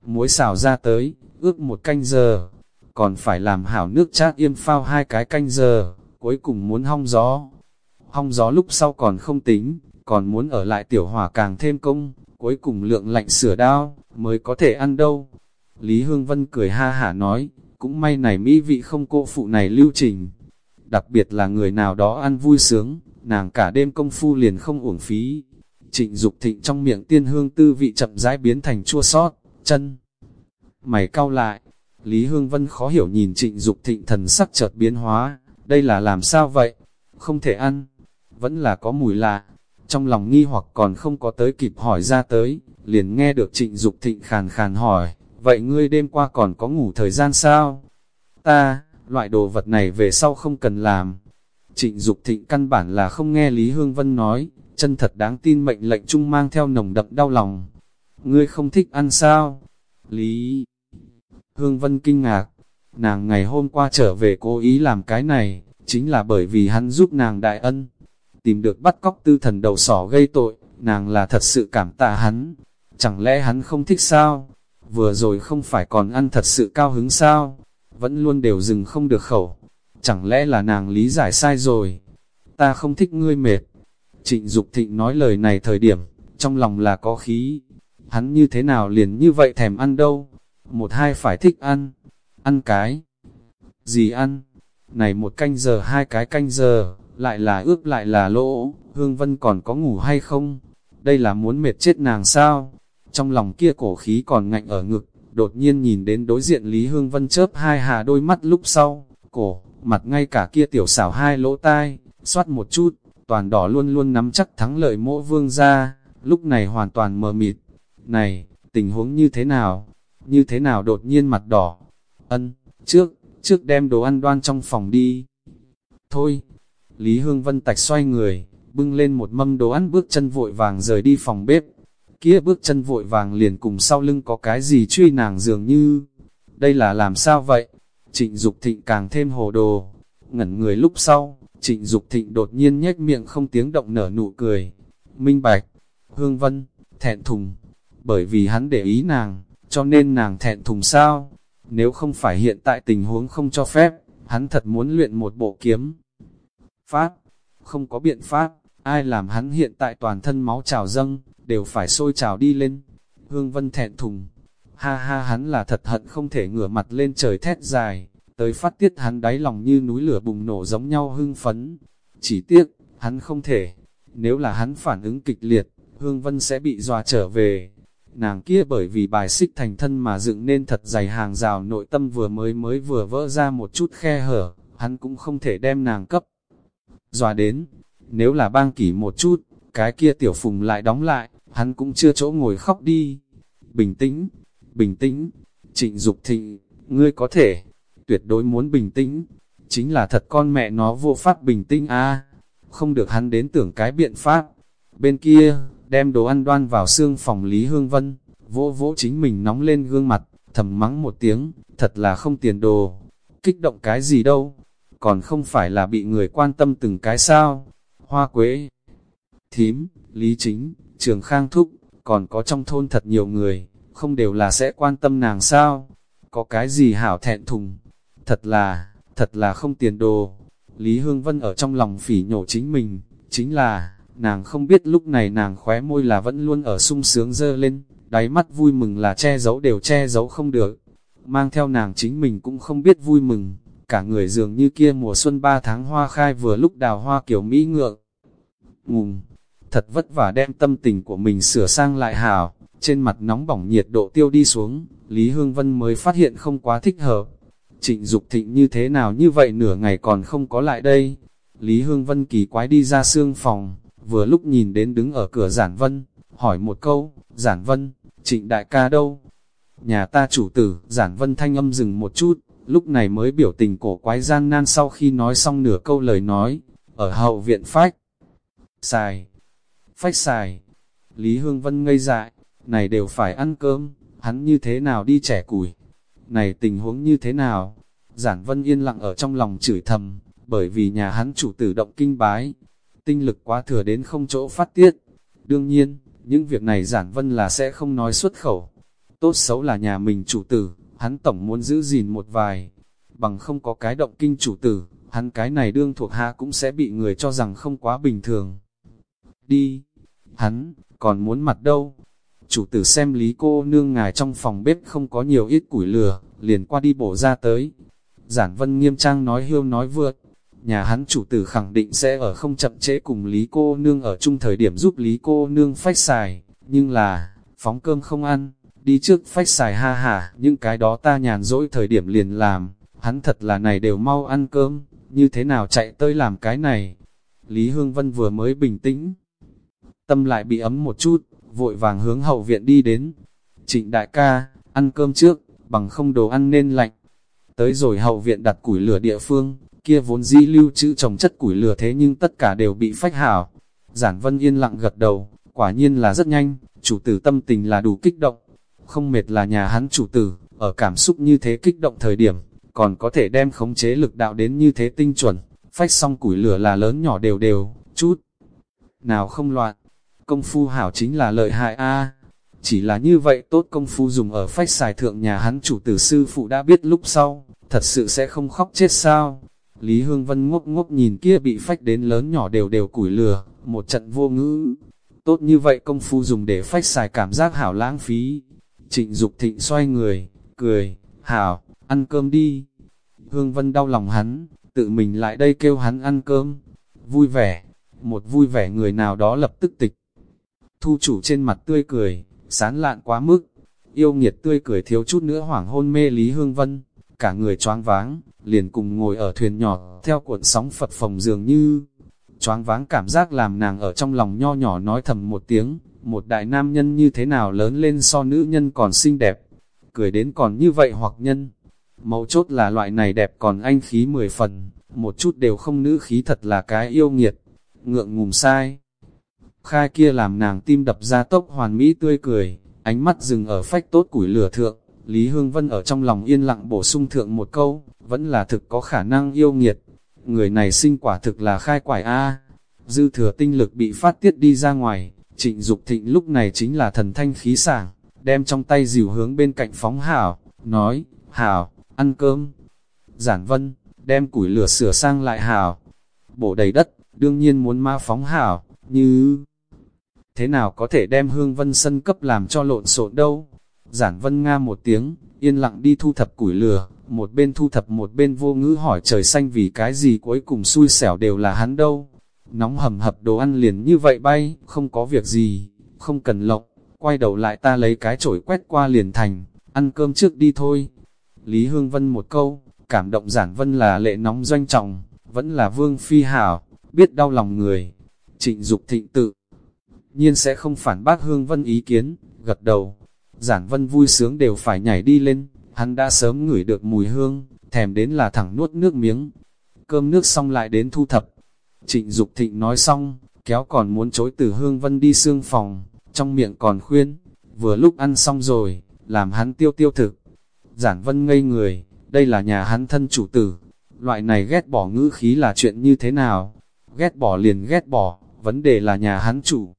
Muối xào ra tới, ước một canh giờ, còn phải làm hảo nước chát yên phao hai cái canh giờ, cuối cùng muốn hong gió. Hong gió lúc sau còn không tính, còn muốn ở lại tiểu hỏa càng thêm công, cuối cùng lượng lạnh sửa đao, mới có thể ăn đâu. Lý Hương Vân cười ha hả nói, cũng may này mỹ vị không cô phụ này lưu trình. Đặc biệt là người nào đó ăn vui sướng, nàng cả đêm công phu liền không uổng phí. Trịnh Dục thịnh trong miệng tiên hương tư vị chậm rãi biến thành chua sót, chân. Mày cau lại, Lý Hương Vân khó hiểu nhìn trịnh Dục thịnh thần sắc chợt biến hóa, đây là làm sao vậy? Không thể ăn, vẫn là có mùi lạ. Trong lòng nghi hoặc còn không có tới kịp hỏi ra tới, liền nghe được trịnh Dục thịnh khàn khàn hỏi, vậy ngươi đêm qua còn có ngủ thời gian sao? Ta, loại đồ vật này về sau không cần làm. Trịnh Dục thịnh căn bản là không nghe Lý Hương Vân nói, chân thật đáng tin mệnh lệnh chung mang theo nồng đậm đau lòng. Ngươi không thích ăn sao? Lý Hương Vân kinh ngạc, nàng ngày hôm qua trở về cố ý làm cái này, chính là bởi vì hắn giúp nàng đại ân. Tìm được bắt cóc tư thần đầu sỏ gây tội, nàng là thật sự cảm tạ hắn. Chẳng lẽ hắn không thích sao? Vừa rồi không phải còn ăn thật sự cao hứng sao? Vẫn luôn đều dừng không được khẩu. Chẳng lẽ là nàng lý giải sai rồi? Ta không thích ngươi mệt. Trịnh Dục Thịnh nói lời này thời điểm, trong lòng là có khí. Hắn như thế nào liền như vậy thèm ăn đâu? một hai phải thích ăn, ăn cái, gì ăn, này một canh giờ hai cái canh giờ, lại là ướp lại là lỗ, Hương Vân còn có ngủ hay không, đây là muốn mệt chết nàng sao, trong lòng kia cổ khí còn ngạnh ở ngực, đột nhiên nhìn đến đối diện Lý Hương Vân chớp hai hà đôi mắt lúc sau, cổ, mặt ngay cả kia tiểu xảo hai lỗ tai, xoát một chút, toàn đỏ luôn luôn nắm chắc thắng lợi mỗ vương ra, lúc này hoàn toàn mờ mịt. Này, tình huống như thế nào? như thế nào đột nhiên mặt đỏ. Ân, trước, trước đem đồ ăn đoan trong phòng đi. Thôi, Lý Hương Vân tạch xoay người, bưng lên một mâm đồ ăn bước chân vội vàng rời đi phòng bếp. Kia bước chân vội vàng liền cùng sau lưng có cái gì truy nàng dường như. Đây là làm sao vậy? Trịnh Dục Thịnh càng thêm hồ đồ. Ngẩn người lúc sau, Trịnh Dục Thịnh đột nhiên nhếch miệng không tiếng động nở nụ cười. Minh Bạch, Hương Vân, thẹn thùng, bởi vì hắn để ý nàng, cho nên nàng thẹn thùng sao? Nếu không phải hiện tại tình huống không cho phép, hắn thật muốn luyện một bộ kiếm. Pháp, không có biện pháp, ai làm hắn hiện tại toàn thân máu trào dâng, đều phải sôi trào đi lên. Hương Vân thẹn thùng, ha ha hắn là thật hận không thể ngửa mặt lên trời thét dài, tới phát tiết hắn đáy lòng như núi lửa bùng nổ giống nhau hưng phấn. Chỉ tiếc, hắn không thể, nếu là hắn phản ứng kịch liệt, Hương Vân sẽ bị dòa trở về. Nàng kia bởi vì bài xích thành thân mà dựng nên thật dày hàng rào nội tâm vừa mới mới vừa vỡ ra một chút khe hở, hắn cũng không thể đem nàng cấp. Dòa đến, nếu là bang kỷ một chút, cái kia tiểu phùng lại đóng lại, hắn cũng chưa chỗ ngồi khóc đi. Bình tĩnh, bình tĩnh, trịnh Dục thịnh, ngươi có thể, tuyệt đối muốn bình tĩnh, chính là thật con mẹ nó vô pháp bình tĩnh a. Không được hắn đến tưởng cái biện pháp. Bên kia, đem đồ ăn đoan vào xương phòng Lý Hương Vân, vỗ vỗ chính mình nóng lên gương mặt, thầm mắng một tiếng, thật là không tiền đồ, kích động cái gì đâu, còn không phải là bị người quan tâm từng cái sao, hoa quế, thím, lý chính, trường khang thúc, còn có trong thôn thật nhiều người, không đều là sẽ quan tâm nàng sao, có cái gì hảo thẹn thùng, thật là, thật là không tiền đồ. Lý Hương Vân ở trong lòng phỉ nhổ chính mình, chính là, nàng không biết lúc này nàng khóe môi là vẫn luôn ở sung sướng dơ lên, đáy mắt vui mừng là che giấu đều che giấu không được. Mang theo nàng chính mình cũng không biết vui mừng, cả người dường như kia mùa xuân ba tháng hoa khai vừa lúc đào hoa kiểu Mỹ ngượng. Ngùng, thật vất vả đem tâm tình của mình sửa sang lại hảo, trên mặt nóng bỏng nhiệt độ tiêu đi xuống, Lý Hương Vân mới phát hiện không quá thích hợp. Trịnh Dục thịnh như thế nào như vậy nửa ngày còn không có lại đây. Lý Hương Vân kỳ quái đi ra xương phòng, vừa lúc nhìn đến đứng ở cửa Giản Vân, hỏi một câu, Giản Vân, trịnh đại ca đâu? Nhà ta chủ tử, Giản Vân thanh âm dừng một chút, lúc này mới biểu tình cổ quái gian nan sau khi nói xong nửa câu lời nói, ở hậu viện phách. Xài, phách xài, Lý Hương Vân ngây dại, này đều phải ăn cơm, hắn như thế nào đi trẻ củi, này tình huống như thế nào? Giản Vân yên lặng ở trong lòng chửi thầm, bởi vì nhà hắn chủ tử động kinh bái, tinh lực quá thừa đến không chỗ phát tiết. Đương nhiên, những việc này Giản Vân là sẽ không nói xuất khẩu. Tốt xấu là nhà mình chủ tử, hắn tổng muốn giữ gìn một vài. Bằng không có cái động kinh chủ tử, hắn cái này đương thuộc hạ cũng sẽ bị người cho rằng không quá bình thường. Đi, hắn, còn muốn mặt đâu, Chủ tử xem lý cô nương ngài trong phòng bếp không có nhiều ít củi lửa, liền qua đi bổ ra tới. Giản vân nghiêm trang nói hiêu nói vượt, nhà hắn chủ tử khẳng định sẽ ở không chậm trễ cùng Lý cô nương ở chung thời điểm giúp Lý cô nương phách xài, nhưng là, phóng cơm không ăn, đi trước phách xài ha hả, những cái đó ta nhàn rỗi thời điểm liền làm, hắn thật là này đều mau ăn cơm, như thế nào chạy tới làm cái này. Lý Hương Vân vừa mới bình tĩnh, tâm lại bị ấm một chút, vội vàng hướng hậu viện đi đến. Trịnh đại ca, ăn cơm trước, bằng không đồ ăn nên lạnh. Tới rồi hậu viện đặt củi lửa địa phương, kia vốn dĩ lưu trữ trồng chất củi lửa thế nhưng tất cả đều bị phách hảo. Giản Vân yên lặng gật đầu, quả nhiên là rất nhanh, chủ tử tâm tình là đủ kích động. Không mệt là nhà hắn chủ tử, ở cảm xúc như thế kích động thời điểm, còn có thể đem khống chế lực đạo đến như thế tinh chuẩn, phách xong củi lửa là lớn nhỏ đều đều, chút. Nào không loạn, công phu hảo chính là lợi hại a. Chỉ là như vậy tốt công phu dùng ở phách xài thượng nhà hắn chủ tử sư phụ đã biết lúc sau, thật sự sẽ không khóc chết sao. Lý Hương Vân ngốc ngốc nhìn kia bị phách đến lớn nhỏ đều đều củi lừa, một trận vô ngữ. Tốt như vậy công phu dùng để phách xài cảm giác hảo lãng phí. Trịnh Dục thịnh xoay người, cười, hảo, ăn cơm đi. Hương Vân đau lòng hắn, tự mình lại đây kêu hắn ăn cơm. Vui vẻ, một vui vẻ người nào đó lập tức tịch. Thu chủ trên mặt tươi cười, sán lạn quá mức, yêu nghiệt tươi cười thiếu chút nữa hoảng hôn mê Lý Hương Vân, cả người choáng váng, liền cùng ngồi ở thuyền nhỏ, theo cuộn sóng phật phồng dường như, choáng váng cảm giác làm nàng ở trong lòng nho nhỏ nói thầm một tiếng, một đại nam nhân như thế nào lớn lên so nữ nhân còn xinh đẹp, cười đến còn như vậy hoặc nhân. Mấu chốt là loại này đẹp còn anh khí mười phần, một chút đều không nữ khí thật là cái yêu nghiệt, ngượng ngùng sai khai kia làm nàng tim đập ra tốc hoàn mỹ tươi cười, ánh mắt dừng ở phách tốt củi lửa thượng, Lý Hương Vân ở trong lòng yên lặng bổ sung thượng một câu, vẫn là thực có khả năng yêu nghiệt, người này sinh quả thực là khai quải A, dư thừa tinh lực bị phát tiết đi ra ngoài, trịnh Dục thịnh lúc này chính là thần thanh khí sảng, đem trong tay dìu hướng bên cạnh phóng hảo, nói, hảo, ăn cơm. Giản vân, đem củi lửa sửa sang lại hảo, bổ đầy đất, đương nhiên muốn ma phóng hảo, như... Thế nào có thể đem hương vân sân cấp làm cho lộn xộn đâu? Giản vân nga một tiếng, yên lặng đi thu thập củi lửa, một bên thu thập một bên vô ngữ hỏi trời xanh vì cái gì cuối cùng xui xẻo đều là hắn đâu. Nóng hầm hập đồ ăn liền như vậy bay, không có việc gì, không cần lộng, quay đầu lại ta lấy cái chổi quét qua liền thành, ăn cơm trước đi thôi. Lý Hương Vân một câu, cảm động giản vân là lệ nóng doanh trọng, vẫn là vương phi hảo, biết đau lòng người. Trịnh Dục thịnh tự, nhiên sẽ không phản bác Hương Vân ý kiến, gật đầu. Giản vân vui sướng đều phải nhảy đi lên, hắn đã sớm ngửi được mùi hương, thèm đến là thẳng nuốt nước miếng. Cơm nước xong lại đến thu thập. Trịnh Dục thịnh nói xong, kéo còn muốn chối từ Hương Vân đi xương phòng, trong miệng còn khuyên, vừa lúc ăn xong rồi, làm hắn tiêu tiêu thực. Giản vân ngây người, đây là nhà hắn thân chủ tử, loại này ghét bỏ ngữ khí là chuyện như thế nào? Ghét bỏ liền ghét bỏ, vấn đề là nhà hắn chủ.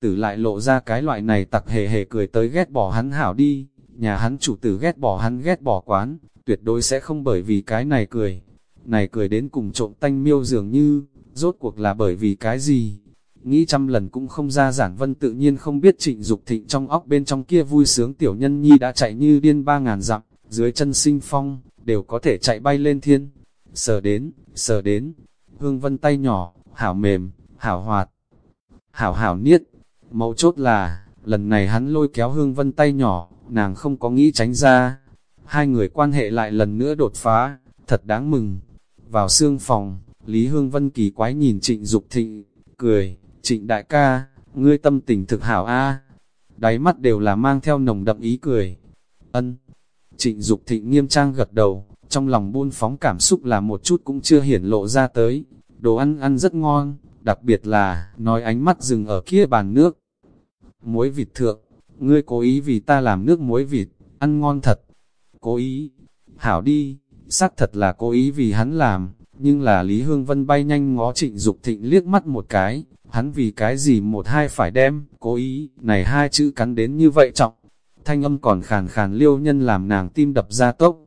Tử lại lộ ra cái loại này tặc hề hề cười tới ghét bỏ hắn hảo đi, nhà hắn chủ tử ghét bỏ hắn ghét bỏ quán, tuyệt đối sẽ không bởi vì cái này cười. Này cười đến cùng trộm tanh miêu dường như, rốt cuộc là bởi vì cái gì? Nghĩ trăm lần cũng không ra giản vân tự nhiên không biết trịnh Dục thịnh trong óc bên trong kia vui sướng tiểu nhân nhi đã chạy như điên ba ngàn dặm, dưới chân sinh phong, đều có thể chạy bay lên thiên. Sờ đến, sờ đến, hương vân tay nhỏ, hảo mềm, hảo hoạt, hảo hảo niết. Mấu chốt là, lần này hắn lôi kéo hương vân tay nhỏ, nàng không có nghĩ tránh ra. Hai người quan hệ lại lần nữa đột phá, thật đáng mừng. Vào xương phòng, Lý Hương Vân kỳ quái nhìn trịnh Dục thịnh, cười, trịnh đại ca, ngươi tâm tình thực hảo a Đáy mắt đều là mang theo nồng đậm ý cười. Ân, Trịnh Dục Thịnh nghiêm trang gật đầu, trong lòng buôn phóng cảm xúc là một chút cũng chưa hiển lộ ra tới. Đồ ăn ăn rất ngon, đặc biệt là, nói ánh mắt dừng ở kia bàn nước. Muối vịt thượng, ngươi cố ý vì ta làm nước muối vịt, ăn ngon thật. Cố ý, hảo đi, xác thật là cố ý vì hắn làm, nhưng là Lý Hương Vân bay nhanh ngó trịnh Dục thịnh liếc mắt một cái, hắn vì cái gì một hai phải đem, cố ý, này hai chữ cắn đến như vậy trọng thanh âm còn khàn khàn liêu nhân làm nàng tim đập ra tốc.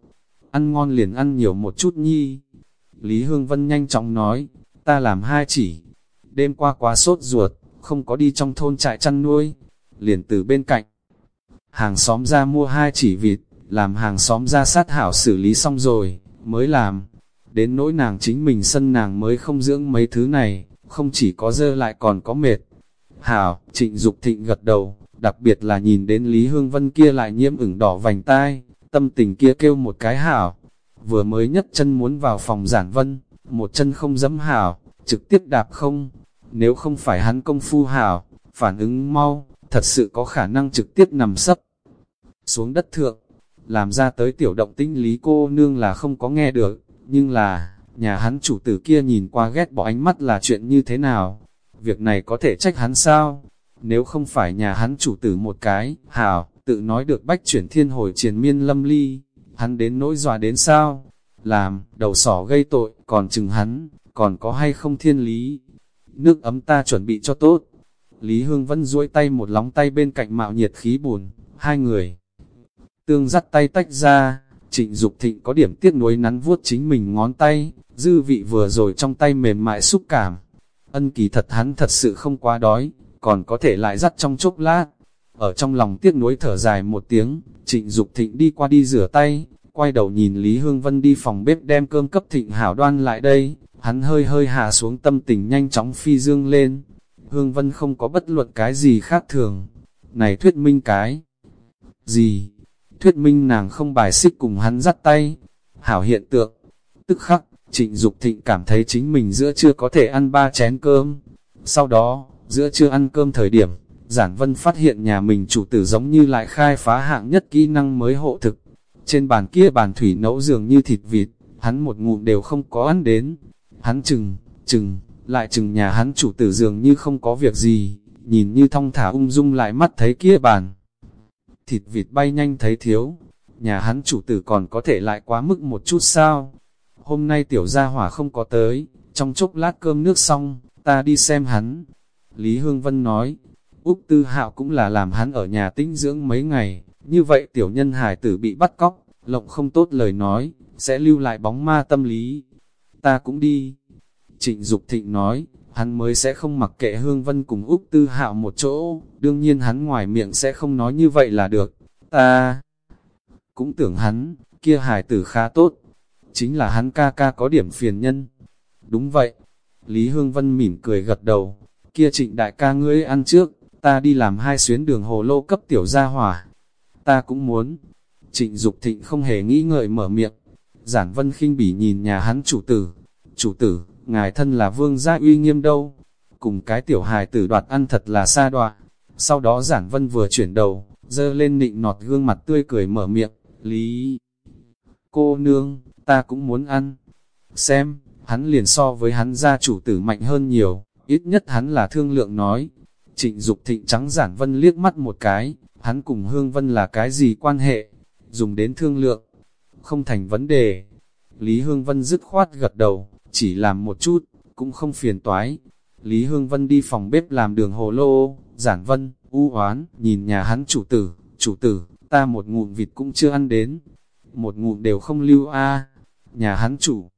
Ăn ngon liền ăn nhiều một chút nhi. Lý Hương Vân nhanh chóng nói, ta làm hai chỉ. Đêm qua quá sốt ruột, không có đi trong thôn trại chăn nuôi. Liền từ bên cạnh. Hàng xóm ra mua hai chỉ vịt, làm hàng xóm ra sát hảo xử lý xong rồi, mới làm. Đến nỗi nàng chính mình sân nàng mới không dưỡng mấy thứ này, không chỉ có dơ lại còn có mệt. Hảo, trịnh Dục thịnh gật đầu, đặc biệt là nhìn đến Lý Hương Vân kia lại nhiễm ửng đỏ vành tai, tâm tình kia kêu một cái hảo. Vừa mới nhất chân muốn vào phòng giản vân, một chân không dẫm hảo, trực tiếp đạp không. Nếu không phải hắn công phu hảo, phản ứng mau, thật sự có khả năng trực tiếp nằm sấp xuống đất thượng. Làm ra tới tiểu động tinh Lý cô nương là không có nghe được, nhưng là, nhà hắn chủ tử kia nhìn qua ghét bỏ ánh mắt là chuyện như thế nào? Việc này có thể trách hắn sao? Nếu không phải nhà hắn chủ tử một cái, hảo, tự nói được bách chuyển thiên hồi triền miên lâm ly, hắn đến nỗi dọa đến sao? Làm, đầu sỏ gây tội, còn chừng hắn, còn có hay không thiên lý? Nước ấm ta chuẩn bị cho tốt. Lý Hương Vân duỗi tay một lóng tay bên cạnh mạo nhiệt khí buồn, hai người. Tương dắt tay tách ra, trịnh Dục thịnh có điểm tiếc nuối nắn vuốt chính mình ngón tay, dư vị vừa rồi trong tay mềm mại xúc cảm. Ân kỳ thật hắn thật sự không quá đói, còn có thể lại dắt trong chốc lát. Ở trong lòng tiếc nuối thở dài một tiếng, trịnh Dục thịnh đi qua đi rửa tay, quay đầu nhìn Lý Hương Vân đi phòng bếp đem cơm cấp thịnh hảo đoan lại đây, hắn hơi hơi hạ xuống tâm tình nhanh chóng phi dương lên. Hương Vân không có bất luận cái gì khác thường. Này thuyết minh cái gì? Thuyết minh nàng không bài xích cùng hắn dắt tay. Hảo hiện tượng. Tức khắc, trịnh Dục thịnh cảm thấy chính mình giữa chưa có thể ăn ba chén cơm. Sau đó, Giữa trưa ăn cơm thời điểm, Giản Vân phát hiện nhà mình chủ tử giống như lại khai phá hạng nhất kỹ năng mới hộ thực. Trên bàn kia bàn thủy nấu dường như thịt vịt, hắn một ngụm đều không có ăn đến. Hắn chừng, chừng, lại chừng nhà hắn chủ tử dường như không có việc gì, nhìn như thong thả ung dung lại mắt thấy kia bàn. Thịt vịt bay nhanh thấy thiếu, nhà hắn chủ tử còn có thể lại quá mức một chút sao. Hôm nay tiểu gia hỏa không có tới, trong chốc lát cơm nước xong, ta đi xem hắn, Lý Hương Vân nói, Úc Tư Hạo cũng là làm hắn ở nhà tĩnh dưỡng mấy ngày, như vậy tiểu nhân hải tử bị bắt cóc, lộng không tốt lời nói, sẽ lưu lại bóng ma tâm lý. Ta cũng đi. Trịnh Dục Thịnh nói, hắn mới sẽ không mặc kệ Hương Vân cùng Úc Tư Hạo một chỗ, đương nhiên hắn ngoài miệng sẽ không nói như vậy là được. Ta cũng tưởng hắn, kia hải tử khá tốt, chính là hắn ca ca có điểm phiền nhân. Đúng vậy, Lý Hương Vân mỉm cười gật đầu, kia trịnh đại ca ngươi ăn trước, ta đi làm hai xuyến đường hồ lô cấp tiểu gia hỏa. Ta cũng muốn. Trịnh Dục Thịnh không hề nghĩ ngợi mở miệng. Giản Vân khinh bỉ nhìn nhà hắn chủ tử. Chủ tử, ngài thân là vương gia uy nghiêm đâu. Cùng cái tiểu hài tử đoạt ăn thật là xa đoạ. Sau đó Giản Vân vừa chuyển đầu, dơ lên nịnh nọt gương mặt tươi cười mở miệng. Lý... Cô nương, ta cũng muốn ăn. Xem, hắn liền so với hắn gia chủ tử mạnh hơn nhiều, ít nhất hắn là thương lượng nói. Trịnh Dục Thịnh trắng giản vân liếc mắt một cái, hắn cùng Hương Vân là cái gì quan hệ, dùng đến thương lượng, không thành vấn đề. Lý Hương Vân dứt khoát gật đầu, chỉ làm một chút, cũng không phiền toái. Lý Hương Vân đi phòng bếp làm đường hồ lô, giản vân, u oán, nhìn nhà hắn chủ tử, chủ tử, ta một ngụm vịt cũng chưa ăn đến, một ngụm đều không lưu a nhà hắn chủ.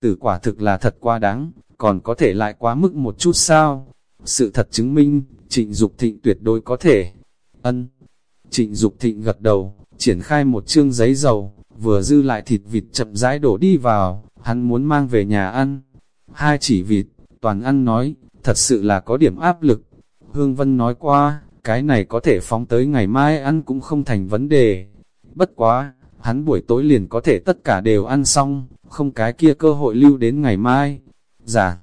Tử quả thực là thật quá đáng, còn có thể lại quá mức một chút sao? Sự thật chứng minh, trịnh Dục thịnh tuyệt đối có thể. Ân. Trịnh Dục thịnh gật đầu, triển khai một chương giấy dầu, vừa dư lại thịt vịt chậm rãi đổ đi vào, hắn muốn mang về nhà ăn. Hai chỉ vịt, toàn ăn nói, thật sự là có điểm áp lực. Hương Vân nói qua, cái này có thể phóng tới ngày mai ăn cũng không thành vấn đề. Bất quá, hắn buổi tối liền có thể tất cả đều ăn xong, không cái kia cơ hội lưu đến ngày mai. Giả,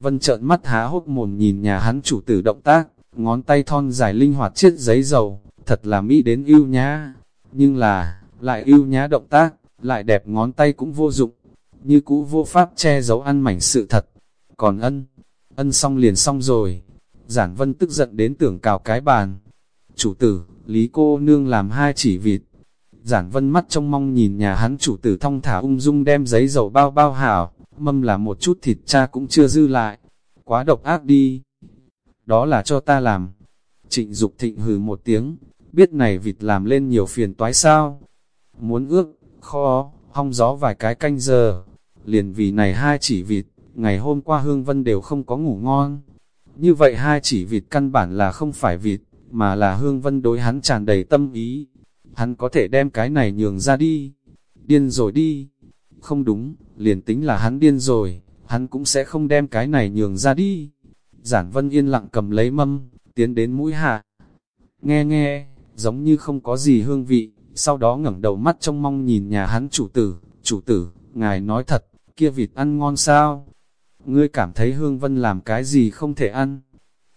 Vân trợn mắt há hốc mồm nhìn nhà hắn chủ tử động tác, ngón tay thon dài linh hoạt chiếc giấy dầu, thật là mỹ đến yêu nhá. Nhưng là, lại yêu nhá động tác, lại đẹp ngón tay cũng vô dụng, như cũ vô pháp che giấu ăn mảnh sự thật. Còn ân, ân xong liền xong rồi. Giản Vân tức giận đến tưởng cào cái bàn. Chủ tử, Lý cô nương làm hai chỉ vịt. Giản Vân mắt trong mong nhìn nhà hắn chủ tử thong thả ung dung đem giấy dầu bao bao hảo, mâm là một chút thịt cha cũng chưa dư lại, quá độc ác đi. Đó là cho ta làm. Trịnh Dục thịnh hừ một tiếng, biết này vịt làm lên nhiều phiền toái sao. Muốn ước, kho, hong gió vài cái canh giờ, liền vì này hai chỉ vịt, ngày hôm qua Hương Vân đều không có ngủ ngon. Như vậy hai chỉ vịt căn bản là không phải vịt, mà là Hương Vân đối hắn tràn đầy tâm ý. Hắn có thể đem cái này nhường ra đi. Điên rồi đi. Không đúng, liền tính là hắn điên rồi, hắn cũng sẽ không đem cái này nhường ra đi. Giản Vân yên lặng cầm lấy mâm, tiến đến mũi hạ. Nghe nghe, giống như không có gì hương vị, sau đó ngẩng đầu mắt trông mong nhìn nhà hắn chủ tử, chủ tử, ngài nói thật, kia vịt ăn ngon sao? Ngươi cảm thấy Hương Vân làm cái gì không thể ăn?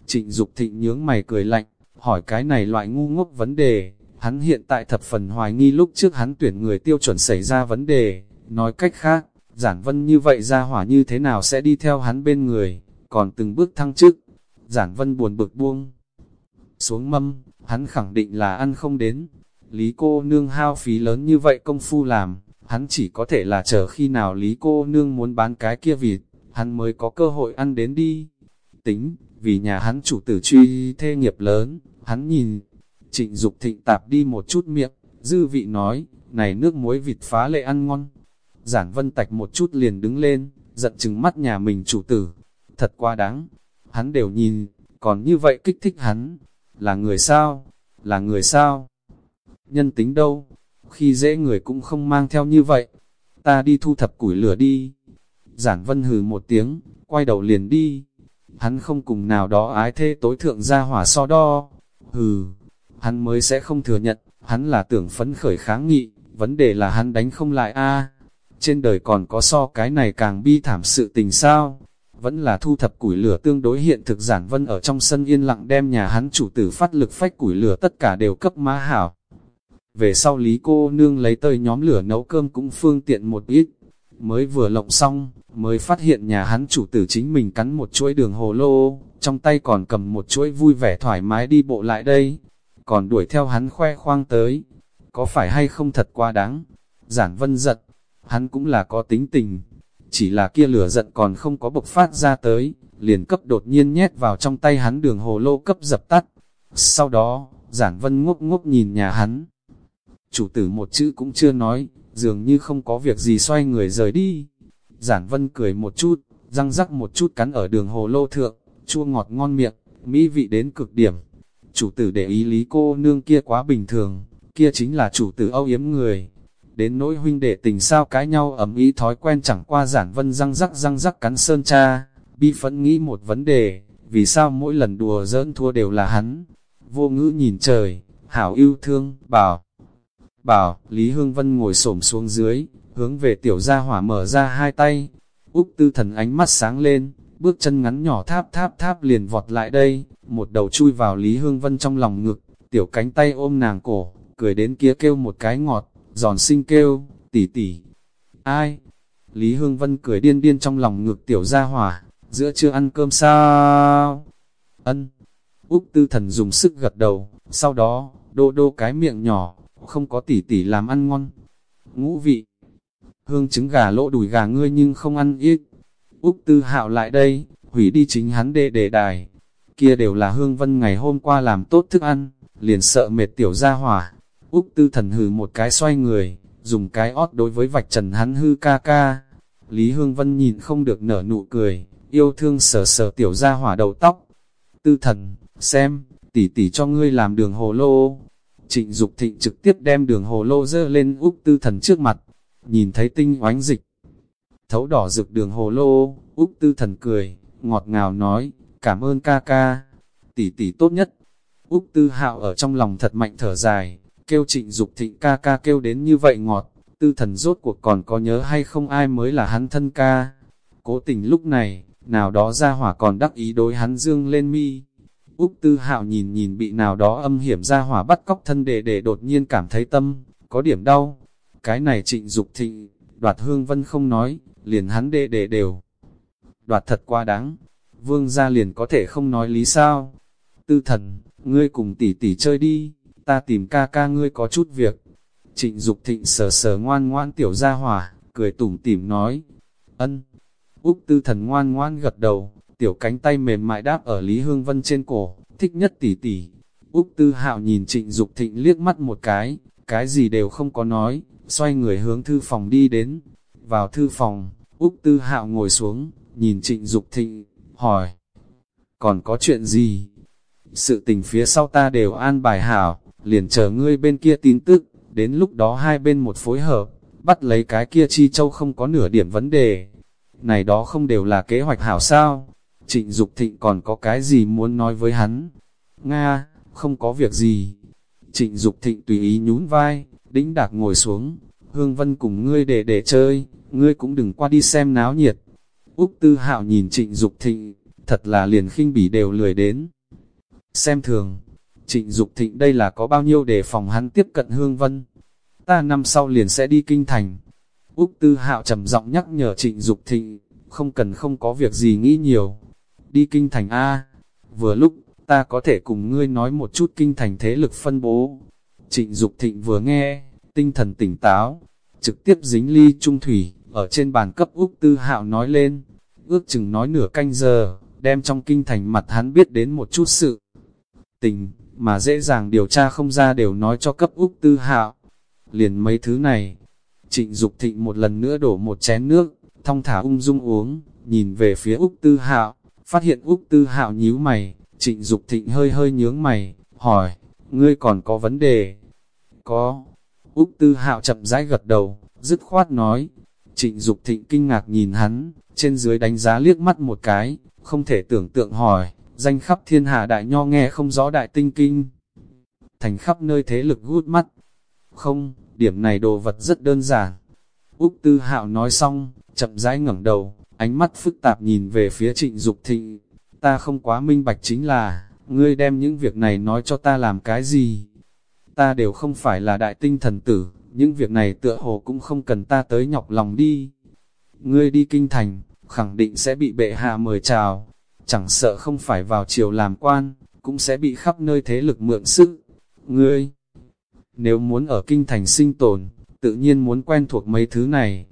Trịnh Dục thịnh nhướng mày cười lạnh, hỏi cái này loại ngu ngốc vấn đề, hắn hiện tại thập phần hoài nghi lúc trước hắn tuyển người tiêu chuẩn xảy ra vấn đề, nói cách khác, Giản Vân như vậy ra hỏa như thế nào sẽ đi theo hắn bên người, còn từng bước thăng chức. Giản Vân buồn bực buông. Xuống mâm, hắn khẳng định là ăn không đến. Lý cô nương hao phí lớn như vậy công phu làm, hắn chỉ có thể là chờ khi nào Lý cô nương muốn bán cái kia vịt, hắn mới có cơ hội ăn đến đi. Tính, vì nhà hắn chủ tử truy thê nghiệp lớn, hắn nhìn, trịnh Dục thịnh tạp đi một chút miệng, dư vị nói, này nước muối vịt phá lệ ăn ngon, Giản vân tạch một chút liền đứng lên, giận chừng mắt nhà mình chủ tử. Thật quá đáng, hắn đều nhìn, còn như vậy kích thích hắn. Là người sao? Là người sao? Nhân tính đâu? Khi dễ người cũng không mang theo như vậy. Ta đi thu thập củi lửa đi. Giản vân hừ một tiếng, quay đầu liền đi. Hắn không cùng nào đó ái thê tối thượng ra hỏa so đo. Hừ, hắn mới sẽ không thừa nhận, hắn là tưởng phấn khởi kháng nghị, vấn đề là hắn đánh không lại a trên đời còn có so cái này càng bi thảm sự tình sao? Vẫn là thu thập củi lửa tương đối hiện thực giản vân ở trong sân yên lặng đem nhà hắn chủ tử phát lực phách củi lửa tất cả đều cấp má hảo. Về sau lý cô nương lấy tơi nhóm lửa nấu cơm cũng phương tiện một ít. Mới vừa lộng xong, mới phát hiện nhà hắn chủ tử chính mình cắn một chuỗi đường hồ lô, trong tay còn cầm một chuỗi vui vẻ thoải mái đi bộ lại đây. Còn đuổi theo hắn khoe khoang tới. Có phải hay không thật quá đáng? Giản vân giật, hắn cũng là có tính tình, chỉ là kia lửa giận còn không có bộc phát ra tới, liền cấp đột nhiên nhét vào trong tay hắn đường hồ lô cấp dập tắt. Sau đó, giản vân ngốc ngốc nhìn nhà hắn. Chủ tử một chữ cũng chưa nói, dường như không có việc gì xoay người rời đi. Giản vân cười một chút, răng rắc một chút cắn ở đường hồ lô thượng, chua ngọt ngon miệng, mỹ vị đến cực điểm. Chủ tử để ý lý cô nương kia quá bình thường, kia chính là chủ tử âu yếm người. Đến nỗi huynh đệ tình sao cái nhau ấm ý thói quen chẳng qua giản vân răng rắc răng rắc cắn sơn cha, bi phẫn nghĩ một vấn đề, vì sao mỗi lần đùa giỡn thua đều là hắn. Vô ngữ nhìn trời, hảo yêu thương, bảo. Bảo, Lý Hương Vân ngồi xổm xuống dưới, hướng về tiểu gia hỏa mở ra hai tay. Úc tư thần ánh mắt sáng lên, bước chân ngắn nhỏ tháp tháp tháp liền vọt lại đây, một đầu chui vào Lý Hương Vân trong lòng ngực, tiểu cánh tay ôm nàng cổ, cười đến kia kêu một cái ngọt, giòn xinh kêu, tỉ tỉ. Ai? Lý Hương Vân cười điên điên trong lòng ngực tiểu gia hỏa, giữa chưa ăn cơm sao? Ân. Úc tư thần dùng sức gật đầu, sau đó, đô đô cái miệng nhỏ, không có tỉ tỉ làm ăn ngon. Ngũ vị. Hương trứng gà lỗ đùi gà ngươi nhưng không ăn ít. Úc tư hạo lại đây, hủy đi chính hắn đê đề đài. Kia đều là hương vân ngày hôm qua làm tốt thức ăn, liền sợ mệt tiểu ra hỏa. Úc tư thần hừ một cái xoay người, dùng cái ót đối với vạch trần hắn hư ca ca. Lý Hương Vân nhìn không được nở nụ cười, yêu thương sờ sờ tiểu ra hỏa đầu tóc. Tư thần, xem, tỷ tỷ cho ngươi làm đường hồ lô. Trịnh Dục Thịnh trực tiếp đem đường hồ lô dơ lên Úc Tư Thần trước mặt, nhìn thấy tinh oánh dịch. Thấu đỏ rực đường hồ lô, Úc Tư Thần cười, ngọt ngào nói, cảm ơn ca ca, tỷ tỷ tốt nhất. Úc Tư Hạo ở trong lòng thật mạnh thở dài, kêu trịnh Dục thịnh ca ca kêu đến như vậy ngọt, Tư Thần rốt cuộc còn có nhớ hay không ai mới là hắn thân ca. Cố tình lúc này, nào đó ra hỏa còn đắc ý đối hắn dương lên mi, Úc Tư Hạo nhìn nhìn bị nào đó âm hiểm ra hỏa bắt cóc thân đệ để đột nhiên cảm thấy tâm, có điểm đau. Cái này trịnh Dục thịnh, đoạt hương vân không nói, liền hắn đệ đệ đều. Đoạt thật quá đáng, vương gia liền có thể không nói lý sao. Tư thần, ngươi cùng tỷ tỷ chơi đi, ta tìm ca ca ngươi có chút việc. Trịnh Dục thịnh sờ sờ ngoan ngoan tiểu gia hỏa, cười tủm tỉm nói. Ân, Úc tư thần ngoan ngoan gật đầu, tiểu cánh tay mềm mại đáp ở Lý Hương Vân trên cổ, thích nhất tỷ tỷ. Úc Tư Hạo nhìn Trịnh Dục Thịnh liếc mắt một cái, cái gì đều không có nói, xoay người hướng thư phòng đi đến. Vào thư phòng, Úc Tư Hạo ngồi xuống, nhìn Trịnh Dục Thịnh, hỏi, còn có chuyện gì? Sự tình phía sau ta đều an bài hảo, liền chờ ngươi bên kia tin tức, đến lúc đó hai bên một phối hợp, bắt lấy cái kia chi châu không có nửa điểm vấn đề. Này đó không đều là kế hoạch hảo sao? Trịnh Dục Thịnh còn có cái gì muốn nói với hắn? Nga, không có việc gì. Trịnh Dục Thịnh tùy ý nhún vai, đĩnh đạc ngồi xuống. Hương Vân cùng ngươi để để chơi, ngươi cũng đừng qua đi xem náo nhiệt. Úc Tư Hạo nhìn Trịnh Dục Thịnh, thật là liền khinh bỉ đều lười đến. Xem thường, Trịnh Dục Thịnh đây là có bao nhiêu để phòng hắn tiếp cận Hương Vân. Ta năm sau liền sẽ đi kinh thành. Úc Tư Hạo trầm giọng nhắc nhở Trịnh Dục Thịnh, không cần không có việc gì nghĩ nhiều, đi kinh thành A. Vừa lúc, ta có thể cùng ngươi nói một chút kinh thành thế lực phân bố. Trịnh Dục Thịnh vừa nghe, tinh thần tỉnh táo, trực tiếp dính ly trung thủy, ở trên bàn cấp Úc Tư Hạo nói lên, ước chừng nói nửa canh giờ, đem trong kinh thành mặt hắn biết đến một chút sự tình, mà dễ dàng điều tra không ra đều nói cho cấp Úc Tư Hạo. Liền mấy thứ này, Trịnh Dục Thịnh một lần nữa đổ một chén nước, thong thả ung dung uống, nhìn về phía Úc Tư Hạo, Phát hiện Úc Tư Hạo nhíu mày, trịnh Dục thịnh hơi hơi nhướng mày, hỏi, ngươi còn có vấn đề? Có. Úc Tư Hạo chậm rãi gật đầu, dứt khoát nói. Trịnh Dục thịnh kinh ngạc nhìn hắn, trên dưới đánh giá liếc mắt một cái, không thể tưởng tượng hỏi, danh khắp thiên hạ đại nho nghe không rõ đại tinh kinh. Thành khắp nơi thế lực gút mắt. Không, điểm này đồ vật rất đơn giản. Úc Tư Hạo nói xong, chậm rãi ngẩng đầu, ánh mắt phức tạp nhìn về phía trịnh Dục thịnh. Ta không quá minh bạch chính là, ngươi đem những việc này nói cho ta làm cái gì? Ta đều không phải là đại tinh thần tử, những việc này tựa hồ cũng không cần ta tới nhọc lòng đi. Ngươi đi kinh thành, khẳng định sẽ bị bệ hạ mời chào, chẳng sợ không phải vào triều làm quan, cũng sẽ bị khắp nơi thế lực mượn sức. Ngươi, nếu muốn ở kinh thành sinh tồn, tự nhiên muốn quen thuộc mấy thứ này.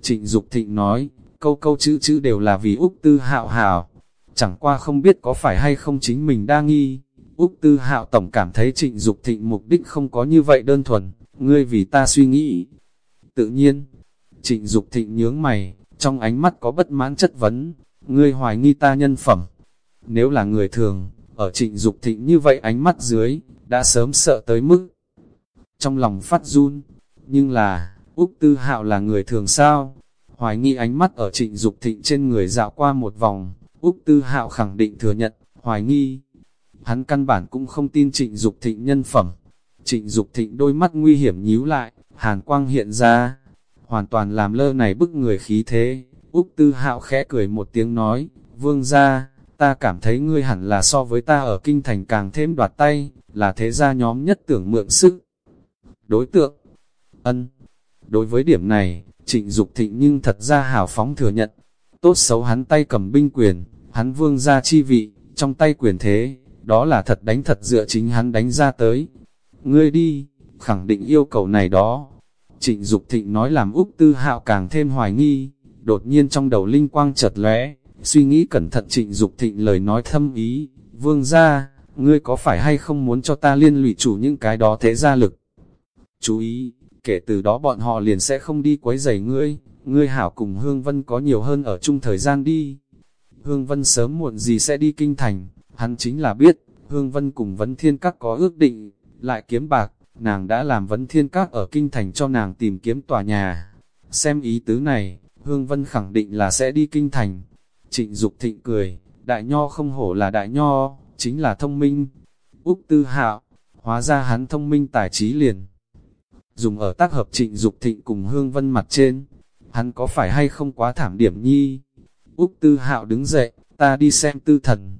Trịnh Dục Thịnh nói, câu câu chữ chữ đều là vì Úc Tư hạo hảo. chẳng qua không biết có phải hay không chính mình đa nghi. Úc Tư Hạo Tổng cảm thấy trịnh Dục thịnh mục đích không có như vậy đơn thuần, ngươi vì ta suy nghĩ. Tự nhiên, trịnh Dục thịnh nhướng mày, trong ánh mắt có bất mãn chất vấn, ngươi hoài nghi ta nhân phẩm. Nếu là người thường, ở trịnh Dục thịnh như vậy ánh mắt dưới, đã sớm sợ tới mức. Trong lòng phát run, nhưng là, Úc Tư Hạo là người thường sao? Hoài nghi ánh mắt ở trịnh Dục thịnh trên người dạo qua một vòng, Úc Tư Hạo khẳng định thừa nhận, hoài nghi. Hắn căn bản cũng không tin trịnh Dục thịnh nhân phẩm. Trịnh Dục thịnh đôi mắt nguy hiểm nhíu lại, hàn quang hiện ra, hoàn toàn làm lơ này bức người khí thế. Úc Tư Hạo khẽ cười một tiếng nói, vương ra, ta cảm thấy ngươi hẳn là so với ta ở kinh thành càng thêm đoạt tay, là thế gia nhóm nhất tưởng mượn sức. Đối tượng, ân, đối với điểm này, trịnh Dục thịnh nhưng thật ra hào phóng thừa nhận, tốt xấu hắn tay cầm binh quyền, hắn vương ra chi vị, trong tay quyền thế, đó là thật đánh thật dựa chính hắn đánh ra tới. Ngươi đi, khẳng định yêu cầu này đó. Trịnh Dục Thịnh nói làm Úc Tư Hạo càng thêm hoài nghi, đột nhiên trong đầu linh quang chợt lóe, suy nghĩ cẩn thận Trịnh Dục Thịnh lời nói thâm ý, vương ra, ngươi có phải hay không muốn cho ta liên lụy chủ những cái đó thế gia lực? Chú ý, kể từ đó bọn họ liền sẽ không đi quấy rầy ngươi, ngươi hảo cùng Hương Vân có nhiều hơn ở chung thời gian đi. Hương Vân sớm muộn gì sẽ đi kinh thành, hắn chính là biết, Hương Vân cùng Vấn Thiên Các có ước định, lại kiếm bạc, nàng đã làm Vấn Thiên Các ở kinh thành cho nàng tìm kiếm tòa nhà. Xem ý tứ này, Hương Vân khẳng định là sẽ đi kinh thành. Trịnh Dục thịnh cười, đại nho không hổ là đại nho, chính là thông minh. Úc Tư Hạo, hóa ra hắn thông minh tài trí liền. Dùng ở tác hợp trịnh Dục thịnh cùng Hương Vân mặt trên, hắn có phải hay không quá thảm điểm nhi? Úc Tư Hạo đứng dậy, ta đi xem tư thần.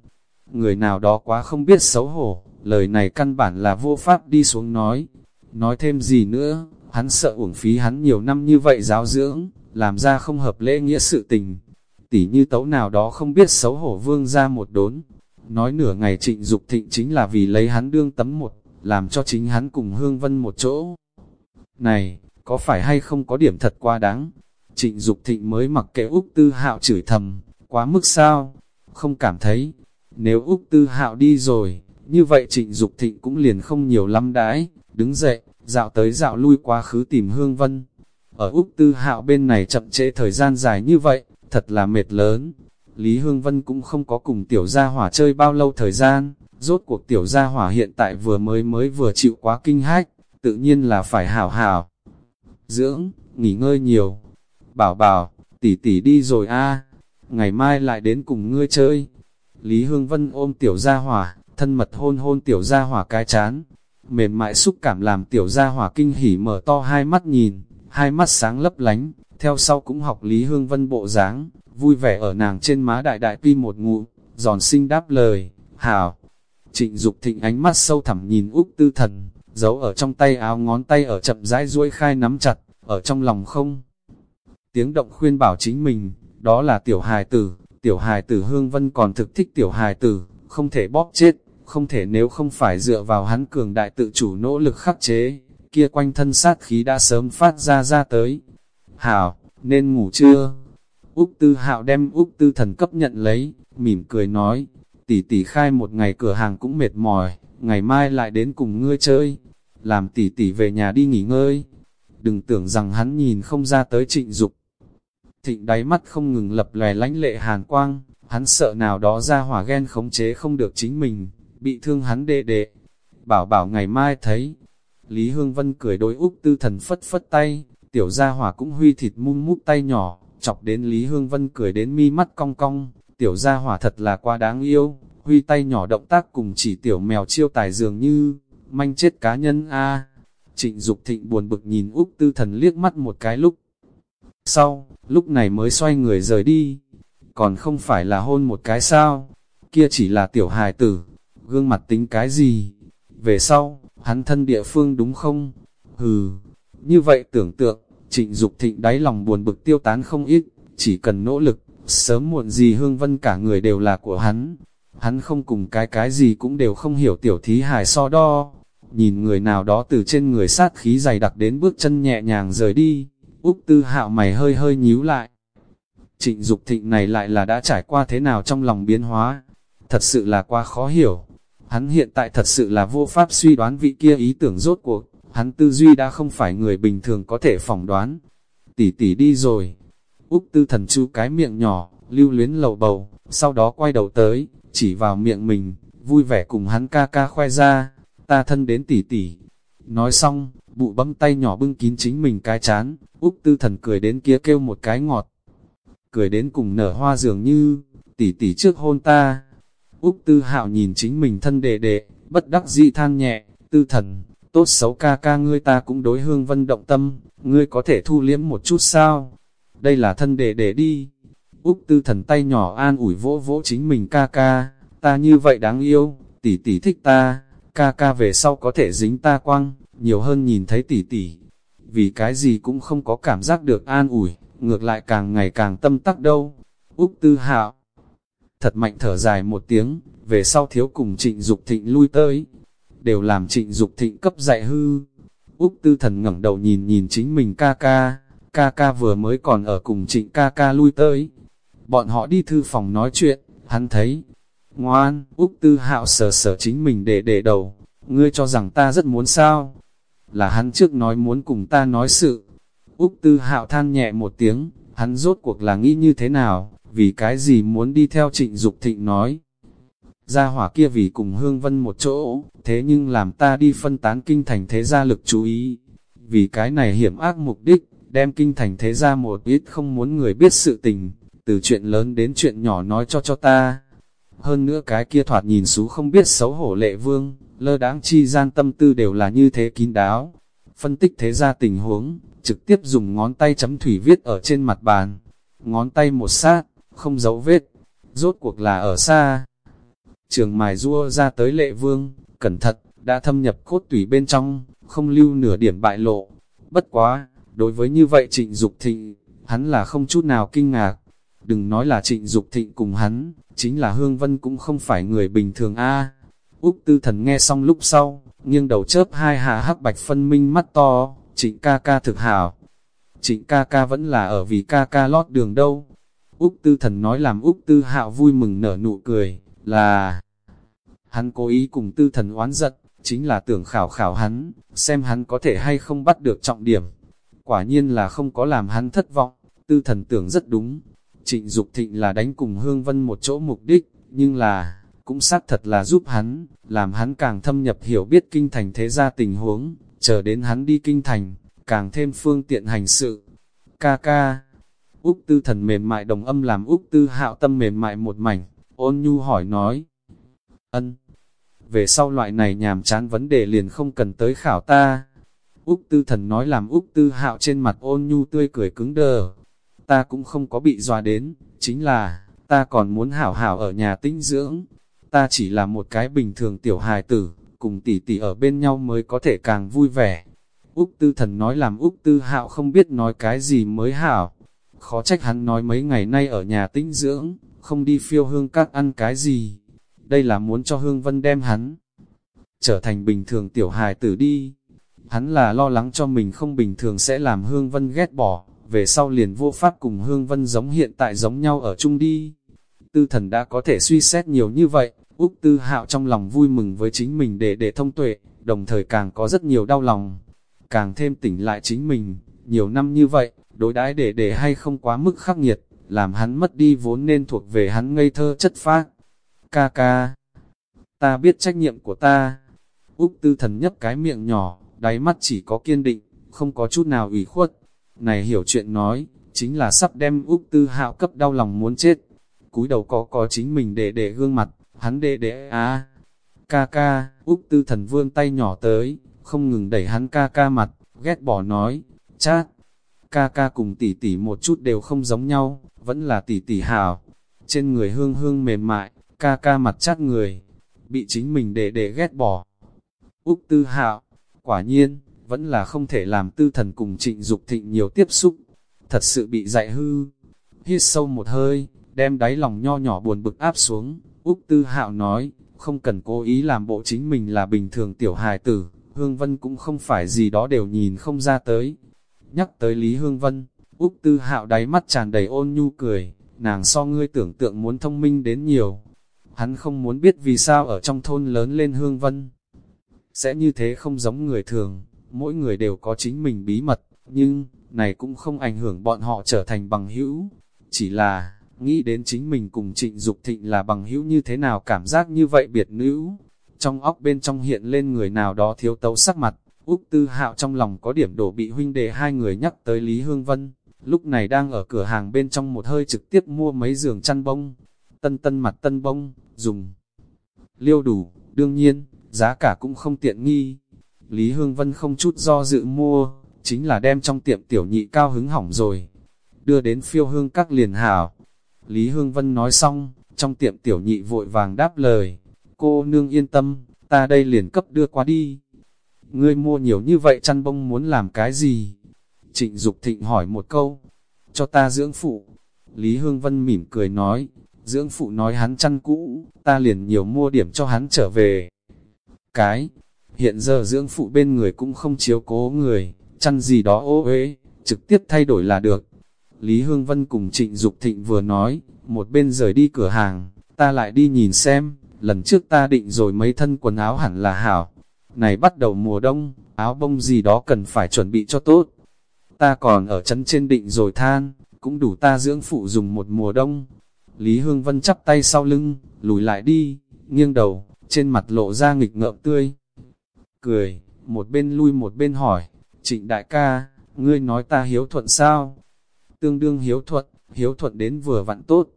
Người nào đó quá không biết xấu hổ, lời này căn bản là vô pháp đi xuống nói. Nói thêm gì nữa, hắn sợ uổng phí hắn nhiều năm như vậy giáo dưỡng, làm ra không hợp lễ nghĩa sự tình. Tỉ như tấu nào đó không biết xấu hổ vương ra một đốn. Nói nửa ngày trịnh Dục thịnh chính là vì lấy hắn đương tấm một, làm cho chính hắn cùng Hương Vân một chỗ. Này, có phải hay không có điểm thật quá đáng? Trịnh Dục Thịnh mới mặc kệ Úc Tư Hạo chửi thầm, quá mức sao? Không cảm thấy. Nếu Úc Tư Hạo đi rồi, như vậy Trịnh Dục Thịnh cũng liền không nhiều lắm đãi, đứng dậy, dạo tới dạo lui quá khứ tìm Hương Vân. Ở Úc Tư Hạo bên này chậm trễ thời gian dài như vậy, thật là mệt lớn. Lý Hương Vân cũng không có cùng Tiểu Gia Hỏa chơi bao lâu thời gian, rốt cuộc Tiểu Gia Hỏa hiện tại vừa mới mới vừa chịu quá kinh hách, tự nhiên là phải hảo hảo. Dưỡng, nghỉ ngơi nhiều, bảo bảo, tỷ tỷ đi rồi a ngày mai lại đến cùng ngươi chơi. Lý Hương Vân ôm tiểu gia hỏa, thân mật hôn hôn tiểu gia hỏa cái chán, mềm mại xúc cảm làm tiểu gia hỏa kinh hỉ mở to hai mắt nhìn, hai mắt sáng lấp lánh, theo sau cũng học Lý Hương Vân bộ dáng, vui vẻ ở nàng trên má đại đại pi một ngụ, giòn xinh đáp lời, hảo. Trịnh Dục thịnh ánh mắt sâu thẳm nhìn Úc Tư Thần, giấu ở trong tay áo ngón tay ở chậm rãi duỗi khai nắm chặt, ở trong lòng không tiếng động khuyên bảo chính mình, đó là tiểu hài tử, tiểu hài tử Hương Vân còn thực thích tiểu hài tử, không thể bóp chết, không thể nếu không phải dựa vào hắn cường đại tự chủ nỗ lực khắc chế, kia quanh thân sát khí đã sớm phát ra ra tới. Hảo, nên ngủ chưa? Úc Tư Hạo đem Úc Tư Thần cấp nhận lấy, mỉm cười nói, tỷ tỷ khai một ngày cửa hàng cũng mệt mỏi, ngày mai lại đến cùng ngươi chơi, làm tỷ tỷ về nhà đi nghỉ ngơi. Đừng tưởng rằng hắn nhìn không ra tới trịnh dục, Thịnh đáy mắt không ngừng lập lè lánh lệ hàn quang, hắn sợ nào đó ra hỏa ghen khống chế không được chính mình, bị thương hắn đệ đệ. Bảo bảo ngày mai thấy, Lý Hương Vân cười đối Úc Tư Thần phất phất tay, tiểu gia hỏa cũng huy thịt mung mút tay nhỏ, chọc đến Lý Hương Vân cười đến mi mắt cong cong, tiểu gia hỏa thật là quá đáng yêu, huy tay nhỏ động tác cùng chỉ tiểu mèo chiêu tài dường như, manh chết cá nhân a Trịnh Dục Thịnh buồn bực nhìn Úc Tư Thần liếc mắt một cái lúc, sau, lúc này mới xoay người rời đi. Còn không phải là hôn một cái sao, kia chỉ là tiểu hài tử, gương mặt tính cái gì. Về sau, hắn thân địa phương đúng không? Hừ, như vậy tưởng tượng, trịnh Dục thịnh đáy lòng buồn bực tiêu tán không ít, chỉ cần nỗ lực, sớm muộn gì hương vân cả người đều là của hắn. Hắn không cùng cái cái gì cũng đều không hiểu tiểu thí hài so đo. Nhìn người nào đó từ trên người sát khí dày đặc đến bước chân nhẹ nhàng rời đi, Úc Tư Hạo mày hơi hơi nhíu lại. Trịnh Dục Thịnh này lại là đã trải qua thế nào trong lòng biến hóa, thật sự là quá khó hiểu. Hắn hiện tại thật sự là vô pháp suy đoán vị kia ý tưởng rốt cuộc, hắn tư duy đã không phải người bình thường có thể phỏng đoán. Tỷ tỷ đi rồi. Úc tư thần chu cái miệng nhỏ, lưu luyến lầu bầu, sau đó quay đầu tới, chỉ vào miệng mình, vui vẻ cùng hắn ca ca khoe ra, ta thân đến tỷ tỷ. Nói xong, bụ bấm tay nhỏ bưng kín chính mình cái chán, Úc tư thần cười đến kia kêu một cái ngọt. Cười đến cùng nở hoa dường như, tỷ tỷ trước hôn ta. Úc tư hạo nhìn chính mình thân đệ đệ, bất đắc dĩ than nhẹ, tư thần, tốt xấu ca ca ngươi ta cũng đối hương vân động tâm, ngươi có thể thu liếm một chút sao? Đây là thân đệ đệ đi. Úc tư thần tay nhỏ an ủi vỗ vỗ chính mình ca ca, ta như vậy đáng yêu, tỷ tỷ thích ta, ca ca về sau có thể dính ta quăng, nhiều hơn nhìn thấy tỷ tỷ. Vì cái gì cũng không có cảm giác được an ủi, ngược lại càng ngày càng tâm tắc đâu. Úc tư hạo, thật mạnh thở dài một tiếng, về sau thiếu cùng trịnh Dục thịnh lui tới, đều làm trịnh Dục thịnh cấp dạy hư. Úc tư thần ngẩng đầu nhìn nhìn chính mình ca ca, ca ca vừa mới còn ở cùng trịnh ca ca lui tới. Bọn họ đi thư phòng nói chuyện, hắn thấy, ngoan, Úc tư hạo sờ sờ chính mình để để đầu, ngươi cho rằng ta rất muốn sao? Là hắn trước nói muốn cùng ta nói sự. Úc tư hạo than nhẹ một tiếng, hắn rốt cuộc là nghĩ như thế nào, vì cái gì muốn đi theo trịnh Dục thịnh nói. Gia hỏa kia vì cùng Hương Vân một chỗ, thế nhưng làm ta đi phân tán kinh thành thế gia lực chú ý. Vì cái này hiểm ác mục đích, đem kinh thành thế gia một ít không muốn người biết sự tình, từ chuyện lớn đến chuyện nhỏ nói cho cho ta. Hơn nữa cái kia thoạt nhìn xú không biết xấu hổ lệ vương, lơ đáng chi gian tâm tư đều là như thế kín đáo. Phân tích thế ra tình huống, trực tiếp dùng ngón tay chấm thủy viết ở trên mặt bàn. Ngón tay một sát, không dấu vết, rốt cuộc là ở xa. Trường mài rua ra tới lệ vương, cẩn thận, đã thâm nhập cốt tủy bên trong, không lưu nửa điểm bại lộ. Bất quá, đối với như vậy trịnh Dục thịnh, hắn là không chút nào kinh ngạc. Đừng nói là trịnh Dục thịnh cùng hắn, chính là Hương Vân cũng không phải người bình thường a. Úc tư thần nghe xong lúc sau, nghiêng đầu chớp hai hạ hắc bạch phân minh mắt to, trịnh ca ca thực hảo. Trịnh ca ca vẫn là ở vì ca ca lót đường đâu. Úc tư thần nói làm Úc tư hạo vui mừng nở nụ cười, là hắn cố ý cùng tư thần oán giận, chính là tưởng khảo khảo hắn, xem hắn có thể hay không bắt được trọng điểm. Quả nhiên là không có làm hắn thất vọng, tư thần tưởng rất đúng. Trịnh Dục Thịnh là đánh cùng Hương Vân một chỗ mục đích, nhưng là, cũng xác thật là giúp hắn, làm hắn càng thâm nhập hiểu biết kinh thành thế gia tình huống, chờ đến hắn đi kinh thành, càng thêm phương tiện hành sự. Ca ca, Úc tư thần mềm mại đồng âm làm Úc tư hạo tâm mềm mại một mảnh, ôn nhu hỏi nói. Ân, về sau loại này nhàm chán vấn đề liền không cần tới khảo ta. Úc tư thần nói làm Úc tư hạo trên mặt ôn nhu tươi cười cứng đờ. Ta cũng không có bị dọa đến, chính là, ta còn muốn hảo hảo ở nhà tinh dưỡng. Ta chỉ là một cái bình thường tiểu hài tử, cùng tỷ tỷ ở bên nhau mới có thể càng vui vẻ. Úc tư thần nói làm Úc tư hạo không biết nói cái gì mới hảo. Khó trách hắn nói mấy ngày nay ở nhà tinh dưỡng, không đi phiêu hương các ăn cái gì. Đây là muốn cho Hương Vân đem hắn trở thành bình thường tiểu hài tử đi. Hắn là lo lắng cho mình không bình thường sẽ làm Hương Vân ghét bỏ, về sau liền vô pháp cùng Hương Vân giống hiện tại giống nhau ở chung đi. Tư thần đã có thể suy xét nhiều như vậy, Úc Tư Hạo trong lòng vui mừng với chính mình để để thông tuệ, đồng thời càng có rất nhiều đau lòng, càng thêm tỉnh lại chính mình, nhiều năm như vậy, đối đãi để để hay không quá mức khắc nghiệt, làm hắn mất đi vốn nên thuộc về hắn ngây thơ chất phác. Ca ca, ta biết trách nhiệm của ta. Úc tư thần nhấp cái miệng nhỏ, đáy mắt chỉ có kiên định, không có chút nào ủy khuất. Này hiểu chuyện nói, chính là sắp đem Úc tư hạo cấp đau lòng muốn chết. Cúi đầu có có chính mình để để gương mặt, hắn đệ đệ á. Ca ca, Úc tư thần vươn tay nhỏ tới, không ngừng đẩy hắn ca ca mặt, ghét bỏ nói, chát. Ca ca cùng tỷ tỷ một chút đều không giống nhau, vẫn là tỷ tỷ hào. Trên người hương hương mềm mại, ca ca mặt chát người, bị chính mình để để ghét bỏ. Úc tư hạo, quả nhiên, vẫn là không thể làm tư thần cùng trịnh Dục thịnh nhiều tiếp xúc, thật sự bị dạy hư. Hít sâu một hơi, đem đáy lòng nho nhỏ buồn bực áp xuống, Úc tư hạo nói, không cần cố ý làm bộ chính mình là bình thường tiểu hài tử, Hương Vân cũng không phải gì đó đều nhìn không ra tới. Nhắc tới Lý Hương Vân, Úc Tư Hạo đáy mắt tràn đầy ôn nhu cười, nàng so ngươi tưởng tượng muốn thông minh đến nhiều. Hắn không muốn biết vì sao ở trong thôn lớn lên hương vân. Sẽ như thế không giống người thường, mỗi người đều có chính mình bí mật, nhưng, này cũng không ảnh hưởng bọn họ trở thành bằng hữu. Chỉ là, nghĩ đến chính mình cùng trịnh Dục thịnh là bằng hữu như thế nào cảm giác như vậy biệt nữ. Trong óc bên trong hiện lên người nào đó thiếu tấu sắc mặt, Úc Tư Hạo trong lòng có điểm đổ bị huynh đệ hai người nhắc tới Lý Hương Vân, lúc này đang ở cửa hàng bên trong một hơi trực tiếp mua mấy giường chăn bông, tân tân mặt tân bông, dùng liêu đủ, đương nhiên, giá cả cũng không tiện nghi. Lý Hương Vân không chút do dự mua, chính là đem trong tiệm tiểu nhị cao hứng hỏng rồi. Đưa đến phiêu hương các liền hảo. Lý Hương Vân nói xong, trong tiệm tiểu nhị vội vàng đáp lời. Cô nương yên tâm, ta đây liền cấp đưa qua đi. Ngươi mua nhiều như vậy chăn bông muốn làm cái gì? Trịnh Dục Thịnh hỏi một câu. Cho ta dưỡng phụ. Lý Hương Vân mỉm cười nói. Dưỡng phụ nói hắn chăn cũ, ta liền nhiều mua điểm cho hắn trở về. Cái, hiện giờ dưỡng phụ bên người cũng không chiếu cố người, chăn gì đó ô uế, trực tiếp thay đổi là được. Lý Hương Vân cùng Trịnh Dục Thịnh vừa nói, một bên rời đi cửa hàng, ta lại đi nhìn xem, lần trước ta định rồi mấy thân quần áo hẳn là hảo. Này bắt đầu mùa đông, áo bông gì đó cần phải chuẩn bị cho tốt. Ta còn ở chấn trên định rồi than, cũng đủ ta dưỡng phụ dùng một mùa đông. Lý Hương Vân chắp tay sau lưng, lùi lại đi, nghiêng đầu, trên mặt lộ ra nghịch ngợm tươi. Cười, một bên lui một bên hỏi, trịnh đại ca, ngươi nói ta hiếu thuận sao? Tương đương hiếu thuận, hiếu thuận đến vừa vặn tốt.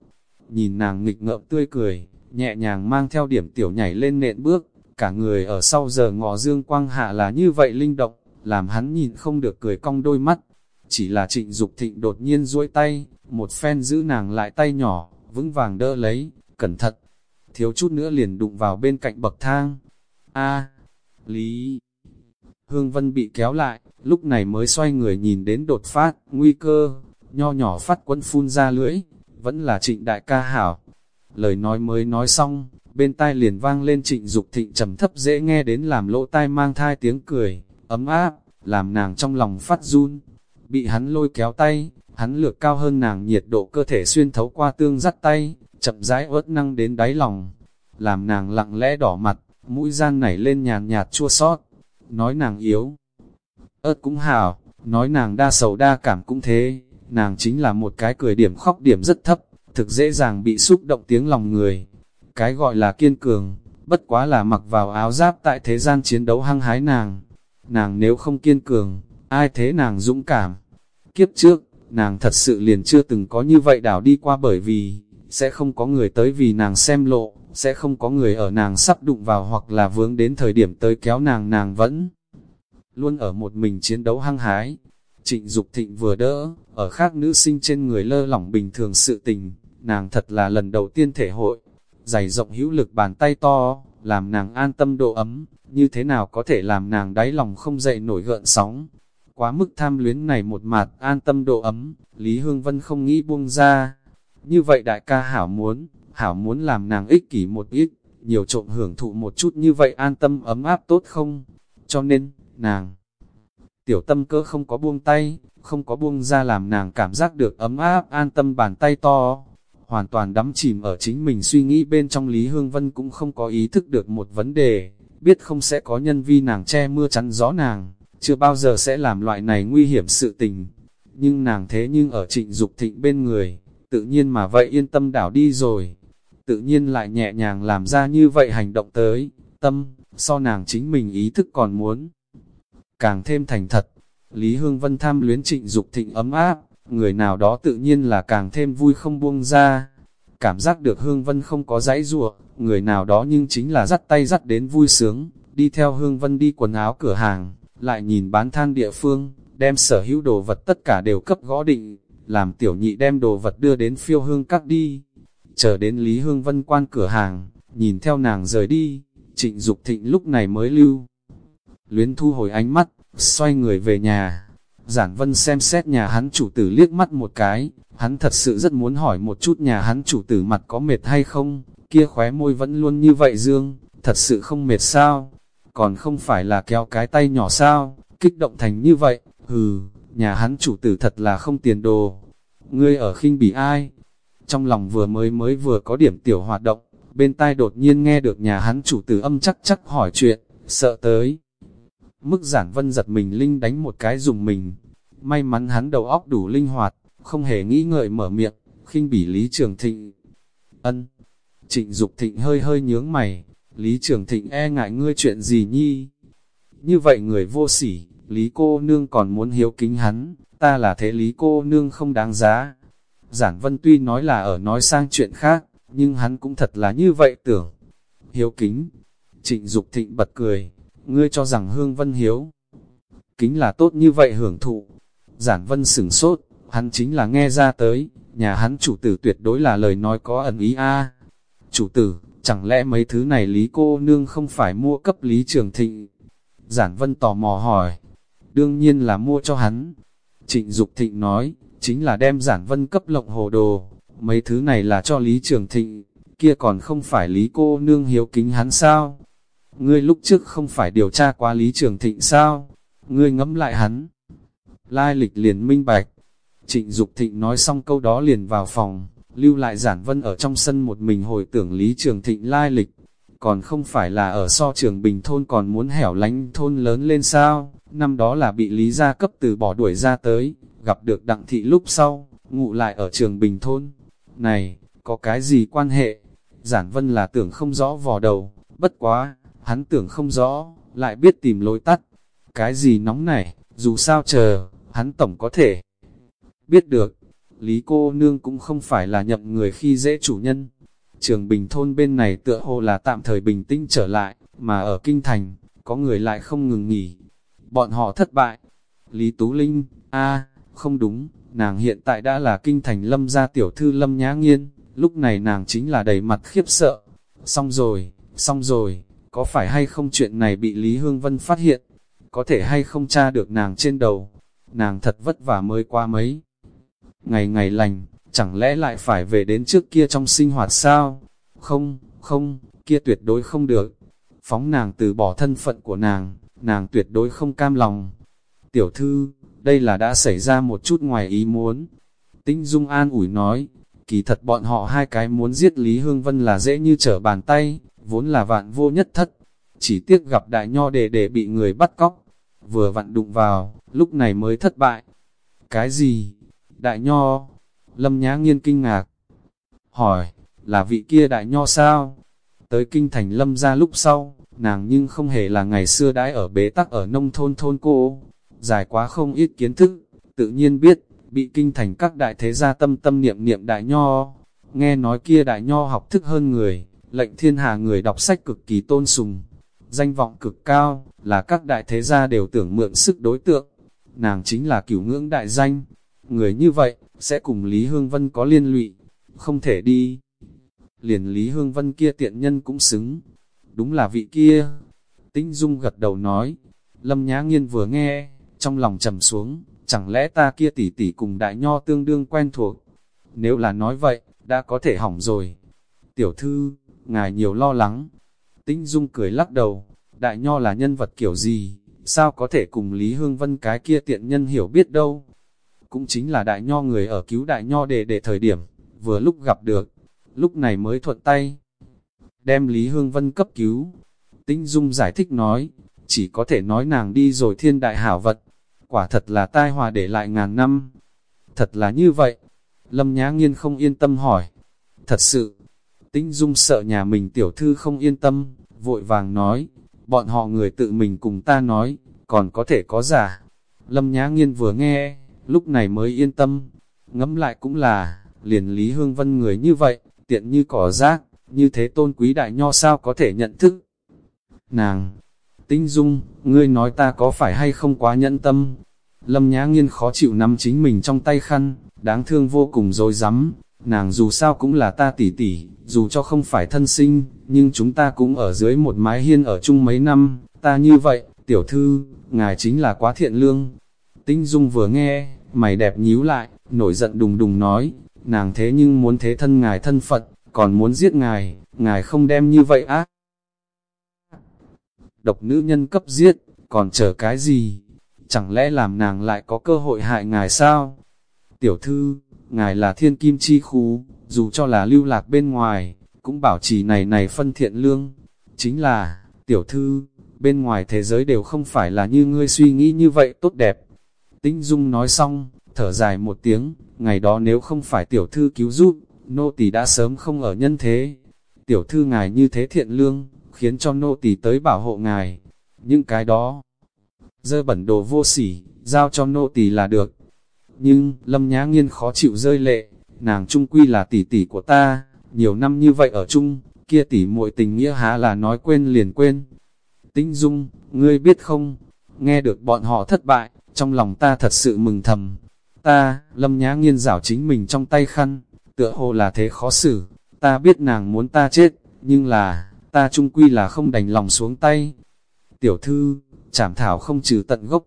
Nhìn nàng nghịch ngợm tươi cười, nhẹ nhàng mang theo điểm tiểu nhảy lên nện bước, cả người ở sau giờ ngọ dương quang hạ là như vậy linh động, làm hắn nhìn không được cười cong đôi mắt. Chỉ là trịnh Dục thịnh đột nhiên duỗi tay, một phen giữ nàng lại tay nhỏ, vững vàng đỡ lấy, cẩn thận, thiếu chút nữa liền đụng vào bên cạnh bậc thang. A, Lý Hương Vân bị kéo lại, lúc này mới xoay người nhìn đến đột phát, nguy cơ, nho nhỏ phát quân phun ra lưỡi, vẫn là trịnh đại ca hảo. Lời nói mới nói xong, bên tai liền vang lên trịnh Dục thịnh trầm thấp dễ nghe đến làm lỗ tai mang thai tiếng cười, ấm áp, làm nàng trong lòng phát run. Bị hắn lôi kéo tay, hắn lược cao hơn nàng nhiệt độ cơ thể xuyên thấu qua tương dắt tay, chậm rãi ớt năng đến đáy lòng, làm nàng lặng lẽ đỏ mặt, mũi gian nảy lên nhàn nhạt chua sót, nói nàng yếu. ớt cũng hảo, nói nàng đa sầu đa cảm cũng thế, nàng chính là một cái cười điểm khóc điểm rất thấp, thực dễ dàng bị xúc động tiếng lòng người. Cái gọi là kiên cường, bất quá là mặc vào áo giáp tại thế gian chiến đấu hăng hái nàng. Nàng nếu không kiên cường, ai thế nàng dũng cảm. Kiếp trước, nàng thật sự liền chưa từng có như vậy đảo đi qua bởi vì, sẽ không có người tới vì nàng xem lộ, sẽ không có người ở nàng sắp đụng vào hoặc là vướng đến thời điểm tới kéo nàng nàng vẫn luôn ở một mình chiến đấu hăng hái. Trịnh Dục Thịnh vừa đỡ, ở khác nữ sinh trên người lơ lỏng bình thường sự tình, nàng thật là lần đầu tiên thể hội, dày rộng hữu lực bàn tay to, làm nàng an tâm độ ấm, như thế nào có thể làm nàng đáy lòng không dậy nổi gợn sóng. Quá mức tham luyến này một mặt an tâm độ ấm, Lý Hương Vân không nghĩ buông ra. Như vậy đại ca hảo muốn, hảo muốn làm nàng ích kỷ một ít, nhiều trộm hưởng thụ một chút như vậy an tâm ấm áp tốt không? Cho nên, nàng, tiểu tâm cơ không có buông tay, không có buông ra làm nàng cảm giác được ấm áp an tâm bàn tay to. Hoàn toàn đắm chìm ở chính mình suy nghĩ bên trong Lý Hương Vân cũng không có ý thức được một vấn đề, biết không sẽ có nhân vi nàng che mưa chắn gió nàng, chưa bao giờ sẽ làm loại này nguy hiểm sự tình. Nhưng nàng thế nhưng ở trịnh Dục thịnh bên người, tự nhiên mà vậy yên tâm đảo đi rồi. Tự nhiên lại nhẹ nhàng làm ra như vậy hành động tới, tâm, so nàng chính mình ý thức còn muốn. Càng thêm thành thật, Lý Hương Vân tham luyến trịnh Dục thịnh ấm áp, người nào đó tự nhiên là càng thêm vui không buông ra. Cảm giác được Hương Vân không có dãy rùa, người nào đó nhưng chính là dắt tay dắt đến vui sướng, đi theo Hương Vân đi quần áo cửa hàng, lại nhìn bán than địa phương, đem sở hữu đồ vật tất cả đều cấp gõ định, làm tiểu nhị đem đồ vật đưa đến phiêu hương các đi. Chờ đến Lý Hương Vân quan cửa hàng, nhìn theo nàng rời đi, trịnh Dục thịnh lúc này mới lưu. Luyến thu hồi ánh mắt, xoay người về nhà. Giản Vân xem xét nhà hắn chủ tử liếc mắt một cái, hắn thật sự rất muốn hỏi một chút nhà hắn chủ tử mặt có mệt hay không, kia khóe môi vẫn luôn như vậy dương, thật sự không mệt sao, còn không phải là kéo cái tay nhỏ sao, kích động thành như vậy, hừ, nhà hắn chủ tử thật là không tiền đồ. Ngươi ở khinh bỉ ai? Trong lòng vừa mới mới vừa có điểm tiểu hoạt động, bên tai đột nhiên nghe được nhà hắn chủ tử âm chắc chắc hỏi chuyện, sợ tới. Mức giản vân giật mình linh đánh một cái dùng mình. May mắn hắn đầu óc đủ linh hoạt, không hề nghĩ ngợi mở miệng, khinh bỉ Lý Trường Thịnh. Ân. Trịnh Dục Thịnh hơi hơi nhướng mày, Lý Trường Thịnh e ngại ngươi chuyện gì nhi? Như vậy người vô sỉ, Lý cô nương còn muốn hiếu kính hắn, ta là thế Lý cô nương không đáng giá. Giản Vân tuy nói là ở nói sang chuyện khác, nhưng hắn cũng thật là như vậy tưởng. Hiếu kính. Trịnh Dục Thịnh bật cười, ngươi cho rằng Hương Vân hiếu. Kính là tốt như vậy hưởng thụ. Giản Vân sửng sốt, hắn chính là nghe ra tới, nhà hắn chủ tử tuyệt đối là lời nói có ẩn ý a. Chủ tử, chẳng lẽ mấy thứ này Lý cô nương không phải mua cấp Lý Trường Thịnh? Giản Vân tò mò hỏi, đương nhiên là mua cho hắn. Trịnh Dục Thịnh nói, chính là đem Giản Vân cấp lộng hồ đồ, mấy thứ này là cho Lý Trường Thịnh, kia còn không phải Lý cô nương hiếu kính hắn sao? Ngươi lúc trước không phải điều tra qua Lý Trường Thịnh sao? Ngươi ngẫm lại hắn. Lai lịch liền minh bạch. Trịnh Dục Thịnh nói xong câu đó liền vào phòng, lưu lại giản vân ở trong sân một mình hồi tưởng Lý Trường Thịnh lai lịch. Còn không phải là ở so trường bình thôn còn muốn hẻo lánh thôn lớn lên sao? Năm đó là bị Lý gia cấp từ bỏ đuổi ra tới, gặp được đặng thị lúc sau, ngụ lại ở trường bình thôn. Này, có cái gì quan hệ? Giản vân là tưởng không rõ vò đầu, bất quá, hắn tưởng không rõ, lại biết tìm lối tắt. Cái gì nóng này, dù sao chờ, hắn tổng có thể biết được. Lý cô nương cũng không phải là nhậm người khi dễ chủ nhân. Trường Bình thôn bên này tựa hồ là tạm thời bình tĩnh trở lại, mà ở Kinh Thành, có người lại không ngừng nghỉ. Bọn họ thất bại. Lý Tú Linh, a không đúng, nàng hiện tại đã là Kinh Thành lâm gia tiểu thư lâm nhã nghiên, lúc này nàng chính là đầy mặt khiếp sợ. Xong rồi, xong rồi, có phải hay không chuyện này bị Lý Hương Vân phát hiện, có thể hay không tra được nàng trên đầu, nàng thật vất vả mới qua mấy. Ngày ngày lành, chẳng lẽ lại phải về đến trước kia trong sinh hoạt sao? Không, không, kia tuyệt đối không được. Phóng nàng từ bỏ thân phận của nàng, nàng tuyệt đối không cam lòng. Tiểu thư, đây là đã xảy ra một chút ngoài ý muốn. Tinh Dung an ủi nói, kỳ thật bọn họ hai cái muốn giết Lý Hương Vân là dễ như trở bàn tay, vốn là vạn vô nhất thất. Chỉ tiếc gặp đại nho để để bị người bắt cóc, vừa vặn đụng vào, lúc này mới thất bại. Cái gì? Đại nho? Lâm Nhã Nghiên kinh ngạc. Hỏi, là vị kia đại nho sao? Tới kinh thành lâm ra lúc sau, nàng nhưng không hề là ngày xưa đãi ở bế tắc ở nông thôn thôn cô. Dài quá không ít kiến thức, tự nhiên biết, bị kinh thành các đại thế gia tâm tâm niệm niệm đại nho. Nghe nói kia đại nho học thức hơn người, lệnh thiên hà người đọc sách cực kỳ tôn sùng, danh vọng cực cao, là các đại thế gia đều tưởng mượn sức đối tượng. Nàng chính là cửu ngưỡng đại danh. Người như vậy, sẽ cùng Lý Hương Vân có liên lụy, không thể đi. Liền Lý Hương Vân kia tiện nhân cũng xứng. Đúng là vị kia. Tĩnh Dung gật đầu nói. Lâm Nhã Nghiên vừa nghe, trong lòng trầm xuống, chẳng lẽ ta kia tỷ tỷ cùng đại nho tương đương quen thuộc. Nếu là nói vậy, đã có thể hỏng rồi. Tiểu thư, ngài nhiều lo lắng. Tĩnh Dung cười lắc đầu, đại nho là nhân vật kiểu gì, sao có thể cùng Lý Hương Vân cái kia tiện nhân hiểu biết đâu. Cũng chính là đại nho người ở cứu đại nho để để thời điểm, vừa lúc gặp được, lúc này mới thuận tay. Đem Lý Hương Vân cấp cứu. Tĩnh Dung giải thích nói, chỉ có thể nói nàng đi rồi thiên đại hảo vật. Quả thật là tai hòa để lại ngàn năm. Thật là như vậy. Lâm Nhã Nghiên không yên tâm hỏi. Thật sự, Tĩnh Dung sợ nhà mình tiểu thư không yên tâm, vội vàng nói, bọn họ người tự mình cùng ta nói, còn có thể có giả. Lâm Nhã Nghiên vừa nghe, lúc này mới yên tâm, ngẫm lại cũng là, liền Lý Hương Vân người như vậy, tiện như cỏ rác, như thế tôn quý đại nho sao có thể nhận thức. Nàng, Tinh Dung, ngươi nói ta có phải hay không quá nhẫn tâm? Lâm Nhã Nghiên khó chịu nắm chính mình trong tay khăn, đáng thương vô cùng rồi rắm nàng dù sao cũng là ta tỷ tỷ, dù cho không phải thân sinh, nhưng chúng ta cũng ở dưới một mái hiên ở chung mấy năm, ta như vậy, tiểu thư, ngài chính là quá thiện lương. Tinh Dung vừa nghe, mày đẹp nhíu lại, nổi giận đùng đùng nói, nàng thế nhưng muốn thế thân ngài thân Phật, còn muốn giết ngài, ngài không đem như vậy ác. Độc nữ nhân cấp giết, còn chờ cái gì? chẳng lẽ làm nàng lại có cơ hội hại ngài sao? Tiểu thư, ngài là thiên kim chi khú dù cho là lưu lạc bên ngoài, cũng bảo trì này này phân thiện lương. Chính là, tiểu thư, bên ngoài thế giới đều không phải là như ngươi suy nghĩ như vậy tốt đẹp. Tinh Dung nói xong, thở dài một tiếng, ngày đó nếu không phải tiểu thư cứu giúp, nô tỳ đã sớm không ở nhân thế. Tiểu thư ngài như thế thiện lương, khiến cho nô tỳ tới bảo hộ ngài. Những cái đó, dơ bẩn đồ vô sỉ, giao cho nô tỳ là được. Nhưng, Lâm Nhã Nghiên khó chịu rơi lệ, nàng trung quy là tỷ tỷ của ta, nhiều năm như vậy ở chung, kia tỷ muội tình nghĩa há là nói quên liền quên. Tinh Dung, ngươi biết không, nghe được bọn họ thất bại, trong lòng ta thật sự mừng thầm. Ta, Lâm Nhã Nghiên rảo chính mình trong tay khăn, tựa hồ là thế khó xử, ta biết nàng muốn ta chết, nhưng là, ta trung quy là không đành lòng xuống tay. Tiểu thư, chảm thảo không trừ tận gốc.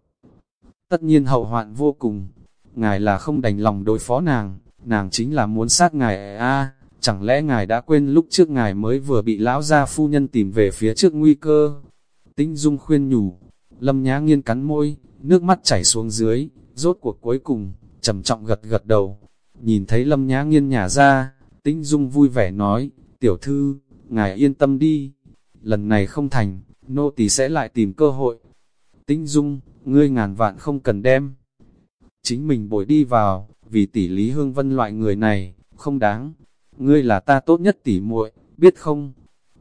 Tất nhiên hậu hoạn vô cùng, ngài là không đành lòng đối phó nàng, nàng chính là muốn sát ngài a chẳng lẽ ngài đã quên lúc trước ngài mới vừa bị lão gia phu nhân tìm về phía trước nguy cơ. Tinh Dung khuyên nhủ, lâm nhã nghiên cắn môi, nước mắt chảy xuống dưới, rốt cuộc cuối cùng, trầm trọng gật gật đầu. Nhìn thấy lâm nhã nghiên nhả ra, tinh Dung vui vẻ nói, tiểu thư, ngài yên tâm đi, lần này không thành, nô tỳ sẽ lại tìm cơ hội. Tĩnh Dung, ngươi ngàn vạn không cần đem. Chính mình bồi đi vào, vì tỷ Lý Hương Vân loại người này, không đáng. Ngươi là ta tốt nhất tỷ muội, biết không?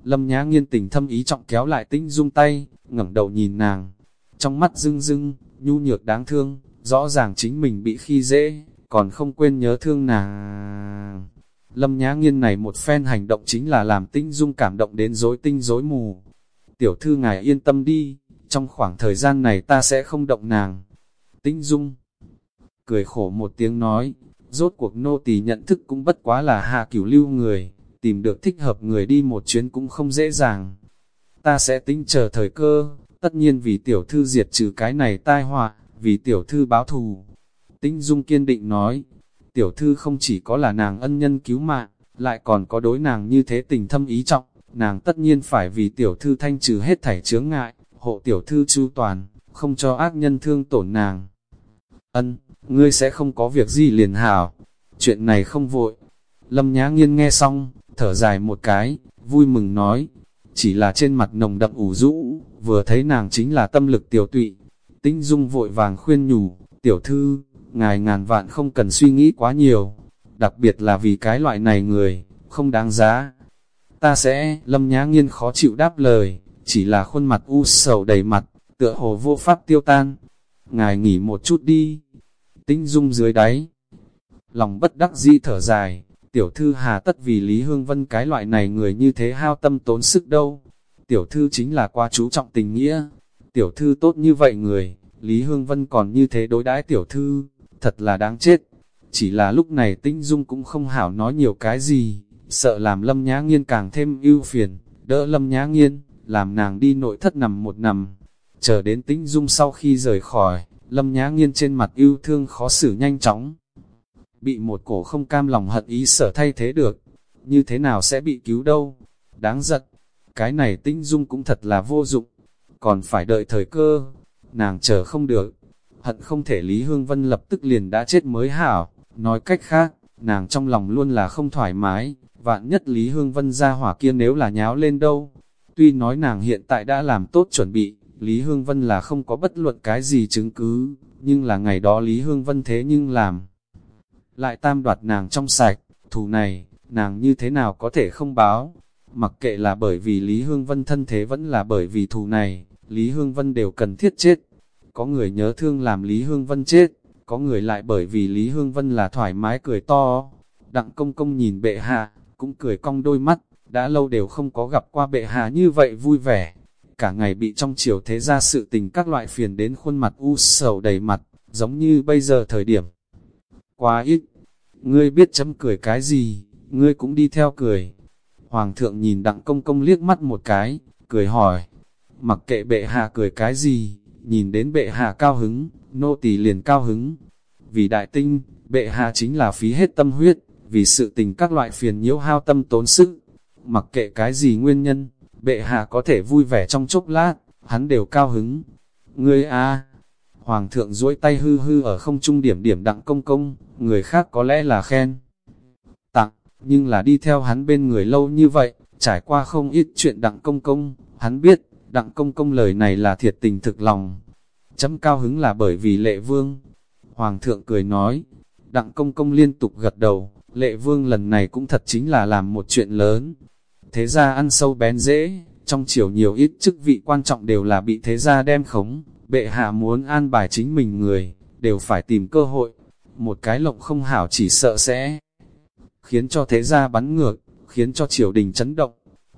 Lâm Nhã Nghiên tình thâm ý trọng kéo lại Tĩnh Dung tay, ngẩng đầu nhìn nàng. Trong mắt rưng rưng, nhu nhược đáng thương, rõ ràng chính mình bị khi dễ, còn không quên nhớ thương nàng. Lâm Nhã Nghiên này một phen hành động chính là làm Tinh Dung cảm động đến rối tinh rối mù. Tiểu thư ngài yên tâm đi, trong khoảng thời gian này ta sẽ không động nàng. Tinh Dung cười khổ một tiếng nói, rốt cuộc nô tỳ nhận thức cũng bất quá là hạ cửu lưu người, tìm được thích hợp người đi một chuyến cũng không dễ dàng. Ta sẽ tính chờ thời cơ, tất nhiên vì tiểu thư diệt trừ cái này tai họa, vì tiểu thư báo thù. Tinh Dung kiên định nói, tiểu thư không chỉ có là nàng ân nhân cứu mạng, lại còn có đối nàng như thế tình thâm ý trọng, nàng tất nhiên phải vì tiểu thư thanh trừ hết thảy chướng ngại, hộ tiểu thư chu toàn, không cho ác nhân thương tổn nàng. Ân, ngươi sẽ không có việc gì liền hảo, chuyện này không vội. Lâm Nhã Nghiên nghe xong, thở dài một cái, vui mừng nói, chỉ là trên mặt nồng đậm ủ rũ, vừa thấy nàng chính là tâm lực tiểu tụy. Tinh Dung vội vàng khuyên nhủ, tiểu thư, ngài ngàn vạn không cần suy nghĩ quá nhiều, đặc biệt là vì cái loại này người, không đáng giá. Ta sẽ, Lâm Nhã Nghiên khó chịu đáp lời, chỉ là khuôn mặt u sầu đầy mặt, tựa hồ vô pháp tiêu tan. Ngài nghỉ một chút đi. Tinh dung dưới đáy. Lòng bất đắc dĩ thở dài, tiểu thư hà tất vì Lý Hương Vân cái loại này người như thế hao tâm tốn sức đâu. Tiểu thư chính là qua chú trọng tình nghĩa. Tiểu thư tốt như vậy người, Lý Hương Vân còn như thế đối đãi tiểu thư, thật là đáng chết. Chỉ là lúc này tinh dung cũng không hảo nói nhiều cái gì, sợ làm lâm nhã nghiên càng thêm ưu phiền, đỡ lâm nhã nghiên, làm nàng đi nội thất nằm một nằm. Chờ đến tinh dung sau khi rời khỏi, lâm nhã nghiên trên mặt yêu thương khó xử nhanh chóng. Bị một cổ không cam lòng hận ý sở thay thế được, như thế nào sẽ bị cứu đâu? Đáng giận, cái này tinh dung cũng thật là vô dụng, còn phải đợi thời cơ, nàng chờ không được. Hận không thể Lý Hương Vân lập tức liền đã chết mới hảo, nói cách khác, nàng trong lòng luôn là không thoải mái, vạn nhất Lý Hương Vân ra hỏa kia nếu là nháo lên đâu, Tuy nói nàng hiện tại đã làm tốt chuẩn bị, Lý Hương Vân là không có bất luận cái gì chứng cứ, nhưng là ngày đó Lý Hương Vân thế nhưng làm. Lại tam đoạt nàng trong sạch, thù này, nàng như thế nào có thể không báo. Mặc kệ là bởi vì Lý Hương Vân thân thế vẫn là bởi vì thù này, Lý Hương Vân đều cần thiết chết. Có người nhớ thương làm Lý Hương Vân chết, có người lại bởi vì Lý Hương Vân là thoải mái cười to. Đặng công công nhìn bệ hạ, cũng cười cong đôi mắt, đã lâu đều không có gặp qua bệ hạ như vậy vui vẻ. Cả ngày bị trong chiều thế ra sự tình các loại phiền đến khuôn mặt u sầu đầy mặt, giống như bây giờ thời điểm. Quá ít, ngươi biết chấm cười cái gì, ngươi cũng đi theo cười. Hoàng thượng nhìn đặng công công liếc mắt một cái, cười hỏi, mặc kệ bệ hạ cười cái gì, nhìn đến bệ hạ cao hứng, nô tỳ liền cao hứng. Vì đại tinh, bệ hạ chính là phí hết tâm huyết, vì sự tình các loại phiền nhiễu hao tâm tốn sức, mặc kệ cái gì nguyên nhân, bệ hạ có thể vui vẻ trong chốc lát, hắn đều cao hứng. Ngươi a Hoàng thượng duỗi tay hư hư ở không trung điểm điểm đặng công công, người khác có lẽ là khen. Tặng, nhưng là đi theo hắn bên người lâu như vậy, trải qua không ít chuyện đặng công công, hắn biết, đặng công công lời này là thiệt tình thực lòng. Chấm cao hứng là bởi vì lệ vương. Hoàng thượng cười nói, đặng công công liên tục gật đầu, lệ vương lần này cũng thật chính là làm một chuyện lớn. Thế ra ăn sâu bén dễ, trong chiều nhiều ít chức vị quan trọng đều là bị thế gia đem khống, bệ hạ muốn an bài chính mình người, đều phải tìm cơ hội. Một cái lộng không hảo chỉ sợ sẽ khiến cho thế gia bắn ngược, khiến cho triều đình chấn động.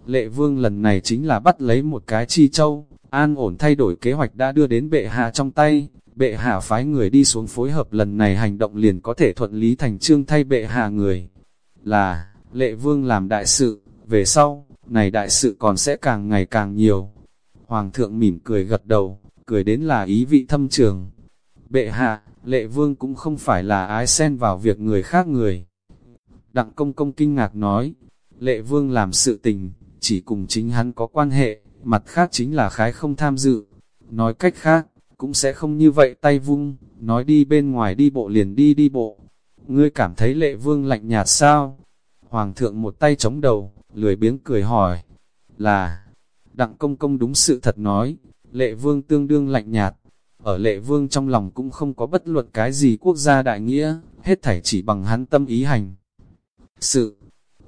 Lệ vương lần này chính là bắt lấy một cái chi châu, an ổn thay đổi kế hoạch đã đưa đến bệ hạ trong tay, bệ hạ phái người đi xuống phối hợp lần này hành động liền có thể thuận lý thành trương thay bệ hạ người. Là, lệ vương làm đại sự, về sau, này đại sự còn sẽ càng ngày càng nhiều. Hoàng thượng mỉm cười gật đầu, cười đến là ý vị thâm trường. Bệ hạ, lệ vương cũng không phải là ái xen vào việc người khác người. Đặng công công kinh ngạc nói, lệ vương làm sự tình, chỉ cùng chính hắn có quan hệ, mặt khác chính là khái không tham dự. Nói cách khác, cũng sẽ không như vậy tay vung, nói đi bên ngoài đi bộ liền đi đi bộ. Ngươi cảm thấy lệ vương lạnh nhạt sao? Hoàng thượng một tay chống đầu, lười biếng cười hỏi, là, đặng công công đúng sự thật nói, lệ vương tương đương lạnh nhạt, ở lệ vương trong lòng cũng không có bất luận cái gì quốc gia đại nghĩa, hết thảy chỉ bằng hắn tâm ý hành. Sự,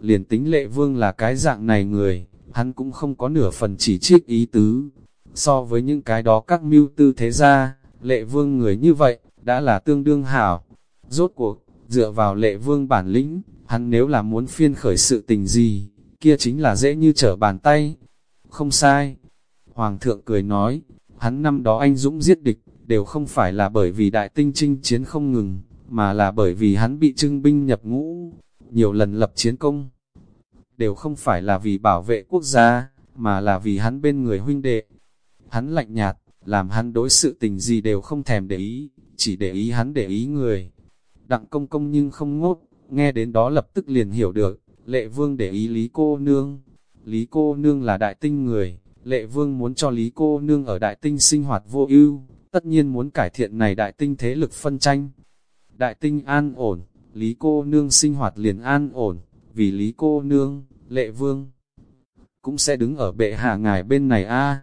liền tính lệ vương là cái dạng này người, hắn cũng không có nửa phần chỉ trích ý tứ. So với những cái đó các mưu tư thế ra lệ vương người như vậy, đã là tương đương hảo. Rốt cuộc, dựa vào lệ vương bản lĩnh, hắn nếu là muốn phiên khởi sự tình gì, kia chính là dễ như trở bàn tay. Không sai. Hoàng thượng cười nói, hắn năm đó anh dũng giết địch, đều không phải là bởi vì đại tinh chinh chiến không ngừng, mà là bởi vì hắn bị trưng binh nhập ngũ, nhiều lần lập chiến công. Đều không phải là vì bảo vệ quốc gia, mà là vì hắn bên người huynh đệ. Hắn lạnh nhạt, làm hắn đối sự tình gì đều không thèm để ý, chỉ để ý hắn để ý người. Đặng công công nhưng không ngốt, nghe đến đó lập tức liền hiểu được, Lệ Vương để ý Lý cô nương. Lý cô nương là đại tinh người, Lệ Vương muốn cho Lý cô nương ở đại tinh sinh hoạt vô ưu, tất nhiên muốn cải thiện này đại tinh thế lực phân tranh. Đại tinh an ổn, Lý cô nương sinh hoạt liền an ổn, vì Lý cô nương, Lệ Vương cũng sẽ đứng ở bệ hạ ngài bên này a.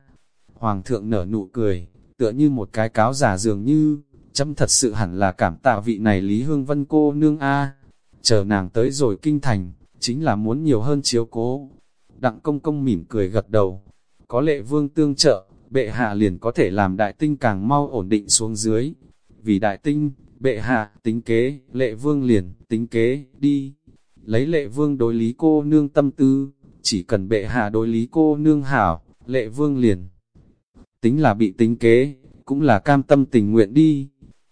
Hoàng thượng nở nụ cười, tựa như một cái cáo giả dường như, chấm thật sự hẳn là cảm tạ vị này Lý Hương Vân cô nương a. Chờ nàng tới rồi kinh thành, chính là muốn nhiều hơn chiếu cố. Đặng công công mỉm cười gật đầu, có lệ vương tương trợ, bệ hạ liền có thể làm đại tinh càng mau ổn định xuống dưới. Vì đại tinh, bệ hạ, tính kế, lệ vương liền, tính kế, đi. Lấy lệ vương đối lý cô nương tâm tư, chỉ cần bệ hạ đối lý cô nương hảo, lệ vương liền. Tính là bị tính kế, cũng là cam tâm tình nguyện đi.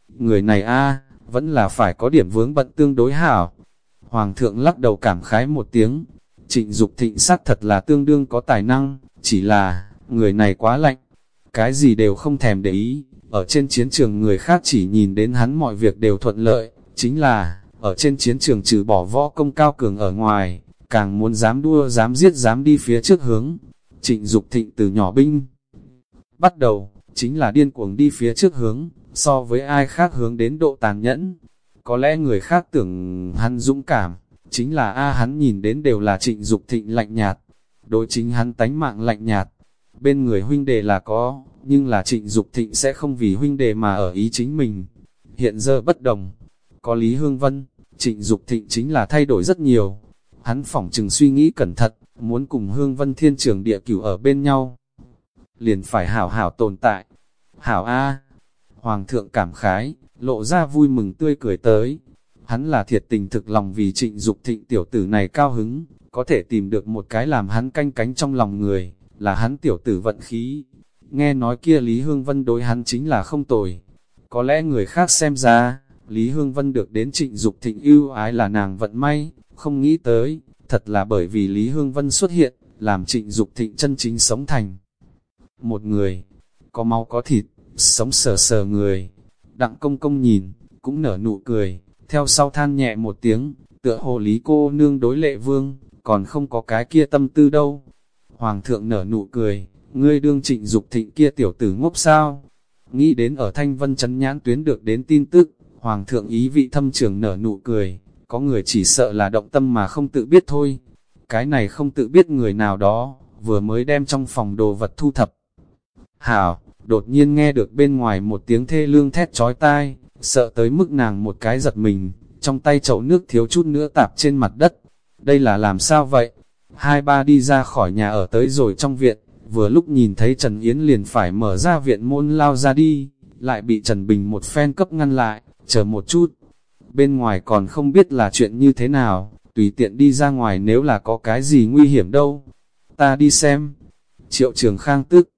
Người này a vẫn là phải có điểm vướng bận tương đối hảo. Hoàng thượng lắc đầu cảm khái một tiếng, trịnh Dục thịnh sắc thật là tương đương có tài năng, chỉ là, người này quá lạnh, cái gì đều không thèm để ý, ở trên chiến trường người khác chỉ nhìn đến hắn mọi việc đều thuận lợi, chính là, ở trên chiến trường trừ bỏ võ công cao cường ở ngoài, càng muốn dám đua dám giết dám đi phía trước hướng. Trịnh Dục thịnh từ nhỏ binh, bắt đầu, chính là điên cuồng đi phía trước hướng, so với ai khác hướng đến độ tàn nhẫn, có lẽ người khác tưởng hắn dũng cảm, chính là A hắn nhìn đến đều là trịnh Dục thịnh lạnh nhạt. Đối chính hắn tánh mạng lạnh nhạt. Bên người huynh đệ là có, nhưng là trịnh Dục thịnh sẽ không vì huynh đệ mà ở ý chính mình. Hiện giờ bất đồng. Có Lý Hương Vân, trịnh Dục thịnh chính là thay đổi rất nhiều. Hắn phỏng chừng suy nghĩ cẩn thận, muốn cùng Hương Vân thiên trường địa cửu ở bên nhau. Liền phải hảo hảo tồn tại. Hảo A. Hoàng thượng cảm khái, lộ ra vui mừng tươi cười tới. Hắn là thiệt tình thực lòng vì trịnh Dục thịnh tiểu tử này cao hứng, có thể tìm được một cái làm hắn canh cánh trong lòng người, là hắn tiểu tử vận khí. Nghe nói kia Lý Hương Vân đối hắn chính là không tồi. Có lẽ người khác xem ra, Lý Hương Vân được đến trịnh Dục thịnh ưu ái là nàng vận may, không nghĩ tới, thật là bởi vì Lý Hương Vân xuất hiện, làm trịnh Dục thịnh chân chính sống thành. Một người, có máu có thịt, sống sờ sờ người, Đặng công công nhìn, cũng nở nụ cười, theo sau than nhẹ một tiếng, tựa hồ lý cô nương đối lệ vương, còn không có cái kia tâm tư đâu. Hoàng thượng nở nụ cười, ngươi đương trịnh dục thịnh kia tiểu tử ngốc sao? nghĩ đến ở Thanh Vân chấn nhãn tuyến được đến tin tức, Hoàng thượng ý vị thâm trường nở nụ cười, có người chỉ sợ là động tâm mà không tự biết thôi. Cái này không tự biết người nào đó, vừa mới đem trong phòng đồ vật thu thập. Hảo, đột nhiên nghe được bên ngoài một tiếng thê lương thét chói tai, sợ tới mức nàng một cái giật mình, trong tay chậu nước thiếu chút nữa tạp trên mặt đất. Đây là làm sao vậy? Hai ba đi ra khỏi nhà ở tới rồi trong viện, vừa lúc nhìn thấy Trần Yến liền phải mở ra viện môn lao ra đi, lại bị Trần Bình một phen cấp ngăn lại, chờ một chút. Bên ngoài còn không biết là chuyện như thế nào, tùy tiện đi ra ngoài nếu là có cái gì nguy hiểm đâu. Ta đi xem. Triệu trường khang tức.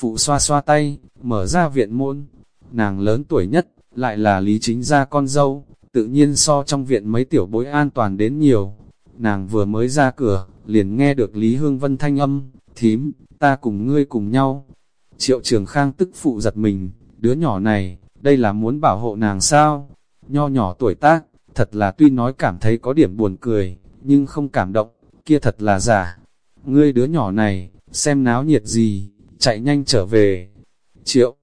Phụ xoa xoa tay, mở ra viện môn. Nàng lớn tuổi nhất, lại là lý chính gia con dâu, tự nhiên so trong viện mấy tiểu bối an toàn đến nhiều. Nàng vừa mới ra cửa, liền nghe được Lý Hương Vân thanh âm, thím, ta cùng ngươi cùng nhau. Triệu trường khang tức phụ giật mình, đứa nhỏ này, đây là muốn bảo hộ nàng sao? Nho nhỏ tuổi tác, thật là tuy nói cảm thấy có điểm buồn cười, nhưng không cảm động, kia thật là giả. Ngươi đứa nhỏ này, xem náo nhiệt gì, chạy nhanh trở về. Triệu,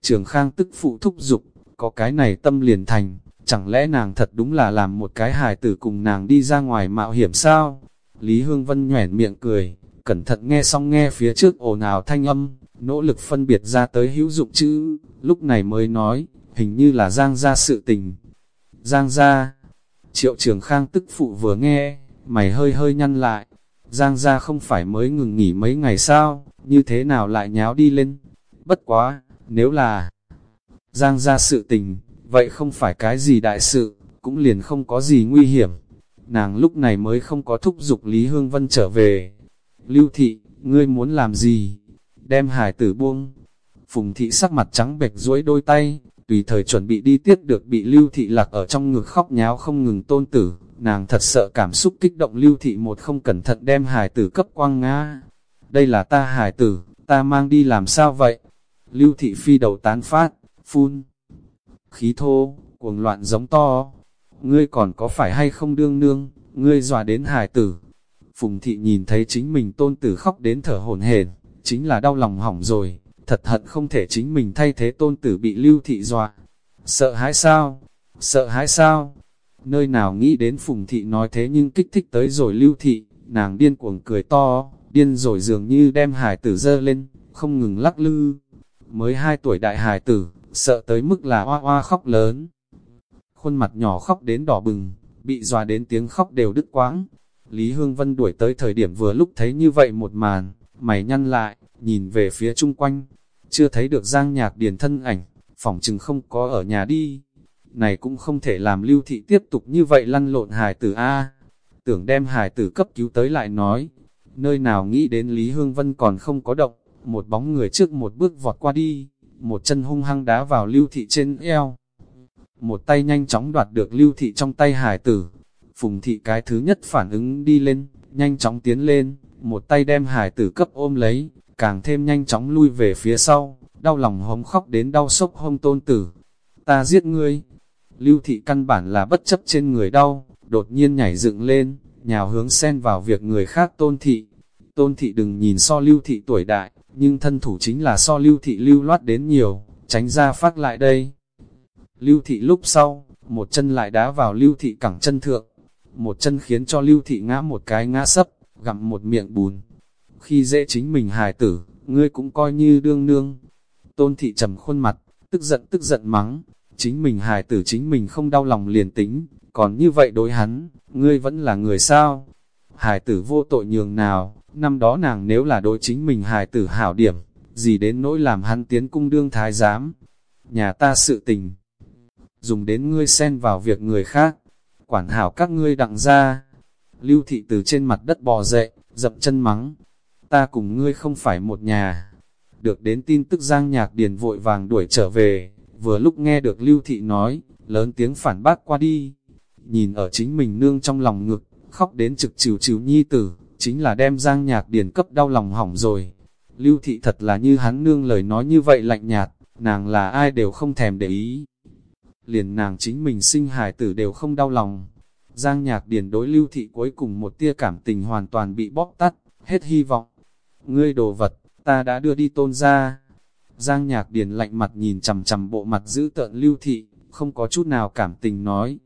trường khang tức phụ thúc giục, có cái này tâm liền thành, chẳng lẽ nàng thật đúng là làm một cái hài tử cùng nàng đi ra ngoài mạo hiểm sao? Lý Hương Vân nhoẻn miệng cười, cẩn thận nghe xong nghe phía trước ồn ào thanh âm, nỗ lực phân biệt ra tới hữu dụng chữ, lúc này mới nói, hình như là Giang gia sự tình. Giang gia, triệu trường khang tức phụ vừa nghe, mày hơi hơi nhăn lại, Giang gia không phải mới ngừng nghỉ mấy ngày sao, như thế nào lại nháo đi lên. Bất quá, nếu là Giang gia sự tình, vậy không phải cái gì đại sự, cũng liền không có gì nguy hiểm. Nàng lúc này mới không có thúc giục Lý Hương Vân trở về. Lưu thị, ngươi muốn làm gì? Đem hải tử buông. Phùng thị sắc mặt trắng bệch duỗi đôi tay, tùy thời chuẩn bị đi tiết được bị lưu thị lạc ở trong ngực khóc nháo không ngừng tôn tử. Nàng thật sợ cảm xúc kích động lưu thị một không cẩn thận đem hải tử cấp quang ngã. Đây là ta hải tử, ta mang đi làm sao vậy? Lưu thị phi đầu tán phát, phun. Khí thô, cuồng loạn giống to. Ngươi còn có phải hay không đương nương, ngươi dọa đến hải tử. Phùng thị nhìn thấy chính mình tôn tử khóc đến thở hổn hển, chính là đau lòng hỏng rồi, thật hận không thể chính mình thay thế tôn tử bị lưu thị dọa. Sợ hãi sao? Sợ hãi sao? Nơi nào nghĩ đến phùng thị nói thế nhưng kích thích tới rồi lưu thị, nàng điên cuồng cười to, điên rồi dường như đem hải tử dơ lên, không ngừng lắc lư. Mới hai tuổi đại hải tử, sợ tới mức là hoa hoa khóc lớn. Khuôn mặt nhỏ khóc đến đỏ bừng, bị dọa đến tiếng khóc đều đứt quãng. Lý Hương Vân đuổi tới thời điểm vừa lúc thấy như vậy một màn, mày nhăn lại, nhìn về phía chung quanh, chưa thấy được giang nhạc điền thân ảnh, phỏng chừng không có ở nhà đi. Này cũng không thể làm lưu thị tiếp tục như vậy lăn lộn hài tử A. Tưởng đem hài tử cấp cứu tới lại nói, nơi nào nghĩ đến Lý Hương Vân còn không có động, một bóng người trước một bước vọt qua đi, một chân hung hăng đá vào lưu thị trên eo. Một tay nhanh chóng đoạt được lưu thị trong tay hài tử. Phùng thị cái thứ nhất phản ứng đi lên, nhanh chóng tiến lên, một tay đem hải tử cấp ôm lấy, càng thêm nhanh chóng lui về phía sau, đau lòng hống khóc đến đau sốc hông tôn tử. Ta giết ngươi. Lưu thị căn bản là bất chấp trên người đau, đột nhiên nhảy dựng lên, nhào hướng xen vào việc người khác tôn thị. Tôn thị đừng nhìn so lưu thị tuổi đại, nhưng thân thủ chính là so lưu thị lưu loát đến nhiều, tránh ra phát lại đây. Lưu thị lúc sau, một chân lại đá vào lưu thị cẳng chân thượng, một chân khiến cho lưu thị ngã một cái ngã sấp, gặm một miệng bùn. Khi dễ chính mình hài tử, ngươi cũng coi như đương nương. Tôn thị trầm khuôn mặt, tức giận tức giận mắng, chính mình hài tử chính mình không đau lòng liền tính, còn như vậy đối hắn, ngươi vẫn là người sao? Hài tử vô tội nhường nào, năm đó nàng nếu là đối chính mình hài tử hảo điểm, gì đến nỗi làm hắn tiến cung đương thái giám. Nhà ta sự tình, dùng đến ngươi xen vào việc người khác, quản hảo các ngươi đặng ra. Lưu thị từ trên mặt đất bò dậy, dập chân mắng, ta cùng ngươi không phải một nhà. Được đến tin tức Giang Nhạc Điền vội vàng đuổi trở về, vừa lúc nghe được Lưu Thị nói, lớn tiếng phản bác qua đi. Nhìn ở chính mình nương trong lòng ngực, khóc đến trực chịu chịu nhi tử, chính là đem Giang Nhạc Điền cấp đau lòng hỏng rồi. Lưu Thị thật là như hắn nương lời nói như vậy lạnh nhạt, nàng là ai đều không thèm để ý. Liền nàng chính mình sinh hài tử đều không đau lòng. Giang Nhạc Điền đối Lưu Thị cuối cùng một tia cảm tình hoàn toàn bị bóp tắt, hết hy vọng. Ngươi đồ vật, ta đã đưa đi tôn ra. Giang nhạc điền lạnh mặt nhìn chầm chầm bộ mặt giữ tợn lưu thị, không có chút nào cảm tình nói.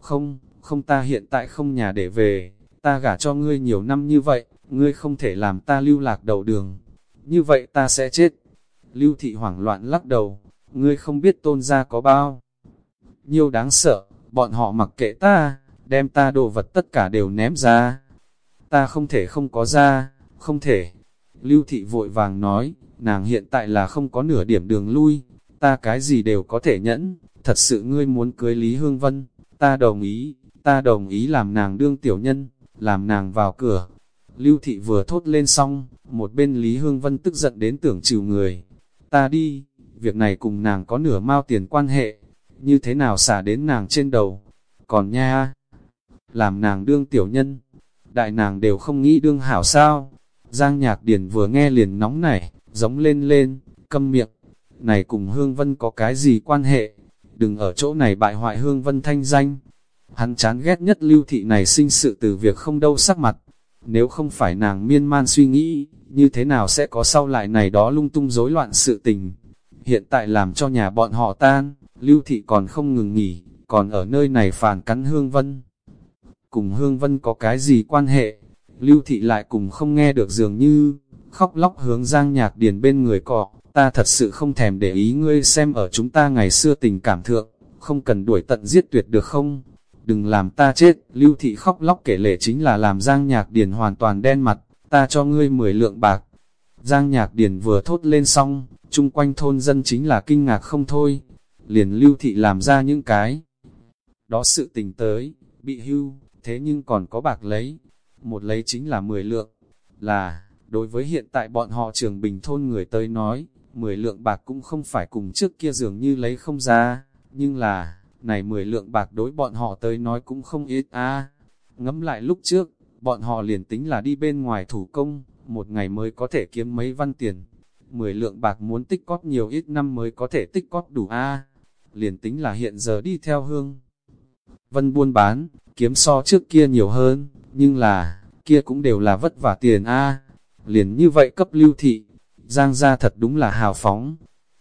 Không, không ta hiện tại không nhà để về, ta gả cho ngươi nhiều năm như vậy, ngươi không thể làm ta lưu lạc đầu đường. Như vậy ta sẽ chết. Lưu thị hoảng loạn lắc đầu, ngươi không biết tôn gia có bao. Nhiêu đáng sợ, bọn họ mặc kệ ta, đem ta đồ vật tất cả đều ném ra. Ta không thể không có ra, không thể. Lưu thị vội vàng nói, nàng hiện tại là không có nửa điểm đường lui, ta cái gì đều có thể nhẫn, thật sự ngươi muốn cưới Lý Hương Vân, ta đồng ý, ta đồng ý làm nàng đương tiểu nhân, làm nàng vào cửa. Lưu thị vừa thốt lên xong, một bên Lý Hương Vân tức giận đến tưởng chịu người. Ta đi, việc này cùng nàng có nửa mao tiền quan hệ, như thế nào xả đến nàng trên đầu. Còn nha, làm nàng đương tiểu nhân, đại nàng đều không nghĩ đương hảo sao. Giang Nhạc Điền vừa nghe liền nóng nảy, giống lên lên, câm miệng. Này cùng Hương Vân có cái gì quan hệ? Đừng ở chỗ này bại hoại Hương Vân thanh danh. Hắn chán ghét nhất lưu thị này sinh sự từ việc không đâu sắc mặt. Nếu không phải nàng miên man suy nghĩ, như thế nào sẽ có sau lại này đó lung tung rối loạn sự tình. Hiện tại làm cho nhà bọn họ tan, lưu thị còn không ngừng nghỉ, còn ở nơi này phản cắn Hương Vân. Cùng Hương Vân có cái gì quan hệ? Lưu thị lại cùng không nghe được dường như, khóc lóc hướng giang nhạc điền bên người cọ, ta thật sự không thèm để ý ngươi xem ở chúng ta ngày xưa tình cảm thượng, không cần đuổi tận giết tuyệt được không? Đừng làm ta chết, lưu thị khóc lóc kể lệ chính là làm giang nhạc điền hoàn toàn đen mặt, ta cho ngươi 10 lượng bạc. Giang nhạc điền vừa thốt lên xong, chung quanh thôn dân chính là kinh ngạc không thôi, liền lưu thị làm ra những cái. Đó sự tình tới, bị hưu, thế nhưng còn có bạc lấy, một lấy chính là 10 lượng, là, đối với hiện tại bọn họ trường bình thôn người tới nói, 10 lượng bạc cũng không phải cùng trước kia dường như lấy không ra, nhưng là, này 10 lượng bạc đối bọn họ tới nói cũng không ít a. Ngẫm lại lúc trước, bọn họ liền tính là đi bên ngoài thủ công, một ngày mới có thể kiếm mấy văn tiền. 10 lượng bạc muốn tích cóp nhiều ít năm mới có thể tích cóp đủ a. Liền tính là hiện giờ đi theo hương. Vân buôn bán, kiếm so trước kia nhiều hơn, nhưng là, kia cũng đều là vất vả tiền a Liền như vậy cấp lưu thị, Giang gia thật đúng là hào phóng.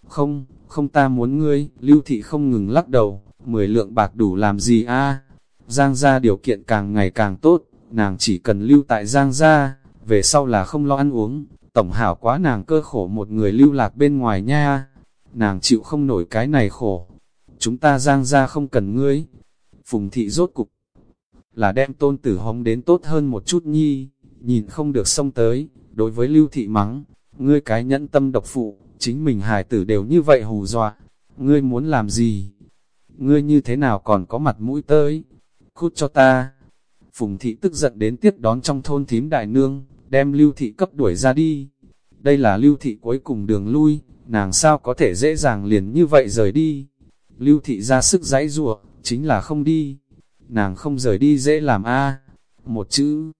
Không, không ta muốn ngươi, lưu thị không ngừng lắc đầu, mười lượng bạc đủ làm gì a Giang gia điều kiện càng ngày càng tốt, nàng chỉ cần lưu tại Giang gia, về sau là không lo ăn uống, tổng hảo quá nàng cơ khổ một người lưu lạc bên ngoài nha. Nàng chịu không nổi cái này khổ. Chúng ta Giang ra không cần ngươi. Phùng thị rốt cục là đem tôn tử hống đến tốt hơn một chút nhi, nhìn không được xông tới, đối với lưu thị mắng, ngươi cái nhẫn tâm độc phụ, chính mình hài tử đều như vậy hù dọa, ngươi muốn làm gì? Ngươi như thế nào còn có mặt mũi tới? Cút cho ta! Phùng thị tức giận đến tiếp đón trong thôn thím đại nương, đem lưu thị cấp đuổi ra đi. Đây là lưu thị cuối cùng đường lui, nàng sao có thể dễ dàng liền như vậy rời đi. Lưu thị ra sức giãy giụa, chính là không đi. Nàng không rời đi dễ làm a. Một chữ.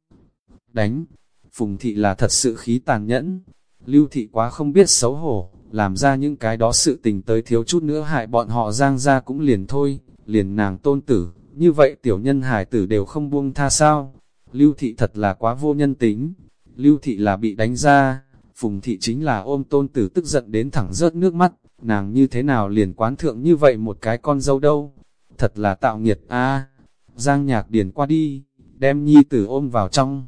Đánh. Phùng thị là thật sự khí tàn nhẫn, Lưu thị quá không biết xấu hổ, làm ra những cái đó sự tình tới thiếu chút nữa hại bọn họ giang ra cũng liền thôi, liền nàng tôn tử, như vậy tiểu nhân hải tử đều không buông tha sao. Lưu thị thật là quá vô nhân tính, lưu thị là bị đánh ra, phùng thị chính là ôm tôn tử tức giận đến thẳng rớt nước mắt, nàng như thế nào liền quán thượng như vậy một cái con dâu đâu, thật là tạo nghiệt a Giang nhạc điền qua đi, đem nhi tử ôm vào trong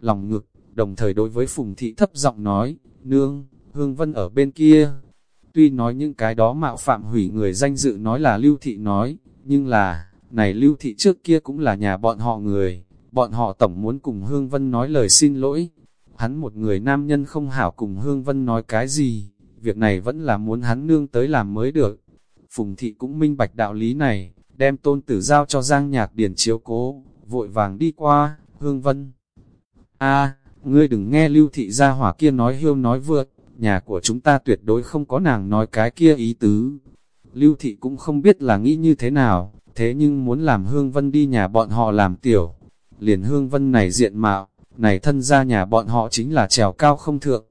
lòng ngực, đồng thời đối với Phùng Thị thấp giọng nói, Nương, Hương Vân ở bên kia. Tuy nói những cái đó mạo phạm hủy người danh dự nói là Lưu Thị nói, nhưng là, này Lưu Thị trước kia cũng là nhà bọn họ người, bọn họ tổng muốn cùng Hương Vân nói lời xin lỗi. Hắn một người nam nhân không hảo cùng Hương Vân nói cái gì, việc này vẫn là muốn hắn nương tới làm mới được. Phùng Thị cũng minh bạch đạo lý này, đem tôn tử giao cho Giang Nhạc Điền chiếu cố, vội vàng đi qua, Hương Vân. a ngươi đừng nghe lưu thị gia hỏa kia nói hiêu nói vượt, nhà của chúng ta tuyệt đối không có nàng nói cái kia ý tứ. Lưu thị cũng không biết là nghĩ như thế nào, thế nhưng muốn làm Hương Vân đi nhà bọn họ làm tiểu. Liền Hương Vân này diện mạo, này thân ra nhà bọn họ chính là trèo cao không thượng.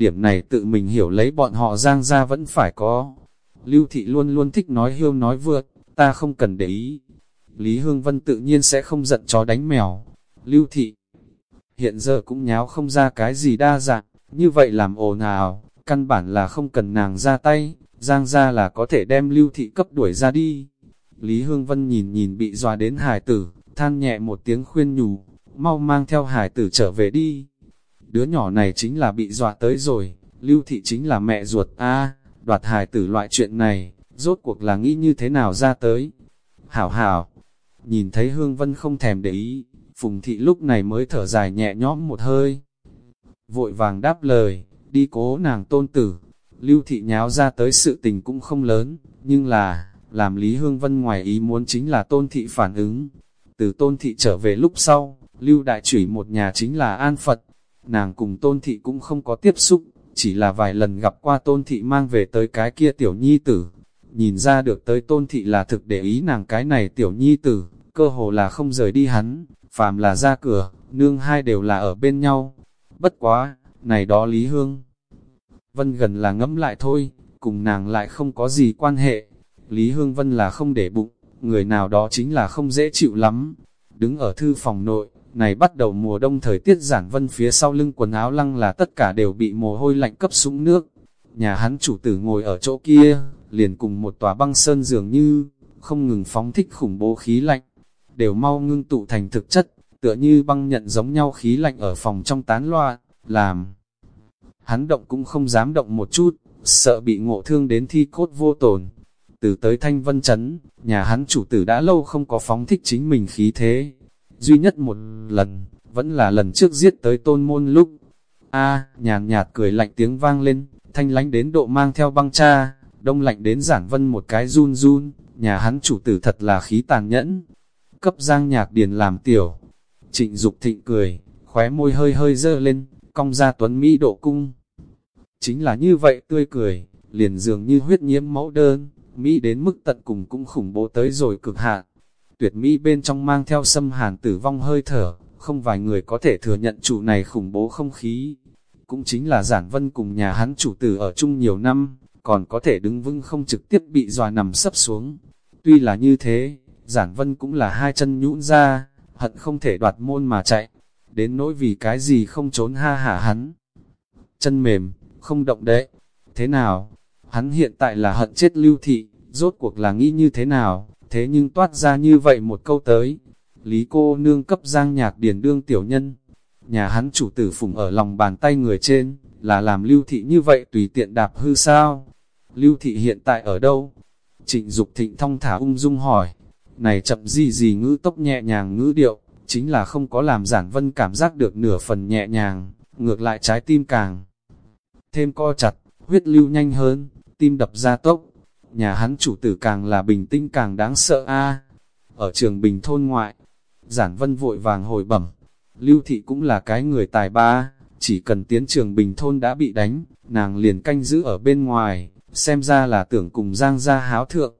Điểm này tự mình hiểu lấy bọn họ giang ra vẫn phải có. Lưu thị luôn luôn thích nói hiêu nói vượt, ta không cần để ý. Lý Hương Vân tự nhiên sẽ không giận chó đánh mèo. Lưu thị hiện giờ cũng nháo không ra cái gì đa dạng, như vậy làm ồn ào, căn bản là không cần nàng ra tay, Giang ra là có thể đem lưu thị cấp đuổi ra đi. Lý Hương Vân nhìn nhìn bị dọa đến hải tử, than nhẹ một tiếng khuyên nhủ, mau mang theo hải tử trở về đi. Đứa nhỏ này chính là bị dọa tới rồi, lưu thị chính là mẹ ruột a đoạt hài tử loại chuyện này, rốt cuộc là nghĩ như thế nào ra tới. Hảo hảo, nhìn thấy Hương Vân không thèm để ý, Phùng thị lúc này mới thở dài nhẹ nhõm một hơi. Vội vàng đáp lời, đi cố nàng tôn tử. Lưu thị nháo ra tới sự tình cũng không lớn, nhưng là, làm Lý Hương Vân ngoài ý muốn chính là tôn thị phản ứng. Từ tôn thị trở về lúc sau, Lưu Đại chửi một nhà chính là An Phật. Nàng cùng tôn thị cũng không có tiếp xúc, chỉ là vài lần gặp qua tôn thị mang về tới cái kia tiểu nhi tử. Nhìn ra được tới tôn thị là thực để ý nàng cái này tiểu nhi tử, cơ hồ là không rời đi hắn, phàm là ra cửa, nương hai đều là ở bên nhau. Bất quá, này đó Lý Hương. Vân gần là ngẫm lại thôi, cùng nàng lại không có gì quan hệ. Lý Hương Vân là không để bụng, người nào đó chính là không dễ chịu lắm. Đứng ở thư phòng nội, này bắt đầu mùa đông thời tiết giản vân phía sau lưng quần áo lăng là tất cả đều bị mồ hôi lạnh cấp súng nước. Nhà hắn chủ tử ngồi ở chỗ kia, liền cùng một tòa băng sơn dường như, không ngừng phóng thích khủng bố khí lạnh đều mau ngưng tụ thành thực chất, tựa như băng nhận giống nhau khí lạnh ở phòng trong tán loa, làm. Hắn động cũng không dám động một chút, sợ bị ngộ thương đến thi cốt vô tồn. Từ tới thanh vân chấn, nhà hắn chủ tử đã lâu không có phóng thích chính mình khí thế. Duy nhất một lần, vẫn là lần trước giết tới tôn môn lúc. A, nhàn nhạt cười lạnh tiếng vang lên, thanh lánh đến độ mang theo băng cha, đông lạnh đến giản vân một cái run run, nhà hắn chủ tử thật là khí tàn nhẫn, cấp giang nhạc điền làm tiểu. Trịnh Dục thịnh cười, khóe môi hơi hơi dơ lên, cong ra tuấn Mỹ độ cung. Chính là như vậy tươi cười, liền dường như huyết nhiễm mẫu đơn, Mỹ đến mức tận cùng cũng khủng bố tới rồi cực hạn. Tuyệt Mỹ bên trong mang theo xâm hàn tử vong hơi thở, không vài người có thể thừa nhận chủ này khủng bố không khí. Cũng chính là giản vân cùng nhà hắn chủ tử ở chung nhiều năm, còn có thể đứng vững không trực tiếp bị dòa nằm sấp xuống. Tuy là như thế, giản vân cũng là hai chân nhũn ra, hận không thể đoạt môn mà chạy, đến nỗi vì cái gì không trốn ha hả hắn. Chân mềm, không động đậy thế nào? Hắn hiện tại là hận chết lưu thị, rốt cuộc là nghĩ như thế nào, thế nhưng toát ra như vậy một câu tới. Lý cô nương cấp giang nhạc điền đương tiểu nhân, nhà hắn chủ tử phùng ở lòng bàn tay người trên, là làm lưu thị như vậy tùy tiện đạp hư sao? Lưu thị hiện tại ở đâu? Trịnh Dục thịnh thong thả ung dung hỏi, này chậm gì gì ngữ tốc nhẹ nhàng ngữ điệu, chính là không có làm giản vân cảm giác được nửa phần nhẹ nhàng, ngược lại trái tim càng thêm co chặt, huyết lưu nhanh hơn, tim đập ra tốc. Nhà hắn chủ tử càng là bình tĩnh càng đáng sợ a. Ở trường bình thôn ngoại, giản vân vội vàng hồi bẩm, lưu thị cũng là cái người tài ba, chỉ cần tiến trường bình thôn đã bị đánh, nàng liền canh giữ ở bên ngoài, xem ra là tưởng cùng giang gia háo thượng.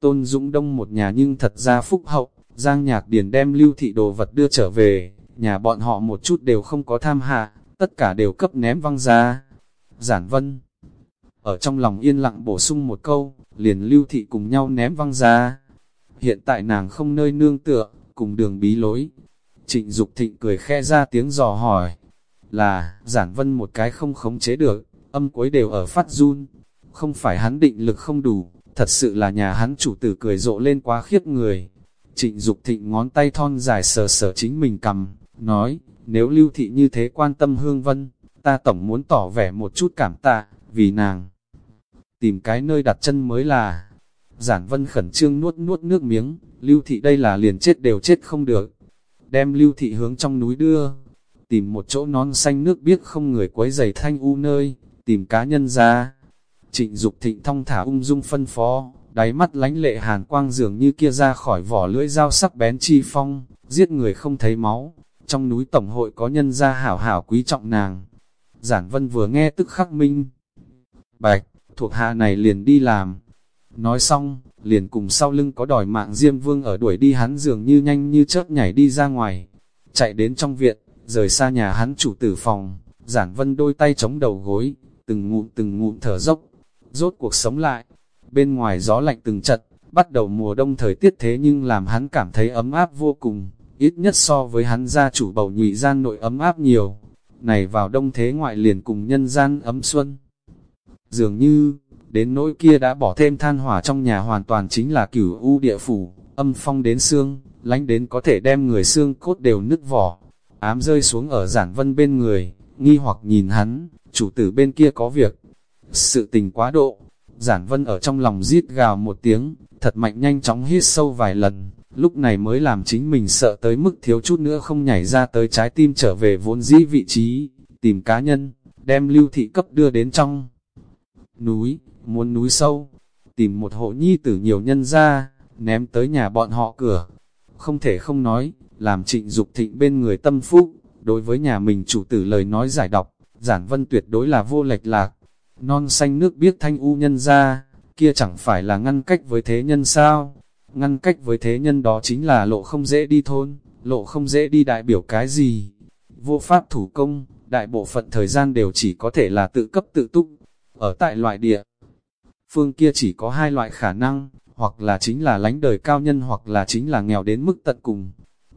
Tôn Dũng Đông một nhà nhưng thật ra phúc hậu, Giang Nhạc Điền đem lưu thị đồ vật đưa trở về, nhà bọn họ một chút đều không có tham hạ, tất cả đều cấp ném văng ra. Giản Vân ở trong lòng yên lặng bổ sung một câu, liền lưu thị cùng nhau ném văng ra. Hiện tại nàng không nơi nương tựa, cùng đường bí lối. Trịnh Dục Thịnh cười khe ra tiếng dò hỏi, là, Giản Vân một cái không khống chế được, âm cuối đều ở phát run. Không phải hắn định lực không đủ, Thật sự là nhà hắn chủ tử cười rộ lên quá khiếp người. Trịnh Dục thịnh ngón tay thon dài sờ sờ chính mình cầm, nói, nếu lưu thị như thế quan tâm hương vân, ta tổng muốn tỏ vẻ một chút cảm tạ, vì nàng. Tìm cái nơi đặt chân mới là, giản vân khẩn trương nuốt nuốt nước miếng, lưu thị đây là liền chết đều chết không được. Đem lưu thị hướng trong núi đưa, tìm một chỗ non xanh nước biết không người quấy giày thanh u nơi, tìm cá nhân ra, Trịnh Dục thịnh thong thả ung dung phân phó, đáy mắt lánh lệ hàn quang dường như kia ra khỏi vỏ lưỡi dao sắc bén chi phong, giết người không thấy máu. Trong núi tổng hội có nhân gia hảo hảo quý trọng nàng. Giản vân vừa nghe tức khắc minh. Bạch, thuộc hạ này liền đi làm. Nói xong, liền cùng sau lưng có đòi mạng Diêm Vương ở đuổi đi hắn dường như nhanh như chớp nhảy đi ra ngoài. Chạy đến trong viện, rời xa nhà hắn chủ tử phòng, giản vân đôi tay chống đầu gối, từng ngụm từng ngụm thở dốc, rốt cuộc sống lại. Bên ngoài gió lạnh từng chật, bắt đầu mùa đông thời tiết thế nhưng làm hắn cảm thấy ấm áp vô cùng, ít nhất so với hắn gia chủ bầu nhụy gian nội ấm áp nhiều. Này vào đông thế ngoại liền cùng nhân gian ấm xuân. Dường như, đến nỗi kia đã bỏ thêm than hỏa trong nhà hoàn toàn chính là cửu u địa phủ, âm phong đến xương, lánh đến có thể đem người xương cốt đều nứt vỏ. Ám rơi xuống ở giản vân bên người, nghi hoặc nhìn hắn, chủ tử bên kia có việc. Sự tình quá độ, giản vân ở trong lòng rít gào một tiếng, thật mạnh nhanh chóng hít sâu vài lần, lúc này mới làm chính mình sợ tới mức thiếu chút nữa không nhảy ra tới trái tim trở về vốn dĩ vị trí, tìm cá nhân, đem lưu thị cấp đưa đến trong núi, muốn núi sâu, tìm một hộ nhi tử nhiều nhân ra, ném tới nhà bọn họ cửa. Không thể không nói, làm trịnh Dục thịnh bên người tâm phúc, đối với nhà mình chủ tử lời nói giải đọc, giản vân tuyệt đối là vô lệch lạc. Non xanh nước biết thanh u nhân ra, kia chẳng phải là ngăn cách với thế nhân sao? Ngăn cách với thế nhân đó chính là lộ không dễ đi thôn, lộ không dễ đi đại biểu cái gì. Vô pháp thủ công, đại bộ phận thời gian đều chỉ có thể là tự cấp tự túc. Ở tại loại địa, phương kia chỉ có hai loại khả năng, hoặc là chính là lánh đời cao nhân hoặc là chính là nghèo đến mức tận cùng.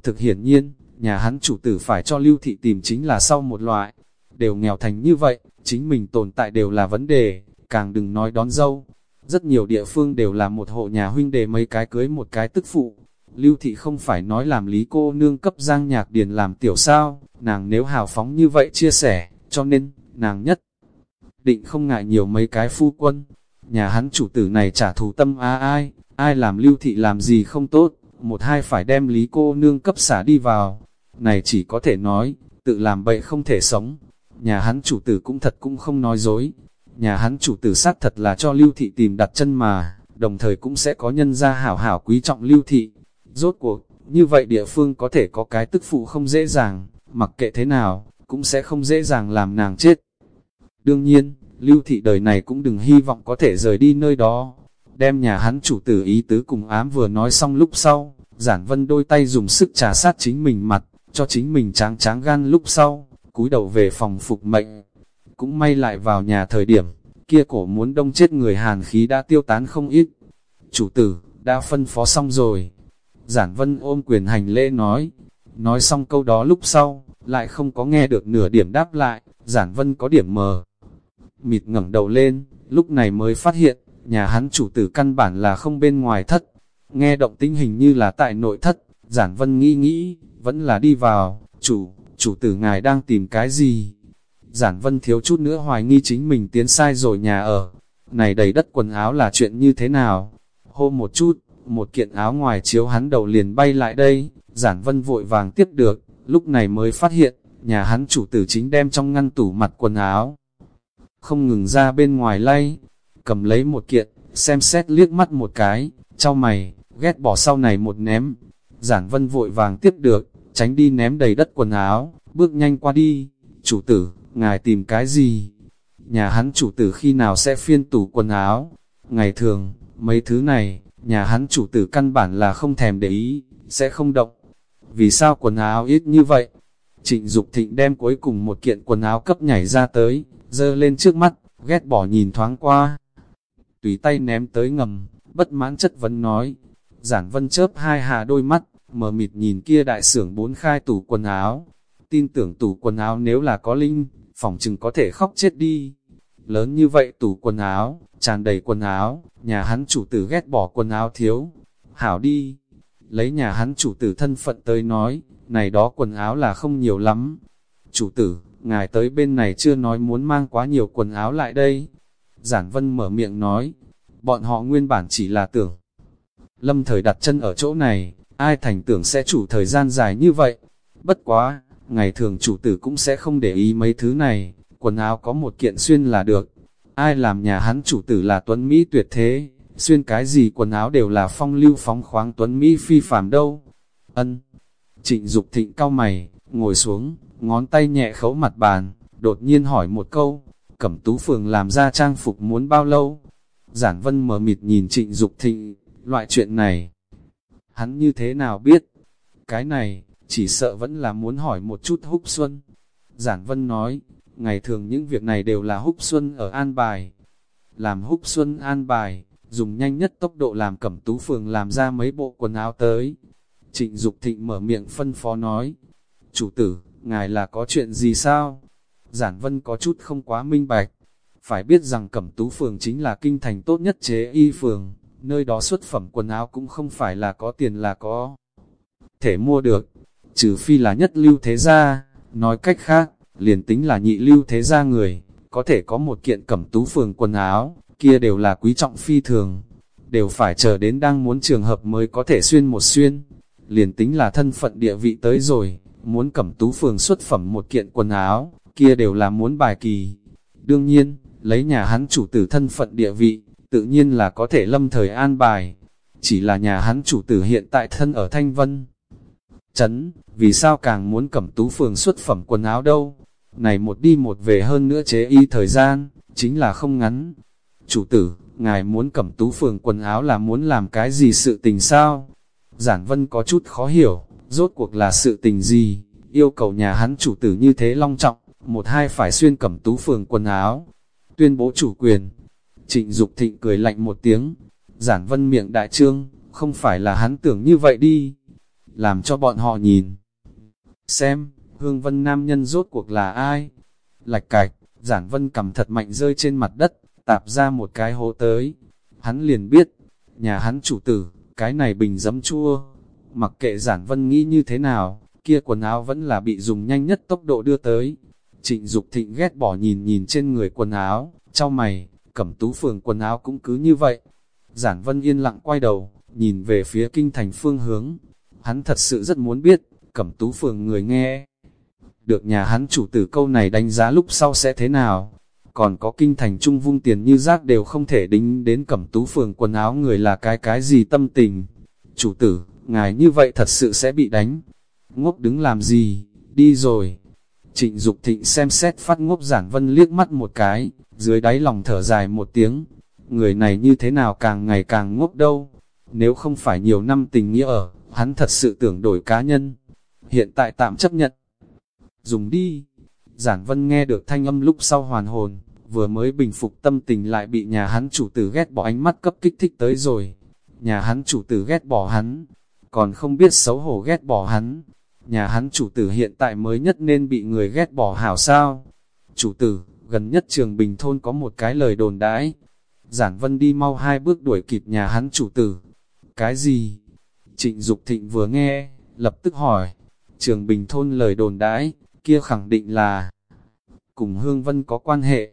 Thực hiển nhiên, nhà hắn chủ tử phải cho lưu thị tìm chính là sau một loại, đều nghèo thành như vậy, chính mình tồn tại đều là vấn đề, càng đừng nói đón dâu. Rất nhiều địa phương đều là một hộ nhà huynh đề mấy cái cưới một cái tức phụ. Lưu thị không phải nói làm lý cô nương cấp giang nhạc điền làm tiểu sao, nàng nếu hào phóng như vậy chia sẻ, cho nên, nàng nhất định không ngại nhiều mấy cái phu quân. Nhà hắn chủ tử này trả thù tâm á ai, ai làm lưu thị làm gì không tốt, một hai phải đem lý cô nương cấp xả đi vào. Này chỉ có thể nói, tự làm bậy không thể sống. Nhà hắn chủ tử cũng thật cũng không nói dối. Nhà hắn chủ tử sát thật là cho lưu thị tìm đặt chân mà, đồng thời cũng sẽ có nhân gia hảo hảo quý trọng lưu thị. Rốt cuộc, như vậy địa phương có thể có cái tức phụ không dễ dàng, mặc kệ thế nào, cũng sẽ không dễ dàng làm nàng chết. Đương nhiên, lưu thị đời này cũng đừng hy vọng có thể rời đi nơi đó. Đem nhà hắn chủ tử ý tứ cùng ám vừa nói xong lúc sau, giản vân đôi tay dùng sức trà sát chính mình mặt, cho chính mình tráng tráng gan lúc sau, cúi đầu về phòng phục mệnh. Cũng may lại vào nhà thời điểm, kia cổ muốn đông chết người hàn khí đã tiêu tán không ít. Chủ tử, đã phân phó xong rồi. Giản vân ôm quyền hành lễ nói, nói xong câu đó lúc sau, lại không có nghe được nửa điểm đáp lại, giản vân có điểm mờ mịt ngẩng đầu lên, lúc này mới phát hiện, nhà hắn chủ tử căn bản là không bên ngoài thất. Nghe động tính hình như là tại nội thất, giản vân nghĩ nghĩ, vẫn là đi vào, chủ, chủ tử ngài đang tìm cái gì? Giản vân thiếu chút nữa hoài nghi chính mình tiến sai rồi nhà ở. Này đầy đất quần áo là chuyện như thế nào? Hô một chút, một kiện áo ngoài chiếu hắn đầu liền bay lại đây, giản vân vội vàng tiếp được, lúc này mới phát hiện, nhà hắn chủ tử chính đem trong ngăn tủ mặt quần áo không ngừng ra bên ngoài lay, cầm lấy một kiện, xem xét liếc mắt một cái, trao mày, ghét bỏ sau này một ném. Giản vân vội vàng tiếp được, tránh đi ném đầy đất quần áo, bước nhanh qua đi, chủ tử, ngài tìm cái gì? Nhà hắn chủ tử khi nào sẽ phiên tủ quần áo? Ngày thường, mấy thứ này, nhà hắn chủ tử căn bản là không thèm để ý, sẽ không động. Vì sao quần áo ít như vậy? Trịnh Dục Thịnh đem cuối cùng một kiện quần áo cấp nhảy ra tới, dơ lên trước mắt, ghét bỏ nhìn thoáng qua. Tùy tay ném tới ngầm, bất mãn chất vấn nói. Giản vân chớp hai hà đôi mắt, mờ mịt nhìn kia đại sưởng bốn khai tủ quần áo. Tin tưởng tủ quần áo nếu là có linh, phòng chừng có thể khóc chết đi. Lớn như vậy tủ quần áo, tràn đầy quần áo, nhà hắn chủ tử ghét bỏ quần áo thiếu. Hảo đi, lấy nhà hắn chủ tử thân phận tới nói, này đó quần áo là không nhiều lắm. Chủ tử, ngài tới bên này chưa nói muốn mang quá nhiều quần áo lại đây. Giản Vân mở miệng nói, bọn họ nguyên bản chỉ là tưởng. Lâm thời đặt chân ở chỗ này, ai thành tưởng sẽ chủ thời gian dài như vậy. Bất quá, ngày thường chủ tử cũng sẽ không để ý mấy thứ này, quần áo có một kiện xuyên là được. Ai làm nhà hắn chủ tử là tuấn Mỹ tuyệt thế, xuyên cái gì quần áo đều là phong lưu phóng khoáng tuấn Mỹ phi phàm đâu. Ân, trịnh Dục thịnh cao mày, ngồi xuống, ngón tay nhẹ khấu mặt bàn, đột nhiên hỏi một câu, cẩm tú phường làm ra trang phục muốn bao lâu? Giản vân mở mịt nhìn trịnh Dục thịnh, loại chuyện này, hắn như thế nào biết? Cái này, chỉ sợ vẫn là muốn hỏi một chút húc xuân. Giản vân nói, ngày thường những việc này đều là húc xuân ở an bài. Làm húc xuân an bài, dùng nhanh nhất tốc độ làm cẩm tú phường làm ra mấy bộ quần áo tới. Trịnh Dục thịnh mở miệng phân phó nói, chủ tử, ngài là có chuyện gì sao? Giản vân có chút không quá minh bạch. Phải biết rằng Cẩm Tú Phường chính là kinh thành tốt nhất chế y phường, nơi đó xuất phẩm quần áo cũng không phải là có tiền là có thể mua được, trừ phi là nhất lưu thế gia, nói cách khác, liền tính là nhị lưu thế gia người, có thể có một kiện Cẩm Tú Phường quần áo, kia đều là quý trọng phi thường, đều phải chờ đến đang muốn trường hợp mới có thể xuyên một xuyên, liền tính là thân phận địa vị tới rồi, muốn Cẩm Tú Phường xuất phẩm một kiện quần áo, kia đều là muốn bài kỳ. Đương nhiên, lấy nhà hắn chủ tử thân phận địa vị, tự nhiên là có thể lâm thời an bài. Chỉ là nhà hắn chủ tử hiện tại thân ở Thanh Vân. Chấn, vì sao càng muốn cẩm tú phường xuất phẩm quần áo đâu? Này một đi một về hơn nữa chế y thời gian, chính là không ngắn. Chủ tử, ngài muốn cẩm tú phường quần áo là muốn làm cái gì sự tình sao? Giản Vân có chút khó hiểu, rốt cuộc là sự tình gì, yêu cầu nhà hắn chủ tử như thế long trọng, một hai phải xuyên cẩm tú phường quần áo, tuyên bố chủ quyền. Trịnh Dục Thịnh cười lạnh một tiếng, giản vân miệng đại trương, không phải là hắn tưởng như vậy đi, làm cho bọn họ nhìn. Xem, hương vân nam nhân rốt cuộc là ai? Lạch cạch, giản vân cầm thật mạnh rơi trên mặt đất, tạp ra một cái hố tới. Hắn liền biết, nhà hắn chủ tử, cái này bình dấm chua. Mặc kệ giản vân nghĩ như thế nào, kia quần áo vẫn là bị dùng nhanh nhất tốc độ đưa tới. Trịnh Dục Thịnh ghét bỏ nhìn nhìn trên người quần áo, trao mày, cẩm tú phường quần áo cũng cứ như vậy. Giản Vân yên lặng quay đầu, nhìn về phía kinh thành phương hướng. Hắn thật sự rất muốn biết, cẩm tú phường người nghe. Được nhà hắn chủ tử câu này đánh giá lúc sau sẽ thế nào? Còn có kinh thành trung vung tiền như rác đều không thể đính đến cẩm tú phường quần áo người là cái cái gì tâm tình. Chủ tử, ngài như vậy thật sự sẽ bị đánh. Ngốc đứng làm gì, đi rồi. Trịnh Dục Thịnh xem xét phát ngốc giản vân liếc mắt một cái, dưới đáy lòng thở dài một tiếng. Người này như thế nào càng ngày càng ngốc đâu. Nếu không phải nhiều năm tình nghĩa ở, hắn thật sự tưởng đổi cá nhân. Hiện tại tạm chấp nhận. Dùng đi. Giản vân nghe được thanh âm lúc sau hoàn hồn, vừa mới bình phục tâm tình lại bị nhà hắn chủ tử ghét bỏ ánh mắt cấp kích thích tới rồi. Nhà hắn chủ tử ghét bỏ hắn, còn không biết xấu hổ ghét bỏ hắn, nhà hắn chủ tử hiện tại mới nhất nên bị người ghét bỏ hảo sao. Chủ tử, gần nhất trường bình thôn có một cái lời đồn đãi. Giản vân đi mau hai bước đuổi kịp nhà hắn chủ tử. Cái gì? Trịnh Dục Thịnh vừa nghe, lập tức hỏi. Trường bình thôn lời đồn đãi, kia khẳng định là cùng Hương Vân có quan hệ.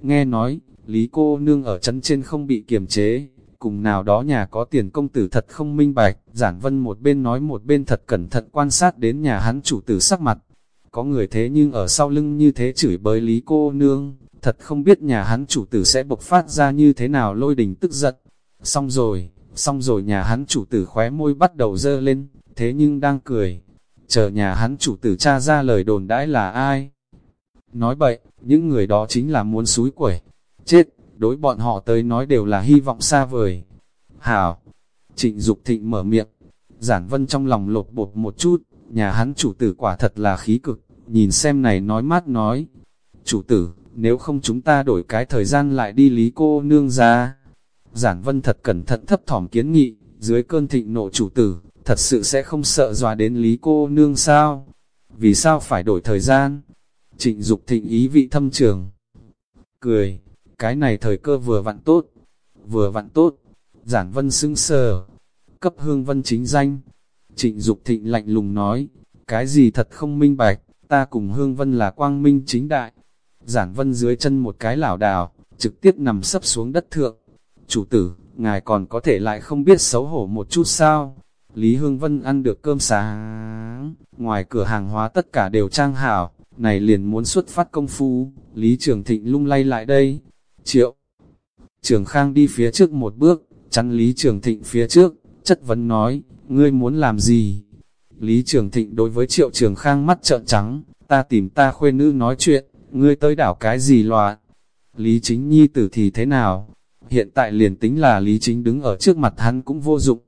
Nghe nói, Lý cô nương ở chân trên không bị kiềm chế, cùng nào đó nhà có tiền công tử thật không minh bạch, giản vân một bên nói một bên thật cẩn thận quan sát đến nhà hắn chủ tử sắc mặt. Có người thế nhưng ở sau lưng như thế chửi bới lý cô nương, thật không biết nhà hắn chủ tử sẽ bộc phát ra như thế nào lôi đình tức giận. Xong rồi, xong rồi nhà hắn chủ tử khóe môi bắt đầu dơ lên, thế nhưng đang cười. Chờ nhà hắn chủ tử tra ra lời đồn đãi là ai? Nói bậy, những người đó chính là muốn suối quẩy. Chết, đối bọn họ tới nói đều là hy vọng xa vời. Hảo, trịnh Dục thịnh mở miệng, giản vân trong lòng lột bột một chút, nhà hắn chủ tử quả thật là khí cực, nhìn xem này nói mát nói. Chủ tử, nếu không chúng ta đổi cái thời gian lại đi lý cô nương ra. Giản vân thật cẩn thận thấp thỏm kiến nghị, dưới cơn thịnh nộ chủ tử, thật sự sẽ không sợ dòa đến lý cô nương sao? Vì sao phải đổi thời gian? Trịnh Dục thịnh ý vị thâm trường. Cười, cái này thời cơ vừa vặn tốt, vừa vặn tốt, giản vân xưng sờ, cấp hương vân chính danh. Trịnh Dục thịnh lạnh lùng nói, cái gì thật không minh bạch, ta cùng hương vân là quang minh chính đại. Giản vân dưới chân một cái lảo đảo, trực tiếp nằm sấp xuống đất thượng. Chủ tử, ngài còn có thể lại không biết xấu hổ một chút sao? Lý Hương Vân ăn được cơm sáng, ngoài cửa hàng hóa tất cả đều trang hảo, này liền muốn xuất phát công phu, Lý Trường Thịnh lung lay lại đây, Triệu. Trường Khang đi phía trước một bước, chắn Lý Trường Thịnh phía trước, chất vấn nói, ngươi muốn làm gì? Lý Trường Thịnh đối với Triệu Trường Khang mắt trợn trắng, ta tìm ta khuê nữ nói chuyện, ngươi tới đảo cái gì loạn? Lý Chính Nhi tử thì thế nào? Hiện tại liền tính là Lý Chính đứng ở trước mặt hắn cũng vô dụng.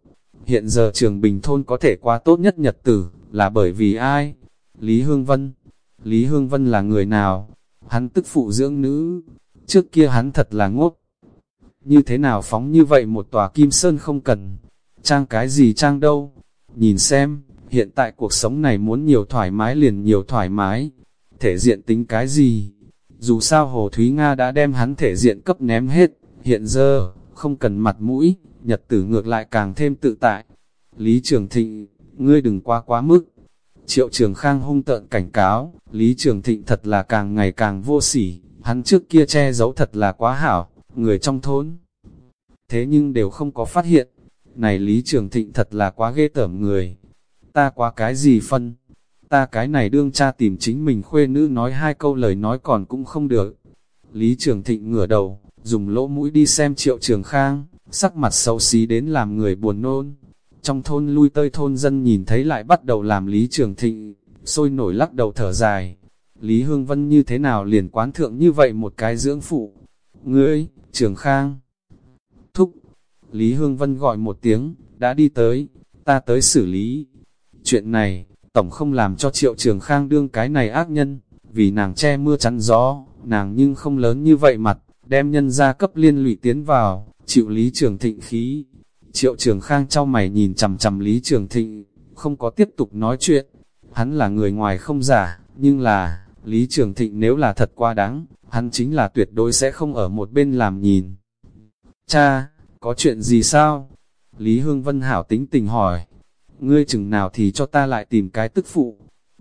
Hiện giờ trường Bình Thôn có thể qua tốt nhất nhật tử, là bởi vì ai? Lý Hương Vân. Lý Hương Vân là người nào? Hắn tức phụ dưỡng nữ, Trước kia hắn thật là ngốc. Như thế nào phóng như vậy một tòa kim sơn không cần. Trang cái gì trang đâu. Nhìn xem, hiện tại cuộc sống này muốn nhiều thoải mái liền nhiều thoải mái. Thể diện tính cái gì? dù sao Hồ Thúy Nga đã đem hắn thể diện cấp ném hết, hiện giờ, không cần mặt mũi, nhật tử ngược lại càng thêm tự tại. Lý Trường Thịnh, ngươi đừng quá quá mức. Triệu Trường Khang hung tợn cảnh cáo, Lý Trường Thịnh thật là càng ngày càng vô sỉ, hắn trước kia che giấu thật là quá hảo, người trong thôn. Thế nhưng đều không có phát hiện, này Lý Trường Thịnh thật là quá ghê tởm người. Ta quá cái gì phân? Ta cái này đương cha tìm chính mình khuê nữ nói hai câu lời nói còn cũng không được. Lý Trường Thịnh ngửa đầu, dùng lỗ mũi đi xem Triệu Trường Khang, sắc mặt xấu xí đến làm người buồn nôn. Trong thôn lui tơi thôn dân nhìn thấy lại bắt đầu làm Lý Trường Thịnh, sôi nổi lắc đầu thở dài. Lý Hương Vân như thế nào liền quán thượng như vậy một cái dưỡng phụ. Ngươi, Trường Khang. Thúc. Lý Hương Vân gọi một tiếng, đã đi tới, ta tới xử lý. Chuyện này, tổng không làm cho Triệu Trường Khang đương cái này ác nhân, vì nàng che mưa chắn gió, nàng nhưng không lớn như vậy mặt, đem nhân ra cấp liên lụy tiến vào, chịu Lý Trường Thịnh khí. Triệu Trường Khang trao mày nhìn chầm chầm Lý Trường Thịnh, không có tiếp tục nói chuyện. Hắn là người ngoài không giả, nhưng là, Lý Trường Thịnh nếu là thật quá đáng, hắn chính là tuyệt đối sẽ không ở một bên làm nhìn. Cha, có chuyện gì sao? Lý Hương Vân Hảo tính tình hỏi. Ngươi chừng nào thì cho ta lại tìm cái tức phụ.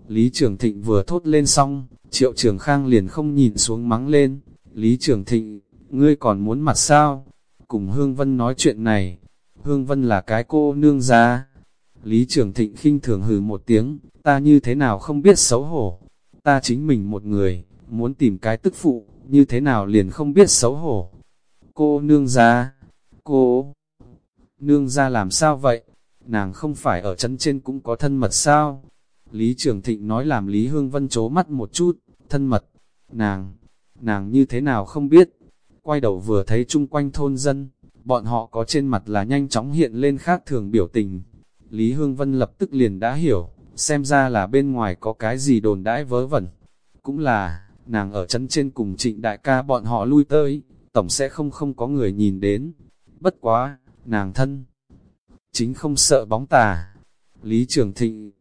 Lý Trường Thịnh vừa thốt lên xong, Triệu Trường Khang liền không nhìn xuống mắng lên. Lý Trường Thịnh, ngươi còn muốn mặt sao? Cùng Hương Vân nói chuyện này. Hương Vân là cái cô nương ra. Lý Trường Thịnh khinh thường hừ một tiếng, ta như thế nào không biết xấu hổ. Ta chính mình một người, muốn tìm cái tức phụ, như thế nào liền không biết xấu hổ. Cô nương ra, cô nương ra làm sao vậy? Nàng không phải ở chân trên cũng có thân mật sao? Lý Trường Thịnh nói làm Lý Hương Vân chố mắt một chút, thân mật. Nàng, nàng như thế nào không biết? Quay đầu vừa thấy chung quanh thôn dân, bọn họ có trên mặt là nhanh chóng hiện lên khác thường biểu tình. Lý Hương Vân lập tức liền đã hiểu, xem ra là bên ngoài có cái gì đồn đãi vớ vẩn. Cũng là, nàng ở chấn trên cùng trịnh đại ca bọn họ lui tới, tổng sẽ không không có người nhìn đến. Bất quá, nàng thân, chính không sợ bóng tà. Lý Trường Thịnh,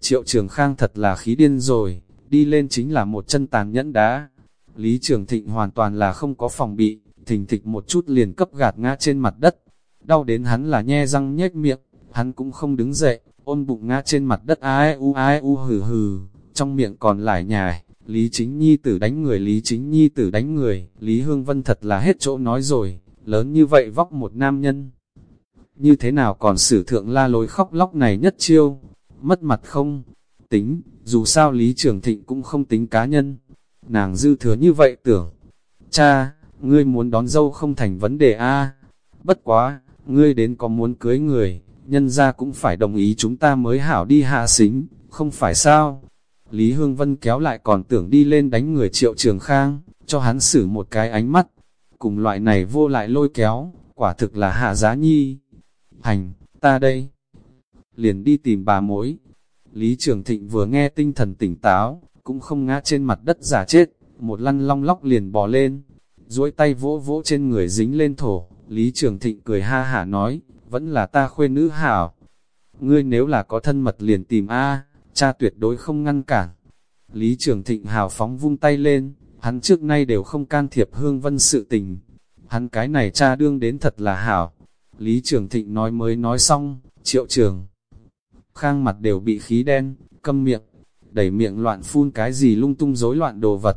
Triệu Trường Khang thật là khí điên rồi, đi lên chính là một chân tàn nhẫn đá. Lý Trường Thịnh hoàn toàn là không có phòng bị, thình thịch một chút liền cấp gạt ngã trên mặt đất. Đau đến hắn là nhe răng nhếch miệng, hắn cũng không đứng dậy, ôm bụng ngã trên mặt đất ai u ai u hừ hừ, trong miệng còn lại nhài. Lý Chính Nhi tử đánh người Lý Chính Nhi tử đánh người, Lý Hương Vân thật là hết chỗ nói rồi, lớn như vậy vóc một nam nhân. Như thế nào còn sử thượng la lối khóc lóc này nhất chiêu, mất mặt không? Tính, dù sao Lý Trường Thịnh cũng không tính cá nhân. Nàng dư thừa như vậy tưởng, cha, ngươi muốn đón dâu không thành vấn đề a Bất quá, ngươi đến có muốn cưới người, nhân ra cũng phải đồng ý chúng ta mới hảo đi hạ xính, không phải sao? Lý Hương Vân kéo lại còn tưởng đi lên đánh người triệu trường khang, cho hắn xử một cái ánh mắt. Cùng loại này vô lại lôi kéo, quả thực là hạ giá nhi. Hành, ta đây. Liền đi tìm bà mối. Lý Trường Thịnh vừa nghe tinh thần tỉnh táo, cũng không ngã trên mặt đất giả chết, một lăn long lóc liền bò lên. duỗi tay vỗ vỗ trên người dính lên thổ, Lý Trường Thịnh cười ha hả nói, vẫn là ta khuê nữ hảo. Ngươi nếu là có thân mật liền tìm A, cha tuyệt đối không ngăn cản. Lý Trường Thịnh hào phóng vung tay lên, hắn trước nay đều không can thiệp hương vân sự tình. Hắn cái này cha đương đến thật là hảo. Lý Trường Thịnh nói mới nói xong, triệu trường. Khang mặt đều bị khí đen, câm miệng, đẩy miệng loạn phun cái gì lung tung rối loạn đồ vật.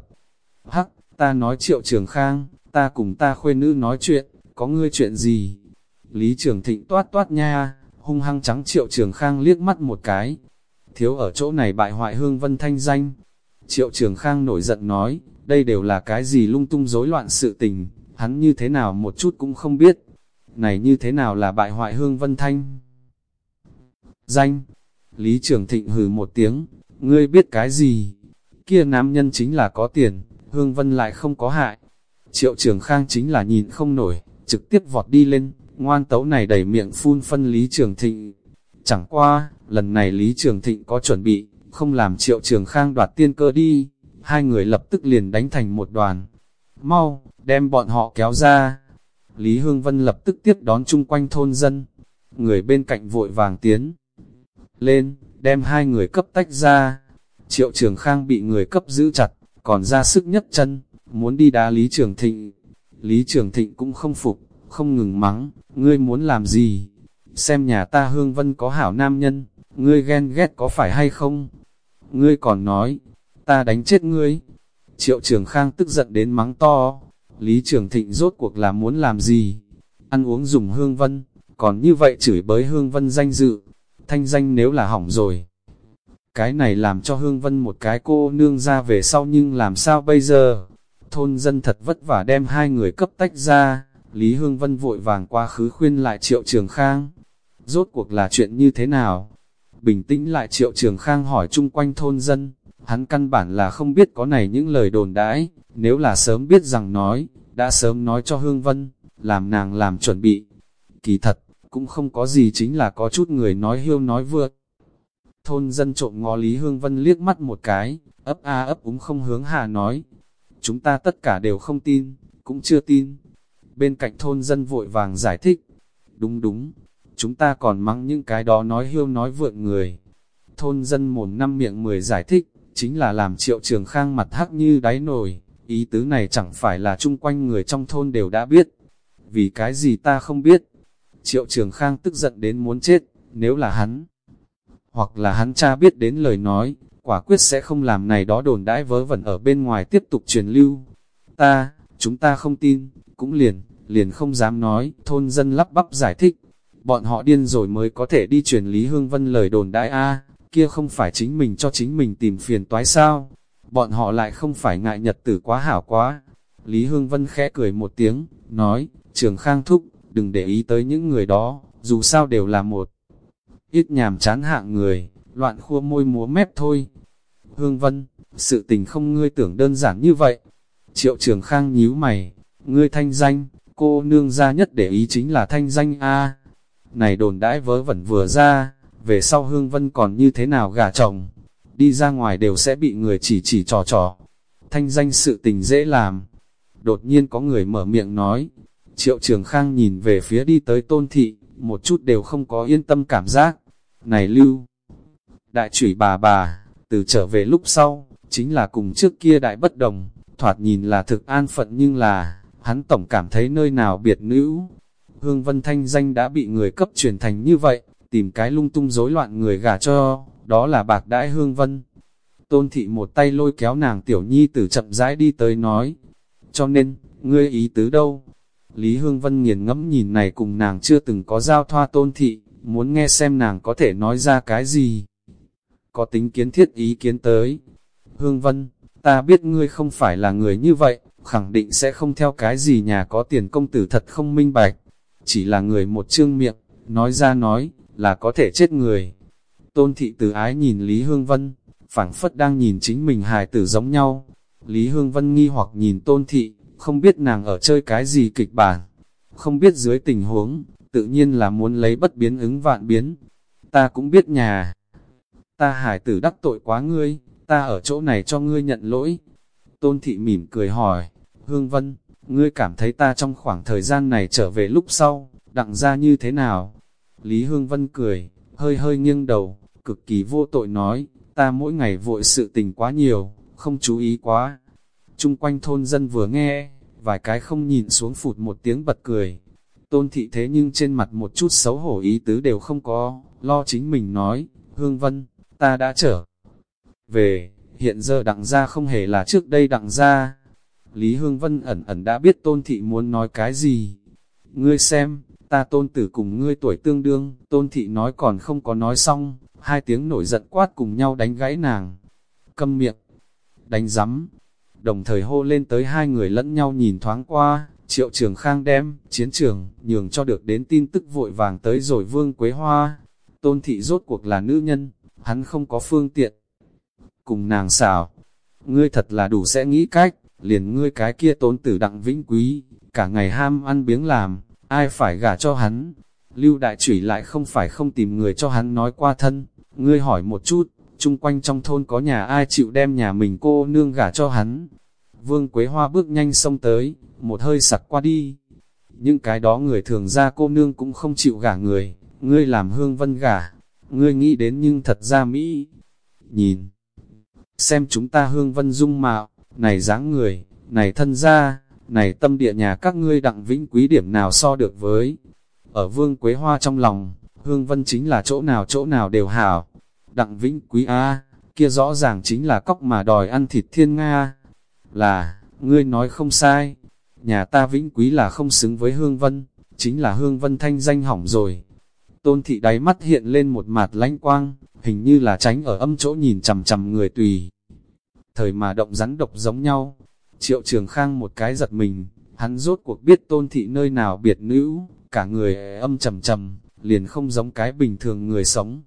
Hắc, ta nói triệu trường khang, ta cùng ta khuê nữ nói chuyện, có ngươi chuyện gì? Lý Trường Thịnh toát toát nha, hung hăng trắng triệu trường khang liếc mắt một cái, thiếu ở chỗ này bại hoại hương vân thanh danh. Triệu Trường Khang nổi giận nói, đây đều là cái gì lung tung rối loạn sự tình, hắn như thế nào một chút cũng không biết. Này như thế nào là bại hoại hương vân thanh? Danh, Lý Trường Thịnh hừ một tiếng, ngươi biết cái gì? Kia nam nhân chính là có tiền, hương vân lại không có hại. Triệu Trường Khang chính là nhìn không nổi, trực tiếp vọt đi lên, ngoan tấu này đầy miệng phun phân Lý Trường Thịnh. Chẳng qua, lần này Lý Trường Thịnh có chuẩn bị, không làm triệu trường khang đoạt tiên cơ đi, hai người lập tức liền đánh thành một đoàn. Mau, đem bọn họ kéo ra. Lý Hương Vân lập tức tiếp đón chung quanh thôn dân. Người bên cạnh vội vàng tiến. Lên, đem hai người cấp tách ra. Triệu trường khang bị người cấp giữ chặt, còn ra sức nhất chân. muốn đi đá Lý Trường Thịnh. Lý Trường Thịnh cũng không phục, không ngừng mắng, ngươi muốn làm gì? Xem nhà ta Hương Vân có hảo nam nhân, ngươi ghen ghét có phải hay không? Ngươi còn nói, ta đánh chết ngươi. Triệu Trường Khang tức giận đến mắng to, Lý Trường Thịnh rốt cuộc là muốn làm gì? Ăn uống dùng Hương Vân, còn như vậy chửi bới Hương Vân danh dự, thanh danh nếu là hỏng rồi. Cái này làm cho Hương Vân một cái cô nương ra về sau nhưng làm sao bây giờ? Thôn dân thật vất vả đem hai người cấp tách ra, Lý Hương Vân vội vàng qua khứ khuyên lại Triệu Trường Khang. Rốt cuộc là chuyện như thế nào? Bình tĩnh lại Triệu Trường Khang hỏi chung quanh thôn dân, hắn căn bản là không biết có này những lời đồn đãi, nếu là sớm biết rằng nói, đã sớm nói cho Hương Vân, làm nàng làm chuẩn bị. Kỳ thật, cũng không có gì chính là có chút người nói hiêu nói vượt. Thôn dân trộm ngó Lý Hương Vân liếc mắt một cái, ấp a ấp úng không hướng hà nói. Chúng ta tất cả đều không tin, cũng chưa tin. Bên cạnh thôn dân vội vàng giải thích. Đúng đúng, chúng ta còn mắng những cái đó nói hiêu nói vượn người. Thôn dân một năm miệng mười giải thích, chính là làm triệu trường khang mặt hắc như đáy nồi. Ý tứ này chẳng phải là chung quanh người trong thôn đều đã biết. Vì cái gì ta không biết. Triệu trường khang tức giận đến muốn chết, nếu là hắn. Hoặc là hắn cha biết đến lời nói, quả quyết sẽ không làm này đó đồn đãi vớ vẩn ở bên ngoài tiếp tục truyền lưu. Ta, chúng ta không tin, cũng liền, liền không dám nói, thôn dân lắp bắp giải thích. Bọn họ điên rồi mới có thể đi truyền Lý Hương Vân lời đồn đại a kia không phải chính mình cho chính mình tìm phiền toái sao. Bọn họ lại không phải ngại nhật tử quá hảo quá. Lý Hương Vân khẽ cười một tiếng, nói, trường khang thúc, đừng để ý tới những người đó, dù sao đều là một. Ít nhàm chán hạng người, loạn khua môi múa mép thôi. Hương Vân, sự tình không ngươi tưởng đơn giản như vậy. Triệu trường khang nhíu mày, ngươi thanh danh, cô nương ra nhất để ý chính là thanh danh A. Này đồn đãi vớ vẩn vừa ra, về sau Hương Vân còn như thế nào gả chồng, đi ra ngoài đều sẽ bị người chỉ chỉ trò trò. Thanh danh sự tình dễ làm. Đột nhiên có người mở miệng nói, Triệu Trường Khang nhìn về phía đi tới tôn thị, một chút đều không có yên tâm cảm giác. Này lưu! Đại chửi bà bà, từ trở về lúc sau, chính là cùng trước kia đại bất đồng, thoạt nhìn là thực an phận nhưng là, hắn tổng cảm thấy nơi nào biệt nữ. Hương Vân Thanh danh đã bị người cấp truyền thành như vậy, tìm cái lung tung rối loạn người gả cho, đó là bạc đãi Hương Vân. Tôn thị một tay lôi kéo nàng tiểu nhi tử chậm rãi đi tới nói, cho nên, ngươi ý tứ đâu? Lý Hương Vân nghiền ngẫm nhìn này cùng nàng chưa từng có giao thoa tôn thị, muốn nghe xem nàng có thể nói ra cái gì. Có tính kiến thiết ý kiến tới. Hương Vân, ta biết ngươi không phải là người như vậy, khẳng định sẽ không theo cái gì nhà có tiền công tử thật không minh bạch. Chỉ là người một trương miệng, nói ra nói, là có thể chết người. Tôn thị từ ái nhìn Lý Hương Vân, phảng phất đang nhìn chính mình hài tử giống nhau. Lý Hương Vân nghi hoặc nhìn tôn thị, không biết nàng ở chơi cái gì kịch bản. Không biết dưới tình huống, tự nhiên là muốn lấy bất biến ứng vạn biến. Ta cũng biết nhà. Ta hải tử đắc tội quá ngươi, ta ở chỗ này cho ngươi nhận lỗi. Tôn thị mỉm cười hỏi, Hương Vân, ngươi cảm thấy ta trong khoảng thời gian này trở về lúc sau, đặng ra như thế nào? Lý Hương Vân cười, hơi hơi nghiêng đầu, cực kỳ vô tội nói, ta mỗi ngày vội sự tình quá nhiều, không chú ý quá. Trung quanh thôn dân vừa nghe, vài cái không nhìn xuống phụt một tiếng bật cười. Tôn thị thế nhưng trên mặt một chút xấu hổ ý tứ đều không có, lo chính mình nói, Hương Vân, ta đã trở về, hiện giờ đặng ra không hề là trước đây đặng ra. Lý Hương Vân ẩn ẩn đã biết tôn thị muốn nói cái gì. Ngươi xem, ta tôn tử cùng ngươi tuổi tương đương, tôn thị nói còn không có nói xong, hai tiếng nổi giận quát cùng nhau đánh gãy nàng. Câm miệng, đánh rắm, đồng thời hô lên tới hai người lẫn nhau nhìn thoáng qua, triệu trường khang đem, chiến trường, nhường cho được đến tin tức vội vàng tới rồi vương quế hoa. Tôn thị rốt cuộc là nữ nhân, hắn không có phương tiện. Cùng nàng xào, ngươi thật là đủ sẽ nghĩ cách, liền ngươi cái kia tốn tử đặng vĩnh quý, cả ngày ham ăn biếng làm, ai phải gả cho hắn. Lưu đại chủy lại không phải không tìm người cho hắn nói qua thân, ngươi hỏi một chút, chung quanh trong thôn có nhà ai chịu đem nhà mình cô nương gả cho hắn. Vương Quế Hoa bước nhanh xông tới, một hơi sặc qua đi. Những cái đó người thường ra cô nương cũng không chịu gả người, ngươi làm hương vân gả, ngươi nghĩ đến nhưng thật ra Mỹ. Nhìn, xem chúng ta hương vân dung mạo, này dáng người, này thân gia này tâm địa nhà các ngươi đặng vĩnh quý điểm nào so được với. Ở vương quế hoa trong lòng, hương vân chính là chỗ nào chỗ nào đều hảo. Đặng vĩnh quý A, kia rõ ràng chính là cóc mà đòi ăn thịt thiên Nga. Là, ngươi nói không sai, nhà ta vĩnh quý là không xứng với hương vân, chính là hương vân thanh danh hỏng rồi. Tôn thị đáy mắt hiện lên một mặt lánh quang, hình như là tránh ở âm chỗ nhìn chằm chằm người tùy. Thời mà động rắn độc giống nhau, triệu trường khang một cái giật mình, hắn rốt cuộc biết tôn thị nơi nào biệt nữ, cả người âm trầm trầm, liền không giống cái bình thường người sống.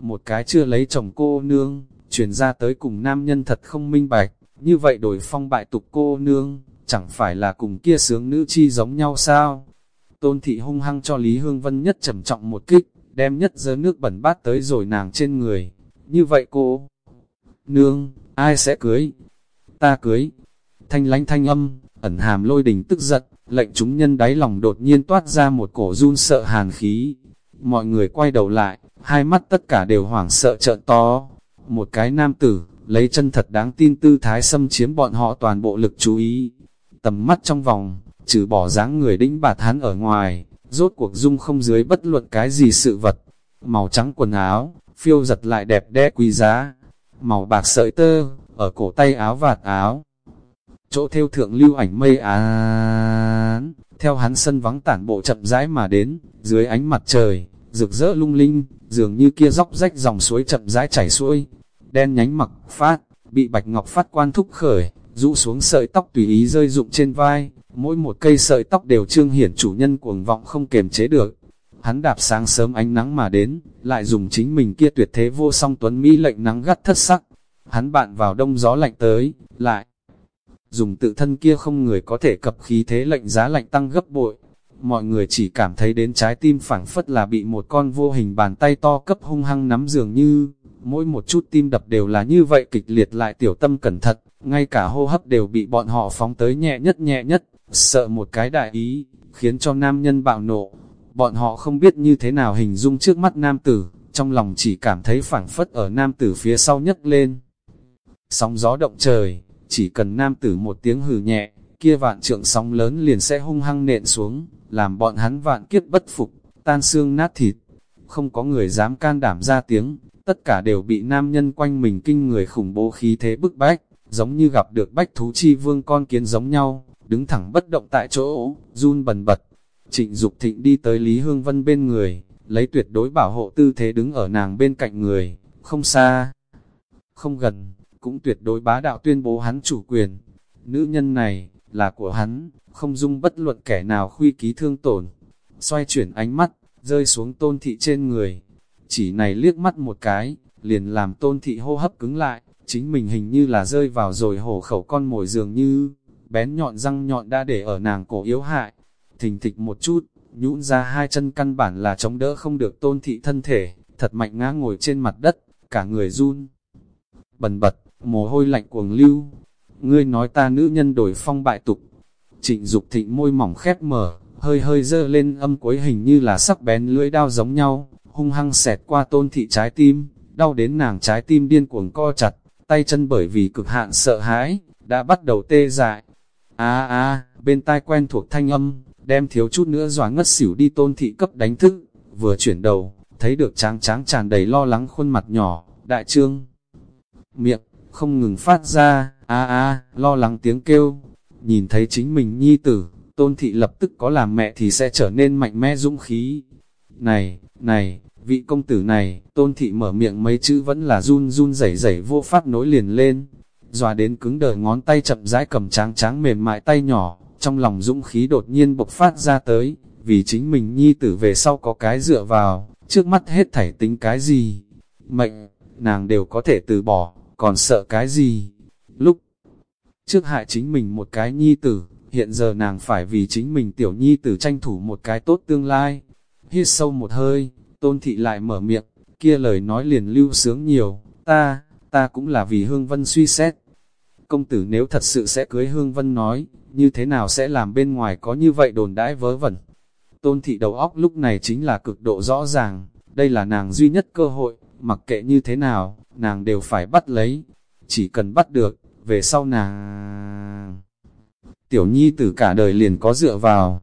Một cái chưa lấy chồng cô nương, chuyển ra tới cùng nam nhân thật không minh bạch, như vậy đổi phong bại tục cô nương, chẳng phải là cùng kia sướng nữ chi giống nhau sao? Tôn thị hung hăng cho Lý Hương Vân nhất trầm trọng một kích, đem nhất dơ nước bẩn bát tới rồi nàng trên người. Như vậy cô, nương, ai sẽ cưới? Ta cưới. Thanh lánh thanh âm, ẩn hàm lôi đình tức giận, lệnh chúng nhân đáy lòng đột nhiên toát ra một cổ run sợ hàn khí. Mọi người quay đầu lại, hai mắt tất cả đều hoảng sợ trợn to. Một cái nam tử, lấy chân thật đáng tin tư thái xâm chiếm bọn họ toàn bộ lực chú ý. Tầm mắt trong vòng, trừ bỏ dáng người đĩnh bà thán ở ngoài, rốt cuộc dung không dưới bất luận cái gì sự vật. Màu trắng quần áo, phiêu giật lại đẹp đẽ quý giá. Màu bạc sợi tơ, ở cổ tay áo vạt áo. Chỗ theo thượng lưu ảnh mây án, theo hắn sân vắng tản bộ chậm rãi mà đến, dưới ánh mặt trời, rực rỡ lung linh, dường như kia dốc rách dòng suối chậm rãi chảy xuôi. Đen nhánh mặc phát, bị bạch ngọc phát quan thúc khởi, rũ xuống sợi tóc tùy ý rơi rụng trên vai, mỗi một cây sợi tóc đều trương hiển chủ nhân cuồng vọng không kềm chế được. Hắn đạp sáng sớm ánh nắng mà đến, lại dùng chính mình kia tuyệt thế vô song tuấn Mỹ lệnh nắng gắt thất sắc. Hắn bạn vào đông gió lạnh tới, lại dùng tự thân kia không người có thể cập khí thế lệnh giá lạnh tăng gấp bội. Mọi người chỉ cảm thấy đến trái tim phảng phất là bị một con vô hình bàn tay to cấp hung hăng nắm dường như, mỗi một chút tim đập đều là như vậy kịch liệt lại tiểu tâm cẩn thận, ngay cả hô hấp đều bị bọn họ phóng tới nhẹ nhất nhẹ nhất, sợ một cái đại ý, khiến cho nam nhân bạo nộ. Bọn họ không biết như thế nào hình dung trước mắt nam tử, trong lòng chỉ cảm thấy phảng phất ở nam tử phía sau nhấc lên. Sóng gió động trời, chỉ cần nam tử một tiếng hừ nhẹ, kia vạn trượng sóng lớn liền sẽ hung hăng nện xuống, làm bọn hắn vạn kiếp bất phục, tan xương nát thịt. Không có người dám can đảm ra tiếng, tất cả đều bị nam nhân quanh mình kinh người khủng bố khí thế bức bách, giống như gặp được bách thú chi vương con kiến giống nhau, đứng thẳng bất động tại chỗ, run bần bật. Trịnh Dục Thịnh đi tới Lý Hương Vân bên người, lấy tuyệt đối bảo hộ tư thế đứng ở nàng bên cạnh người, không xa, không gần, cũng tuyệt đối bá đạo tuyên bố hắn chủ quyền. Nữ nhân này, là của hắn, không dung bất luận kẻ nào khuy ký thương tổn. Xoay chuyển ánh mắt, rơi xuống tôn thị trên người. Chỉ này liếc mắt một cái, liền làm tôn thị hô hấp cứng lại, chính mình hình như là rơi vào rồi hổ khẩu con mồi dường như, bén nhọn răng nhọn đã để ở nàng cổ yếu hại. Thình thịch một chút, nhũn ra hai chân căn bản là chống đỡ không được tôn thị thân thể, thật mạnh ngã ngồi trên mặt đất, cả người run. Bần bật, mồ hôi lạnh cuồng lưu. Ngươi nói ta nữ nhân đổi phong bại tục. Trịnh Dục thịnh môi mỏng khép mở, hơi hơi dơ lên âm cuối hình như là sắc bén lưỡi đao giống nhau, hung hăng xẹt qua tôn thị trái tim, đau đến nàng trái tim điên cuồng co chặt, tay chân bởi vì cực hạn sợ hãi, đã bắt đầu tê dại. a a bên tai quen thuộc thanh âm, đem thiếu chút nữa dòa ngất xỉu đi tôn thị cấp đánh thức, vừa chuyển đầu, thấy được tráng tráng tràn đầy lo lắng khuôn mặt nhỏ, đại trương. Miệng, không ngừng phát ra, a a, lo lắng tiếng kêu. Nhìn thấy chính mình nhi tử, tôn thị lập tức có làm mẹ thì sẽ trở nên mạnh mẽ dũng khí. Này, này, vị công tử này, tôn thị mở miệng mấy chữ vẫn là run run rẩy rẩy vô pháp nối liền lên. Dòa đến cứng đờ ngón tay chậm rãi cầm tráng tráng mềm mại tay nhỏ, trong lòng dũng khí đột nhiên bộc phát ra tới, vì chính mình nhi tử về sau có cái dựa vào, trước mắt hết thảy tính cái gì. Mệnh, nàng đều có thể từ bỏ, còn sợ cái gì? Lúc trước hại chính mình một cái nhi tử, hiện giờ nàng phải vì chính mình tiểu nhi tử tranh thủ một cái tốt tương lai. Hít sâu một hơi, tôn thị lại mở miệng, kia lời nói liền lưu sướng nhiều, ta, ta cũng là vì Hương Vân suy xét. Công tử nếu thật sự sẽ cưới Hương Vân nói, như thế nào sẽ làm bên ngoài có như vậy đồn đãi vớ vẩn. Tôn thị đầu óc lúc này chính là cực độ rõ ràng, đây là nàng duy nhất cơ hội, mặc kệ như thế nào, nàng đều phải bắt lấy. Chỉ cần bắt được, về sau nàng tiểu nhi tử cả đời liền có dựa vào.